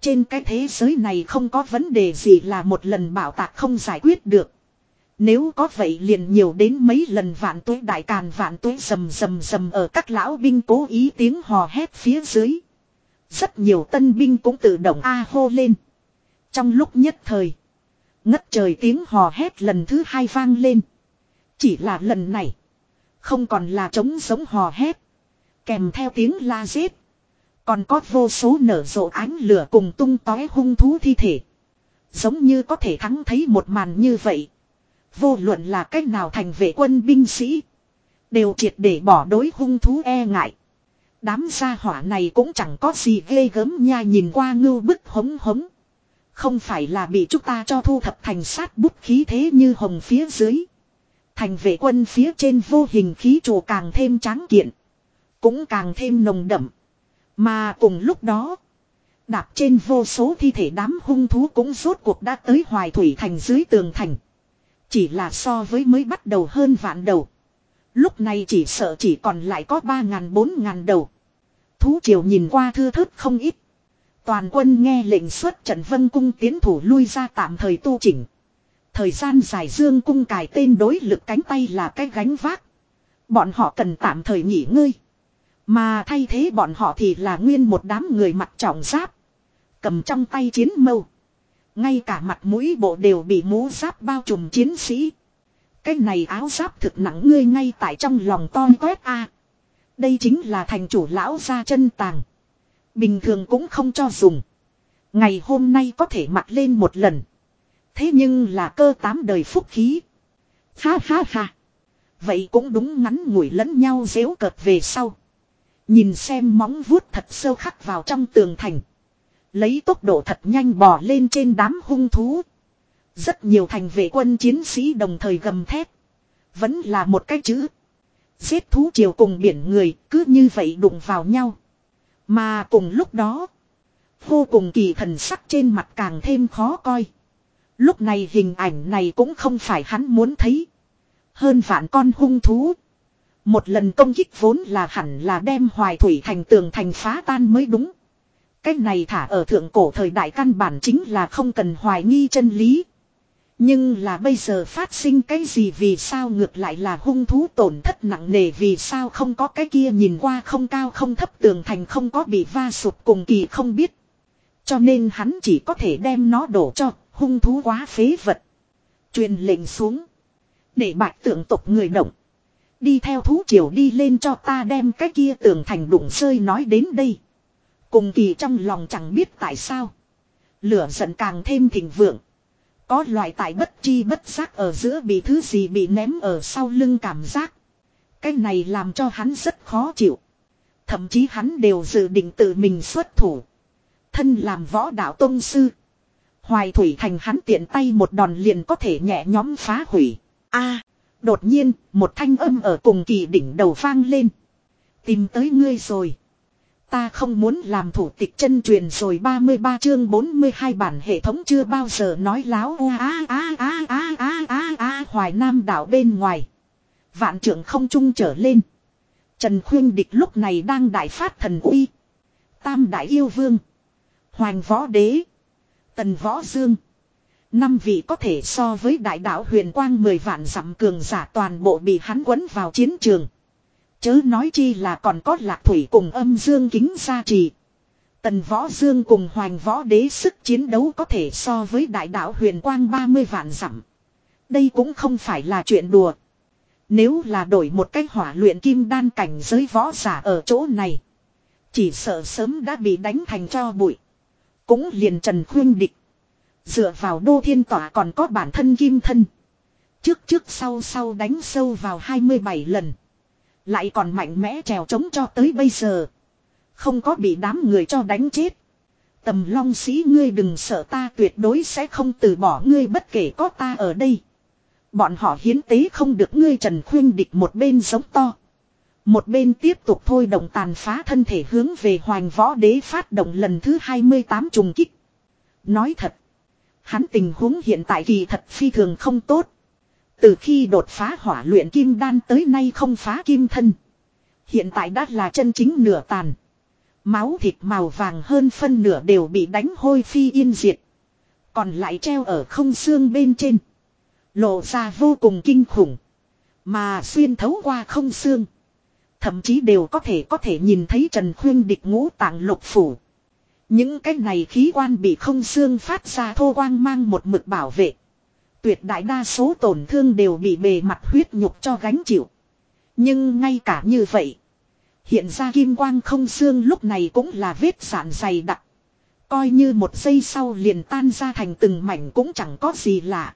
Trên cái thế giới này không có vấn đề gì là một lần bảo tạc không giải quyết được. Nếu có vậy liền nhiều đến mấy lần vạn tuế đại càn vạn tuế rầm rầm rầm ở các lão binh cố ý tiếng hò hét phía dưới. Rất nhiều tân binh cũng tự động a hô lên. Trong lúc nhất thời. Ngất trời tiếng hò hét lần thứ hai vang lên. Chỉ là lần này. Không còn là trống giống hò hét. Kèm theo tiếng la giết. Còn có vô số nở rộ ánh lửa cùng tung tói hung thú thi thể. Giống như có thể thắng thấy một màn như vậy. Vô luận là cách nào thành vệ quân binh sĩ. Đều triệt để bỏ đối hung thú e ngại. Đám gia hỏa này cũng chẳng có gì ghê gớm nha, nhìn qua ngưu bức hống hống. Không phải là bị chúng ta cho thu thập thành sát bút khí thế như hồng phía dưới. Thành vệ quân phía trên vô hình khí trù càng thêm tráng kiện. Cũng càng thêm nồng đậm. Mà cùng lúc đó. Đạp trên vô số thi thể đám hung thú cũng rốt cuộc đã tới hoài thủy thành dưới tường thành. Chỉ là so với mới bắt đầu hơn vạn đầu. Lúc này chỉ sợ chỉ còn lại có ba ngàn bốn ngàn đầu. Thú triều nhìn qua thư thớt không ít. Toàn quân nghe lệnh xuất trận vân cung tiến thủ lui ra tạm thời tu chỉnh. Thời gian dài dương cung cài tên đối lực cánh tay là cái gánh vác. Bọn họ cần tạm thời nghỉ ngơi. Mà thay thế bọn họ thì là nguyên một đám người mặt trọng giáp. Cầm trong tay chiến mâu. Ngay cả mặt mũi bộ đều bị mũ giáp bao trùm chiến sĩ. Cái này áo giáp thực nặng ngươi ngay tại trong lòng to toét a. Đây chính là thành chủ lão ra chân tàng. Bình thường cũng không cho dùng. Ngày hôm nay có thể mặc lên một lần. Thế nhưng là cơ tám đời phúc khí. Ha ha ha. Vậy cũng đúng ngắn ngủi lẫn nhau dễu cợt về sau. Nhìn xem móng vuốt thật sâu khắc vào trong tường thành. Lấy tốc độ thật nhanh bò lên trên đám hung thú. Rất nhiều thành vệ quân chiến sĩ đồng thời gầm thép. Vẫn là một cái chữ. Giết thú triều cùng biển người, cứ như vậy đụng vào nhau. Mà cùng lúc đó. Vô cùng kỳ thần sắc trên mặt càng thêm khó coi. Lúc này hình ảnh này cũng không phải hắn muốn thấy. Hơn vạn con hung thú. Một lần công kích vốn là hẳn là đem hoài thủy thành tường thành phá tan mới đúng. Cái này thả ở thượng cổ thời đại căn bản chính là không cần hoài nghi chân lý. Nhưng là bây giờ phát sinh cái gì vì sao ngược lại là hung thú tổn thất nặng nề vì sao không có cái kia nhìn qua không cao không thấp tường thành không có bị va sụp cùng kỳ không biết. Cho nên hắn chỉ có thể đem nó đổ cho hung thú quá phế vật. Truyền lệnh xuống. Để bạch tượng tộc người động. Đi theo thú triều đi lên cho ta đem cái kia tường thành đụng rơi nói đến đây. Cùng kỳ trong lòng chẳng biết tại sao. Lửa giận càng thêm thịnh vượng. Có loại tại bất chi bất giác ở giữa bị thứ gì bị ném ở sau lưng cảm giác. Cái này làm cho hắn rất khó chịu. Thậm chí hắn đều dự định tự mình xuất thủ. Thân làm võ đạo tôn sư. Hoài thủy thành hắn tiện tay một đòn liền có thể nhẹ nhóm phá hủy. a đột nhiên, một thanh âm ở cùng kỳ đỉnh đầu vang lên. Tìm tới ngươi rồi. Ta không muốn làm thủ tịch chân truyền rồi 33 chương 42 bản hệ thống chưa bao giờ nói láo a a a a a a a hoài nam đảo bên ngoài. Vạn trưởng không trung trở lên. Trần Khuyên Địch lúc này đang đại phát thần uy. Tam đại yêu vương. Hoàng võ đế. Tần võ dương. Năm vị có thể so với đại đạo huyền quang mười vạn dặm cường giả toàn bộ bị hắn quấn vào chiến trường. Chớ nói chi là còn có lạc thủy cùng âm dương kính gia trì. Tần võ dương cùng hoành võ đế sức chiến đấu có thể so với đại đạo huyền quang 30 vạn dặm. Đây cũng không phải là chuyện đùa. Nếu là đổi một cách hỏa luyện kim đan cảnh giới võ giả ở chỗ này. Chỉ sợ sớm đã bị đánh thành cho bụi. Cũng liền trần khuyên địch. Dựa vào đô thiên tỏa còn có bản thân kim thân. Trước trước sau sau đánh sâu vào 27 lần. Lại còn mạnh mẽ trèo chống cho tới bây giờ. Không có bị đám người cho đánh chết. Tầm long sĩ ngươi đừng sợ ta tuyệt đối sẽ không từ bỏ ngươi bất kể có ta ở đây. Bọn họ hiến tế không được ngươi trần khuyên địch một bên giống to. Một bên tiếp tục thôi động tàn phá thân thể hướng về hoàng võ đế phát động lần thứ 28 trùng kích. Nói thật. Hắn tình huống hiện tại kỳ thật phi thường không tốt. Từ khi đột phá hỏa luyện kim đan tới nay không phá kim thân. Hiện tại đã là chân chính nửa tàn. Máu thịt màu vàng hơn phân nửa đều bị đánh hôi phi yên diệt. Còn lại treo ở không xương bên trên. Lộ ra vô cùng kinh khủng. Mà xuyên thấu qua không xương. Thậm chí đều có thể có thể nhìn thấy Trần Khuyên địch ngũ tạng lục phủ. Những cái này khí quan bị không xương phát ra thô quang mang một mực bảo vệ. Tuyệt đại đa số tổn thương đều bị bề mặt huyết nhục cho gánh chịu. Nhưng ngay cả như vậy. Hiện ra kim quang không xương lúc này cũng là vết sản dày đặc. Coi như một giây sau liền tan ra thành từng mảnh cũng chẳng có gì lạ.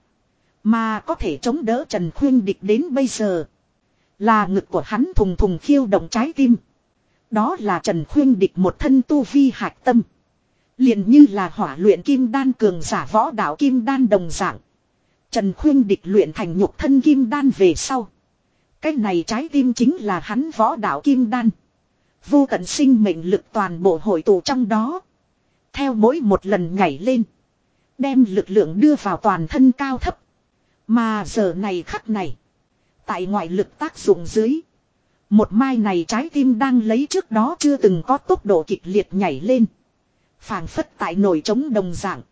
Mà có thể chống đỡ Trần Khuyên Địch đến bây giờ. Là ngực của hắn thùng thùng khiêu động trái tim. Đó là Trần Khuyên Địch một thân tu vi hạch tâm. liền như là hỏa luyện kim đan cường giả võ đạo kim đan đồng dạng. Trần Khuyên Địch luyện thành nhục thân kim đan về sau. Cái này trái tim chính là hắn võ đạo kim đan. Vô tận sinh mệnh lực toàn bộ hội tụ trong đó. Theo mỗi một lần nhảy lên. Đem lực lượng đưa vào toàn thân cao thấp. Mà giờ này khắc này. Tại ngoại lực tác dụng dưới. Một mai này trái tim đang lấy trước đó chưa từng có tốc độ kịch liệt nhảy lên. phảng phất tại nổi trống đồng dạng.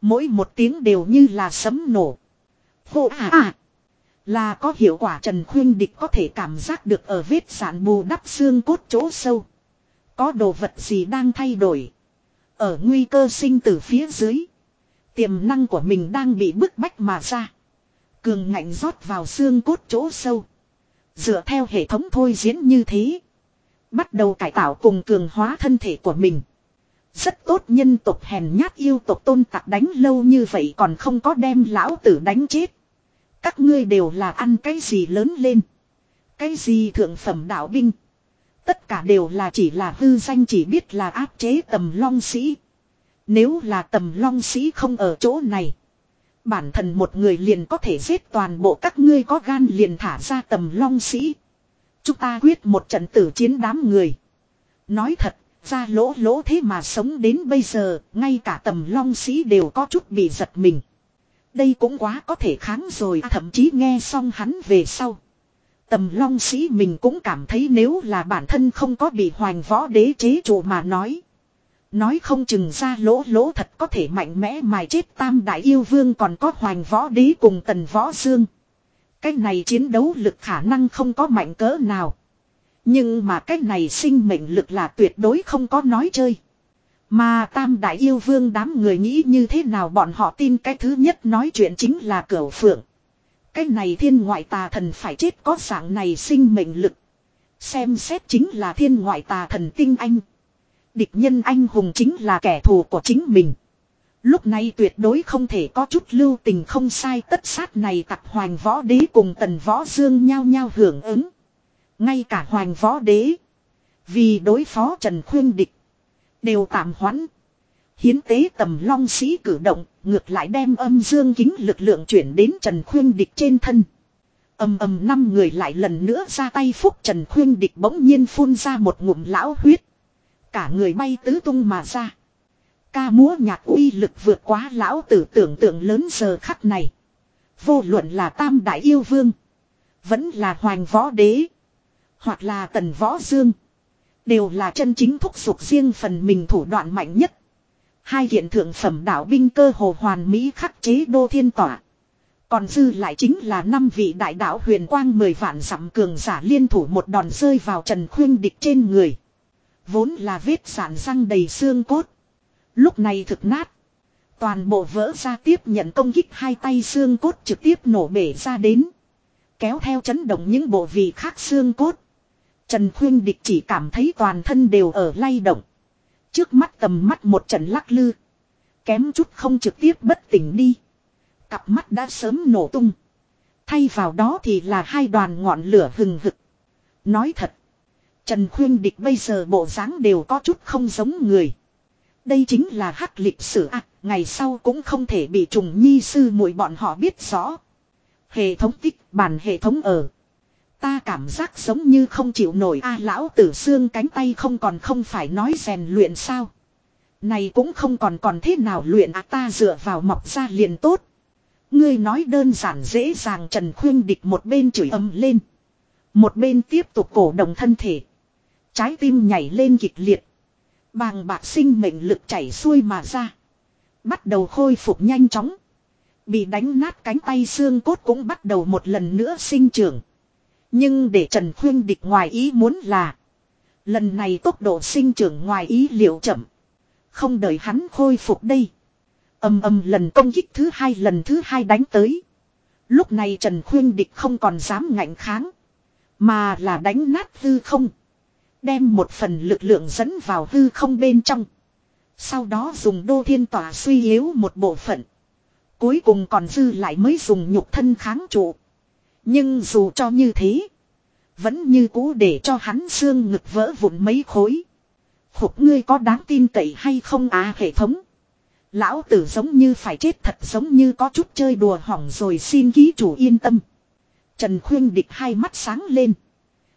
Mỗi một tiếng đều như là sấm nổ. Hô à à. Là có hiệu quả Trần Khuyên Địch có thể cảm giác được ở vết sản bù đắp xương cốt chỗ sâu. Có đồ vật gì đang thay đổi. Ở nguy cơ sinh từ phía dưới. Tiềm năng của mình đang bị bức bách mà ra. Cường ngạnh rót vào xương cốt chỗ sâu. Dựa theo hệ thống thôi diễn như thế. Bắt đầu cải tạo cùng cường hóa thân thể của mình. Rất tốt nhân tộc hèn nhát yêu tộc tôn tặc đánh lâu như vậy còn không có đem lão tử đánh chết. Các ngươi đều là ăn cái gì lớn lên. Cái gì thượng phẩm đạo binh. Tất cả đều là chỉ là hư danh chỉ biết là áp chế tầm long sĩ. Nếu là tầm long sĩ không ở chỗ này. Bản thân một người liền có thể giết toàn bộ các ngươi có gan liền thả ra tầm long sĩ. Chúng ta quyết một trận tử chiến đám người. Nói thật, ra lỗ lỗ thế mà sống đến bây giờ, ngay cả tầm long sĩ đều có chút bị giật mình. Đây cũng quá có thể kháng rồi à, thậm chí nghe xong hắn về sau. Tầm long sĩ mình cũng cảm thấy nếu là bản thân không có bị hoành võ đế chế trụ mà nói. Nói không chừng ra lỗ lỗ thật có thể mạnh mẽ mài chết tam đại yêu vương còn có hoành võ đế cùng tần võ dương. Cái này chiến đấu lực khả năng không có mạnh cỡ nào. Nhưng mà cái này sinh mệnh lực là tuyệt đối không có nói chơi. Mà tam đại yêu vương đám người nghĩ như thế nào bọn họ tin cái thứ nhất nói chuyện chính là cửu phượng. Cái này thiên ngoại tà thần phải chết có dạng này sinh mệnh lực. Xem xét chính là thiên ngoại tà thần tinh anh. Địch nhân anh hùng chính là kẻ thù của chính mình. Lúc này tuyệt đối không thể có chút lưu tình không sai tất sát này tặc hoàng võ đế cùng tần võ dương nhau nhau hưởng ứng. Ngay cả hoàng võ đế. Vì đối phó Trần Khuyên Địch. Đều tạm hoãn. Hiến tế tầm long sĩ cử động, ngược lại đem âm dương kính lực lượng chuyển đến Trần Khuyên Địch trên thân. ầm ầm năm người lại lần nữa ra tay phúc Trần Khuyên Địch bỗng nhiên phun ra một ngụm lão huyết. Cả người bay tứ tung mà ra. Ca múa nhạc uy lực vượt quá lão tử tưởng tượng lớn giờ khắc này. Vô luận là tam đại yêu vương. Vẫn là hoàng võ đế. Hoặc là tần võ dương. Đều là chân chính thúc giục riêng phần mình thủ đoạn mạnh nhất. Hai hiện thượng phẩm đạo binh cơ hồ hoàn mỹ khắc chế đô thiên tỏa. Còn dư lại chính là năm vị đại đạo huyền quang mười vạn dặm cường giả liên thủ một đòn rơi vào trần khuyên địch trên người. Vốn là vết sản răng đầy xương cốt. Lúc này thực nát. Toàn bộ vỡ ra tiếp nhận công kích hai tay xương cốt trực tiếp nổ bể ra đến. Kéo theo chấn động những bộ vị khác xương cốt. Trần Khuyên Địch chỉ cảm thấy toàn thân đều ở lay động. Trước mắt tầm mắt một trận lắc lư. Kém chút không trực tiếp bất tỉnh đi. Cặp mắt đã sớm nổ tung. Thay vào đó thì là hai đoàn ngọn lửa hừng hực. Nói thật. Trần Khuyên Địch bây giờ bộ dáng đều có chút không giống người. Đây chính là hắc lịch sử à, ngày sau cũng không thể bị trùng nhi sư muội bọn họ biết rõ. Hệ thống tích bản hệ thống ở. Ta cảm giác giống như không chịu nổi a à, lão tử xương cánh tay không còn không phải nói rèn luyện sao. Này cũng không còn còn thế nào luyện à ta dựa vào mọc ra liền tốt. Ngươi nói đơn giản dễ dàng Trần Khuyên Địch một bên chửi âm lên. Một bên tiếp tục cổ động thân thể. Trái tim nhảy lên kịch liệt. Bàng bạc sinh mệnh lực chảy xuôi mà ra. Bắt đầu khôi phục nhanh chóng. Bị đánh nát cánh tay xương cốt cũng bắt đầu một lần nữa sinh trưởng. Nhưng để Trần Khuyên địch ngoài ý muốn là. Lần này tốc độ sinh trưởng ngoài ý liệu chậm. Không đợi hắn khôi phục đây. âm âm lần công kích thứ hai lần thứ hai đánh tới. Lúc này Trần Khuyên địch không còn dám ngạnh kháng. Mà là đánh nát hư không. Đem một phần lực lượng dẫn vào hư không bên trong. Sau đó dùng đô thiên tỏa suy yếu một bộ phận. Cuối cùng còn dư lại mới dùng nhục thân kháng trụ. Nhưng dù cho như thế. Vẫn như cũ để cho hắn xương ngực vỡ vụn mấy khối. Phục ngươi có đáng tin cậy hay không à hệ thống. Lão tử giống như phải chết thật giống như có chút chơi đùa hỏng rồi xin ký chủ yên tâm. Trần khuyên địch hai mắt sáng lên.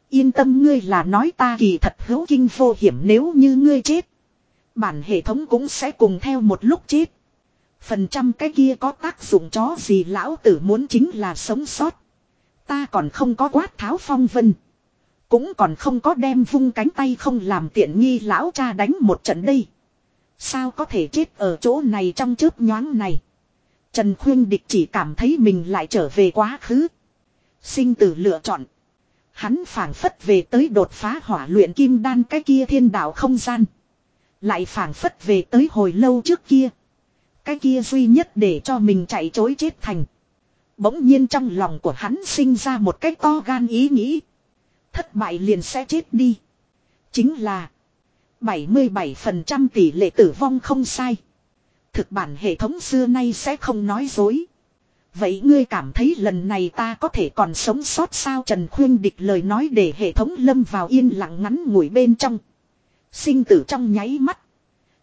Yên tâm ngươi là nói ta kỳ thật hữu kinh vô hiểm nếu như ngươi chết. Bản hệ thống cũng sẽ cùng theo một lúc chết. Phần trăm cái kia có tác dụng chó gì lão tử muốn chính là sống sót. Ta còn không có quát tháo phong vân. Cũng còn không có đem vung cánh tay không làm tiện nghi lão cha đánh một trận đây. Sao có thể chết ở chỗ này trong chớp nhoáng này. Trần Khuyên Địch chỉ cảm thấy mình lại trở về quá khứ. Sinh tử lựa chọn. Hắn phảng phất về tới đột phá hỏa luyện kim đan cái kia thiên đạo không gian. Lại phảng phất về tới hồi lâu trước kia. Cái kia duy nhất để cho mình chạy chối chết thành. Bỗng nhiên trong lòng của hắn sinh ra một cái to gan ý nghĩ. Thất bại liền sẽ chết đi. Chính là 77% tỷ lệ tử vong không sai. Thực bản hệ thống xưa nay sẽ không nói dối. Vậy ngươi cảm thấy lần này ta có thể còn sống sót sao Trần Khuyên địch lời nói để hệ thống lâm vào yên lặng ngắn ngủi bên trong. Sinh tử trong nháy mắt.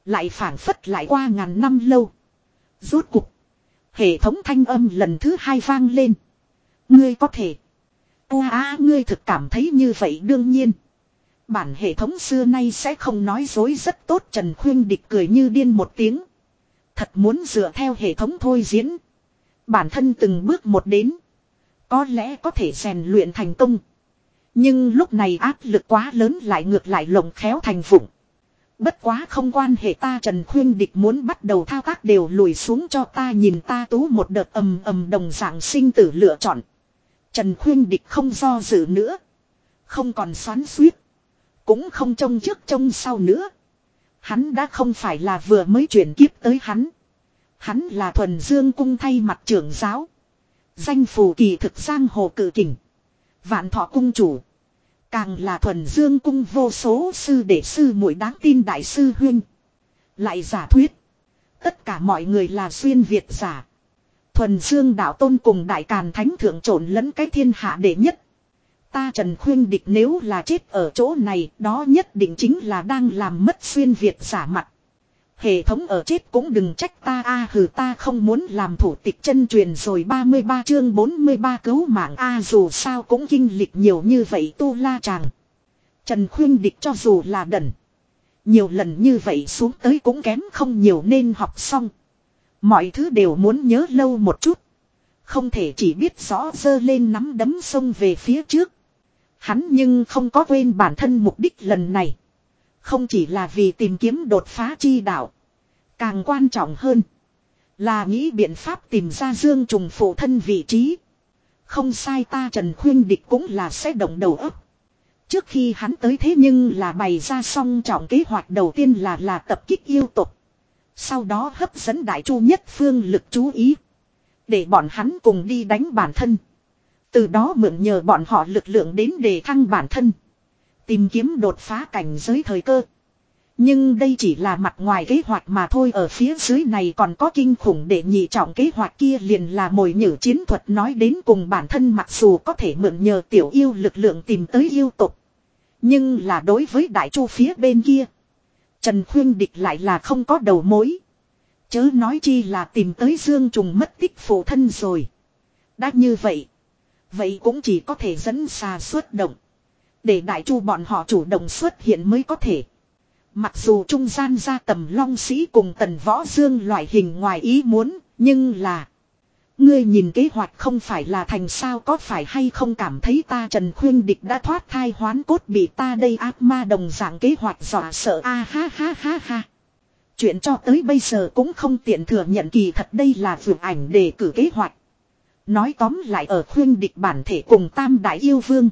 Lại phản phất lại qua ngàn năm lâu. Rốt cục. Hệ thống thanh âm lần thứ hai vang lên. Ngươi có thể. Ua á ngươi thực cảm thấy như vậy đương nhiên. Bản hệ thống xưa nay sẽ không nói dối rất tốt Trần Khuyên địch cười như điên một tiếng. Thật muốn dựa theo hệ thống thôi diễn. Bản thân từng bước một đến. Có lẽ có thể rèn luyện thành công. Nhưng lúc này áp lực quá lớn lại ngược lại lồng khéo thành vụng. Bất quá không quan hệ ta Trần Khuyên Địch muốn bắt đầu thao tác đều lùi xuống cho ta nhìn ta tú một đợt ầm ầm đồng dạng sinh tử lựa chọn. Trần Khuyên Địch không do dự nữa. Không còn xoắn suýt. Cũng không trông trước trông sau nữa. Hắn đã không phải là vừa mới chuyển kiếp tới hắn. Hắn là thuần dương cung thay mặt trưởng giáo. Danh phù kỳ thực giang hồ cử kình. Vạn thọ cung chủ. Càng là thuần dương cung vô số sư đệ sư muội đáng tin đại sư huynh Lại giả thuyết. Tất cả mọi người là xuyên Việt giả. Thuần dương đạo tôn cùng đại càn thánh thượng trộn lẫn cái thiên hạ đệ nhất. Ta Trần Khuyên Địch nếu là chết ở chỗ này, đó nhất định chính là đang làm mất xuyên Việt giả mặt. Hệ thống ở chết cũng đừng trách ta, a hừ, ta không muốn làm thủ tịch chân truyền rồi 33 chương 43 cứu mạng, a dù sao cũng kinh lịch nhiều như vậy, tu la chàng. Trần khuyên địch cho dù là đần. Nhiều lần như vậy xuống tới cũng kém không nhiều nên học xong. Mọi thứ đều muốn nhớ lâu một chút. Không thể chỉ biết rõ dơ lên nắm đấm sông về phía trước. Hắn nhưng không có quên bản thân mục đích lần này. Không chỉ là vì tìm kiếm đột phá chi đạo. Càng quan trọng hơn. Là nghĩ biện pháp tìm ra dương trùng phụ thân vị trí. Không sai ta Trần Khuyên Địch cũng là sẽ động đầu óc. Trước khi hắn tới thế nhưng là bày ra xong trọng kế hoạch đầu tiên là là tập kích yêu tục. Sau đó hấp dẫn đại chu nhất phương lực chú ý. Để bọn hắn cùng đi đánh bản thân. Từ đó mượn nhờ bọn họ lực lượng đến để thăng bản thân. Tìm kiếm đột phá cảnh giới thời cơ. Nhưng đây chỉ là mặt ngoài kế hoạch mà thôi, ở phía dưới này còn có kinh khủng để nhị trọng kế hoạch kia liền là mồi nhử chiến thuật nói đến cùng bản thân mặc dù có thể mượn nhờ tiểu yêu lực lượng tìm tới yêu tục. Nhưng là đối với đại chu phía bên kia. Trần Khuyên Địch lại là không có đầu mối. Chớ nói chi là tìm tới dương trùng mất tích phụ thân rồi. Đã như vậy. Vậy cũng chỉ có thể dẫn xa xuất động. Để đại chu bọn họ chủ động xuất hiện mới có thể. Mặc dù trung gian ra tầm long sĩ cùng tần võ dương loại hình ngoài ý muốn, nhưng là... Ngươi nhìn kế hoạch không phải là thành sao có phải hay không cảm thấy ta Trần Khuyên Địch đã thoát thai hoán cốt bị ta đây ác ma đồng dạng kế hoạch dọa sợ a ha ha ha ha. Chuyện cho tới bây giờ cũng không tiện thừa nhận kỳ thật đây là vượt ảnh đề cử kế hoạch. Nói tóm lại ở khuyên địch bản thể cùng tam đại yêu vương.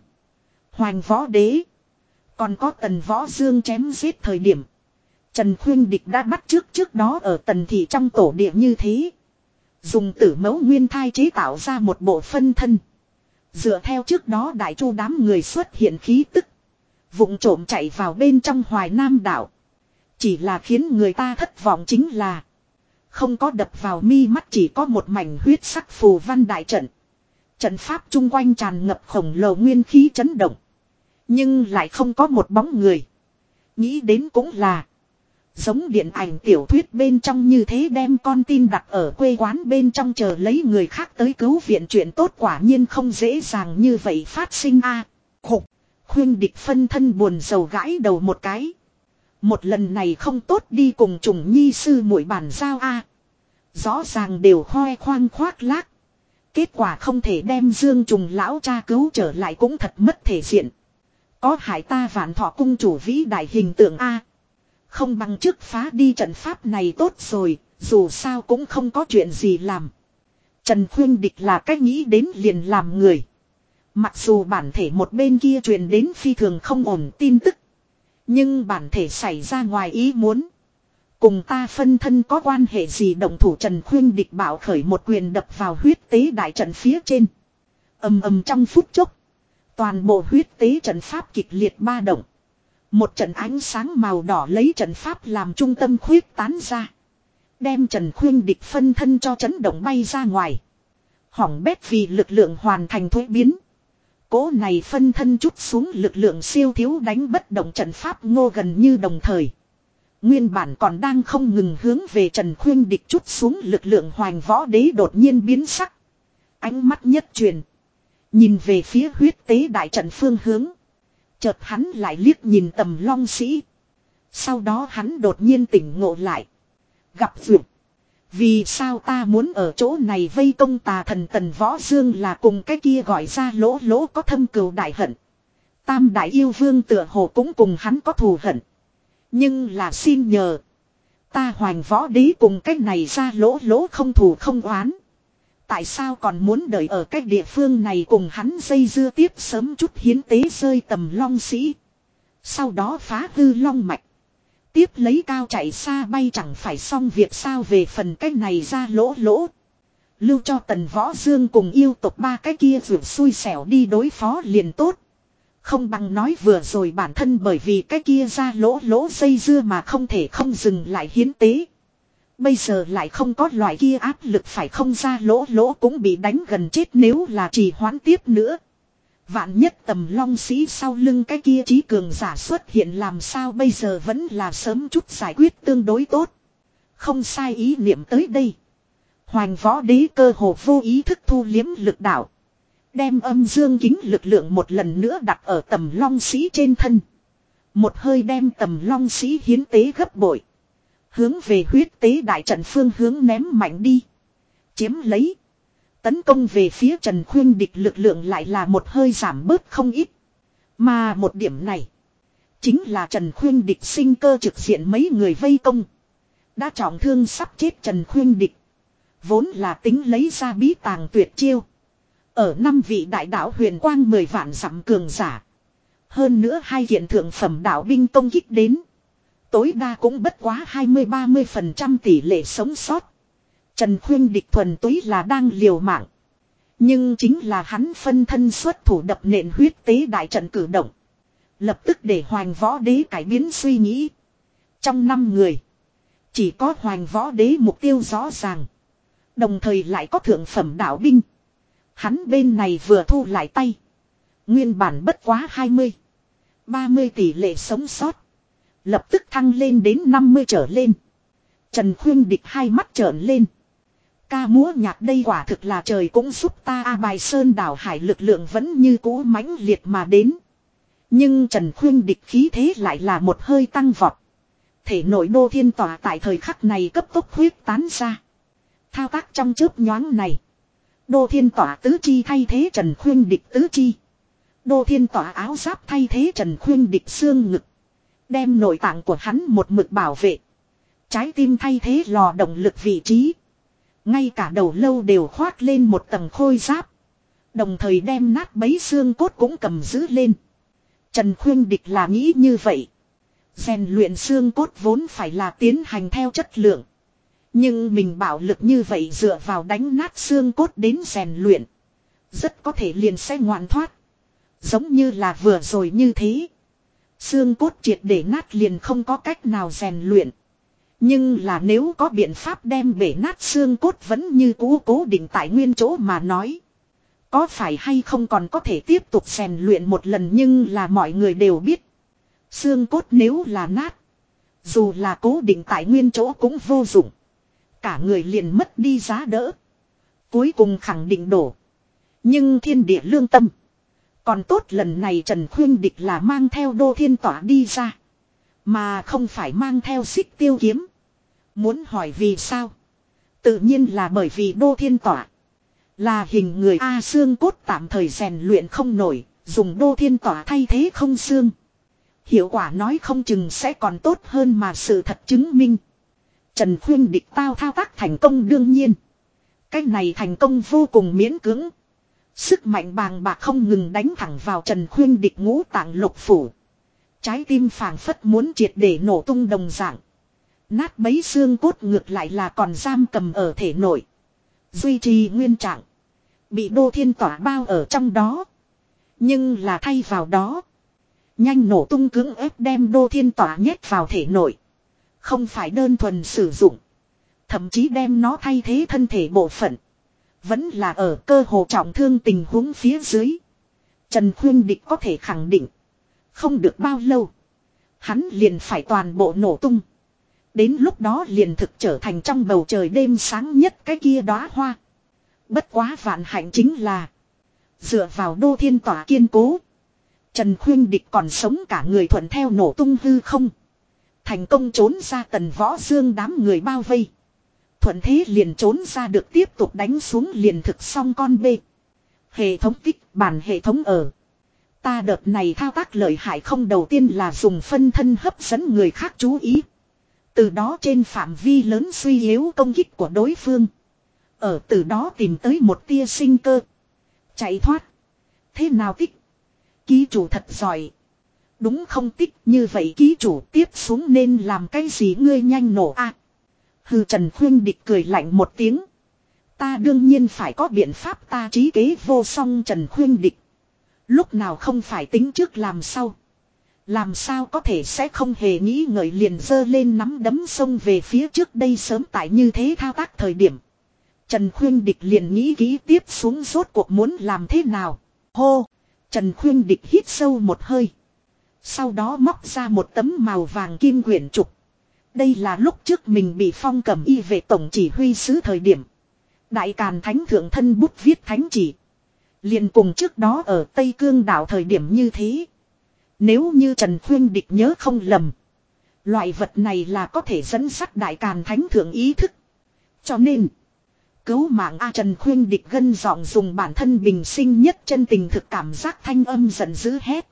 Hoành võ đế. Còn có tần võ dương chém giết thời điểm. Trần khuyên địch đã bắt trước trước đó ở tần thị trong tổ địa như thế. Dùng tử mẫu nguyên thai chế tạo ra một bộ phân thân. Dựa theo trước đó đại chu đám người xuất hiện khí tức. vụng trộm chạy vào bên trong hoài nam đảo. Chỉ là khiến người ta thất vọng chính là. Không có đập vào mi mắt chỉ có một mảnh huyết sắc phù văn đại trận. Trận pháp chung quanh tràn ngập khổng lồ nguyên khí chấn động. Nhưng lại không có một bóng người. Nghĩ đến cũng là. Giống điện ảnh tiểu thuyết bên trong như thế đem con tin đặt ở quê quán bên trong chờ lấy người khác tới cứu viện chuyện tốt quả nhiên không dễ dàng như vậy phát sinh a Khục. Khuyên địch phân thân buồn sầu gãi đầu một cái. Một lần này không tốt đi cùng trùng nhi sư mũi bản giao a Rõ ràng đều hoe khoang khoác lác. Kết quả không thể đem dương trùng lão cha cứu trở lại cũng thật mất thể diện. Có hại ta vạn thọ cung chủ vĩ đại hình tượng A. Không bằng trước phá đi trận pháp này tốt rồi, dù sao cũng không có chuyện gì làm. Trần Khuyên Địch là cách nghĩ đến liền làm người. Mặc dù bản thể một bên kia truyền đến phi thường không ổn tin tức. Nhưng bản thể xảy ra ngoài ý muốn. Cùng ta phân thân có quan hệ gì động thủ Trần Khuyên Địch bảo khởi một quyền đập vào huyết tế đại trận phía trên. ầm ầm trong phút chốc. Toàn bộ huyết tế trận pháp kịch liệt ba động. Một trận ánh sáng màu đỏ lấy trận pháp làm trung tâm khuyết tán ra. Đem Trần Khuyên địch phân thân cho chấn động bay ra ngoài. Hỏng bét vì lực lượng hoàn thành thuế biến. Cố này phân thân chút xuống lực lượng siêu thiếu đánh bất động trận pháp ngô gần như đồng thời. Nguyên bản còn đang không ngừng hướng về Trần Khuyên địch chút xuống lực lượng hoành võ đế đột nhiên biến sắc. Ánh mắt nhất truyền. Nhìn về phía huyết tế đại trận phương hướng. Chợt hắn lại liếc nhìn tầm long sĩ. Sau đó hắn đột nhiên tỉnh ngộ lại. Gặp vượt. Vì sao ta muốn ở chỗ này vây công tà thần tần võ dương là cùng cái kia gọi ra lỗ lỗ có thâm cừu đại hận. Tam đại yêu vương tựa hồ cũng cùng hắn có thù hận. Nhưng là xin nhờ. Ta hoành võ đế cùng cái này ra lỗ lỗ không thù không oán. Tại sao còn muốn đợi ở cách địa phương này cùng hắn dây dưa tiếp sớm chút hiến tế rơi tầm long sĩ. Sau đó phá hư long mạch. Tiếp lấy cao chạy xa bay chẳng phải xong việc sao về phần cách này ra lỗ lỗ. Lưu cho tần võ dương cùng yêu tộc ba cái kia vượt xui xẻo đi đối phó liền tốt. Không bằng nói vừa rồi bản thân bởi vì cái kia ra lỗ lỗ dây dưa mà không thể không dừng lại hiến tế. Bây giờ lại không có loại kia áp lực phải không ra lỗ lỗ cũng bị đánh gần chết nếu là trì hoãn tiếp nữa. Vạn nhất tầm long sĩ sau lưng cái kia trí cường giả xuất hiện làm sao bây giờ vẫn là sớm chút giải quyết tương đối tốt. Không sai ý niệm tới đây. hoàng võ đế cơ hồ vô ý thức thu liếm lực đạo. Đem âm dương kính lực lượng một lần nữa đặt ở tầm long sĩ trên thân. Một hơi đem tầm long sĩ hiến tế gấp bội. Hướng về huyết tế đại trận phương hướng ném mạnh đi. Chiếm lấy. Tấn công về phía Trần Khuyên địch lực lượng lại là một hơi giảm bớt không ít. Mà một điểm này. Chính là Trần Khuyên địch sinh cơ trực diện mấy người vây công. Đã trọng thương sắp chết Trần Khuyên địch. Vốn là tính lấy ra bí tàng tuyệt chiêu. Ở năm vị đại đạo huyền quang mười vạn dặm cường giả. Hơn nữa hai hiện thượng phẩm đạo binh công kích đến. Tối đa cũng bất quá 20-30% tỷ lệ sống sót. Trần Khuyên địch thuần túy là đang liều mạng. Nhưng chính là hắn phân thân xuất thủ đập nện huyết tế đại trận cử động. Lập tức để hoàng võ đế cải biến suy nghĩ. Trong năm người. Chỉ có hoàng võ đế mục tiêu rõ ràng. Đồng thời lại có thượng phẩm đạo binh. Hắn bên này vừa thu lại tay. Nguyên bản bất quá 20. 30 tỷ lệ sống sót. Lập tức thăng lên đến 50 trở lên. Trần Khuyên địch hai mắt trợn lên. Ca múa nhạc đây quả thực là trời cũng giúp ta, a bài sơn đảo hải lực lượng vẫn như cũ mãnh liệt mà đến. Nhưng Trần Khuyên địch khí thế lại là một hơi tăng vọt. Thể nội đô thiên tỏa tại thời khắc này cấp tốc huyết tán ra. Thao tác trong chớp nhoáng này. Đô thiên tỏa tứ chi thay thế Trần Khuyên địch tứ chi. Đô thiên tỏa áo giáp thay thế Trần Khuyên địch xương ngực. Đem nội tạng của hắn một mực bảo vệ. Trái tim thay thế lò động lực vị trí. Ngay cả đầu lâu đều khoác lên một tầng khôi giáp. Đồng thời đem nát bấy xương cốt cũng cầm giữ lên. Trần Khuyên Địch là nghĩ như vậy. rèn luyện xương cốt vốn phải là tiến hành theo chất lượng. Nhưng mình bảo lực như vậy dựa vào đánh nát xương cốt đến rèn luyện. Rất có thể liền sẽ ngoạn thoát. Giống như là vừa rồi như thế. Xương cốt triệt để nát liền không có cách nào rèn luyện. Nhưng là nếu có biện pháp đem bể nát xương cốt vẫn như cũ cố định tại nguyên chỗ mà nói. Có phải hay không còn có thể tiếp tục rèn luyện một lần nhưng là mọi người đều biết. Xương cốt nếu là nát. Dù là cố định tại nguyên chỗ cũng vô dụng. Cả người liền mất đi giá đỡ. Cuối cùng khẳng định đổ. Nhưng thiên địa lương tâm. Còn tốt lần này Trần Khuyên Địch là mang theo đô thiên tỏa đi ra. Mà không phải mang theo xích tiêu kiếm. Muốn hỏi vì sao? Tự nhiên là bởi vì đô thiên tỏa. Là hình người A xương cốt tạm thời rèn luyện không nổi, dùng đô thiên tỏa thay thế không xương. Hiệu quả nói không chừng sẽ còn tốt hơn mà sự thật chứng minh. Trần Khuyên địch tao thao tác thành công đương nhiên. cách này thành công vô cùng miễn cưỡng. Sức mạnh bàng bạc không ngừng đánh thẳng vào Trần Khuyên địch ngũ tạng lục phủ. Trái tim phảng phất muốn triệt để nổ tung đồng dạng. Nát bấy xương cốt ngược lại là còn giam cầm ở thể nội. Duy trì nguyên trạng. Bị đô thiên tỏa bao ở trong đó. Nhưng là thay vào đó. Nhanh nổ tung cứng ép đem đô thiên tỏa nhét vào thể nội. Không phải đơn thuần sử dụng. Thậm chí đem nó thay thế thân thể bộ phận. Vẫn là ở cơ hồ trọng thương tình huống phía dưới. Trần Khuyên Địch có thể khẳng định. Không được bao lâu. Hắn liền phải toàn bộ nổ tung. Đến lúc đó liền thực trở thành trong bầu trời đêm sáng nhất cái kia đóa hoa. Bất quá vạn hạnh chính là. Dựa vào đô thiên tỏa kiên cố. Trần Khuyên Địch còn sống cả người thuận theo nổ tung hư không. Thành công trốn ra tần võ dương đám người bao vây. Thuận thế liền trốn ra được tiếp tục đánh xuống liền thực xong con bê. Hệ thống tích, bản hệ thống ở. Ta đợt này thao tác lợi hại không đầu tiên là dùng phân thân hấp dẫn người khác chú ý. Từ đó trên phạm vi lớn suy yếu công kích của đối phương. Ở từ đó tìm tới một tia sinh cơ. Chạy thoát. Thế nào tích? Ký chủ thật giỏi. Đúng không tích như vậy ký chủ tiếp xuống nên làm cái gì ngươi nhanh nổ a Hừ Trần Khuyên Địch cười lạnh một tiếng. Ta đương nhiên phải có biện pháp ta trí kế vô song Trần Khuyên Địch. Lúc nào không phải tính trước làm sau. Làm sao có thể sẽ không hề nghĩ ngợi liền dơ lên nắm đấm sông về phía trước đây sớm tại như thế thao tác thời điểm. Trần Khuyên Địch liền nghĩ kỹ tiếp xuống rốt cuộc muốn làm thế nào. Hô! Trần Khuyên Địch hít sâu một hơi. Sau đó móc ra một tấm màu vàng kim quyển trục. Đây là lúc trước mình bị phong cầm y về tổng chỉ huy sứ thời điểm. Đại Càn Thánh Thượng Thân bút viết thánh chỉ. liền cùng trước đó ở Tây Cương đảo thời điểm như thế. Nếu như Trần Khuyên Địch nhớ không lầm. Loại vật này là có thể dẫn sắt Đại Càn Thánh Thượng ý thức. Cho nên. Cứu mạng A Trần Khuyên Địch gân giọng dùng bản thân bình sinh nhất chân tình thực cảm giác thanh âm giận dữ hét.